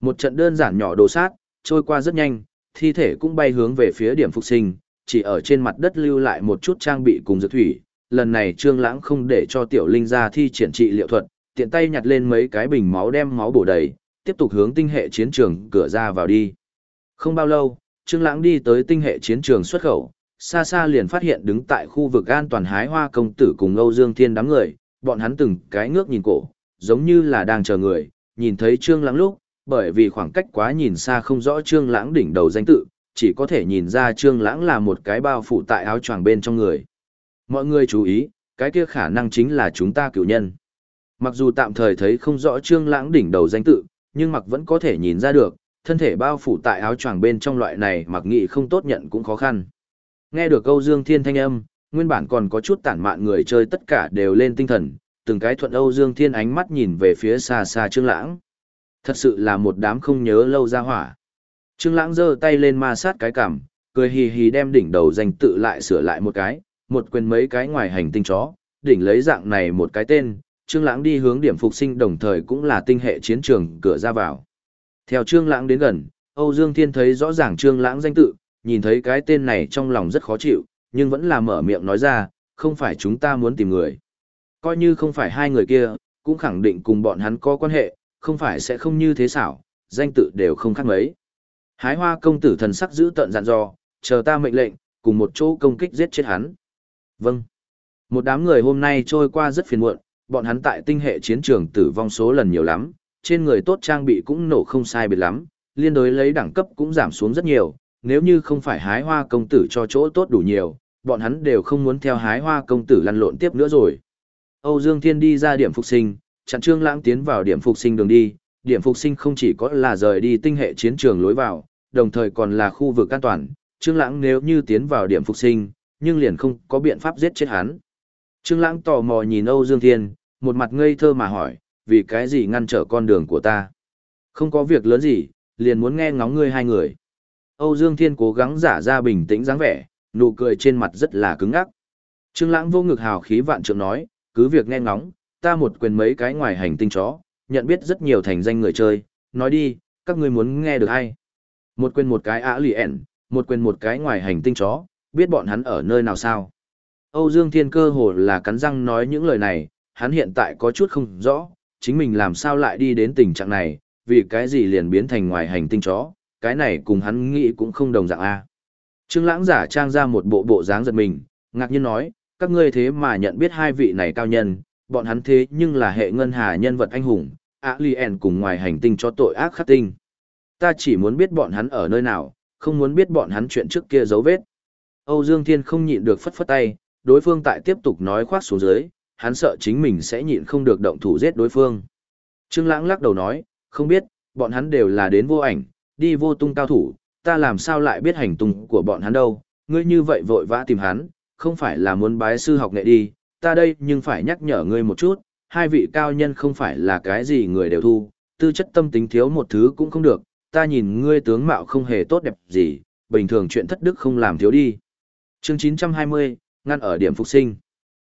Một trận đơn giản nhỏ đồ sát, trôi qua rất nhanh, thi thể cũng bay hướng về phía điểm phục sinh, chỉ ở trên mặt đất lưu lại một chút trang bị cùng dược thủy. Lần này Trương Lãng không để cho Tiểu Linh ra thi triển trị liệu thuật, tiện tay nhặt lên mấy cái bình máu đem máu bổ đầy, tiếp tục hướng tinh hệ chiến trường cửa ra vào đi. Không bao lâu, Trương Lãng đi tới tinh hệ chiến trường xuất khẩu, xa xa liền phát hiện đứng tại khu vực an toàn hái hoa công tử cùng Âu Dương Thiên đám người, bọn hắn từng cái ngước nhìn cổ, giống như là đang chờ người, nhìn thấy Trương Lãng lúc, bởi vì khoảng cách quá nhìn xa không rõ Trương Lãng đỉnh đầu danh tự, chỉ có thể nhìn ra Trương Lãng là một cái bao phủ tại áo choàng bên trong người. Mọi người chú ý, cái kia khả năng chính là chúng ta cựu nhân. Mặc dù tạm thời thấy không rõ Trương Lãng đỉnh đầu danh tự, nhưng mặc vẫn có thể nhìn ra được, thân thể bao phủ tại áo choàng bên trong loại này mặc nghị không tốt nhận cũng khó khăn. Nghe được câu Dương Thiên thanh âm, nguyên bản còn có chút tản mạn người chơi tất cả đều lên tinh thần, từng cái thuận Âu Dương Thiên ánh mắt nhìn về phía xa xa Trương Lãng. Thật sự là một đám không nhớ lâu ra hỏa. Trương Lãng giơ tay lên ma sát cái cằm, cười hì hì đem đỉnh đầu danh tự lại sửa lại một cái, một quyền mấy cái ngoài hành tinh chó, đỉnh lấy dạng này một cái tên, Trương Lãng đi hướng điểm phục sinh đồng thời cũng là tinh hệ chiến trường cửa ra vào. Theo Trương Lãng đến gần, Âu Dương Thiên thấy rõ ràng Trương Lãng danh tự, nhìn thấy cái tên này trong lòng rất khó chịu, nhưng vẫn là mở miệng nói ra, không phải chúng ta muốn tìm người. Coi như không phải hai người kia, cũng khẳng định cùng bọn hắn có quan hệ, không phải sẽ không như thế xảo, danh tự đều không khác mấy. Hái hoa công tử thần sắc giữ tận dặn dò, chờ ta mệnh lệnh, cùng một chỗ công kích giết chết hắn. Vâng. Một đám người hôm nay trôi qua rất phiền muộn, bọn hắn tại tinh hệ chiến trường tử vong số lần nhiều lắm, trên người tốt trang bị cũng nổ không sai biệt lắm, liên đối lấy đẳng cấp cũng giảm xuống rất nhiều, nếu như không phải hái hoa công tử cho chỗ tốt đủ nhiều, bọn hắn đều không muốn theo hái hoa công tử lăn lộn tiếp nữa rồi. Âu Dương Thiên đi ra điểm phục sinh, chặn Trương Lãng tiến vào điểm phục sinh đường đi, điểm phục sinh không chỉ có là rời đi tinh hệ chiến trường lối vào, đồng thời còn là khu vực an toàn, Trương Lãng nếu như tiến vào điểm phục sinh, nhưng liền không có biện pháp giết chết hắn. Trương Lãng tò mò nhìn Âu Dương Thiên, một mặt ngây thơ mà hỏi, vì cái gì ngăn trở con đường của ta? Không có việc lớn gì, liền muốn nghe ngóng ngươi hai người. Âu Dương Thiên cố gắng giả ra bình tĩnh dáng vẻ, nụ cười trên mặt rất là cứng ngắc. Trương Lãng vô ngực hào khí vạn trượng nói, cứ việc nghe ngóng, ta một quyền mấy cái ngoài hành tinh chó, nhận biết rất nhiều thành danh người chơi, nói đi, các ngươi muốn nghe được hay? Một quyền một cái alien, lì ẻn, một quyền một cái ngoài hành tinh chó, biết bọn hắn ở nơi nào sao? Âu Dương Thiên cơ hồ là cắn răng nói những lời này, hắn hiện tại có chút không rõ, chính mình làm sao lại đi đến tình trạng này, vì cái gì liền biến thành ngoài hành tinh chó, cái này cùng hắn nghĩ cũng không đồng dạng a. Trương Lãng giả trang ra một bộ bộ dáng giật mình, ngạc nhiên nói, các ngươi thế mà nhận biết hai vị này cao nhân, bọn hắn thế nhưng là hệ ngân hà nhân vật anh hùng, Alien cùng ngoài hành tinh cho tội ác khắc tinh. Ta chỉ muốn biết bọn hắn ở nơi nào, không muốn biết bọn hắn chuyện trước kia dấu vết. Âu Dương Thiên không nhịn được phất phất tay, đối phương tại tiếp tục nói khoác xuống dưới, hắn sợ chính mình sẽ nhịn không được động thủ giết đối phương. Trương Lãng lắc đầu nói, không biết, bọn hắn đều là đến vô ảnh, đi vô tung cao thủ, ta làm sao lại biết hành tung của bọn hắn đâu, ngươi như vậy vội vã tìm hắn, không phải là muốn bái sư học nghệ đi, ta đây nhưng phải nhắc nhở ngươi một chút, hai vị cao nhân không phải là cái gì người đều thu, tư chất tâm tính thiếu một thứ cũng không được, ta nhìn ngươi tướng mạo không hề tốt đẹp gì, bình thường chuyện thất đức không làm thiếu đi. Chương 920, ngăn ở điểm phục sinh.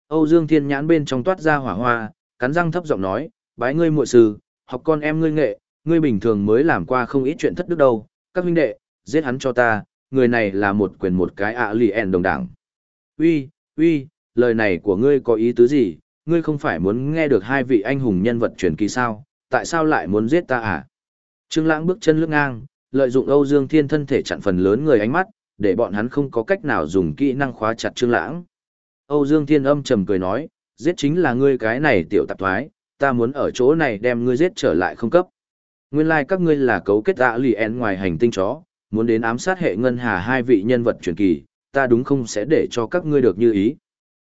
Âu Dương Thiên nhãn bên trong toát ra hỏa hoa, cắn răng thấp giọng nói, bái ngươi muội sư, học con em ngươi nghệ, ngươi bình thường mới làm qua không ít chuyện thất đức đâu, các huynh đệ, giết hắn cho ta, người này là một quyền một cái ạ lì ẻn đồng đảng. Uy, uy, lời này của ngươi có ý tứ gì, ngươi không phải muốn nghe được hai vị anh hùng nhân vật truyền kỳ sao, tại sao lại muốn giết ta à? Trương Lãng bước chân lướt ngang, lợi dụng Âu Dương Thiên thân thể chặn phần lớn người ánh mắt, để bọn hắn không có cách nào dùng kỹ năng khóa chặt Trương Lãng. Âu Dương Thiên âm trầm cười nói, giết chính là ngươi cái này tiểu tạp thoái, ta muốn ở chỗ này đem ngươi giết trở lại không cấp. Nguyên lai like các ngươi là cấu kết ạ lì én ngoài hành tinh chó, muốn đến ám sát hệ ngân hà hai vị nhân vật truyền kỳ, ta đúng không sẽ để cho các ngươi được như ý.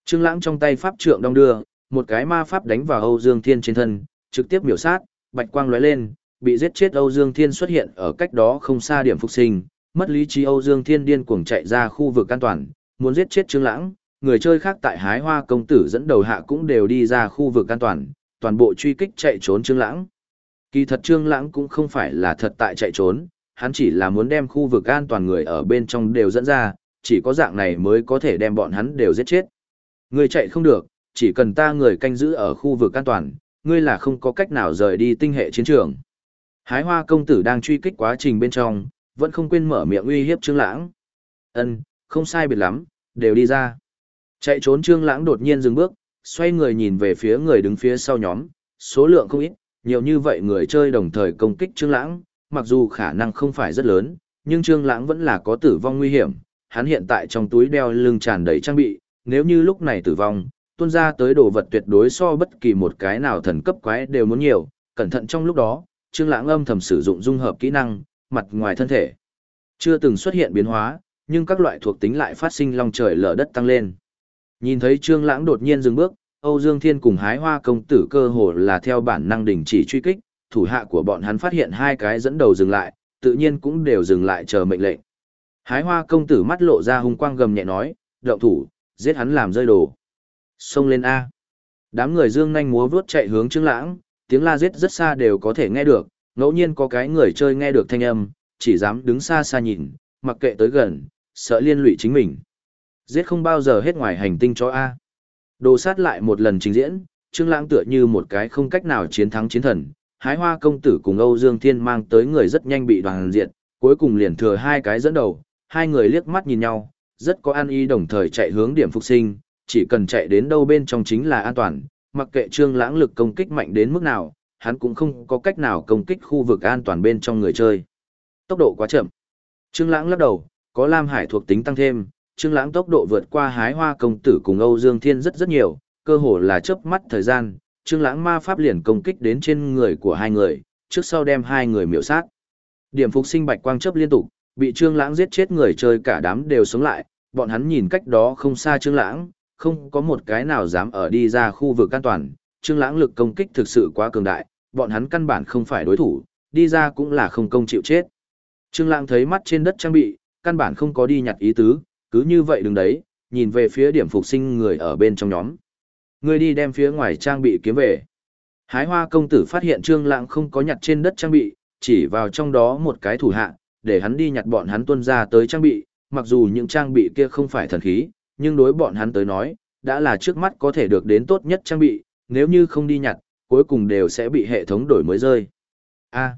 Trương Lãng trong tay pháp trượng đong đưa, một cái ma pháp đánh vào Âu Dương Thiên trên thân, trực tiếp miểu sát, bạch quang lóe lên, bị giết chết Âu Dương Thiên xuất hiện ở cách đó không xa điểm phục sinh, mất lý trí Âu Dương Thiên điên cuồng chạy ra khu vực an toàn, muốn giết chết Trương Lãng, người chơi khác tại Hái Hoa công tử dẫn đầu hạ cũng đều đi ra khu vực an toàn, toàn bộ truy kích chạy trốn Trương Lãng. Kỳ thật Trương Lãng cũng không phải là thật tại chạy trốn, hắn chỉ là muốn đem khu vực an toàn người ở bên trong đều dẫn ra, chỉ có dạng này mới có thể đem bọn hắn đều giết chết. Người chạy không được, chỉ cần ta người canh giữ ở khu vực an toàn, ngươi là không có cách nào rời đi tinh hệ chiến trường. Hái hoa công tử đang truy kích quá trình bên trong, vẫn không quên mở miệng uy hiếp Trương Lãng. Ân, không sai biệt lắm, đều đi ra. Chạy trốn Trương Lãng đột nhiên dừng bước, xoay người nhìn về phía người đứng phía sau nhóm, số lượng không ít, nhiều như vậy người chơi đồng thời công kích Trương Lãng, mặc dù khả năng không phải rất lớn, nhưng Trương Lãng vẫn là có tử vong nguy hiểm, hắn hiện tại trong túi đeo lưng tràn đầy trang bị, nếu như lúc này tử vong, tuôn ra tới đồ vật tuyệt đối so bất kỳ một cái nào thần cấp quái đều muốn nhiều, cẩn thận trong lúc đó, Trương Lãng âm thầm sử dụng dung hợp kỹ năng, mặt ngoài thân thể. Chưa từng xuất hiện biến hóa, nhưng các loại thuộc tính lại phát sinh long trời lở đất tăng lên. Nhìn thấy Trương Lãng đột nhiên dừng bước, Âu Dương Thiên cùng Hái Hoa công tử cơ hồ là theo bản năng đình chỉ truy kích, thủ hạ của bọn hắn phát hiện hai cái dẫn đầu dừng lại, tự nhiên cũng đều dừng lại chờ mệnh lệnh. Hái Hoa công tử mắt lộ ra hung quang gầm nhẹ nói, "Động thủ, giết hắn làm rơi đồ." Xông lên a. Đám người dương nhanh múa vướt chạy hướng Trương Lãng, tiếng la giết rất xa đều có thể nghe được, ngẫu nhiên có cái người chơi nghe được thanh âm, chỉ dám đứng xa xa nhìn, mặc kệ tới gần, sợ liên lụy chính mình. Giết không bao giờ hết ngoài hành tinh cho A. Đồ sát lại một lần trình diễn, Trương Lãng tựa như một cái không cách nào chiến thắng chiến thần, Hái Hoa công tử cùng Âu Dương Thiên mang tới người rất nhanh bị đoàn diện, cuối cùng liền thừa hai cái dẫn đầu, hai người liếc mắt nhìn nhau, rất có an ý đồng thời chạy hướng điểm phục sinh, chỉ cần chạy đến đâu bên trong chính là an toàn, mặc kệ Trương Lãng lực công kích mạnh đến mức nào, hắn cũng không có cách nào công kích khu vực an toàn bên trong người chơi. Tốc độ quá chậm. Trương Lãng lắc đầu, có Lam Hải thuộc tính tăng thêm, Trương Lãng tốc độ vượt qua Hái Hoa công tử cùng Âu Dương Thiên rất rất nhiều, cơ hồ là chớp mắt thời gian, Trương Lãng ma pháp liền công kích đến trên người của hai người, trước sau đem hai người miểu sát. Điểm phục sinh bạch quang chớp liên tục, bị Trương Lãng giết chết người chơi cả đám đều sống lại, bọn hắn nhìn cách đó không xa Trương Lãng, không có một cái nào dám ở đi ra khu vực an toàn, Trương Lãng lực công kích thực sự quá cường đại, bọn hắn căn bản không phải đối thủ, đi ra cũng là không công chịu chết. Trương Lãng thấy mắt trên đất trang bị, căn bản không có đi nhặt ý tứ, cứ như vậy đứng đấy, nhìn về phía điểm phục sinh người ở bên trong nhóm. Người đi đem phía ngoài trang bị kiếm về. Hái hoa công tử phát hiện Trương Lãng không có nhặt trên đất trang bị, chỉ vào trong đó một cái thủ hạ, để hắn đi nhặt bọn hắn tuân ra tới trang bị, mặc dù những trang bị kia không phải thần khí, nhưng đối bọn hắn tới nói, đã là trước mắt có thể được đến tốt nhất trang bị, nếu như không đi nhặt, cuối cùng đều sẽ bị hệ thống đổi mới rơi. A.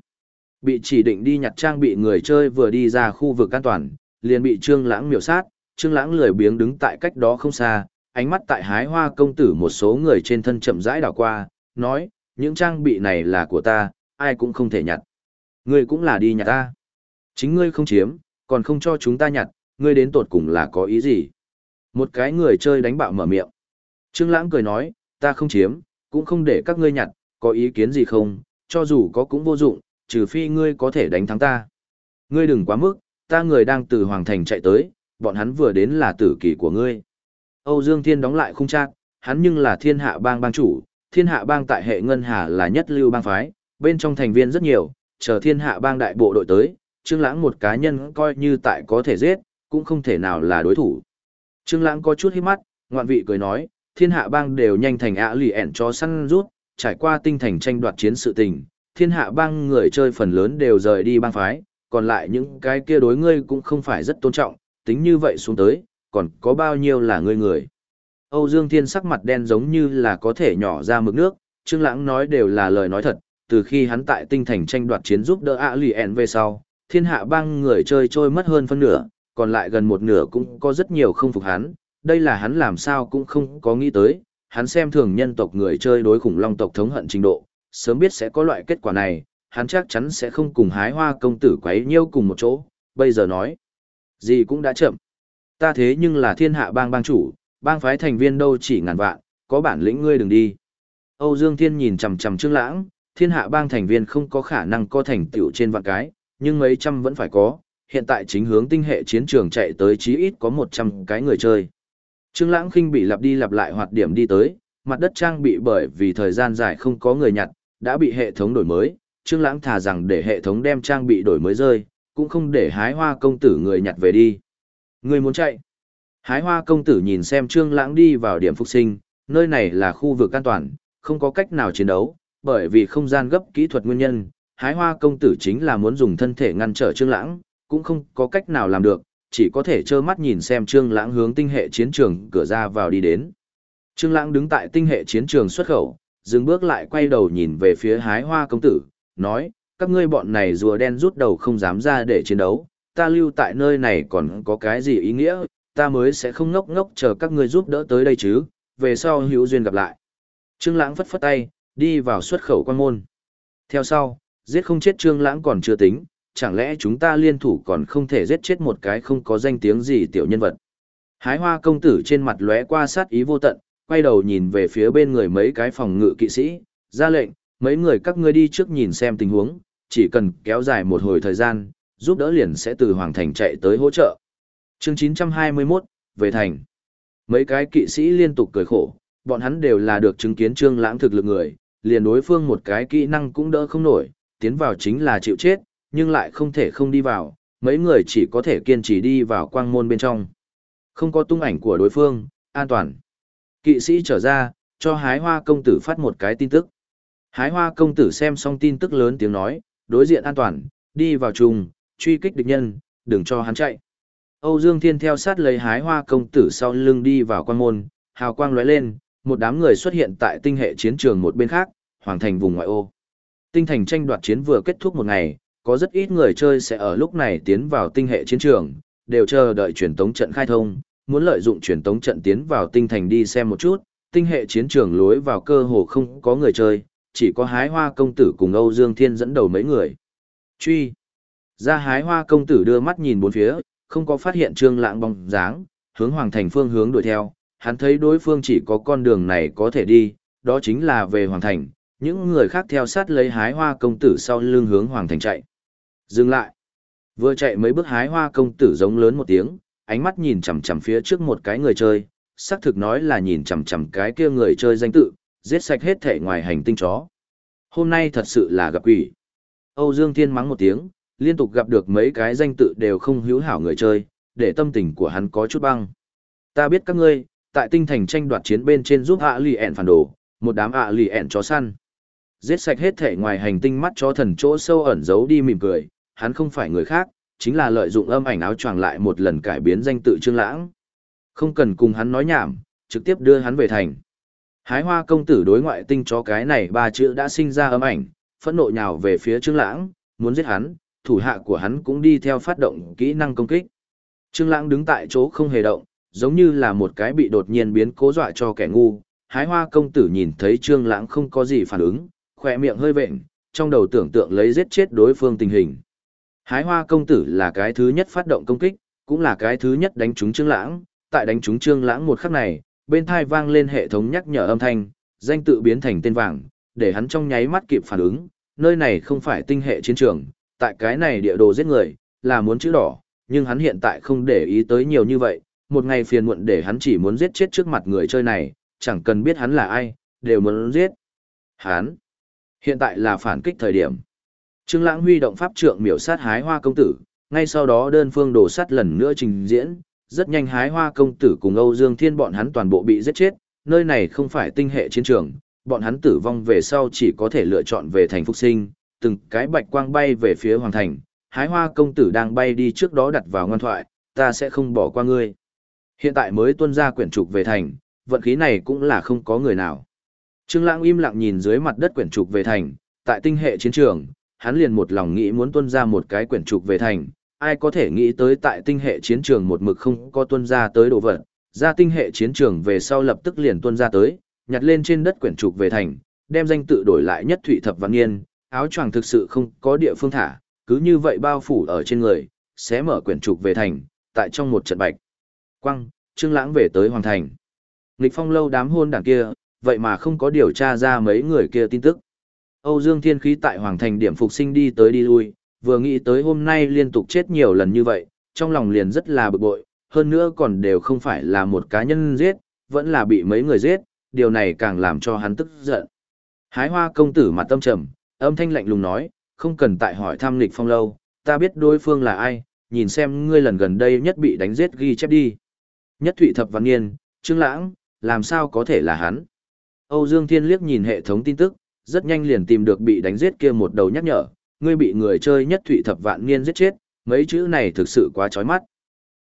bị chỉ định đi nhặt trang bị người chơi vừa đi ra khu vực an toàn, liền bị Trương Lãng miểu sát, Trương Lãng lười biếng đứng tại cách đó không xa, ánh mắt tại hái hoa công tử một số người trên thân chậm rãi đảo qua, nói, những trang bị này là của ta, ai cũng không thể nhặt. Ngươi cũng là đi nhặt ta. Chính ngươi không chiếm, còn không cho chúng ta nhặt, ngươi đến tột cùng là có ý gì? Một cái người chơi đánh bạo mở miệng. Trương Lãng cười nói, ta không chiếm, cũng không để các ngươi nhặt, có ý kiến gì không, cho dù có cũng vô dụng, trừ phi ngươi có thể đánh thắng ta. Ngươi đừng quá mức, ta người đang từ Hoàng Thành chạy tới, bọn hắn vừa đến là tử kỳ của ngươi. Âu Dương Thiên đóng lại khung trạc, hắn nhưng là thiên hạ bang bang chủ, thiên hạ bang tại hệ ngân hà là nhất lưu bang phái, bên trong thành viên rất nhiều, chờ thiên hạ bang đại bộ đội tới, Trương Lãng một cá nhân coi như tại có thể giết, cũng không thể nào là đối thủ. Trương Lãng có chút hí mắt, ngoạn vị cười nói, thiên hạ bang đều nhanh thành ạ lì ẻn cho săn rút, trải qua tinh thành tranh đoạt chiến sự tình, thiên hạ bang người chơi phần lớn đều rời đi bang phái, còn lại những cái kia đối ngươi cũng không phải rất tôn trọng, tính như vậy xuống tới, còn có bao nhiêu là ngươi người. Âu Dương Thiên sắc mặt đen giống như là có thể nhỏ ra mực nước, Trương Lãng nói đều là lời nói thật, từ khi hắn tại tinh thành tranh đoạt chiến giúp đỡ ạ lì về sau, thiên hạ bang người chơi trôi mất hơn phân nửa, còn lại gần một nửa cũng có rất nhiều không phục hắn, đây là hắn làm sao cũng không có nghĩ tới, hắn xem thường nhân tộc người chơi đối khủng long tộc thống hận trình độ, sớm biết sẽ có loại kết quả này, hắn chắc chắn sẽ không cùng hái hoa công tử quấy nhiêu cùng một chỗ, bây giờ nói. Gì cũng đã chậm. Ta thế nhưng là thiên hạ bang bang chủ, bang phái thành viên đâu chỉ ngàn vạn, có bản lĩnh ngươi đừng đi. Âu Dương Thiên nhìn chằm chằm Trương Lãng, thiên hạ bang thành viên không có khả năng có thành tựu trên vạn cái, nhưng mấy trăm vẫn phải có, hiện tại chính hướng tinh hệ chiến trường chạy tới chí ít có 100 cái người chơi. Trương Lãng khinh bị lặp đi lặp lại hoạt điểm đi tới, mặt đất trang bị bởi vì thời gian dài không có người nhặt, đã bị hệ thống đổi mới, Trương Lãng thà rằng để hệ thống đem trang bị đổi mới rơi, cũng không để hái hoa công tử người nhặt về đi. Người muốn chạy. Hái hoa công tử nhìn xem Trương Lãng đi vào điểm phục sinh, nơi này là khu vực an toàn, không có cách nào chiến đấu, bởi vì không gian gấp kỹ thuật nguyên nhân, hái hoa công tử chính là muốn dùng thân thể ngăn trở Trương Lãng, cũng không có cách nào làm được, chỉ có thể trơ mắt nhìn xem Trương Lãng hướng tinh hệ chiến trường cửa ra vào đi đến. Trương Lãng đứng tại tinh hệ chiến trường xuất khẩu, dừng bước lại quay đầu nhìn về phía hái hoa công tử, nói, các ngươi bọn này rùa đen rút đầu không dám ra để chiến đấu, ta lưu tại nơi này còn có cái gì ý nghĩa, ta mới sẽ không ngốc ngốc chờ các ngươi giúp đỡ tới đây chứ, về sau hữu duyên gặp lại. Trương Lãng phất phất tay, đi vào xuất khẩu quan môn. Theo sau, giết không chết Trương Lãng còn chưa tính, chẳng lẽ chúng ta liên thủ còn không thể giết chết một cái không có danh tiếng gì tiểu nhân vật. Hái hoa công tử trên mặt lóe qua sát ý vô tận, quay đầu nhìn về phía bên người mấy cái phòng ngự kỵ sĩ, ra lệnh, mấy người các ngươi đi trước nhìn xem tình huống, chỉ cần kéo dài một hồi thời gian, giúp đỡ liền sẽ từ Hoàng Thành chạy tới hỗ trợ. Chương 921, về thành. Mấy cái kỵ sĩ liên tục cười khổ, bọn hắn đều là được chứng kiến trương lãng thực lực người, liền đối phương một cái kỹ năng cũng đỡ không nổi, tiến vào chính là chịu chết, nhưng lại không thể không đi vào, mấy người chỉ có thể kiên trì đi vào quang môn bên trong. Không có tung ảnh của đối phương, an toàn. Kỵ sĩ trở ra, cho hái hoa công tử phát một cái tin tức. Hái hoa công tử xem xong tin tức lớn tiếng nói, đối diện an toàn, đi vào chung, truy kích địch nhân, đừng cho hắn chạy. Âu Dương Thiên theo sát lấy hái hoa công tử sau lưng đi vào quan môn, hào quang lóe lên, một đám người xuất hiện tại tinh hệ chiến trường một bên khác, hoàng thành vùng ngoại ô. Tinh thành tranh đoạt chiến vừa kết thúc một ngày, có rất ít người chơi sẽ ở lúc này tiến vào tinh hệ chiến trường, đều chờ đợi truyền tống trận khai thông, muốn lợi dụng truyền tống trận tiến vào tinh thành đi xem một chút, tinh hệ chiến trường lối vào cơ hồ không có người chơi, chỉ có hái hoa công tử cùng Âu Dương Thiên dẫn đầu mấy người. Truy. Ra hái hoa công tử đưa mắt nhìn bốn phía, không có phát hiện trương lãng bóng dáng, hướng hoàng thành phương hướng đuổi theo, hắn thấy đối phương chỉ có con đường này có thể đi, đó chính là về hoàng thành, những người khác theo sát lấy hái hoa công tử sau lưng hướng hoàng thành chạy. Dừng lại. Vừa chạy mấy bước hái hoa công tử giống lớn một tiếng, ánh mắt nhìn chằm chằm phía trước một cái người chơi, xác thực nói là nhìn chằm chằm cái kia người chơi danh tự, giết sạch hết thể ngoài hành tinh chó. Hôm nay thật sự là gặp quỷ. Âu Dương Thiên mắng một tiếng, liên tục gặp được mấy cái danh tự đều không hữu hảo người chơi, để tâm tình của hắn có chút băng. Ta biết các ngươi, tại tinh thành tranh đoạt chiến bên trên giúp ạ lì ẹn phản đồ, một đám ạ lì ẹn chó săn. Giết sạch hết thể ngoài hành tinh mắt chó thần chỗ sâu ẩn giấu đi mỉm cười, hắn không phải người khác, chính là lợi dụng âm ảnh áo choàng lại một lần cải biến danh tự Trương Lãng. Không cần cùng hắn nói nhảm, trực tiếp đưa hắn về thành. Hái hoa công tử đối ngoại tinh chó cái này ba chữ đã sinh ra âm ảnh, phẫn nộ nhào về phía Trương Lãng, muốn giết hắn, thủ hạ của hắn cũng đi theo phát động kỹ năng công kích. Trương Lãng đứng tại chỗ không hề động, giống như là một cái bị đột nhiên biến cố dọa cho kẻ ngu. Hái hoa công tử nhìn thấy Trương Lãng không có gì phản ứng, khóe miệng hơi vện, trong đầu tưởng tượng lấy giết chết đối phương tình hình. Hái hoa công tử là cái thứ nhất phát động công kích, cũng là cái thứ nhất đánh trúng Trương Lãng, tại đánh trúng Trương Lãng một khắc này, bên tai vang lên hệ thống nhắc nhở âm thanh, danh tự biến thành tên vàng, để hắn trong nháy mắt kịp phản ứng, nơi này không phải tinh hệ chiến trường, tại cái này địa đồ giết người, là muốn chữ đỏ, nhưng hắn hiện tại không để ý tới nhiều như vậy, một ngày phiền muộn để hắn chỉ muốn giết chết trước mặt người chơi này, chẳng cần biết hắn là ai, đều muốn giết. Hắn, hiện tại là phản kích thời điểm. Trương Lãng huy động pháp trượng miểu sát hái hoa công tử, ngay sau đó đơn phương đổ sát lần nữa trình diễn, rất nhanh hái hoa công tử cùng Âu Dương Thiên bọn hắn toàn bộ bị giết chết, nơi này không phải tinh hệ chiến trường, bọn hắn tử vong về sau chỉ có thể lựa chọn về thành phục sinh, từng cái bạch quang bay về phía hoàng thành, hái hoa công tử đang bay đi trước đó đặt vào ngoan thoại, ta sẽ không bỏ qua ngươi. Hiện tại mới tuân ra quyển trục về thành, vận khí này cũng là không có người nào. Trương Lãng im lặng nhìn dưới mặt đất quyển trục về thành, tại tinh hệ chiến trường, hắn liền một lòng nghĩ muốn tuân ra một cái quyển trục về thành, ai có thể nghĩ tới tại tinh hệ chiến trường một mực không có tuân ra tới đồ vật, ra tinh hệ chiến trường về sau lập tức liền tuân ra tới, nhặt lên trên đất quyển trục về thành, đem danh tự đổi lại nhất thụy thập văn nghiên, áo choàng thực sự không có địa phương thả, cứ như vậy bao phủ ở trên người, sẽ mở quyển trục về thành, tại trong một trận bạch. Quăng, Trương Lãng về tới Hoàng Thành. Nghịch phong lâu đám hôn đảng kia, vậy mà không có điều tra ra mấy người kia tin tức. Âu Dương Thiên Khí tại Hoàng Thành điểm phục sinh đi tới đi lui, vừa nghĩ tới hôm nay liên tục chết nhiều lần như vậy, trong lòng liền rất là bực bội, hơn nữa còn đều không phải là một cá nhân giết, vẫn là bị mấy người giết, điều này càng làm cho hắn tức giận. Hái hoa công tử mặt tâm trầm, âm thanh lạnh lùng nói, không cần tại hỏi thăm lịch phong lâu, ta biết đối phương là ai, nhìn xem ngươi lần gần đây nhất bị đánh giết ghi chép đi. Nhất Thụy Thập Văn Niên, Trương Lãng, làm sao có thể là hắn? Âu Dương Thiên liếc nhìn hệ thống tin tức, rất nhanh liền tìm được bị đánh giết kia một đầu nhắc nhở, ngươi bị người chơi Nhất Thụy Thập Vạn Niên giết chết, mấy chữ này thực sự quá chói mắt.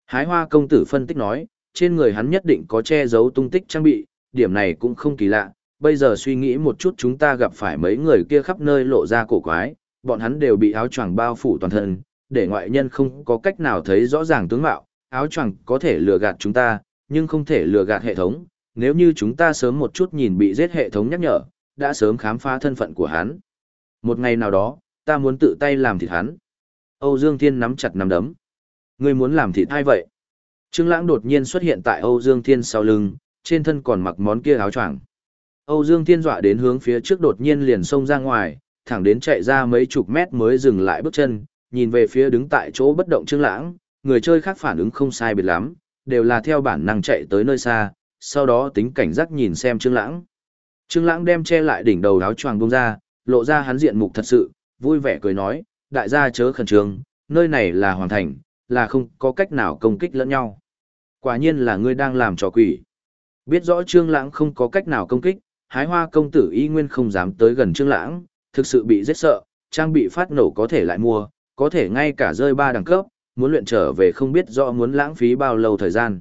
Hái Hoa công tử phân tích nói, trên người hắn nhất định có che giấu tung tích trang bị, điểm này cũng không kỳ lạ, bây giờ suy nghĩ một chút chúng ta gặp phải mấy người kia khắp nơi lộ ra cổ quái, bọn hắn đều bị áo choàng bao phủ toàn thân, để ngoại nhân không có cách nào thấy rõ ràng tướng mạo, áo choàng có thể lừa gạt chúng ta, nhưng không thể lừa gạt hệ thống, nếu như chúng ta sớm một chút nhìn bị giết hệ thống nhắc nhở, đã sớm khám phá thân phận của hắn. Một ngày nào đó, ta muốn tự tay làm thịt hắn. Âu Dương Thiên nắm chặt nắm đấm. Ngươi muốn làm thịt ai vậy? Trương Lãng đột nhiên xuất hiện tại Âu Dương Thiên sau lưng, trên thân còn mặc món kia áo choàng. Âu Dương Thiên dọa đến hướng phía trước đột nhiên liền xông ra ngoài, thẳng đến chạy ra mấy chục mét mới dừng lại bước chân, nhìn về phía đứng tại chỗ bất động Trương Lãng, người chơi khác phản ứng không sai biệt lắm, đều là theo bản năng chạy tới nơi xa, sau đó tính cảnh giác nhìn xem Trương Lãng. Trương Lãng đem che lại đỉnh đầu áo choàng bung ra, lộ ra hắn diện mục thật sự, vui vẻ cười nói, đại gia chớ khẩn trương, nơi này là hoàng thành, là không có cách nào công kích lẫn nhau. Quả nhiên là ngươi đang làm trò quỷ. Biết rõ Trương Lãng không có cách nào công kích, hái hoa công tử y nguyên không dám tới gần Trương Lãng, thực sự bị giết sợ, trang bị phát nổ có thể lại mua, có thể ngay cả rơi ba đẳng cấp, muốn luyện trở về không biết rõ muốn lãng phí bao lâu thời gian.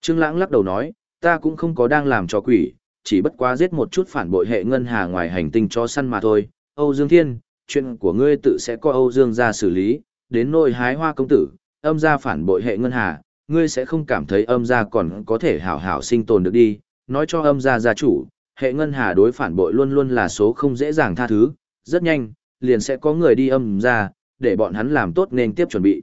Trương Lãng lắc đầu nói, ta cũng không có đang làm trò quỷ, chỉ bất quá giết một chút phản bội hệ ngân hà ngoài hành tinh cho săn mà thôi. Âu Dương Thiên, chuyện của ngươi tự sẽ có Âu Dương gia xử lý, đến nỗi hái hoa công tử, âm gia phản bội hệ ngân hà, ngươi sẽ không cảm thấy âm gia còn có thể hảo hảo sinh tồn được đi, nói cho âm gia gia chủ, hệ ngân hà đối phản bội luôn luôn là số không dễ dàng tha thứ, rất nhanh, liền sẽ có người đi âm gia, để bọn hắn làm tốt nên tiếp chuẩn bị.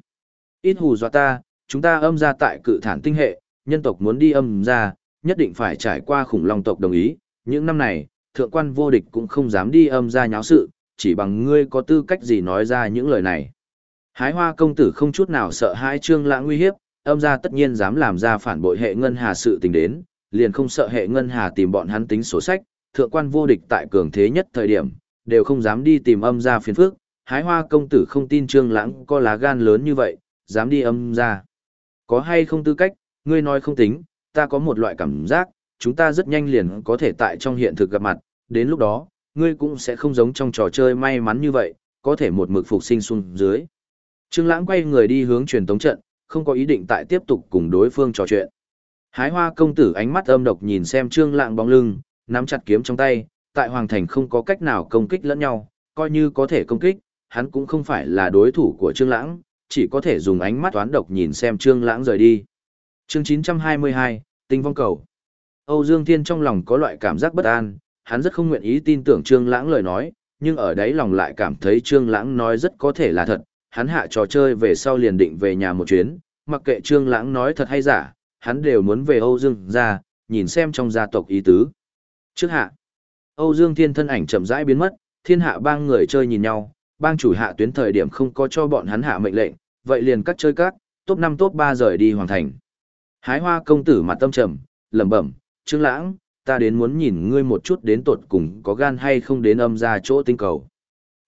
Ít hù dọa ta, chúng ta âm gia tại cự thản tinh hệ, nhân tộc muốn đi âm gia, nhất định phải trải qua khủng long tộc đồng ý, những năm này, thượng quan vô địch cũng không dám đi âm gia nháo sự, chỉ bằng ngươi có tư cách gì nói ra những lời này. Hái hoa công tử không chút nào sợ hai trương lãng nguy hiếp, âm gia tất nhiên dám làm ra phản bội hệ ngân hà sự tình đến, liền không sợ hệ ngân hà tìm bọn hắn tính sổ sách, thượng quan vô địch tại cường thế nhất thời điểm, đều không dám đi tìm âm gia phiền phức, hái hoa công tử không tin trương lãng có lá gan lớn như vậy, dám đi âm gia. Có hay không tư cách, ngươi nói không tính, ta có một loại cảm giác, chúng ta rất nhanh liền có thể tại trong hiện thực gặp mặt, đến lúc đó, ngươi cũng sẽ không giống trong trò chơi may mắn như vậy, có thể một mực phục sinh xuống dưới. Trương Lãng quay người đi hướng truyền tống trận, không có ý định tại tiếp tục cùng đối phương trò chuyện. Hái Hoa công tử ánh mắt âm độc nhìn xem Trương Lãng bóng lưng, nắm chặt kiếm trong tay, tại hoàng thành không có cách nào công kích lẫn nhau, coi như có thể công kích, hắn cũng không phải là đối thủ của Trương Lãng, chỉ có thể dùng ánh mắt toán độc nhìn xem Trương Lãng rời đi. Chương 922, Tinh vong cầu. Âu Dương Thiên trong lòng có loại cảm giác bất an, hắn rất không nguyện ý tin tưởng Trương Lãng lời nói, nhưng ở đấy lòng lại cảm thấy Trương Lãng nói rất có thể là thật, hắn hạ trò chơi về sau liền định về nhà một chuyến, mặc kệ Trương Lãng nói thật hay giả, hắn đều muốn về Âu Dương gia, nhìn xem trong gia tộc ý tứ. Trước hạ, Âu Dương Thiên thân ảnh chậm rãi biến mất, thiên hạ bang người chơi nhìn nhau, bang chủ hạ tuyến thời điểm không có cho bọn hắn hạ mệnh lệnh, vậy liền cắt chơi cắt, top 5 top 3 rời đi hoàn thành. Hái hoa công tử mặt tâm trầm, lẩm bẩm, Trương Lãng, ta đến muốn nhìn ngươi một chút đến tột cùng có gan hay không đến âm ra chỗ tinh cầu.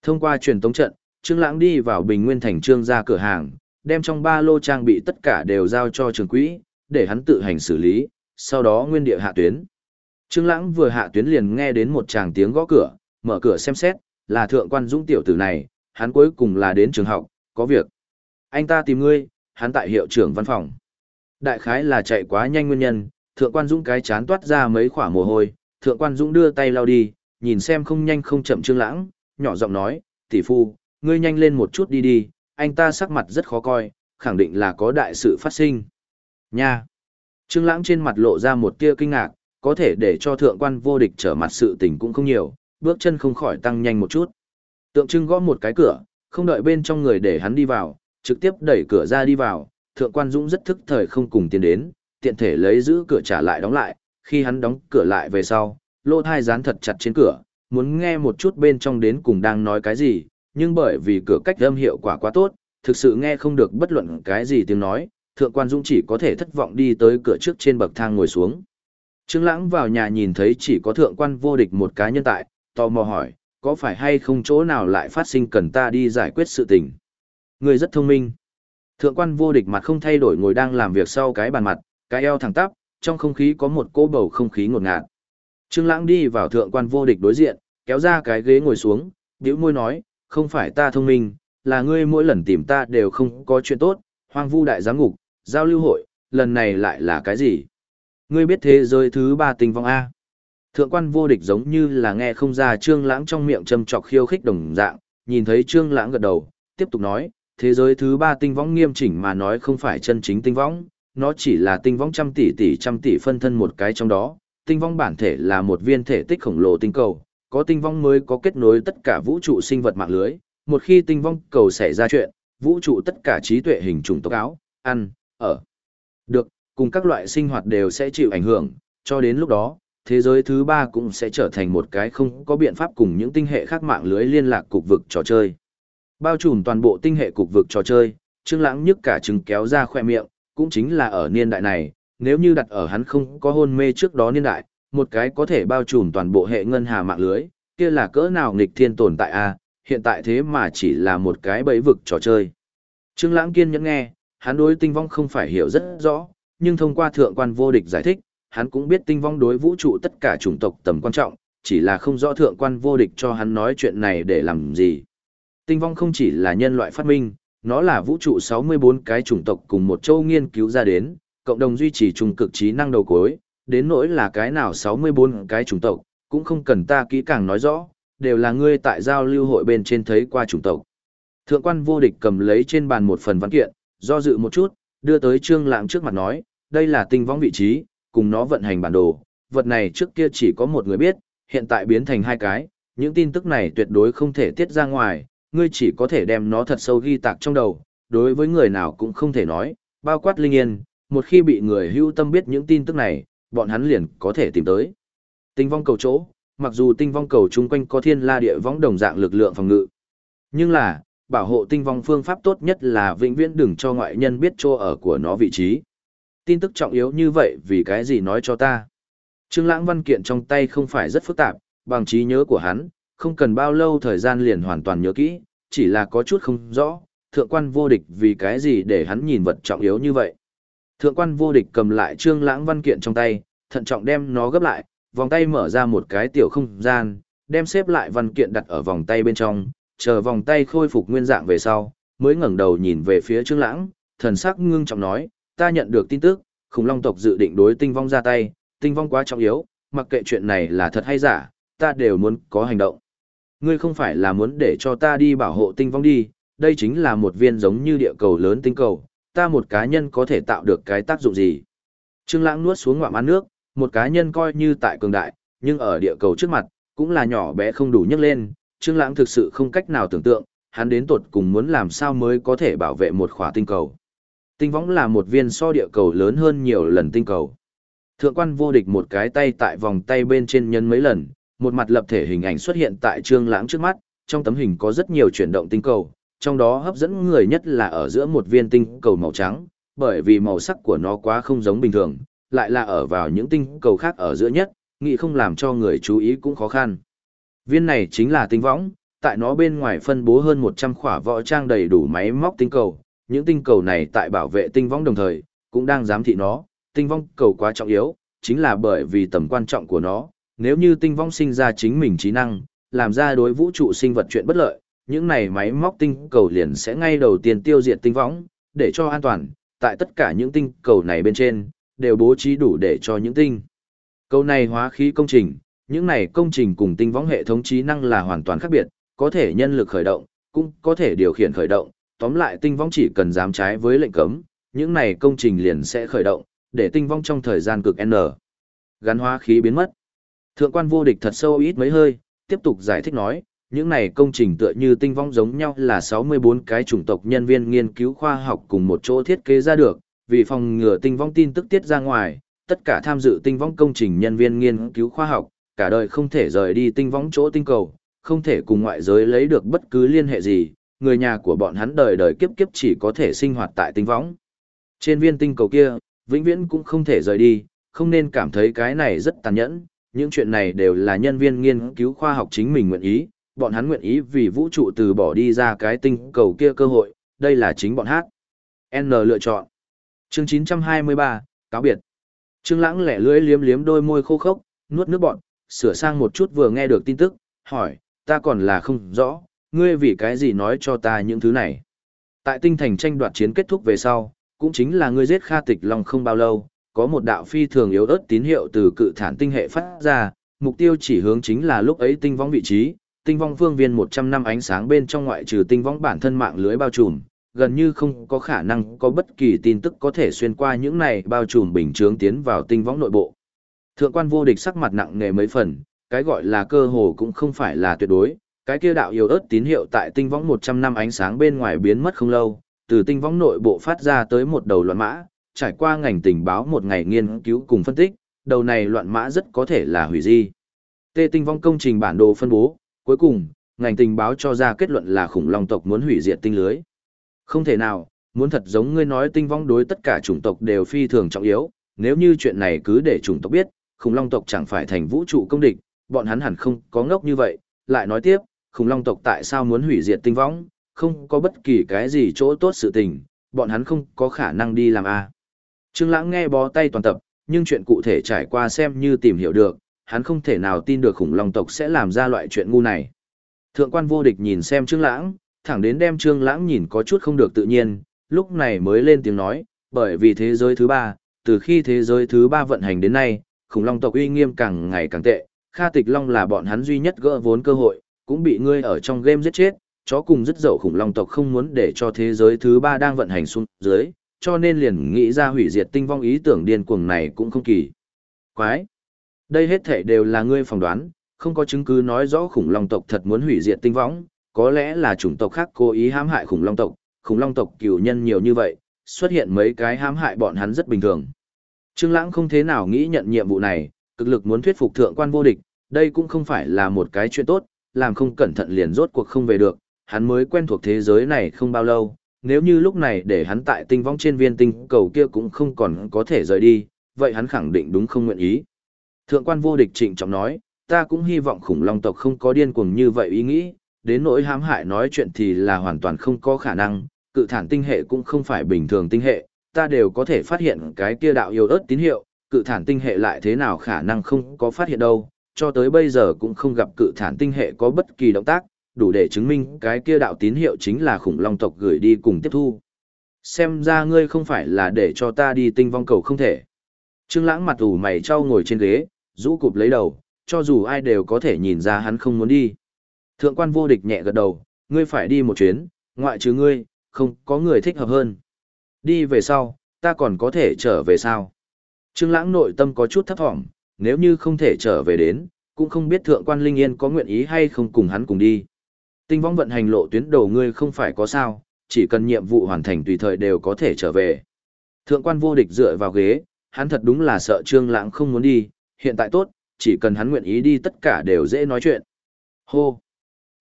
Thông qua truyền tống trận, Trương Lãng đi vào Bình Nguyên thành Trương gia cửa hàng, đem trong ba lô trang bị tất cả đều giao cho trường quỹ, để hắn tự hành xử lý, sau đó nguyên địa hạ tuyến. Trương Lãng vừa hạ tuyến liền nghe đến một tràng tiếng gõ cửa, mở cửa xem xét, là thượng quan Dũng tiểu tử này, hắn cuối cùng là đến trường học, có việc. Anh ta tìm ngươi, hắn tại hiệu trưởng văn phòng. Đại khái là chạy quá nhanh nguyên nhân, thượng quan dũng cái chán toát ra mấy khỏa mồ hôi, thượng quan dũng đưa tay lao đi, nhìn xem không nhanh không chậm trương lãng, nhỏ giọng nói, tỷ phu, ngươi nhanh lên một chút đi đi, anh ta sắc mặt rất khó coi, khẳng định là có đại sự phát sinh. Nha! Trương lãng trên mặt lộ ra một tia kinh ngạc, có thể để cho thượng quan vô địch trở mặt sự tình cũng không nhiều, bước chân không khỏi tăng nhanh một chút. Tượng trưng gõ một cái cửa, không đợi bên trong người để hắn đi vào, trực tiếp đẩy cửa ra đi vào, thượng quan dũng rất thức thời không cùng tiến đến, tiện thể lấy giữ cửa trả lại đóng lại, khi hắn đóng cửa lại về sau, lô thai dán thật chặt trên cửa, muốn nghe một chút bên trong đến cùng đang nói cái gì, nhưng bởi vì cửa cách âm hiệu quả quá tốt, thực sự nghe không được bất luận cái gì tiếng nói, thượng quan dũng chỉ có thể thất vọng đi tới cửa trước trên bậc thang ngồi xuống. Trương Lãng vào nhà nhìn thấy chỉ có thượng quan vô địch một cá nhân tại, tò mò hỏi, có phải hay không chỗ nào lại phát sinh cần ta đi giải quyết sự tình. Người rất thông minh. Thượng quan vô địch mặt không thay đổi ngồi đang làm việc sau cái bàn mặt, cái eo thẳng tắp, trong không khí có một cỗ bầu không khí ngột ngạt. Trương Lãng đi vào thượng quan vô địch đối diện, kéo ra cái ghế ngồi xuống, bĩu môi nói, không phải ta thông minh, là ngươi mỗi lần tìm ta đều không có chuyện tốt, hoang vu đại giám ngục, giao lưu hội, lần này lại là cái gì? Ngươi biết thế giới thứ ba tình vong A. Thượng quan vô địch giống như là nghe không ra trương lãng trong miệng châm chọc khiêu khích đồng dạng, nhìn thấy trương lãng gật đầu, tiếp tục nói, thế giới thứ ba tinh võng nghiêm chỉnh mà nói không phải chân chính tinh võng, nó chỉ là tinh vong trăm tỷ tỷ trăm tỷ phân thân một cái trong đó, tinh vong bản thể là một viên thể tích khổng lồ tinh cầu, có tinh vong mới có kết nối tất cả vũ trụ sinh vật mạng lưới, một khi tinh vong cầu xảy ra chuyện, vũ trụ tất cả trí tuệ hình trùng tốc áo, ăn, ở, được, cùng các loại sinh hoạt đều sẽ chịu ảnh hưởng, cho đến lúc đó, thế giới thứ ba cũng sẽ trở thành một cái không có biện pháp cùng những tinh hệ khác mạng lưới liên lạc cục vực trò chơi. Bao trùm toàn bộ tinh hệ cục vực trò chơi, Trương Lãng nhức cả trứng kéo ra khoe miệng, cũng chính là ở niên đại này, nếu như đặt ở hắn không có hôn mê trước đó niên đại, một cái có thể bao trùm toàn bộ hệ ngân hà mạng lưới, kia là cỡ nào nghịch thiên tồn tại a, hiện tại thế mà chỉ là một cái bẫy vực trò chơi. Trương Lãng kiên nhẫn nghe, hắn đối tinh vong không phải hiểu rất rõ, nhưng thông qua thượng quan vô địch giải thích, hắn cũng biết tinh vong đối vũ trụ tất cả chủng tộc tầm quan trọng, chỉ là không rõ thượng quan vô địch cho hắn nói chuyện này để làm gì. Tinh vong không chỉ là nhân loại phát minh, nó là vũ trụ 64 cái chủng tộc cùng một châu nghiên cứu ra đến, cộng đồng duy trì trùng cực trí năng đầu cuối, đến nỗi là cái nào 64 cái chủng tộc, cũng không cần ta kỹ càng nói rõ, đều là ngươi tại giao lưu hội bên trên thấy qua chủng tộc. Thượng quan vô địch cầm lấy trên bàn một phần văn kiện, do dự một chút, đưa tới Trương Lãng trước mặt nói, đây là tinh vong vị trí, cùng nó vận hành bản đồ, vật này trước kia chỉ có một người biết, hiện tại biến thành hai cái, những tin tức này tuyệt đối không thể tiết ra ngoài, ngươi chỉ có thể đem nó thật sâu ghi tạc trong đầu, đối với người nào cũng không thể nói, bao quát linh yên, một khi bị người hưu tâm biết những tin tức này, bọn hắn liền có thể tìm tới. Tinh vong cầu chỗ, mặc dù tinh vong cầu chung quanh có thiên la địa võng đồng dạng lực lượng phòng ngự, nhưng là, bảo hộ tinh vong phương pháp tốt nhất là vĩnh viễn đừng cho ngoại nhân biết chỗ ở của nó vị trí. Tin tức trọng yếu như vậy vì cái gì nói cho ta. Trương Lãng văn kiện trong tay không phải rất phức tạp, bằng trí nhớ của hắn, không cần bao lâu thời gian liền hoàn toàn nhớ kỹ, chỉ là có chút không rõ, thượng quan vô địch vì cái gì để hắn nhìn vật trọng yếu như vậy. Thượng quan vô địch cầm lại Trương Lãng văn kiện trong tay, thận trọng đem nó gấp lại, vòng tay mở ra một cái tiểu không gian, đem xếp lại văn kiện đặt ở vòng tay bên trong, chờ vòng tay khôi phục nguyên dạng về sau, mới ngẩng đầu nhìn về phía Trương Lãng, thần sắc ngưng trọng nói, ta nhận được tin tức, khủng long tộc dự định đối tinh vong ra tay, tinh vong quá trọng yếu, mặc kệ chuyện này là thật hay giả, ta đều muốn có hành động. Ngươi không phải là muốn để cho ta đi bảo hộ tinh vong đi, đây chính là một viên giống như địa cầu lớn tinh cầu, ta một cá nhân có thể tạo được cái tác dụng gì. Trương Lãng nuốt xuống ngoạm ăn nước, một cá nhân coi như tại cường đại, nhưng ở địa cầu trước mặt, cũng là nhỏ bé không đủ nhấc lên, Trương Lãng thực sự không cách nào tưởng tượng, hắn đến tột cùng muốn làm sao mới có thể bảo vệ một khỏa tinh cầu. Tinh võng là một viên so địa cầu lớn hơn nhiều lần tinh cầu. Thượng quan vô địch một cái tay tại vòng tay bên trên nhân mấy lần, một mặt lập thể hình ảnh xuất hiện tại trương lãng trước mắt, trong tấm hình có rất nhiều chuyển động tinh cầu, trong đó hấp dẫn người nhất là ở giữa một viên tinh cầu màu trắng, bởi vì màu sắc của nó quá không giống bình thường, lại là ở vào những tinh cầu khác ở giữa nhất, nghĩ không làm cho người chú ý cũng khó khăn. Viên này chính là tinh võng, tại nó bên ngoài phân bố hơn 100 khỏa võ trang đầy đủ máy móc tinh cầu, những tinh cầu này tại bảo vệ tinh võng đồng thời, cũng đang giám thị nó, tinh võng cầu quá trọng yếu, chính là bởi vì tầm quan trọng của nó, nếu như tinh vong sinh ra chính mình trí năng, làm ra đối vũ trụ sinh vật chuyện bất lợi, những này máy móc tinh cầu liền sẽ ngay đầu tiên tiêu diệt tinh vong, để cho an toàn, tại tất cả những tinh cầu này bên trên, đều bố trí đủ để cho những tinh. Cầu này hóa khí công trình, những này công trình cùng tinh vong hệ thống trí năng là hoàn toàn khác biệt, có thể nhân lực khởi động, cũng có thể điều khiển khởi động, tóm lại tinh vong chỉ cần dám trái với lệnh cấm, những này công trình liền sẽ khởi động, để tinh vong trong thời gian cực N. Gắn hóa khí biến mất. Thượng quan vô địch thật sâu ít mấy hơi, tiếp tục giải thích nói, những này công trình tựa như tinh vong giống nhau là 64 cái chủng tộc nhân viên nghiên cứu khoa học cùng một chỗ thiết kế ra được, vì phòng ngừa tinh vong tin tức tiết ra ngoài, tất cả tham dự tinh vong công trình nhân viên nghiên cứu khoa học, cả đời không thể rời đi tinh vong chỗ tinh cầu, không thể cùng ngoại giới lấy được bất cứ liên hệ gì, người nhà của bọn hắn đời đời kiếp kiếp chỉ có thể sinh hoạt tại tinh vong. Trên viên tinh cầu kia, vĩnh viễn cũng không thể rời đi, không nên cảm thấy cái này rất tàn nhẫn, những chuyện này đều là nhân viên nghiên cứu khoa học chính mình nguyện ý, bọn hắn nguyện ý vì vũ trụ từ bỏ đi ra cái tinh cầu kia cơ hội, đây là chính bọn hát. N lựa chọn. Chương 923, cáo biệt. Trương Lãng lẻ lưỡi liếm liếm đôi môi khô khốc, nuốt nước bọt, sửa sang một chút vừa nghe được tin tức, hỏi, ta còn là không rõ, ngươi vì cái gì nói cho ta những thứ này. Tại tinh thành tranh đoạt chiến kết thúc về sau, cũng chính là ngươi giết Kha Tịch Long không bao lâu, có một đạo phi thường yếu ớt tín hiệu từ cự thản tinh hệ phát ra, mục tiêu chỉ hướng chính là lúc ấy tinh vong vị trí, tinh vong phương viên 100 năm ánh sáng bên trong ngoại trừ tinh vong bản thân mạng lưới bao trùm, gần như không có khả năng có bất kỳ tin tức có thể xuyên qua những này bao trùm bình chướng tiến vào tinh vong nội bộ. Thượng quan vô địch sắc mặt nặng nề mấy phần, cái gọi là cơ hồ cũng không phải là tuyệt đối, cái kia đạo yếu ớt tín hiệu tại tinh vong 100 năm ánh sáng bên ngoài biến mất không lâu, từ tinh vong nội bộ phát ra tới một đầu loạn mã, trải qua ngành tình báo một ngày nghiên cứu cùng phân tích, đầu này loạn mã rất có thể là hủy di. Tê tinh vong công trình bản đồ phân bố, cuối cùng, ngành tình báo cho ra kết luận là khủng long tộc muốn hủy diệt tinh lưới. Không thể nào, muốn thật giống ngươi nói tinh vong đối tất cả chủng tộc đều phi thường trọng yếu, nếu như chuyện này cứ để chủng tộc biết, khủng long tộc chẳng phải thành vũ trụ công địch, bọn hắn hẳn không có ngốc như vậy, lại nói tiếp, khủng long tộc tại sao muốn hủy diệt tinh vong, không có bất kỳ cái gì chỗ tốt sự tình, bọn hắn không có khả năng đi làm a. Trương Lãng nghe bó tay toàn tập, nhưng chuyện cụ thể trải qua xem như tìm hiểu được, hắn không thể nào tin được khủng long tộc sẽ làm ra loại chuyện ngu này. Thượng quan vô địch nhìn xem Trương Lãng, thẳng đến đem Trương Lãng nhìn có chút không được tự nhiên, lúc này mới lên tiếng nói, bởi vì thế giới thứ ba, từ khi thế giới thứ ba vận hành đến nay, khủng long tộc uy nghiêm càng ngày càng tệ, Kha Tịch Long là bọn hắn duy nhất gỡ vốn cơ hội, cũng bị ngươi ở trong game giết chết, chó cùng rất dậu khủng long tộc không muốn để cho thế giới thứ ba đang vận hành xuống dưới, cho nên liền nghĩ ra hủy diệt tinh vong ý tưởng điên cuồng này cũng không kỳ. Quái! Đây hết thể đều là ngươi phỏng đoán, không có chứng cứ nói rõ khủng long tộc thật muốn hủy diệt tinh vong, có lẽ là chủng tộc khác cố ý hãm hại khủng long tộc, khủng long tộc cửu nhân nhiều như vậy, xuất hiện mấy cái hãm hại bọn hắn rất bình thường. Trương Lãng không thế nào nghĩ nhận nhiệm vụ này, cực lực muốn thuyết phục thượng quan vô địch, đây cũng không phải là một cái chuyện tốt, làm không cẩn thận liền rốt cuộc không về được, hắn mới quen thuộc thế giới này không bao lâu, nếu như lúc này để hắn tại tinh vong trên viên tinh cầu kia cũng không còn có thể rời đi, vậy hắn khẳng định đúng không nguyện ý. Thượng quan vô địch trịnh trọng nói, ta cũng hy vọng khủng long tộc không có điên cuồng như vậy ý nghĩ, đến nỗi hãm hại nói chuyện thì là hoàn toàn không có khả năng, cự thản tinh hệ cũng không phải bình thường tinh hệ, ta đều có thể phát hiện cái kia đạo yêu ớt tín hiệu, cự thản tinh hệ lại thế nào khả năng không có phát hiện đâu, cho tới bây giờ cũng không gặp cự thản tinh hệ có bất kỳ động tác, đủ để chứng minh cái kia đạo tín hiệu chính là khủng long tộc gửi đi cùng tiếp thu. Xem ra ngươi không phải là để cho ta đi tinh vong cầu không thể. Trương lãng mặt ủ mày trao ngồi trên ghế, rũ cụp lấy đầu, cho dù ai đều có thể nhìn ra hắn không muốn đi. Thượng quan vô địch nhẹ gật đầu, ngươi phải đi một chuyến, ngoại trừ ngươi, không có người thích hợp hơn. Đi về sau, ta còn có thể trở về sao? Trương lãng nội tâm có chút thấp thỏm, nếu như không thể trở về đến, cũng không biết thượng quan Linh Yên có nguyện ý hay không cùng hắn cùng đi. Tinh vong vận hành lộ tuyến đầu ngươi không phải có sao, chỉ cần nhiệm vụ hoàn thành tùy thời đều có thể trở về. Thượng quan vô địch dựa vào ghế, hắn thật đúng là sợ Trương Lãng không muốn đi, hiện tại tốt, chỉ cần hắn nguyện ý đi tất cả đều dễ nói chuyện. Hô!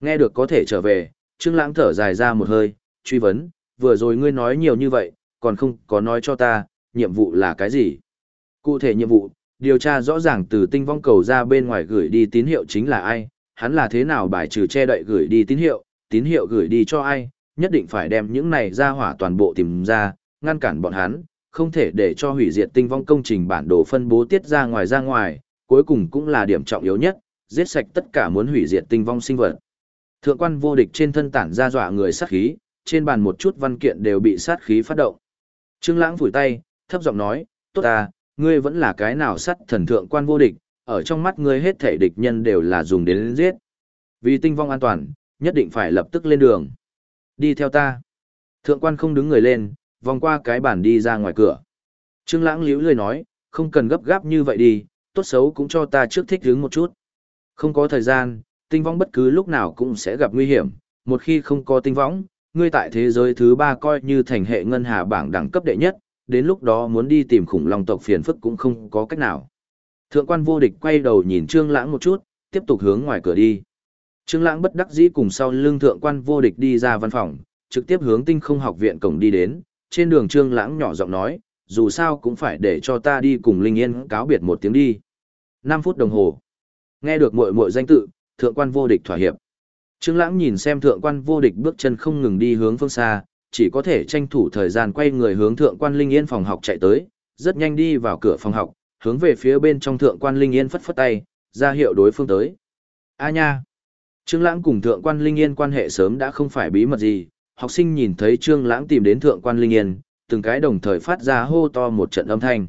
Nghe được có thể trở về, Trương Lãng thở dài ra một hơi, truy vấn, vừa rồi ngươi nói nhiều như vậy, còn không có nói cho ta, nhiệm vụ là cái gì? Cụ thể nhiệm vụ, điều tra rõ ràng từ tinh vong cầu ra bên ngoài gửi đi tín hiệu chính là ai, hắn là thế nào bài trừ che đậy gửi đi tín hiệu, tín hiệu gửi đi cho ai, nhất định phải đem những này ra hỏa toàn bộ tìm ra, ngăn cản bọn hắn, không thể để cho hủy diệt tinh vong công trình bản đồ phân bố tiết ra ngoài ra ngoài, cuối cùng cũng là điểm trọng yếu nhất, giết sạch tất cả muốn hủy diệt tinh vong sinh vật. Thượng quan vô địch trên thân tản ra dọa người sát khí, trên bàn một chút văn kiện đều bị sát khí phát động. Trương Lãng phủi tay, thấp giọng nói, "Tốt à, ngươi vẫn là cái nào sắt thần thượng quan vô địch, ở trong mắt ngươi hết thể địch nhân đều là dùng đến giết. Vì tinh vong an toàn, nhất định phải lập tức lên đường. Đi theo ta." Thượng quan không đứng người lên, vòng qua cái bàn đi ra ngoài cửa. Trương Lãng liễu lười nói, "Không cần gấp gáp như vậy đi, tốt xấu cũng cho ta trước thích hứng một chút." Không có thời gian, tinh vong bất cứ lúc nào cũng sẽ gặp nguy hiểm, một khi không có tinh vong, ngươi tại thế giới thứ ba coi như thành hệ ngân hà bảng đẳng cấp đệ nhất, đến lúc đó muốn đi tìm khủng long tộc phiền phức cũng không có cách nào. Thượng quan vô địch quay đầu nhìn Trương Lãng một chút, tiếp tục hướng ngoài cửa đi. Trương Lãng bất đắc dĩ cùng sau lưng thượng quan vô địch đi ra văn phòng, trực tiếp hướng tinh không học viện cổng đi đến, trên đường Trương Lãng nhỏ giọng nói, dù sao cũng phải để cho ta đi cùng Linh Yên cáo biệt một tiếng đi. 5 phút đồng hồ. Nghe được muội muội danh tự, thượng quan vô địch thỏa hiệp. Trương Lãng nhìn xem thượng quan vô địch bước chân không ngừng đi hướng phương xa, chỉ có thể tranh thủ thời gian quay người hướng thượng quan Linh Yên phòng học chạy tới, rất nhanh đi vào cửa phòng học, hướng về phía bên trong thượng quan Linh Yên phất phất tay, ra hiệu đối phương tới. A nha! Trương Lãng cùng thượng quan Linh Yên quan hệ sớm đã không phải bí mật gì, học sinh nhìn thấy Trương Lãng tìm đến thượng quan Linh Yên, từng cái đồng thời phát ra hô to một trận âm thanh.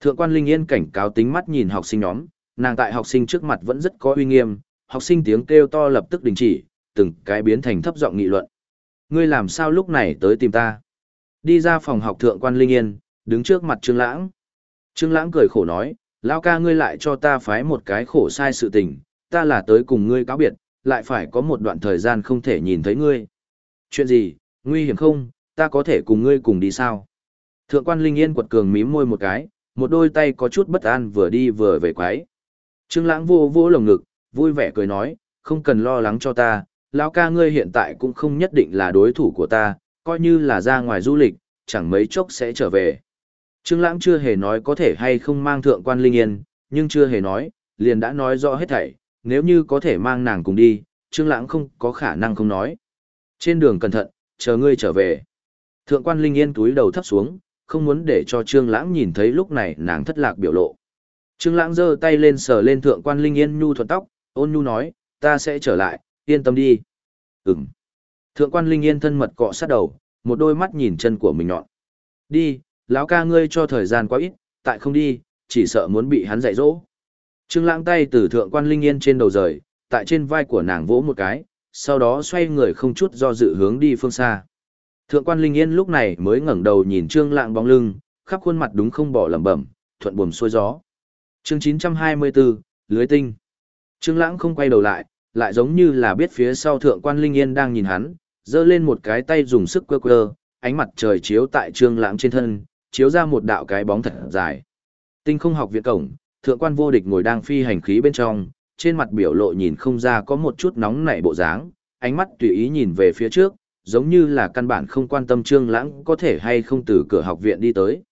Thượng quan Linh Yên cảnh cáo tính mắt nhìn học sinh nhóm, nàng tại học sinh trước mặt vẫn rất có uy nghiêm, học sinh tiếng kêu to lập tức đình chỉ, từng cái biến thành thấp giọng nghị luận. Ngươi làm sao lúc này tới tìm ta? Đi ra phòng học thượng quan Linh Yên, đứng trước mặt Trương Lãng. Trương Lãng cười khổ nói, lão ca ngươi lại cho ta phái một cái khổ sai sự tình, ta là tới cùng ngươi cáo biệt, lại phải có một đoạn thời gian không thể nhìn thấy ngươi. Chuyện gì, nguy hiểm không, ta có thể cùng ngươi cùng đi sao? Thượng quan Linh Yên quật cường mím môi một cái, một đôi tay có chút bất an vừa đi vừa về quái. Trương Lãng vô vô lồng ngực, vui vẻ cười nói, không cần lo lắng cho ta, lão ca ngươi hiện tại cũng không nhất định là đối thủ của ta, coi như là ra ngoài du lịch, chẳng mấy chốc sẽ trở về. Trương Lãng chưa hề nói có thể hay không mang thượng quan Linh Yên, nhưng chưa hề nói, liền đã nói rõ hết thảy, nếu như có thể mang nàng cùng đi, Trương Lãng không có khả năng không nói. Trên đường cẩn thận, chờ ngươi trở về. Thượng quan Linh Yên cúi đầu thấp xuống, không muốn để cho Trương Lãng nhìn thấy lúc này nàng thất lạc biểu lộ. Trương Lãng giơ tay lên sờ lên thượng quan Linh Yên nhu thuận tóc, ôn nhu nói, ta sẽ trở lại, yên tâm đi. Ừm. Thượng quan Linh Yên thân mật cọ sát đầu, một đôi mắt nhìn chân của mình nhọn. Đi, lão ca ngươi cho thời gian quá ít, tại không đi, chỉ sợ muốn bị hắn dạy dỗ. Trương Lãng tay từ thượng quan Linh Yên trên đầu rời, tại trên vai của nàng vỗ một cái, sau đó xoay người không chút do dự hướng đi phương xa. Thượng quan Linh Yên lúc này mới ngẩng đầu nhìn Trương Lãng bóng lưng, khắp khuôn mặt đúng không bỏ lẩm bẩm, thuận buồm xuôi gió. Chương 924, lưới tinh. Trương Lãng không quay đầu lại, lại giống như là biết phía sau thượng quan Linh Yên đang nhìn hắn, giơ lên một cái tay dùng sức quơ quơ, ánh mặt trời chiếu tại Trương Lãng trên thân, chiếu ra một đạo cái bóng thật dài. Tinh không học viện cổng, thượng quan vô địch ngồi đang phi hành khí bên trong, trên mặt biểu lộ nhìn không ra có một chút nóng nảy bộ dáng, ánh mắt tùy ý nhìn về phía trước, giống như là căn bản không quan tâm Trương Lãng có thể hay không từ cửa học viện đi tới.